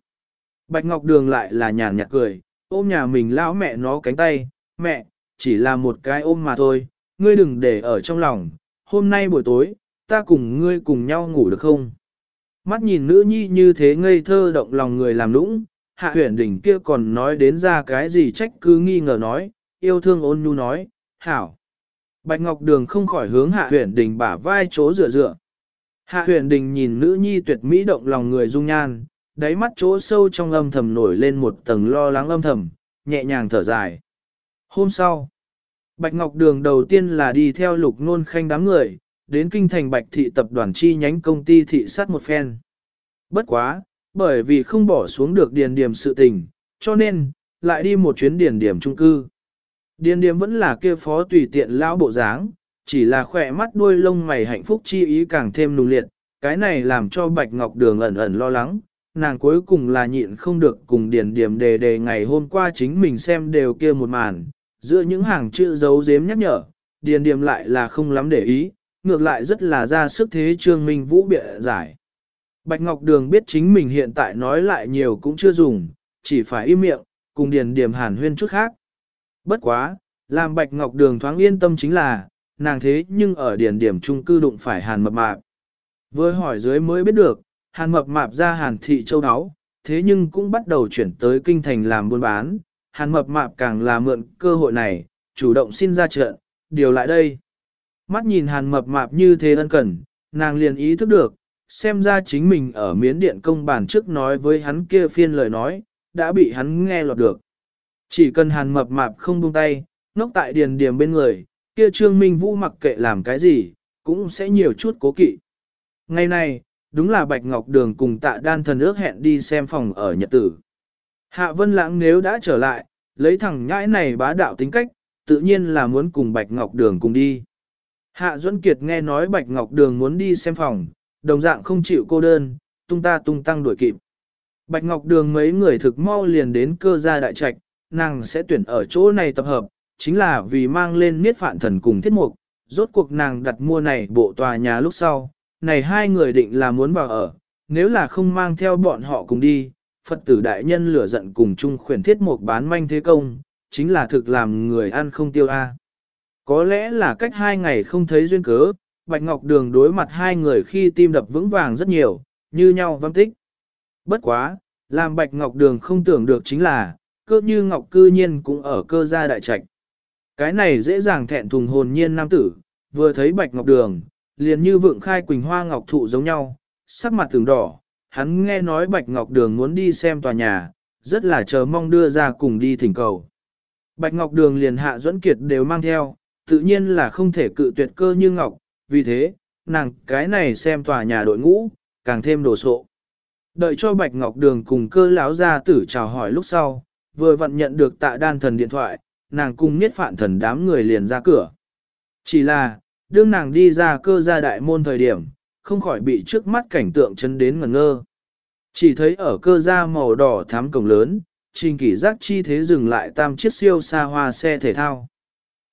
Bạch Ngọc Đường lại là nhàn nhạt cười, ôm nhà mình lão mẹ nó cánh tay, mẹ, chỉ là một cái ôm mà thôi, ngươi đừng để ở trong lòng, hôm nay buổi tối, ta cùng ngươi cùng nhau ngủ được không? Mắt nhìn nữ nhi như thế ngây thơ động lòng người làm lũng, hạ huyền đỉnh kia còn nói đến ra cái gì trách cứ nghi ngờ nói, yêu thương ôn nhu nói, hảo. Bạch Ngọc Đường không khỏi hướng hạ huyền đỉnh bả vai chỗ dựa dựa. Hạ huyền đình nhìn nữ nhi tuyệt mỹ động lòng người dung nhan, đáy mắt chỗ sâu trong âm thầm nổi lên một tầng lo lắng âm thầm, nhẹ nhàng thở dài. Hôm sau, Bạch Ngọc Đường đầu tiên là đi theo lục nôn khanh đám người, đến kinh thành Bạch Thị tập đoàn chi nhánh công ty thị sát một phen. Bất quá, bởi vì không bỏ xuống được điền điểm sự tình, cho nên, lại đi một chuyến điền điểm trung cư. Điền điểm vẫn là kia phó tùy tiện lão bộ dáng, chỉ là khỏe mắt đuôi lông mày hạnh phúc chi ý càng thêm nung liệt, cái này làm cho Bạch Ngọc Đường ẩn ẩn lo lắng, nàng cuối cùng là nhịn không được cùng điền điểm đề đề ngày hôm qua chính mình xem đều kia một màn, giữa những hàng chữ dấu dếm nhắc nhở, điền Điềm lại là không lắm để ý, ngược lại rất là ra sức thế trương minh vũ bịa giải. Bạch Ngọc Đường biết chính mình hiện tại nói lại nhiều cũng chưa dùng, chỉ phải im miệng, cùng điền Điềm hàn huyên chút khác. Bất quá, làm Bạch Ngọc Đường thoáng yên tâm chính là, nàng thế nhưng ở điền điểm trung cư đụng phải hàn mập mạp. Với hỏi dưới mới biết được, hàn mập mạp ra hàn thị châu áo, thế nhưng cũng bắt đầu chuyển tới kinh thành làm buôn bán, hàn mập mạp càng là mượn cơ hội này, chủ động xin ra trận, điều lại đây. Mắt nhìn hàn mập mạp như thế ân cần, nàng liền ý thức được, xem ra chính mình ở miến điện công bản trước nói với hắn kia phiên lời nói, đã bị hắn nghe lọt được. Chỉ cần hàn mập mạp không buông tay, nốc tại điền điểm bên người, kia trương minh vũ mặc kệ làm cái gì, cũng sẽ nhiều chút cố kỵ. Ngày nay đúng là Bạch Ngọc Đường cùng tạ đan thần ước hẹn đi xem phòng ở Nhật Tử. Hạ Vân Lãng nếu đã trở lại, lấy thằng nhãi này bá đạo tính cách, tự nhiên là muốn cùng Bạch Ngọc Đường cùng đi. Hạ Duẫn Kiệt nghe nói Bạch Ngọc Đường muốn đi xem phòng, đồng dạng không chịu cô đơn, tung ta tung tăng đuổi kịp. Bạch Ngọc Đường mấy người thực mau liền đến cơ gia đại trạch, nàng sẽ tuyển ở chỗ này tập hợp, chính là vì mang lên miết phạn thần cùng thiết mục, rốt cuộc nàng đặt mua này bộ tòa nhà lúc sau, này hai người định là muốn vào ở, nếu là không mang theo bọn họ cùng đi, Phật tử đại nhân lửa giận cùng chung khuyển thiết một bán manh thế công, chính là thực làm người ăn không tiêu a. Có lẽ là cách hai ngày không thấy duyên cớ, Bạch Ngọc Đường đối mặt hai người khi tim đập vững vàng rất nhiều, như nhau văng tích. Bất quá, làm Bạch Ngọc Đường không tưởng được chính là, cơ như Ngọc cư nhiên cũng ở cơ gia đại trạch. Cái này dễ dàng thẹn thùng hồn nhiên nam tử, vừa thấy Bạch Ngọc Đường, liền như vượng khai quỳnh hoa ngọc thụ giống nhau, sắc mặt tưởng đỏ, hắn nghe nói Bạch Ngọc Đường muốn đi xem tòa nhà, rất là chờ mong đưa ra cùng đi thỉnh cầu. Bạch Ngọc Đường liền hạ duẫn kiệt đều mang theo, tự nhiên là không thể cự tuyệt cơ như Ngọc, vì thế, nàng cái này xem tòa nhà đội ngũ, càng thêm đồ sộ. Đợi cho Bạch Ngọc Đường cùng cơ lão gia tử chào hỏi lúc sau, vừa vặn nhận được tạ đan thần điện thoại, nàng cùng miết phạn thần đám người liền ra cửa. Chỉ là, đương nàng đi ra cơ gia đại môn thời điểm, không khỏi bị trước mắt cảnh tượng chấn đến ngẩn ngơ. Chỉ thấy ở cơ gia màu đỏ thám cổng lớn, trình kỷ giác chi thế dừng lại tam chiếc siêu xa hoa xe thể thao.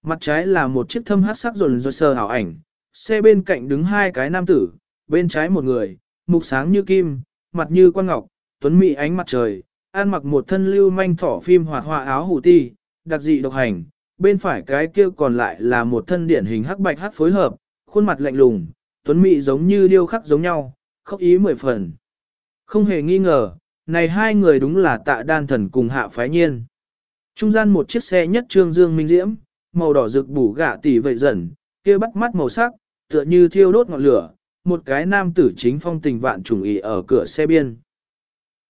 Mặt trái là một chiếc thâm hát sắc rồn roi sờ hảo ảnh, xe bên cạnh đứng hai cái nam tử, bên trái một người, mục sáng như kim, mặt như quan ngọc, tuấn mỹ ánh mặt trời, ăn mặc một thân lưu manh thỏ phim hoạt họa áo hủ ti, đặc dị độc hành, bên phải cái kia còn lại là một thân điển hình hắc bạch hắc phối hợp, khuôn mặt lạnh lùng, tuấn mỹ giống như điêu khắc giống nhau, khóc ý mười phần. Không hề nghi ngờ, này hai người đúng là tạ đan thần cùng hạ phái nhiên. Trung gian một chiếc xe nhất trương dương minh diễm, màu đỏ rực bủ gạ tỉ vậy dần, kia bắt mắt màu sắc, tựa như thiêu đốt ngọn lửa, một cái nam tử chính phong tình vạn trùng ý ở cửa xe biên.